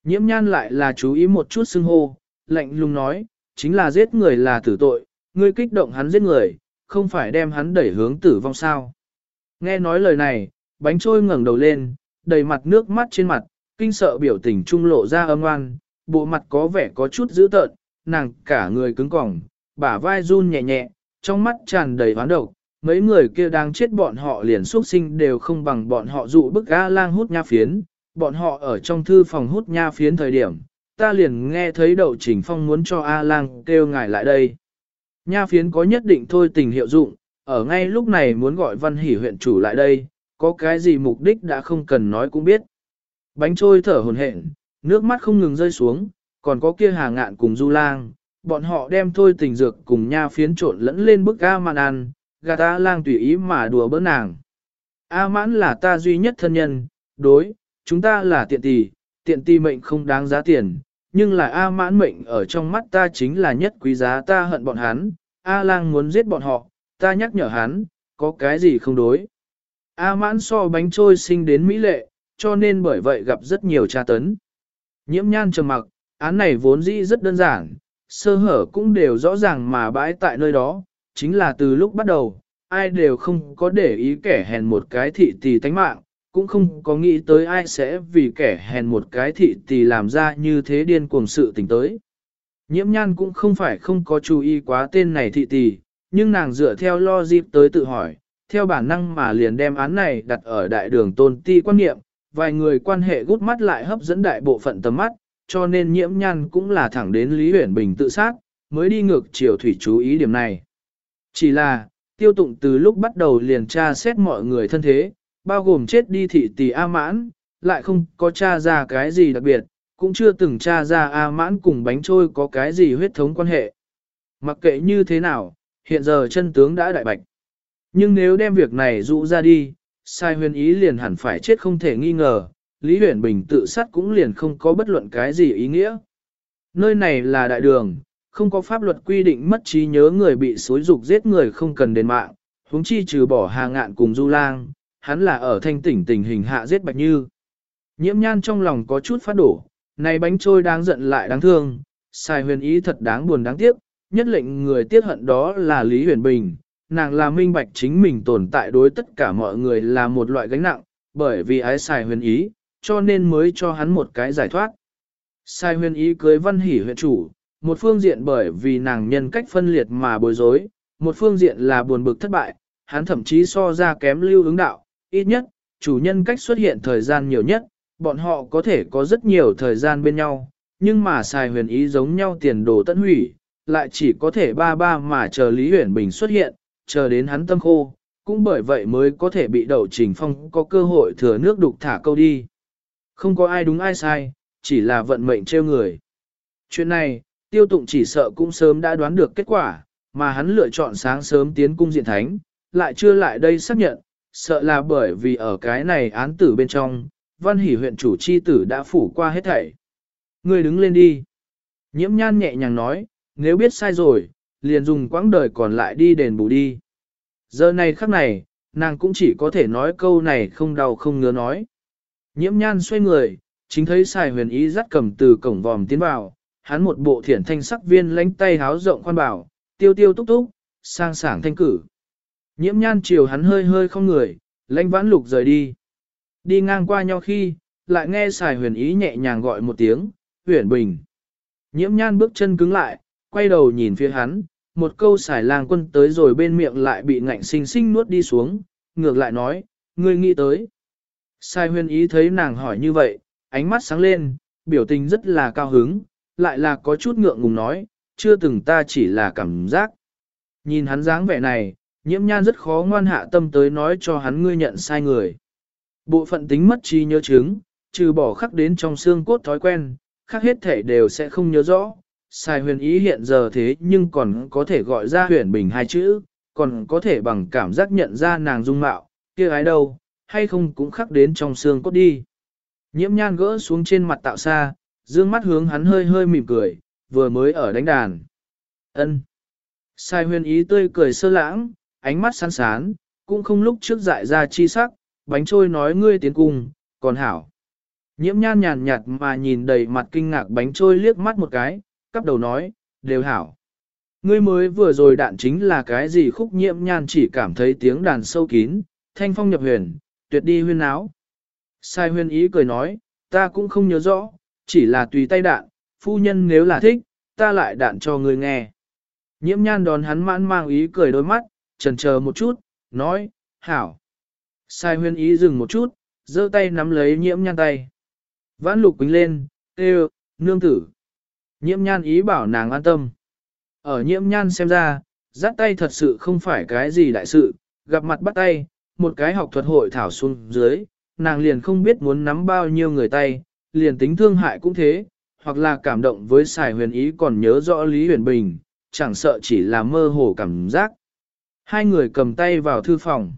Speaker 1: Nhiễm nhan lại là chú ý một chút xưng hô, lạnh lùng nói, chính là giết người là tử tội, ngươi kích động hắn giết người, không phải đem hắn đẩy hướng tử vong sao. Nghe nói lời này, bánh trôi ngẩng đầu lên, đầy mặt nước mắt trên mặt, kinh sợ biểu tình trung lộ ra âm oan, bộ mặt có vẻ có chút dữ tợn, nàng cả người cứng cỏng, bả vai run nhẹ nhẹ, trong mắt tràn đầy hoán độc, mấy người kia đang chết bọn họ liền xuất sinh đều không bằng bọn họ dụ bức A lang hút nha phiến, bọn họ ở trong thư phòng hút nha phiến thời điểm, ta liền nghe thấy đậu trình phong muốn cho A lang kêu ngài lại đây. Nha phiến có nhất định thôi tình hiệu dụng, ở ngay lúc này muốn gọi văn hỷ huyện chủ lại đây, có cái gì mục đích đã không cần nói cũng biết. Bánh trôi thở hồn hển, nước mắt không ngừng rơi xuống, còn có kia hà ngạn cùng du lang, bọn họ đem thôi tình dược cùng nha phiến trộn lẫn lên bức A mạn ăn, gà ta lang tùy ý mà đùa bỡ nàng. A mãn là ta duy nhất thân nhân, đối, chúng ta là tiện tỷ, tiện tỷ mệnh không đáng giá tiền, nhưng là A mãn mệnh ở trong mắt ta chính là nhất quý giá ta hận bọn hắn, A lang muốn giết bọn họ, ta nhắc nhở hắn, có cái gì không đối. A mãn so bánh trôi sinh đến Mỹ lệ, cho nên bởi vậy gặp rất nhiều tra tấn. Nhiễm nhan trầm mặc, án này vốn dĩ rất đơn giản, sơ hở cũng đều rõ ràng mà bãi tại nơi đó, chính là từ lúc bắt đầu, ai đều không có để ý kẻ hèn một cái thị tỷ tánh mạng, cũng không có nghĩ tới ai sẽ vì kẻ hèn một cái thị tỷ làm ra như thế điên cuồng sự tình tới. Nhiễm nhan cũng không phải không có chú ý quá tên này thị tỷ, nhưng nàng dựa theo lo dịp tới tự hỏi, theo bản năng mà liền đem án này đặt ở đại đường tôn ti quan niệm, vài người quan hệ gút mắt lại hấp dẫn đại bộ phận tầm mắt, cho nên nhiễm nhan cũng là thẳng đến Lý Huyển Bình tự sát, mới đi ngược chiều thủy chú ý điểm này. Chỉ là, tiêu tụng từ lúc bắt đầu liền tra xét mọi người thân thế, bao gồm chết đi thị tỷ A mãn, lại không có tra ra cái gì đặc biệt, cũng chưa từng tra ra A mãn cùng bánh trôi có cái gì huyết thống quan hệ. Mặc kệ như thế nào, hiện giờ chân tướng đã đại bạch. Nhưng nếu đem việc này dụ ra đi, sai huyền ý liền hẳn phải chết không thể nghi ngờ, Lý Huyền Bình tự sát cũng liền không có bất luận cái gì ý nghĩa. Nơi này là đại đường, không có pháp luật quy định mất trí nhớ người bị xối dục giết người không cần đền mạng, huống chi trừ bỏ hà ngạn cùng du lang, hắn là ở thanh tỉnh tình hình hạ giết bạch như. Nhiễm nhan trong lòng có chút phát đổ, này bánh trôi đáng giận lại đáng thương, sai huyền ý thật đáng buồn đáng tiếc, nhất lệnh người tiếc hận đó là Lý Huyền Bình, nàng là minh bạch chính mình tồn tại đối tất cả mọi người là một loại gánh nặng, bởi vì ái xài huyền ý, cho nên mới cho hắn một cái giải thoát. Sai huyền ý cưới văn hỉ huyện chủ, một phương diện bởi vì nàng nhân cách phân liệt mà bối rối, một phương diện là buồn bực thất bại, hắn thậm chí so ra kém lưu ứng đạo, ít nhất, chủ nhân cách xuất hiện thời gian nhiều nhất, bọn họ có thể có rất nhiều thời gian bên nhau, nhưng mà xài huyền ý giống nhau tiền đồ tận hủy, lại chỉ có thể ba ba mà chờ Lý Huyền Bình xuất hiện, chờ đến hắn tâm khô, cũng bởi vậy mới có thể bị đậu trình phong có cơ hội thừa nước đục thả câu đi. Không có ai đúng ai sai, chỉ là vận mệnh trêu người. Chuyện này, tiêu tụng chỉ sợ cũng sớm đã đoán được kết quả, mà hắn lựa chọn sáng sớm tiến cung diện thánh, lại chưa lại đây xác nhận, sợ là bởi vì ở cái này án tử bên trong, văn hỷ huyện chủ chi tử đã phủ qua hết thảy. Người đứng lên đi. Nhiễm nhan nhẹ nhàng nói, nếu biết sai rồi, liền dùng quãng đời còn lại đi đền bù đi. Giờ này khắc này, nàng cũng chỉ có thể nói câu này không đau không ngứa nói. Nhiễm nhan xoay người, chính thấy xài huyền ý dắt cầm từ cổng vòm tiến vào, hắn một bộ thiển thanh sắc viên lánh tay háo rộng khoan bảo, tiêu tiêu túc túc, sang sảng thanh cử. Nhiễm nhan chiều hắn hơi hơi không người, lãnh vãn lục rời đi. Đi ngang qua nhau khi, lại nghe xài huyền ý nhẹ nhàng gọi một tiếng, huyền bình. Nhiễm nhan bước chân cứng lại, quay đầu nhìn phía hắn, một câu xài lang quân tới rồi bên miệng lại bị ngạnh sinh sinh nuốt đi xuống, ngược lại nói, ngươi nghĩ tới. Sai huyền ý thấy nàng hỏi như vậy, ánh mắt sáng lên, biểu tình rất là cao hứng, lại là có chút ngượng ngùng nói, chưa từng ta chỉ là cảm giác. Nhìn hắn dáng vẻ này, nhiễm nhan rất khó ngoan hạ tâm tới nói cho hắn ngươi nhận sai người. Bộ phận tính mất trí nhớ chứng, trừ bỏ khắc đến trong xương cốt thói quen, khác hết thể đều sẽ không nhớ rõ. Sai huyền ý hiện giờ thế nhưng còn có thể gọi ra huyền bình hai chữ, còn có thể bằng cảm giác nhận ra nàng dung mạo, kia ái đâu, hay không cũng khắc đến trong xương cốt đi. Nhiễm nhan gỡ xuống trên mặt tạo xa, dương mắt hướng hắn hơi hơi mỉm cười, vừa mới ở đánh đàn. ân Sai huyền ý tươi cười sơ lãng, ánh mắt sáng sán, cũng không lúc trước dại ra chi sắc, bánh trôi nói ngươi tiến cung, còn hảo. Nhiễm nhan nhàn nhạt mà nhìn đầy mặt kinh ngạc bánh trôi liếc mắt một cái, cắp đầu nói, đều hảo. Ngươi mới vừa rồi đạn chính là cái gì khúc nhiễm nhan chỉ cảm thấy tiếng đàn sâu kín, thanh phong nhập huyền, tuyệt đi huyên áo. Sai huyên ý cười nói, ta cũng không nhớ rõ, chỉ là tùy tay đạn, phu nhân nếu là thích, ta lại đạn cho ngươi nghe. Nhiễm nhan đón hắn mãn mang ý cười đôi mắt, trần chờ một chút, nói, hảo. Sai huyên ý dừng một chút, giơ tay nắm lấy nhiễm nhan tay. Vãn lục quính lên, kêu, nương tử. Nhiễm nhan ý bảo nàng an tâm. Ở nhiễm nhan xem ra, dắt tay thật sự không phải cái gì đại sự, gặp mặt bắt tay, một cái học thuật hội thảo xuống dưới, nàng liền không biết muốn nắm bao nhiêu người tay, liền tính thương hại cũng thế, hoặc là cảm động với xài huyền ý còn nhớ rõ Lý Huyền Bình, chẳng sợ chỉ là mơ hồ cảm giác. Hai người cầm tay vào thư phòng.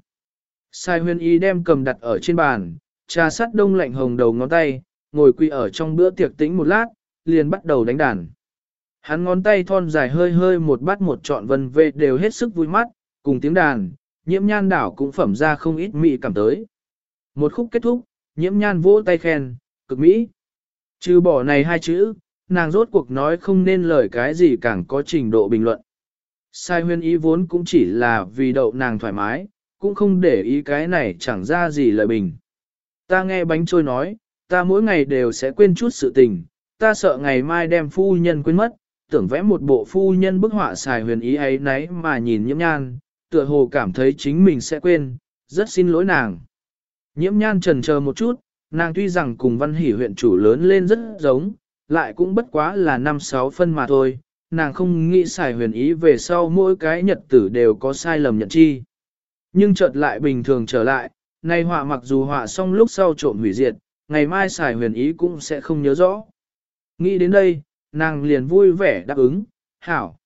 Speaker 1: Sai huyền ý đem cầm đặt ở trên bàn, trà sắt đông lạnh hồng đầu ngón tay, ngồi quỳ ở trong bữa tiệc tĩnh một lát, liền bắt đầu đánh đàn. Hắn ngón tay thon dài hơi hơi một bát một trọn vân vệ đều hết sức vui mắt, cùng tiếng đàn, nhiễm nhan đảo cũng phẩm ra không ít mị cảm tới. Một khúc kết thúc, nhiễm nhan vỗ tay khen, cực mỹ. Trừ bỏ này hai chữ, nàng rốt cuộc nói không nên lời cái gì càng có trình độ bình luận. Sai huyên ý vốn cũng chỉ là vì đậu nàng thoải mái, cũng không để ý cái này chẳng ra gì lợi bình. Ta nghe bánh trôi nói, ta mỗi ngày đều sẽ quên chút sự tình, ta sợ ngày mai đem phu nhân quên mất, tưởng vẽ một bộ phu nhân bức họa xài huyền ý ấy nấy mà nhìn nhiễm nhan, tựa hồ cảm thấy chính mình sẽ quên, rất xin lỗi nàng. Nhiễm nhan trần chờ một chút, nàng tuy rằng cùng văn hỷ huyện chủ lớn lên rất giống, lại cũng bất quá là năm sáu phân mà thôi, nàng không nghĩ xài huyền ý về sau mỗi cái nhật tử đều có sai lầm nhận chi. Nhưng chợt lại bình thường trở lại, nay họa mặc dù họa xong lúc sau trộm hủy diệt, ngày mai xài huyền ý cũng sẽ không nhớ rõ. Nghĩ đến đây, nàng liền vui vẻ đáp ứng, hảo.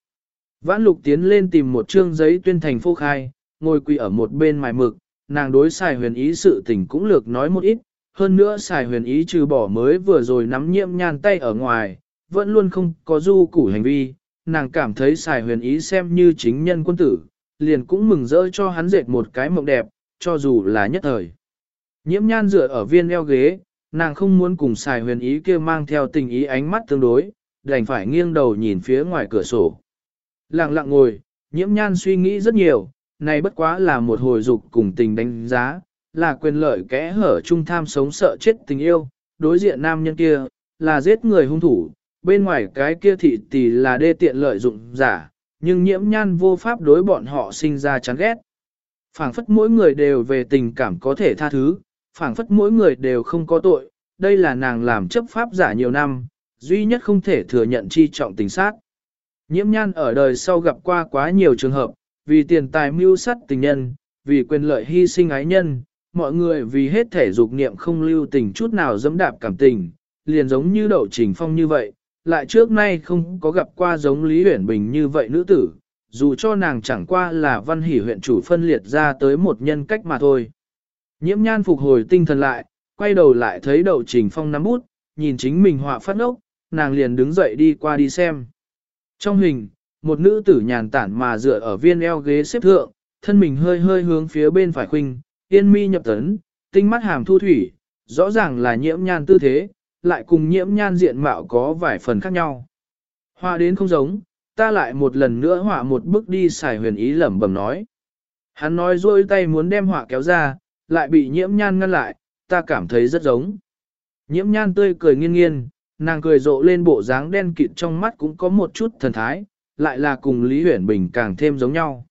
Speaker 1: Vãn lục tiến lên tìm một trương giấy tuyên thành phô khai, ngồi quỳ ở một bên mài mực, nàng đối xài huyền ý sự tình cũng lược nói một ít, hơn nữa xài huyền ý trừ bỏ mới vừa rồi nắm nhiễm nhan tay ở ngoài, vẫn luôn không có du củ hành vi, nàng cảm thấy xài huyền ý xem như chính nhân quân tử, liền cũng mừng rỡ cho hắn dệt một cái mộng đẹp, cho dù là nhất thời. Nhiễm nhan dựa ở viên eo ghế, nàng không muốn cùng xài huyền ý kia mang theo tình ý ánh mắt tương đối, đành phải nghiêng đầu nhìn phía ngoài cửa sổ. Lặng lặng ngồi, nhiễm nhan suy nghĩ rất nhiều, này bất quá là một hồi dục cùng tình đánh giá, là quyền lợi kẽ hở trung tham sống sợ chết tình yêu, đối diện nam nhân kia, là giết người hung thủ, bên ngoài cái kia thị tỷ là đê tiện lợi dụng giả, nhưng nhiễm nhan vô pháp đối bọn họ sinh ra chán ghét. phảng phất mỗi người đều về tình cảm có thể tha thứ, phảng phất mỗi người đều không có tội, đây là nàng làm chấp pháp giả nhiều năm, duy nhất không thể thừa nhận chi trọng tình sát. Nhiễm nhan ở đời sau gặp qua quá nhiều trường hợp, vì tiền tài mưu sắt tình nhân, vì quyền lợi hy sinh ái nhân, mọi người vì hết thể dục niệm không lưu tình chút nào dẫm đạp cảm tình, liền giống như đậu trình phong như vậy, lại trước nay không có gặp qua giống Lý Huyển Bình như vậy nữ tử, dù cho nàng chẳng qua là văn hỷ huyện chủ phân liệt ra tới một nhân cách mà thôi. Nhiễm nhan phục hồi tinh thần lại, quay đầu lại thấy đậu trình phong nắm bút, nhìn chính mình họa phát ốc, nàng liền đứng dậy đi qua đi xem. Trong hình, một nữ tử nhàn tản mà dựa ở viên eo ghế xếp thượng, thân mình hơi hơi hướng phía bên phải khuynh, yên mi nhập tấn, tinh mắt hàm thu thủy, rõ ràng là nhiễm nhan tư thế, lại cùng nhiễm nhan diện mạo có vài phần khác nhau. Họa đến không giống, ta lại một lần nữa họa một bước đi xài huyền ý lẩm bẩm nói. Hắn nói dôi tay muốn đem họa kéo ra, lại bị nhiễm nhan ngăn lại, ta cảm thấy rất giống. Nhiễm nhan tươi cười nghiêng nghiêng, nàng cười rộ lên bộ dáng đen kịt trong mắt cũng có một chút thần thái, lại là cùng Lý Huyển Bình càng thêm giống nhau.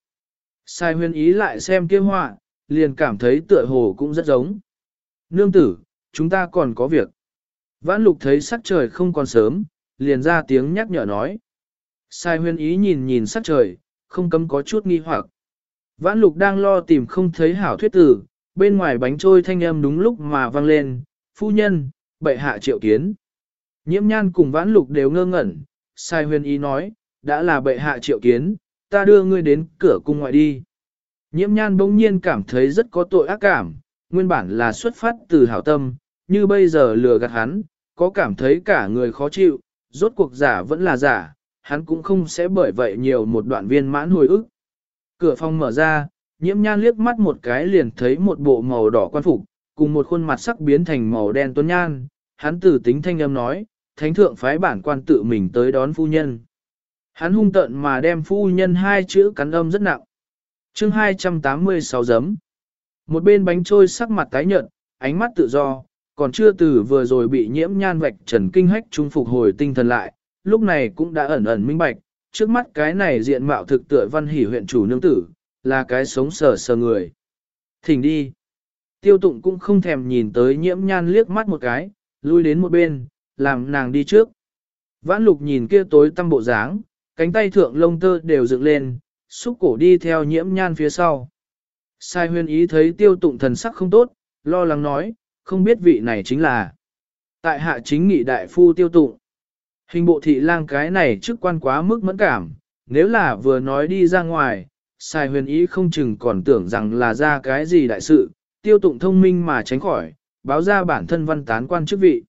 Speaker 1: Sai huyên ý lại xem kia họa, liền cảm thấy tựa hồ cũng rất giống. Nương tử, chúng ta còn có việc. Vãn lục thấy sắc trời không còn sớm, liền ra tiếng nhắc nhở nói. Sai huyên ý nhìn nhìn sắc trời, không cấm có chút nghi hoặc. Vãn lục đang lo tìm không thấy hảo thuyết tử, bên ngoài bánh trôi thanh âm đúng lúc mà vang lên, phu nhân, bệ hạ triệu kiến. Nhiễm nhan cùng vãn lục đều ngơ ngẩn, sai huyền ý nói, đã là bệ hạ triệu kiến, ta đưa ngươi đến cửa cung ngoại đi. Nhiễm nhan bỗng nhiên cảm thấy rất có tội ác cảm, nguyên bản là xuất phát từ hảo tâm, như bây giờ lừa gạt hắn, có cảm thấy cả người khó chịu, rốt cuộc giả vẫn là giả, hắn cũng không sẽ bởi vậy nhiều một đoạn viên mãn hồi ức. Cửa phòng mở ra, nhiễm nhan liếc mắt một cái liền thấy một bộ màu đỏ quan phục, cùng một khuôn mặt sắc biến thành màu đen tuấn nhan, hắn tử tính thanh âm nói, thánh thượng phái bản quan tự mình tới đón phu nhân. Hắn hung tợn mà đem phu nhân hai chữ cắn âm rất nặng. chương 286 giấm. Một bên bánh trôi sắc mặt tái nhợt, ánh mắt tự do, còn chưa từ vừa rồi bị nhiễm nhan vạch trần kinh hách trung phục hồi tinh thần lại, lúc này cũng đã ẩn ẩn minh bạch, trước mắt cái này diện mạo thực tựa văn hỷ huyện chủ nương tử, là cái sống sờ sờ người. Thỉnh đi. Tiêu tụng cũng không thèm nhìn tới nhiễm nhan liếc mắt một cái, lui đến một bên, làm nàng đi trước. Vãn lục nhìn kia tối tăm bộ dáng, cánh tay thượng lông tơ đều dựng lên, xúc cổ đi theo nhiễm nhan phía sau. Sai huyên ý thấy tiêu tụng thần sắc không tốt, lo lắng nói, không biết vị này chính là. Tại hạ chính nghị đại phu tiêu tụng. Hình bộ thị lang cái này chức quan quá mức mẫn cảm, nếu là vừa nói đi ra ngoài, sai huyền ý không chừng còn tưởng rằng là ra cái gì đại sự, tiêu tụng thông minh mà tránh khỏi, báo ra bản thân văn tán quan chức vị.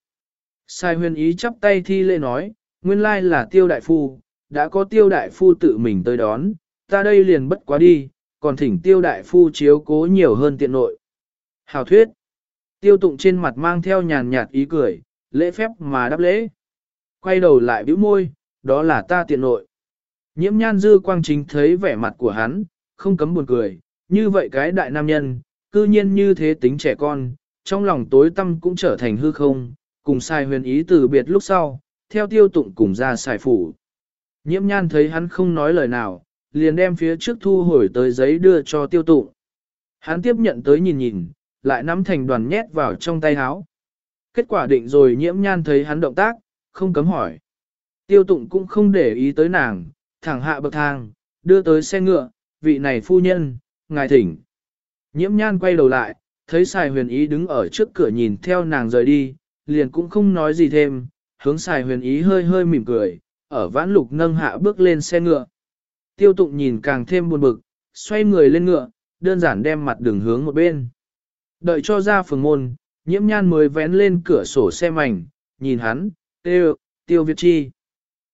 Speaker 1: Sai huyền ý chắp tay thi lễ nói, nguyên lai là tiêu đại phu, đã có tiêu đại phu tự mình tới đón, ta đây liền bất quá đi, còn thỉnh tiêu đại phu chiếu cố nhiều hơn tiện nội. Hào thuyết, tiêu tụng trên mặt mang theo nhàn nhạt ý cười, lễ phép mà đáp lễ. Quay đầu lại bĩu môi, đó là ta tiện nội. Nhiễm nhan dư quang chính thấy vẻ mặt của hắn, không cấm buồn cười, như vậy cái đại nam nhân, cư nhiên như thế tính trẻ con, trong lòng tối tâm cũng trở thành hư không, cùng sai huyền ý từ biệt lúc sau, theo tiêu tụng cùng ra xài phủ. Nhiễm nhan thấy hắn không nói lời nào, liền đem phía trước thu hồi tới giấy đưa cho tiêu tụng. Hắn tiếp nhận tới nhìn nhìn, lại nắm thành đoàn nhét vào trong tay háo. Kết quả định rồi nhiễm nhan thấy hắn động tác, không cấm hỏi. Tiêu tụng cũng không để ý tới nàng, thẳng hạ bậc thang, đưa tới xe ngựa, vị này phu nhân, ngài thỉnh. Nhiễm nhan quay đầu lại, thấy xài huyền ý đứng ở trước cửa nhìn theo nàng rời đi, liền cũng không nói gì thêm, hướng xài huyền ý hơi hơi mỉm cười, ở vãn lục nâng hạ bước lên xe ngựa. Tiêu tụng nhìn càng thêm buồn bực, xoay người lên ngựa, đơn giản đem mặt đường hướng một bên. Đợi cho ra phường môn, nhiễm nhan mới vén lên cửa sổ xe mảnh, nhìn hắn, tiêu, tiêu Việt Chi.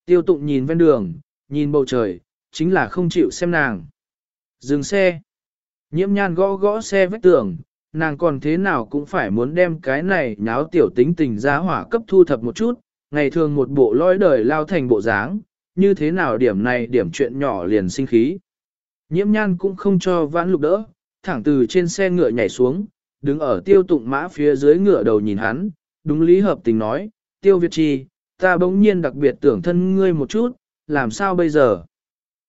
Speaker 1: Tiêu tụng nhìn ven đường, nhìn bầu trời, chính là không chịu xem nàng. Dừng xe. Nhiễm nhan gõ gõ xe vách tường, nàng còn thế nào cũng phải muốn đem cái này nháo tiểu tính tình ra hỏa cấp thu thập một chút, ngày thường một bộ lõi đời lao thành bộ dáng, như thế nào điểm này điểm chuyện nhỏ liền sinh khí. Nhiễm nhan cũng không cho vãn lục đỡ, thẳng từ trên xe ngựa nhảy xuống, đứng ở tiêu tụng mã phía dưới ngựa đầu nhìn hắn, đúng lý hợp tình nói, tiêu Việt Chi, ta bỗng nhiên đặc biệt tưởng thân ngươi một chút, làm sao bây giờ?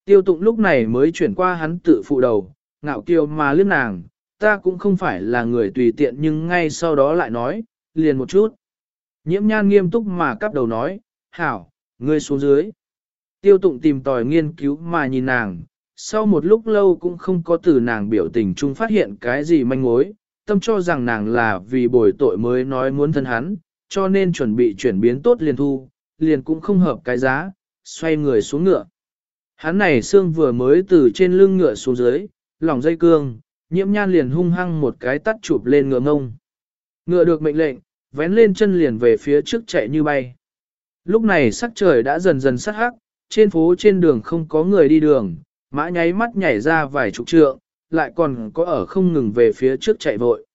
Speaker 1: Tiêu tụng lúc này mới chuyển qua hắn tự phụ đầu, ngạo kiều mà liếc nàng, ta cũng không phải là người tùy tiện nhưng ngay sau đó lại nói, liền một chút. Nhiễm nhan nghiêm túc mà cắp đầu nói, hảo, ngươi xuống dưới. Tiêu tụng tìm tòi nghiên cứu mà nhìn nàng, sau một lúc lâu cũng không có từ nàng biểu tình chung phát hiện cái gì manh mối, tâm cho rằng nàng là vì bồi tội mới nói muốn thân hắn, cho nên chuẩn bị chuyển biến tốt liền thu, liền cũng không hợp cái giá, xoay người xuống ngựa. Hắn này xương vừa mới từ trên lưng ngựa xuống dưới, lỏng dây cương, nhiễm nhan liền hung hăng một cái tắt chụp lên ngựa ngông. Ngựa được mệnh lệnh, vén lên chân liền về phía trước chạy như bay. Lúc này sắc trời đã dần dần sắc hắc, trên phố trên đường không có người đi đường, mã nháy mắt nhảy ra vài chục trượng, lại còn có ở không ngừng về phía trước chạy vội.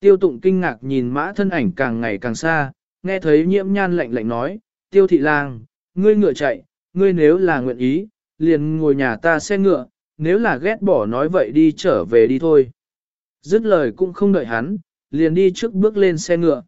Speaker 1: Tiêu tụng kinh ngạc nhìn mã thân ảnh càng ngày càng xa, nghe thấy nhiễm nhan lạnh lạnh nói, tiêu thị lang, ngươi ngựa chạy, ngươi nếu là nguyện ý, liền ngồi nhà ta xe ngựa, nếu là ghét bỏ nói vậy đi trở về đi thôi. Dứt lời cũng không đợi hắn, liền đi trước bước lên xe ngựa.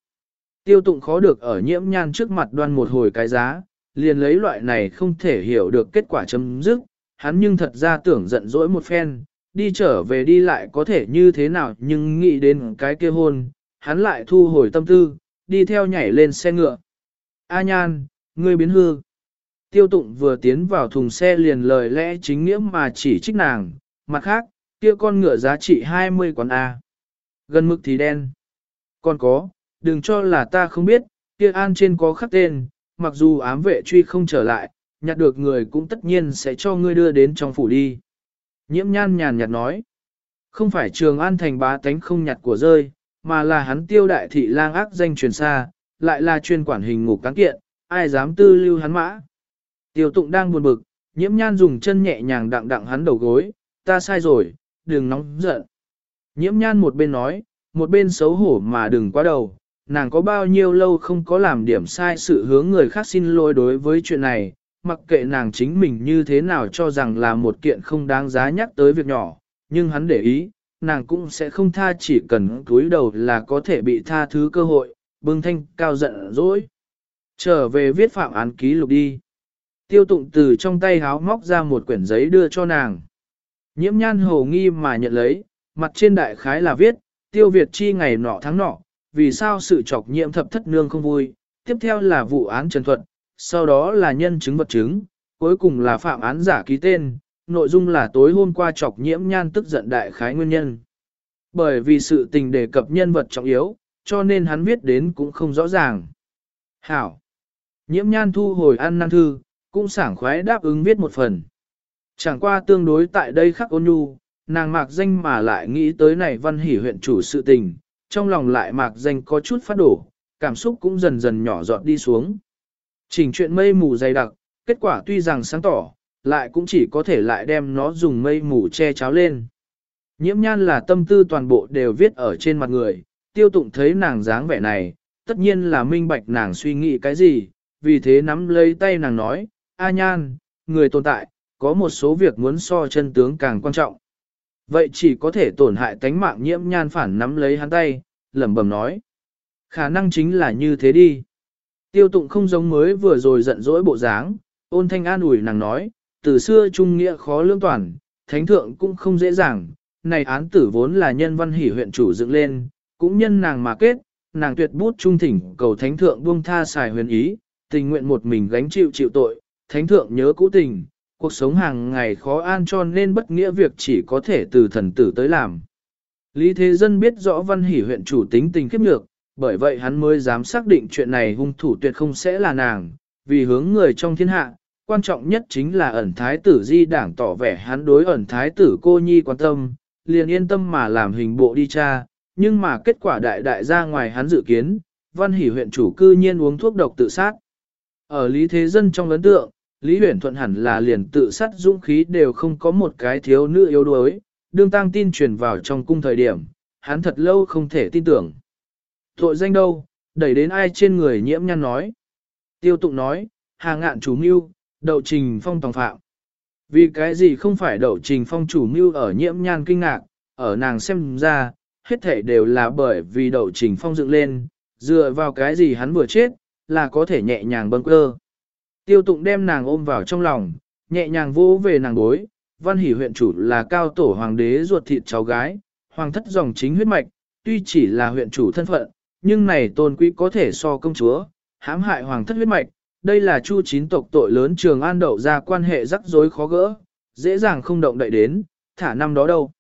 Speaker 1: Tiêu tụng khó được ở nhiễm nhan trước mặt đoan một hồi cái giá, liền lấy loại này không thể hiểu được kết quả chấm dứt, hắn nhưng thật ra tưởng giận dỗi một phen, đi trở về đi lại có thể như thế nào nhưng nghĩ đến cái kia hôn, hắn lại thu hồi tâm tư, đi theo nhảy lên xe ngựa. A nhan, ngươi biến hư. Tiêu tụng vừa tiến vào thùng xe liền lời lẽ chính nghĩa mà chỉ trích nàng, mặt khác, kia con ngựa giá trị 20 quán A. Gần mực thì đen. Còn có, đừng cho là ta không biết, kia an trên có khắc tên, mặc dù ám vệ truy không trở lại, nhặt được người cũng tất nhiên sẽ cho ngươi đưa đến trong phủ đi. Nhiễm nhan nhàn nhạt nói, không phải trường an thành bá tánh không nhặt của rơi, mà là hắn tiêu đại thị lang ác danh truyền xa, lại là chuyên quản hình ngục cán kiện, ai dám tư lưu hắn mã. Tiêu tụng đang buồn bực, nhiễm nhan dùng chân nhẹ nhàng đặng đặng hắn đầu gối, ta sai rồi, đừng nóng giận. Nhiễm nhan một bên nói, một bên xấu hổ mà đừng quá đầu, nàng có bao nhiêu lâu không có làm điểm sai sự hướng người khác xin lỗi đối với chuyện này, mặc kệ nàng chính mình như thế nào cho rằng là một kiện không đáng giá nhắc tới việc nhỏ, nhưng hắn để ý, nàng cũng sẽ không tha chỉ cần túi đầu là có thể bị tha thứ cơ hội, bưng thanh cao giận dỗi. Trở về viết phạm án ký lục đi. Tiêu tụng từ trong tay háo móc ra một quyển giấy đưa cho nàng. Nhiễm nhan hồ nghi mà nhận lấy, mặt trên đại khái là viết, tiêu Việt chi ngày nọ tháng nọ, vì sao sự chọc nhiễm thập thất nương không vui, tiếp theo là vụ án trần thuật, sau đó là nhân chứng vật chứng, cuối cùng là phạm án giả ký tên, nội dung là tối hôm qua chọc nhiễm nhan tức giận đại khái nguyên nhân. Bởi vì sự tình đề cập nhân vật trọng yếu, cho nên hắn viết đến cũng không rõ ràng. Hảo! Nhiễm nhan thu hồi ăn năn thư, cũng sảng khoái đáp ứng viết một phần. Chẳng qua tương đối tại đây khắc ôn nhu, nàng mạc danh mà lại nghĩ tới này văn hỉ huyện chủ sự tình, trong lòng lại mạc danh có chút phát đổ, cảm xúc cũng dần dần nhỏ giọt đi xuống. Chỉnh chuyện mây mù dày đặc, kết quả tuy rằng sáng tỏ, lại cũng chỉ có thể lại đem nó dùng mây mù che cháo lên. Nhiễm nhan là tâm tư toàn bộ đều viết ở trên mặt người, tiêu tụng thấy nàng dáng vẻ này, tất nhiên là minh bạch nàng suy nghĩ cái gì, vì thế nắm lấy tay nàng nói, A nhan, người tồn tại, có một số việc muốn so chân tướng càng quan trọng. Vậy chỉ có thể tổn hại tánh mạng nhiễm nhan phản nắm lấy hắn tay, lẩm bẩm nói. Khả năng chính là như thế đi. Tiêu tụng không giống mới vừa rồi giận dỗi bộ dáng, ôn thanh an ủi nàng nói, từ xưa trung nghĩa khó lương toàn, thánh thượng cũng không dễ dàng, này án tử vốn là nhân văn hỷ huyện chủ dựng lên, cũng nhân nàng mà kết, nàng tuyệt bút trung thỉnh cầu thánh thượng buông tha xài huyền ý, tình nguyện một mình gánh chịu chịu tội, thánh thượng nhớ cũ tình, cuộc sống hàng ngày khó an cho nên bất nghĩa việc chỉ có thể từ thần tử tới làm. Lý Thế Dân biết rõ văn hỷ huyện chủ tính tình khiếp nhược, bởi vậy hắn mới dám xác định chuyện này hung thủ tuyệt không sẽ là nàng, vì hướng người trong thiên hạ, quan trọng nhất chính là ẩn thái tử di đảng tỏ vẻ hắn đối ẩn thái tử cô nhi quan tâm, liền yên tâm mà làm hình bộ đi tra, nhưng mà kết quả đại đại ra ngoài hắn dự kiến, văn hỷ huyện chủ cư nhiên uống thuốc độc tự sát. Ở Lý Thế Dân trong lớn tượng, Lý Huyền Thuận hẳn là liền tự sát dũng khí đều không có một cái thiếu nữ yếu đuối, đương tăng tin truyền vào trong cung thời điểm, hắn thật lâu không thể tin tưởng. Tội danh đâu, đẩy đến ai trên người nhiễm nhăn nói. Tiêu tụng nói, hà ngạn chủ mưu, đậu trình phong tòng phạm. Vì cái gì không phải đậu trình phong chủ mưu ở nhiễm nhan kinh ngạc, ở nàng xem ra, hết thể đều là bởi vì đậu trình phong dựng lên, dựa vào cái gì hắn vừa chết, là có thể nhẹ nhàng bâng cơ. Tiêu tụng đem nàng ôm vào trong lòng, nhẹ nhàng vỗ về nàng bối, văn hỷ huyện chủ là cao tổ hoàng đế ruột thịt cháu gái, hoàng thất dòng chính huyết mạch, tuy chỉ là huyện chủ thân phận, nhưng này tôn quý có thể so công chúa, hãm hại hoàng thất huyết mạch, đây là chu chín tộc tội lớn trường an đậu ra quan hệ rắc rối khó gỡ, dễ dàng không động đậy đến, thả năm đó đâu.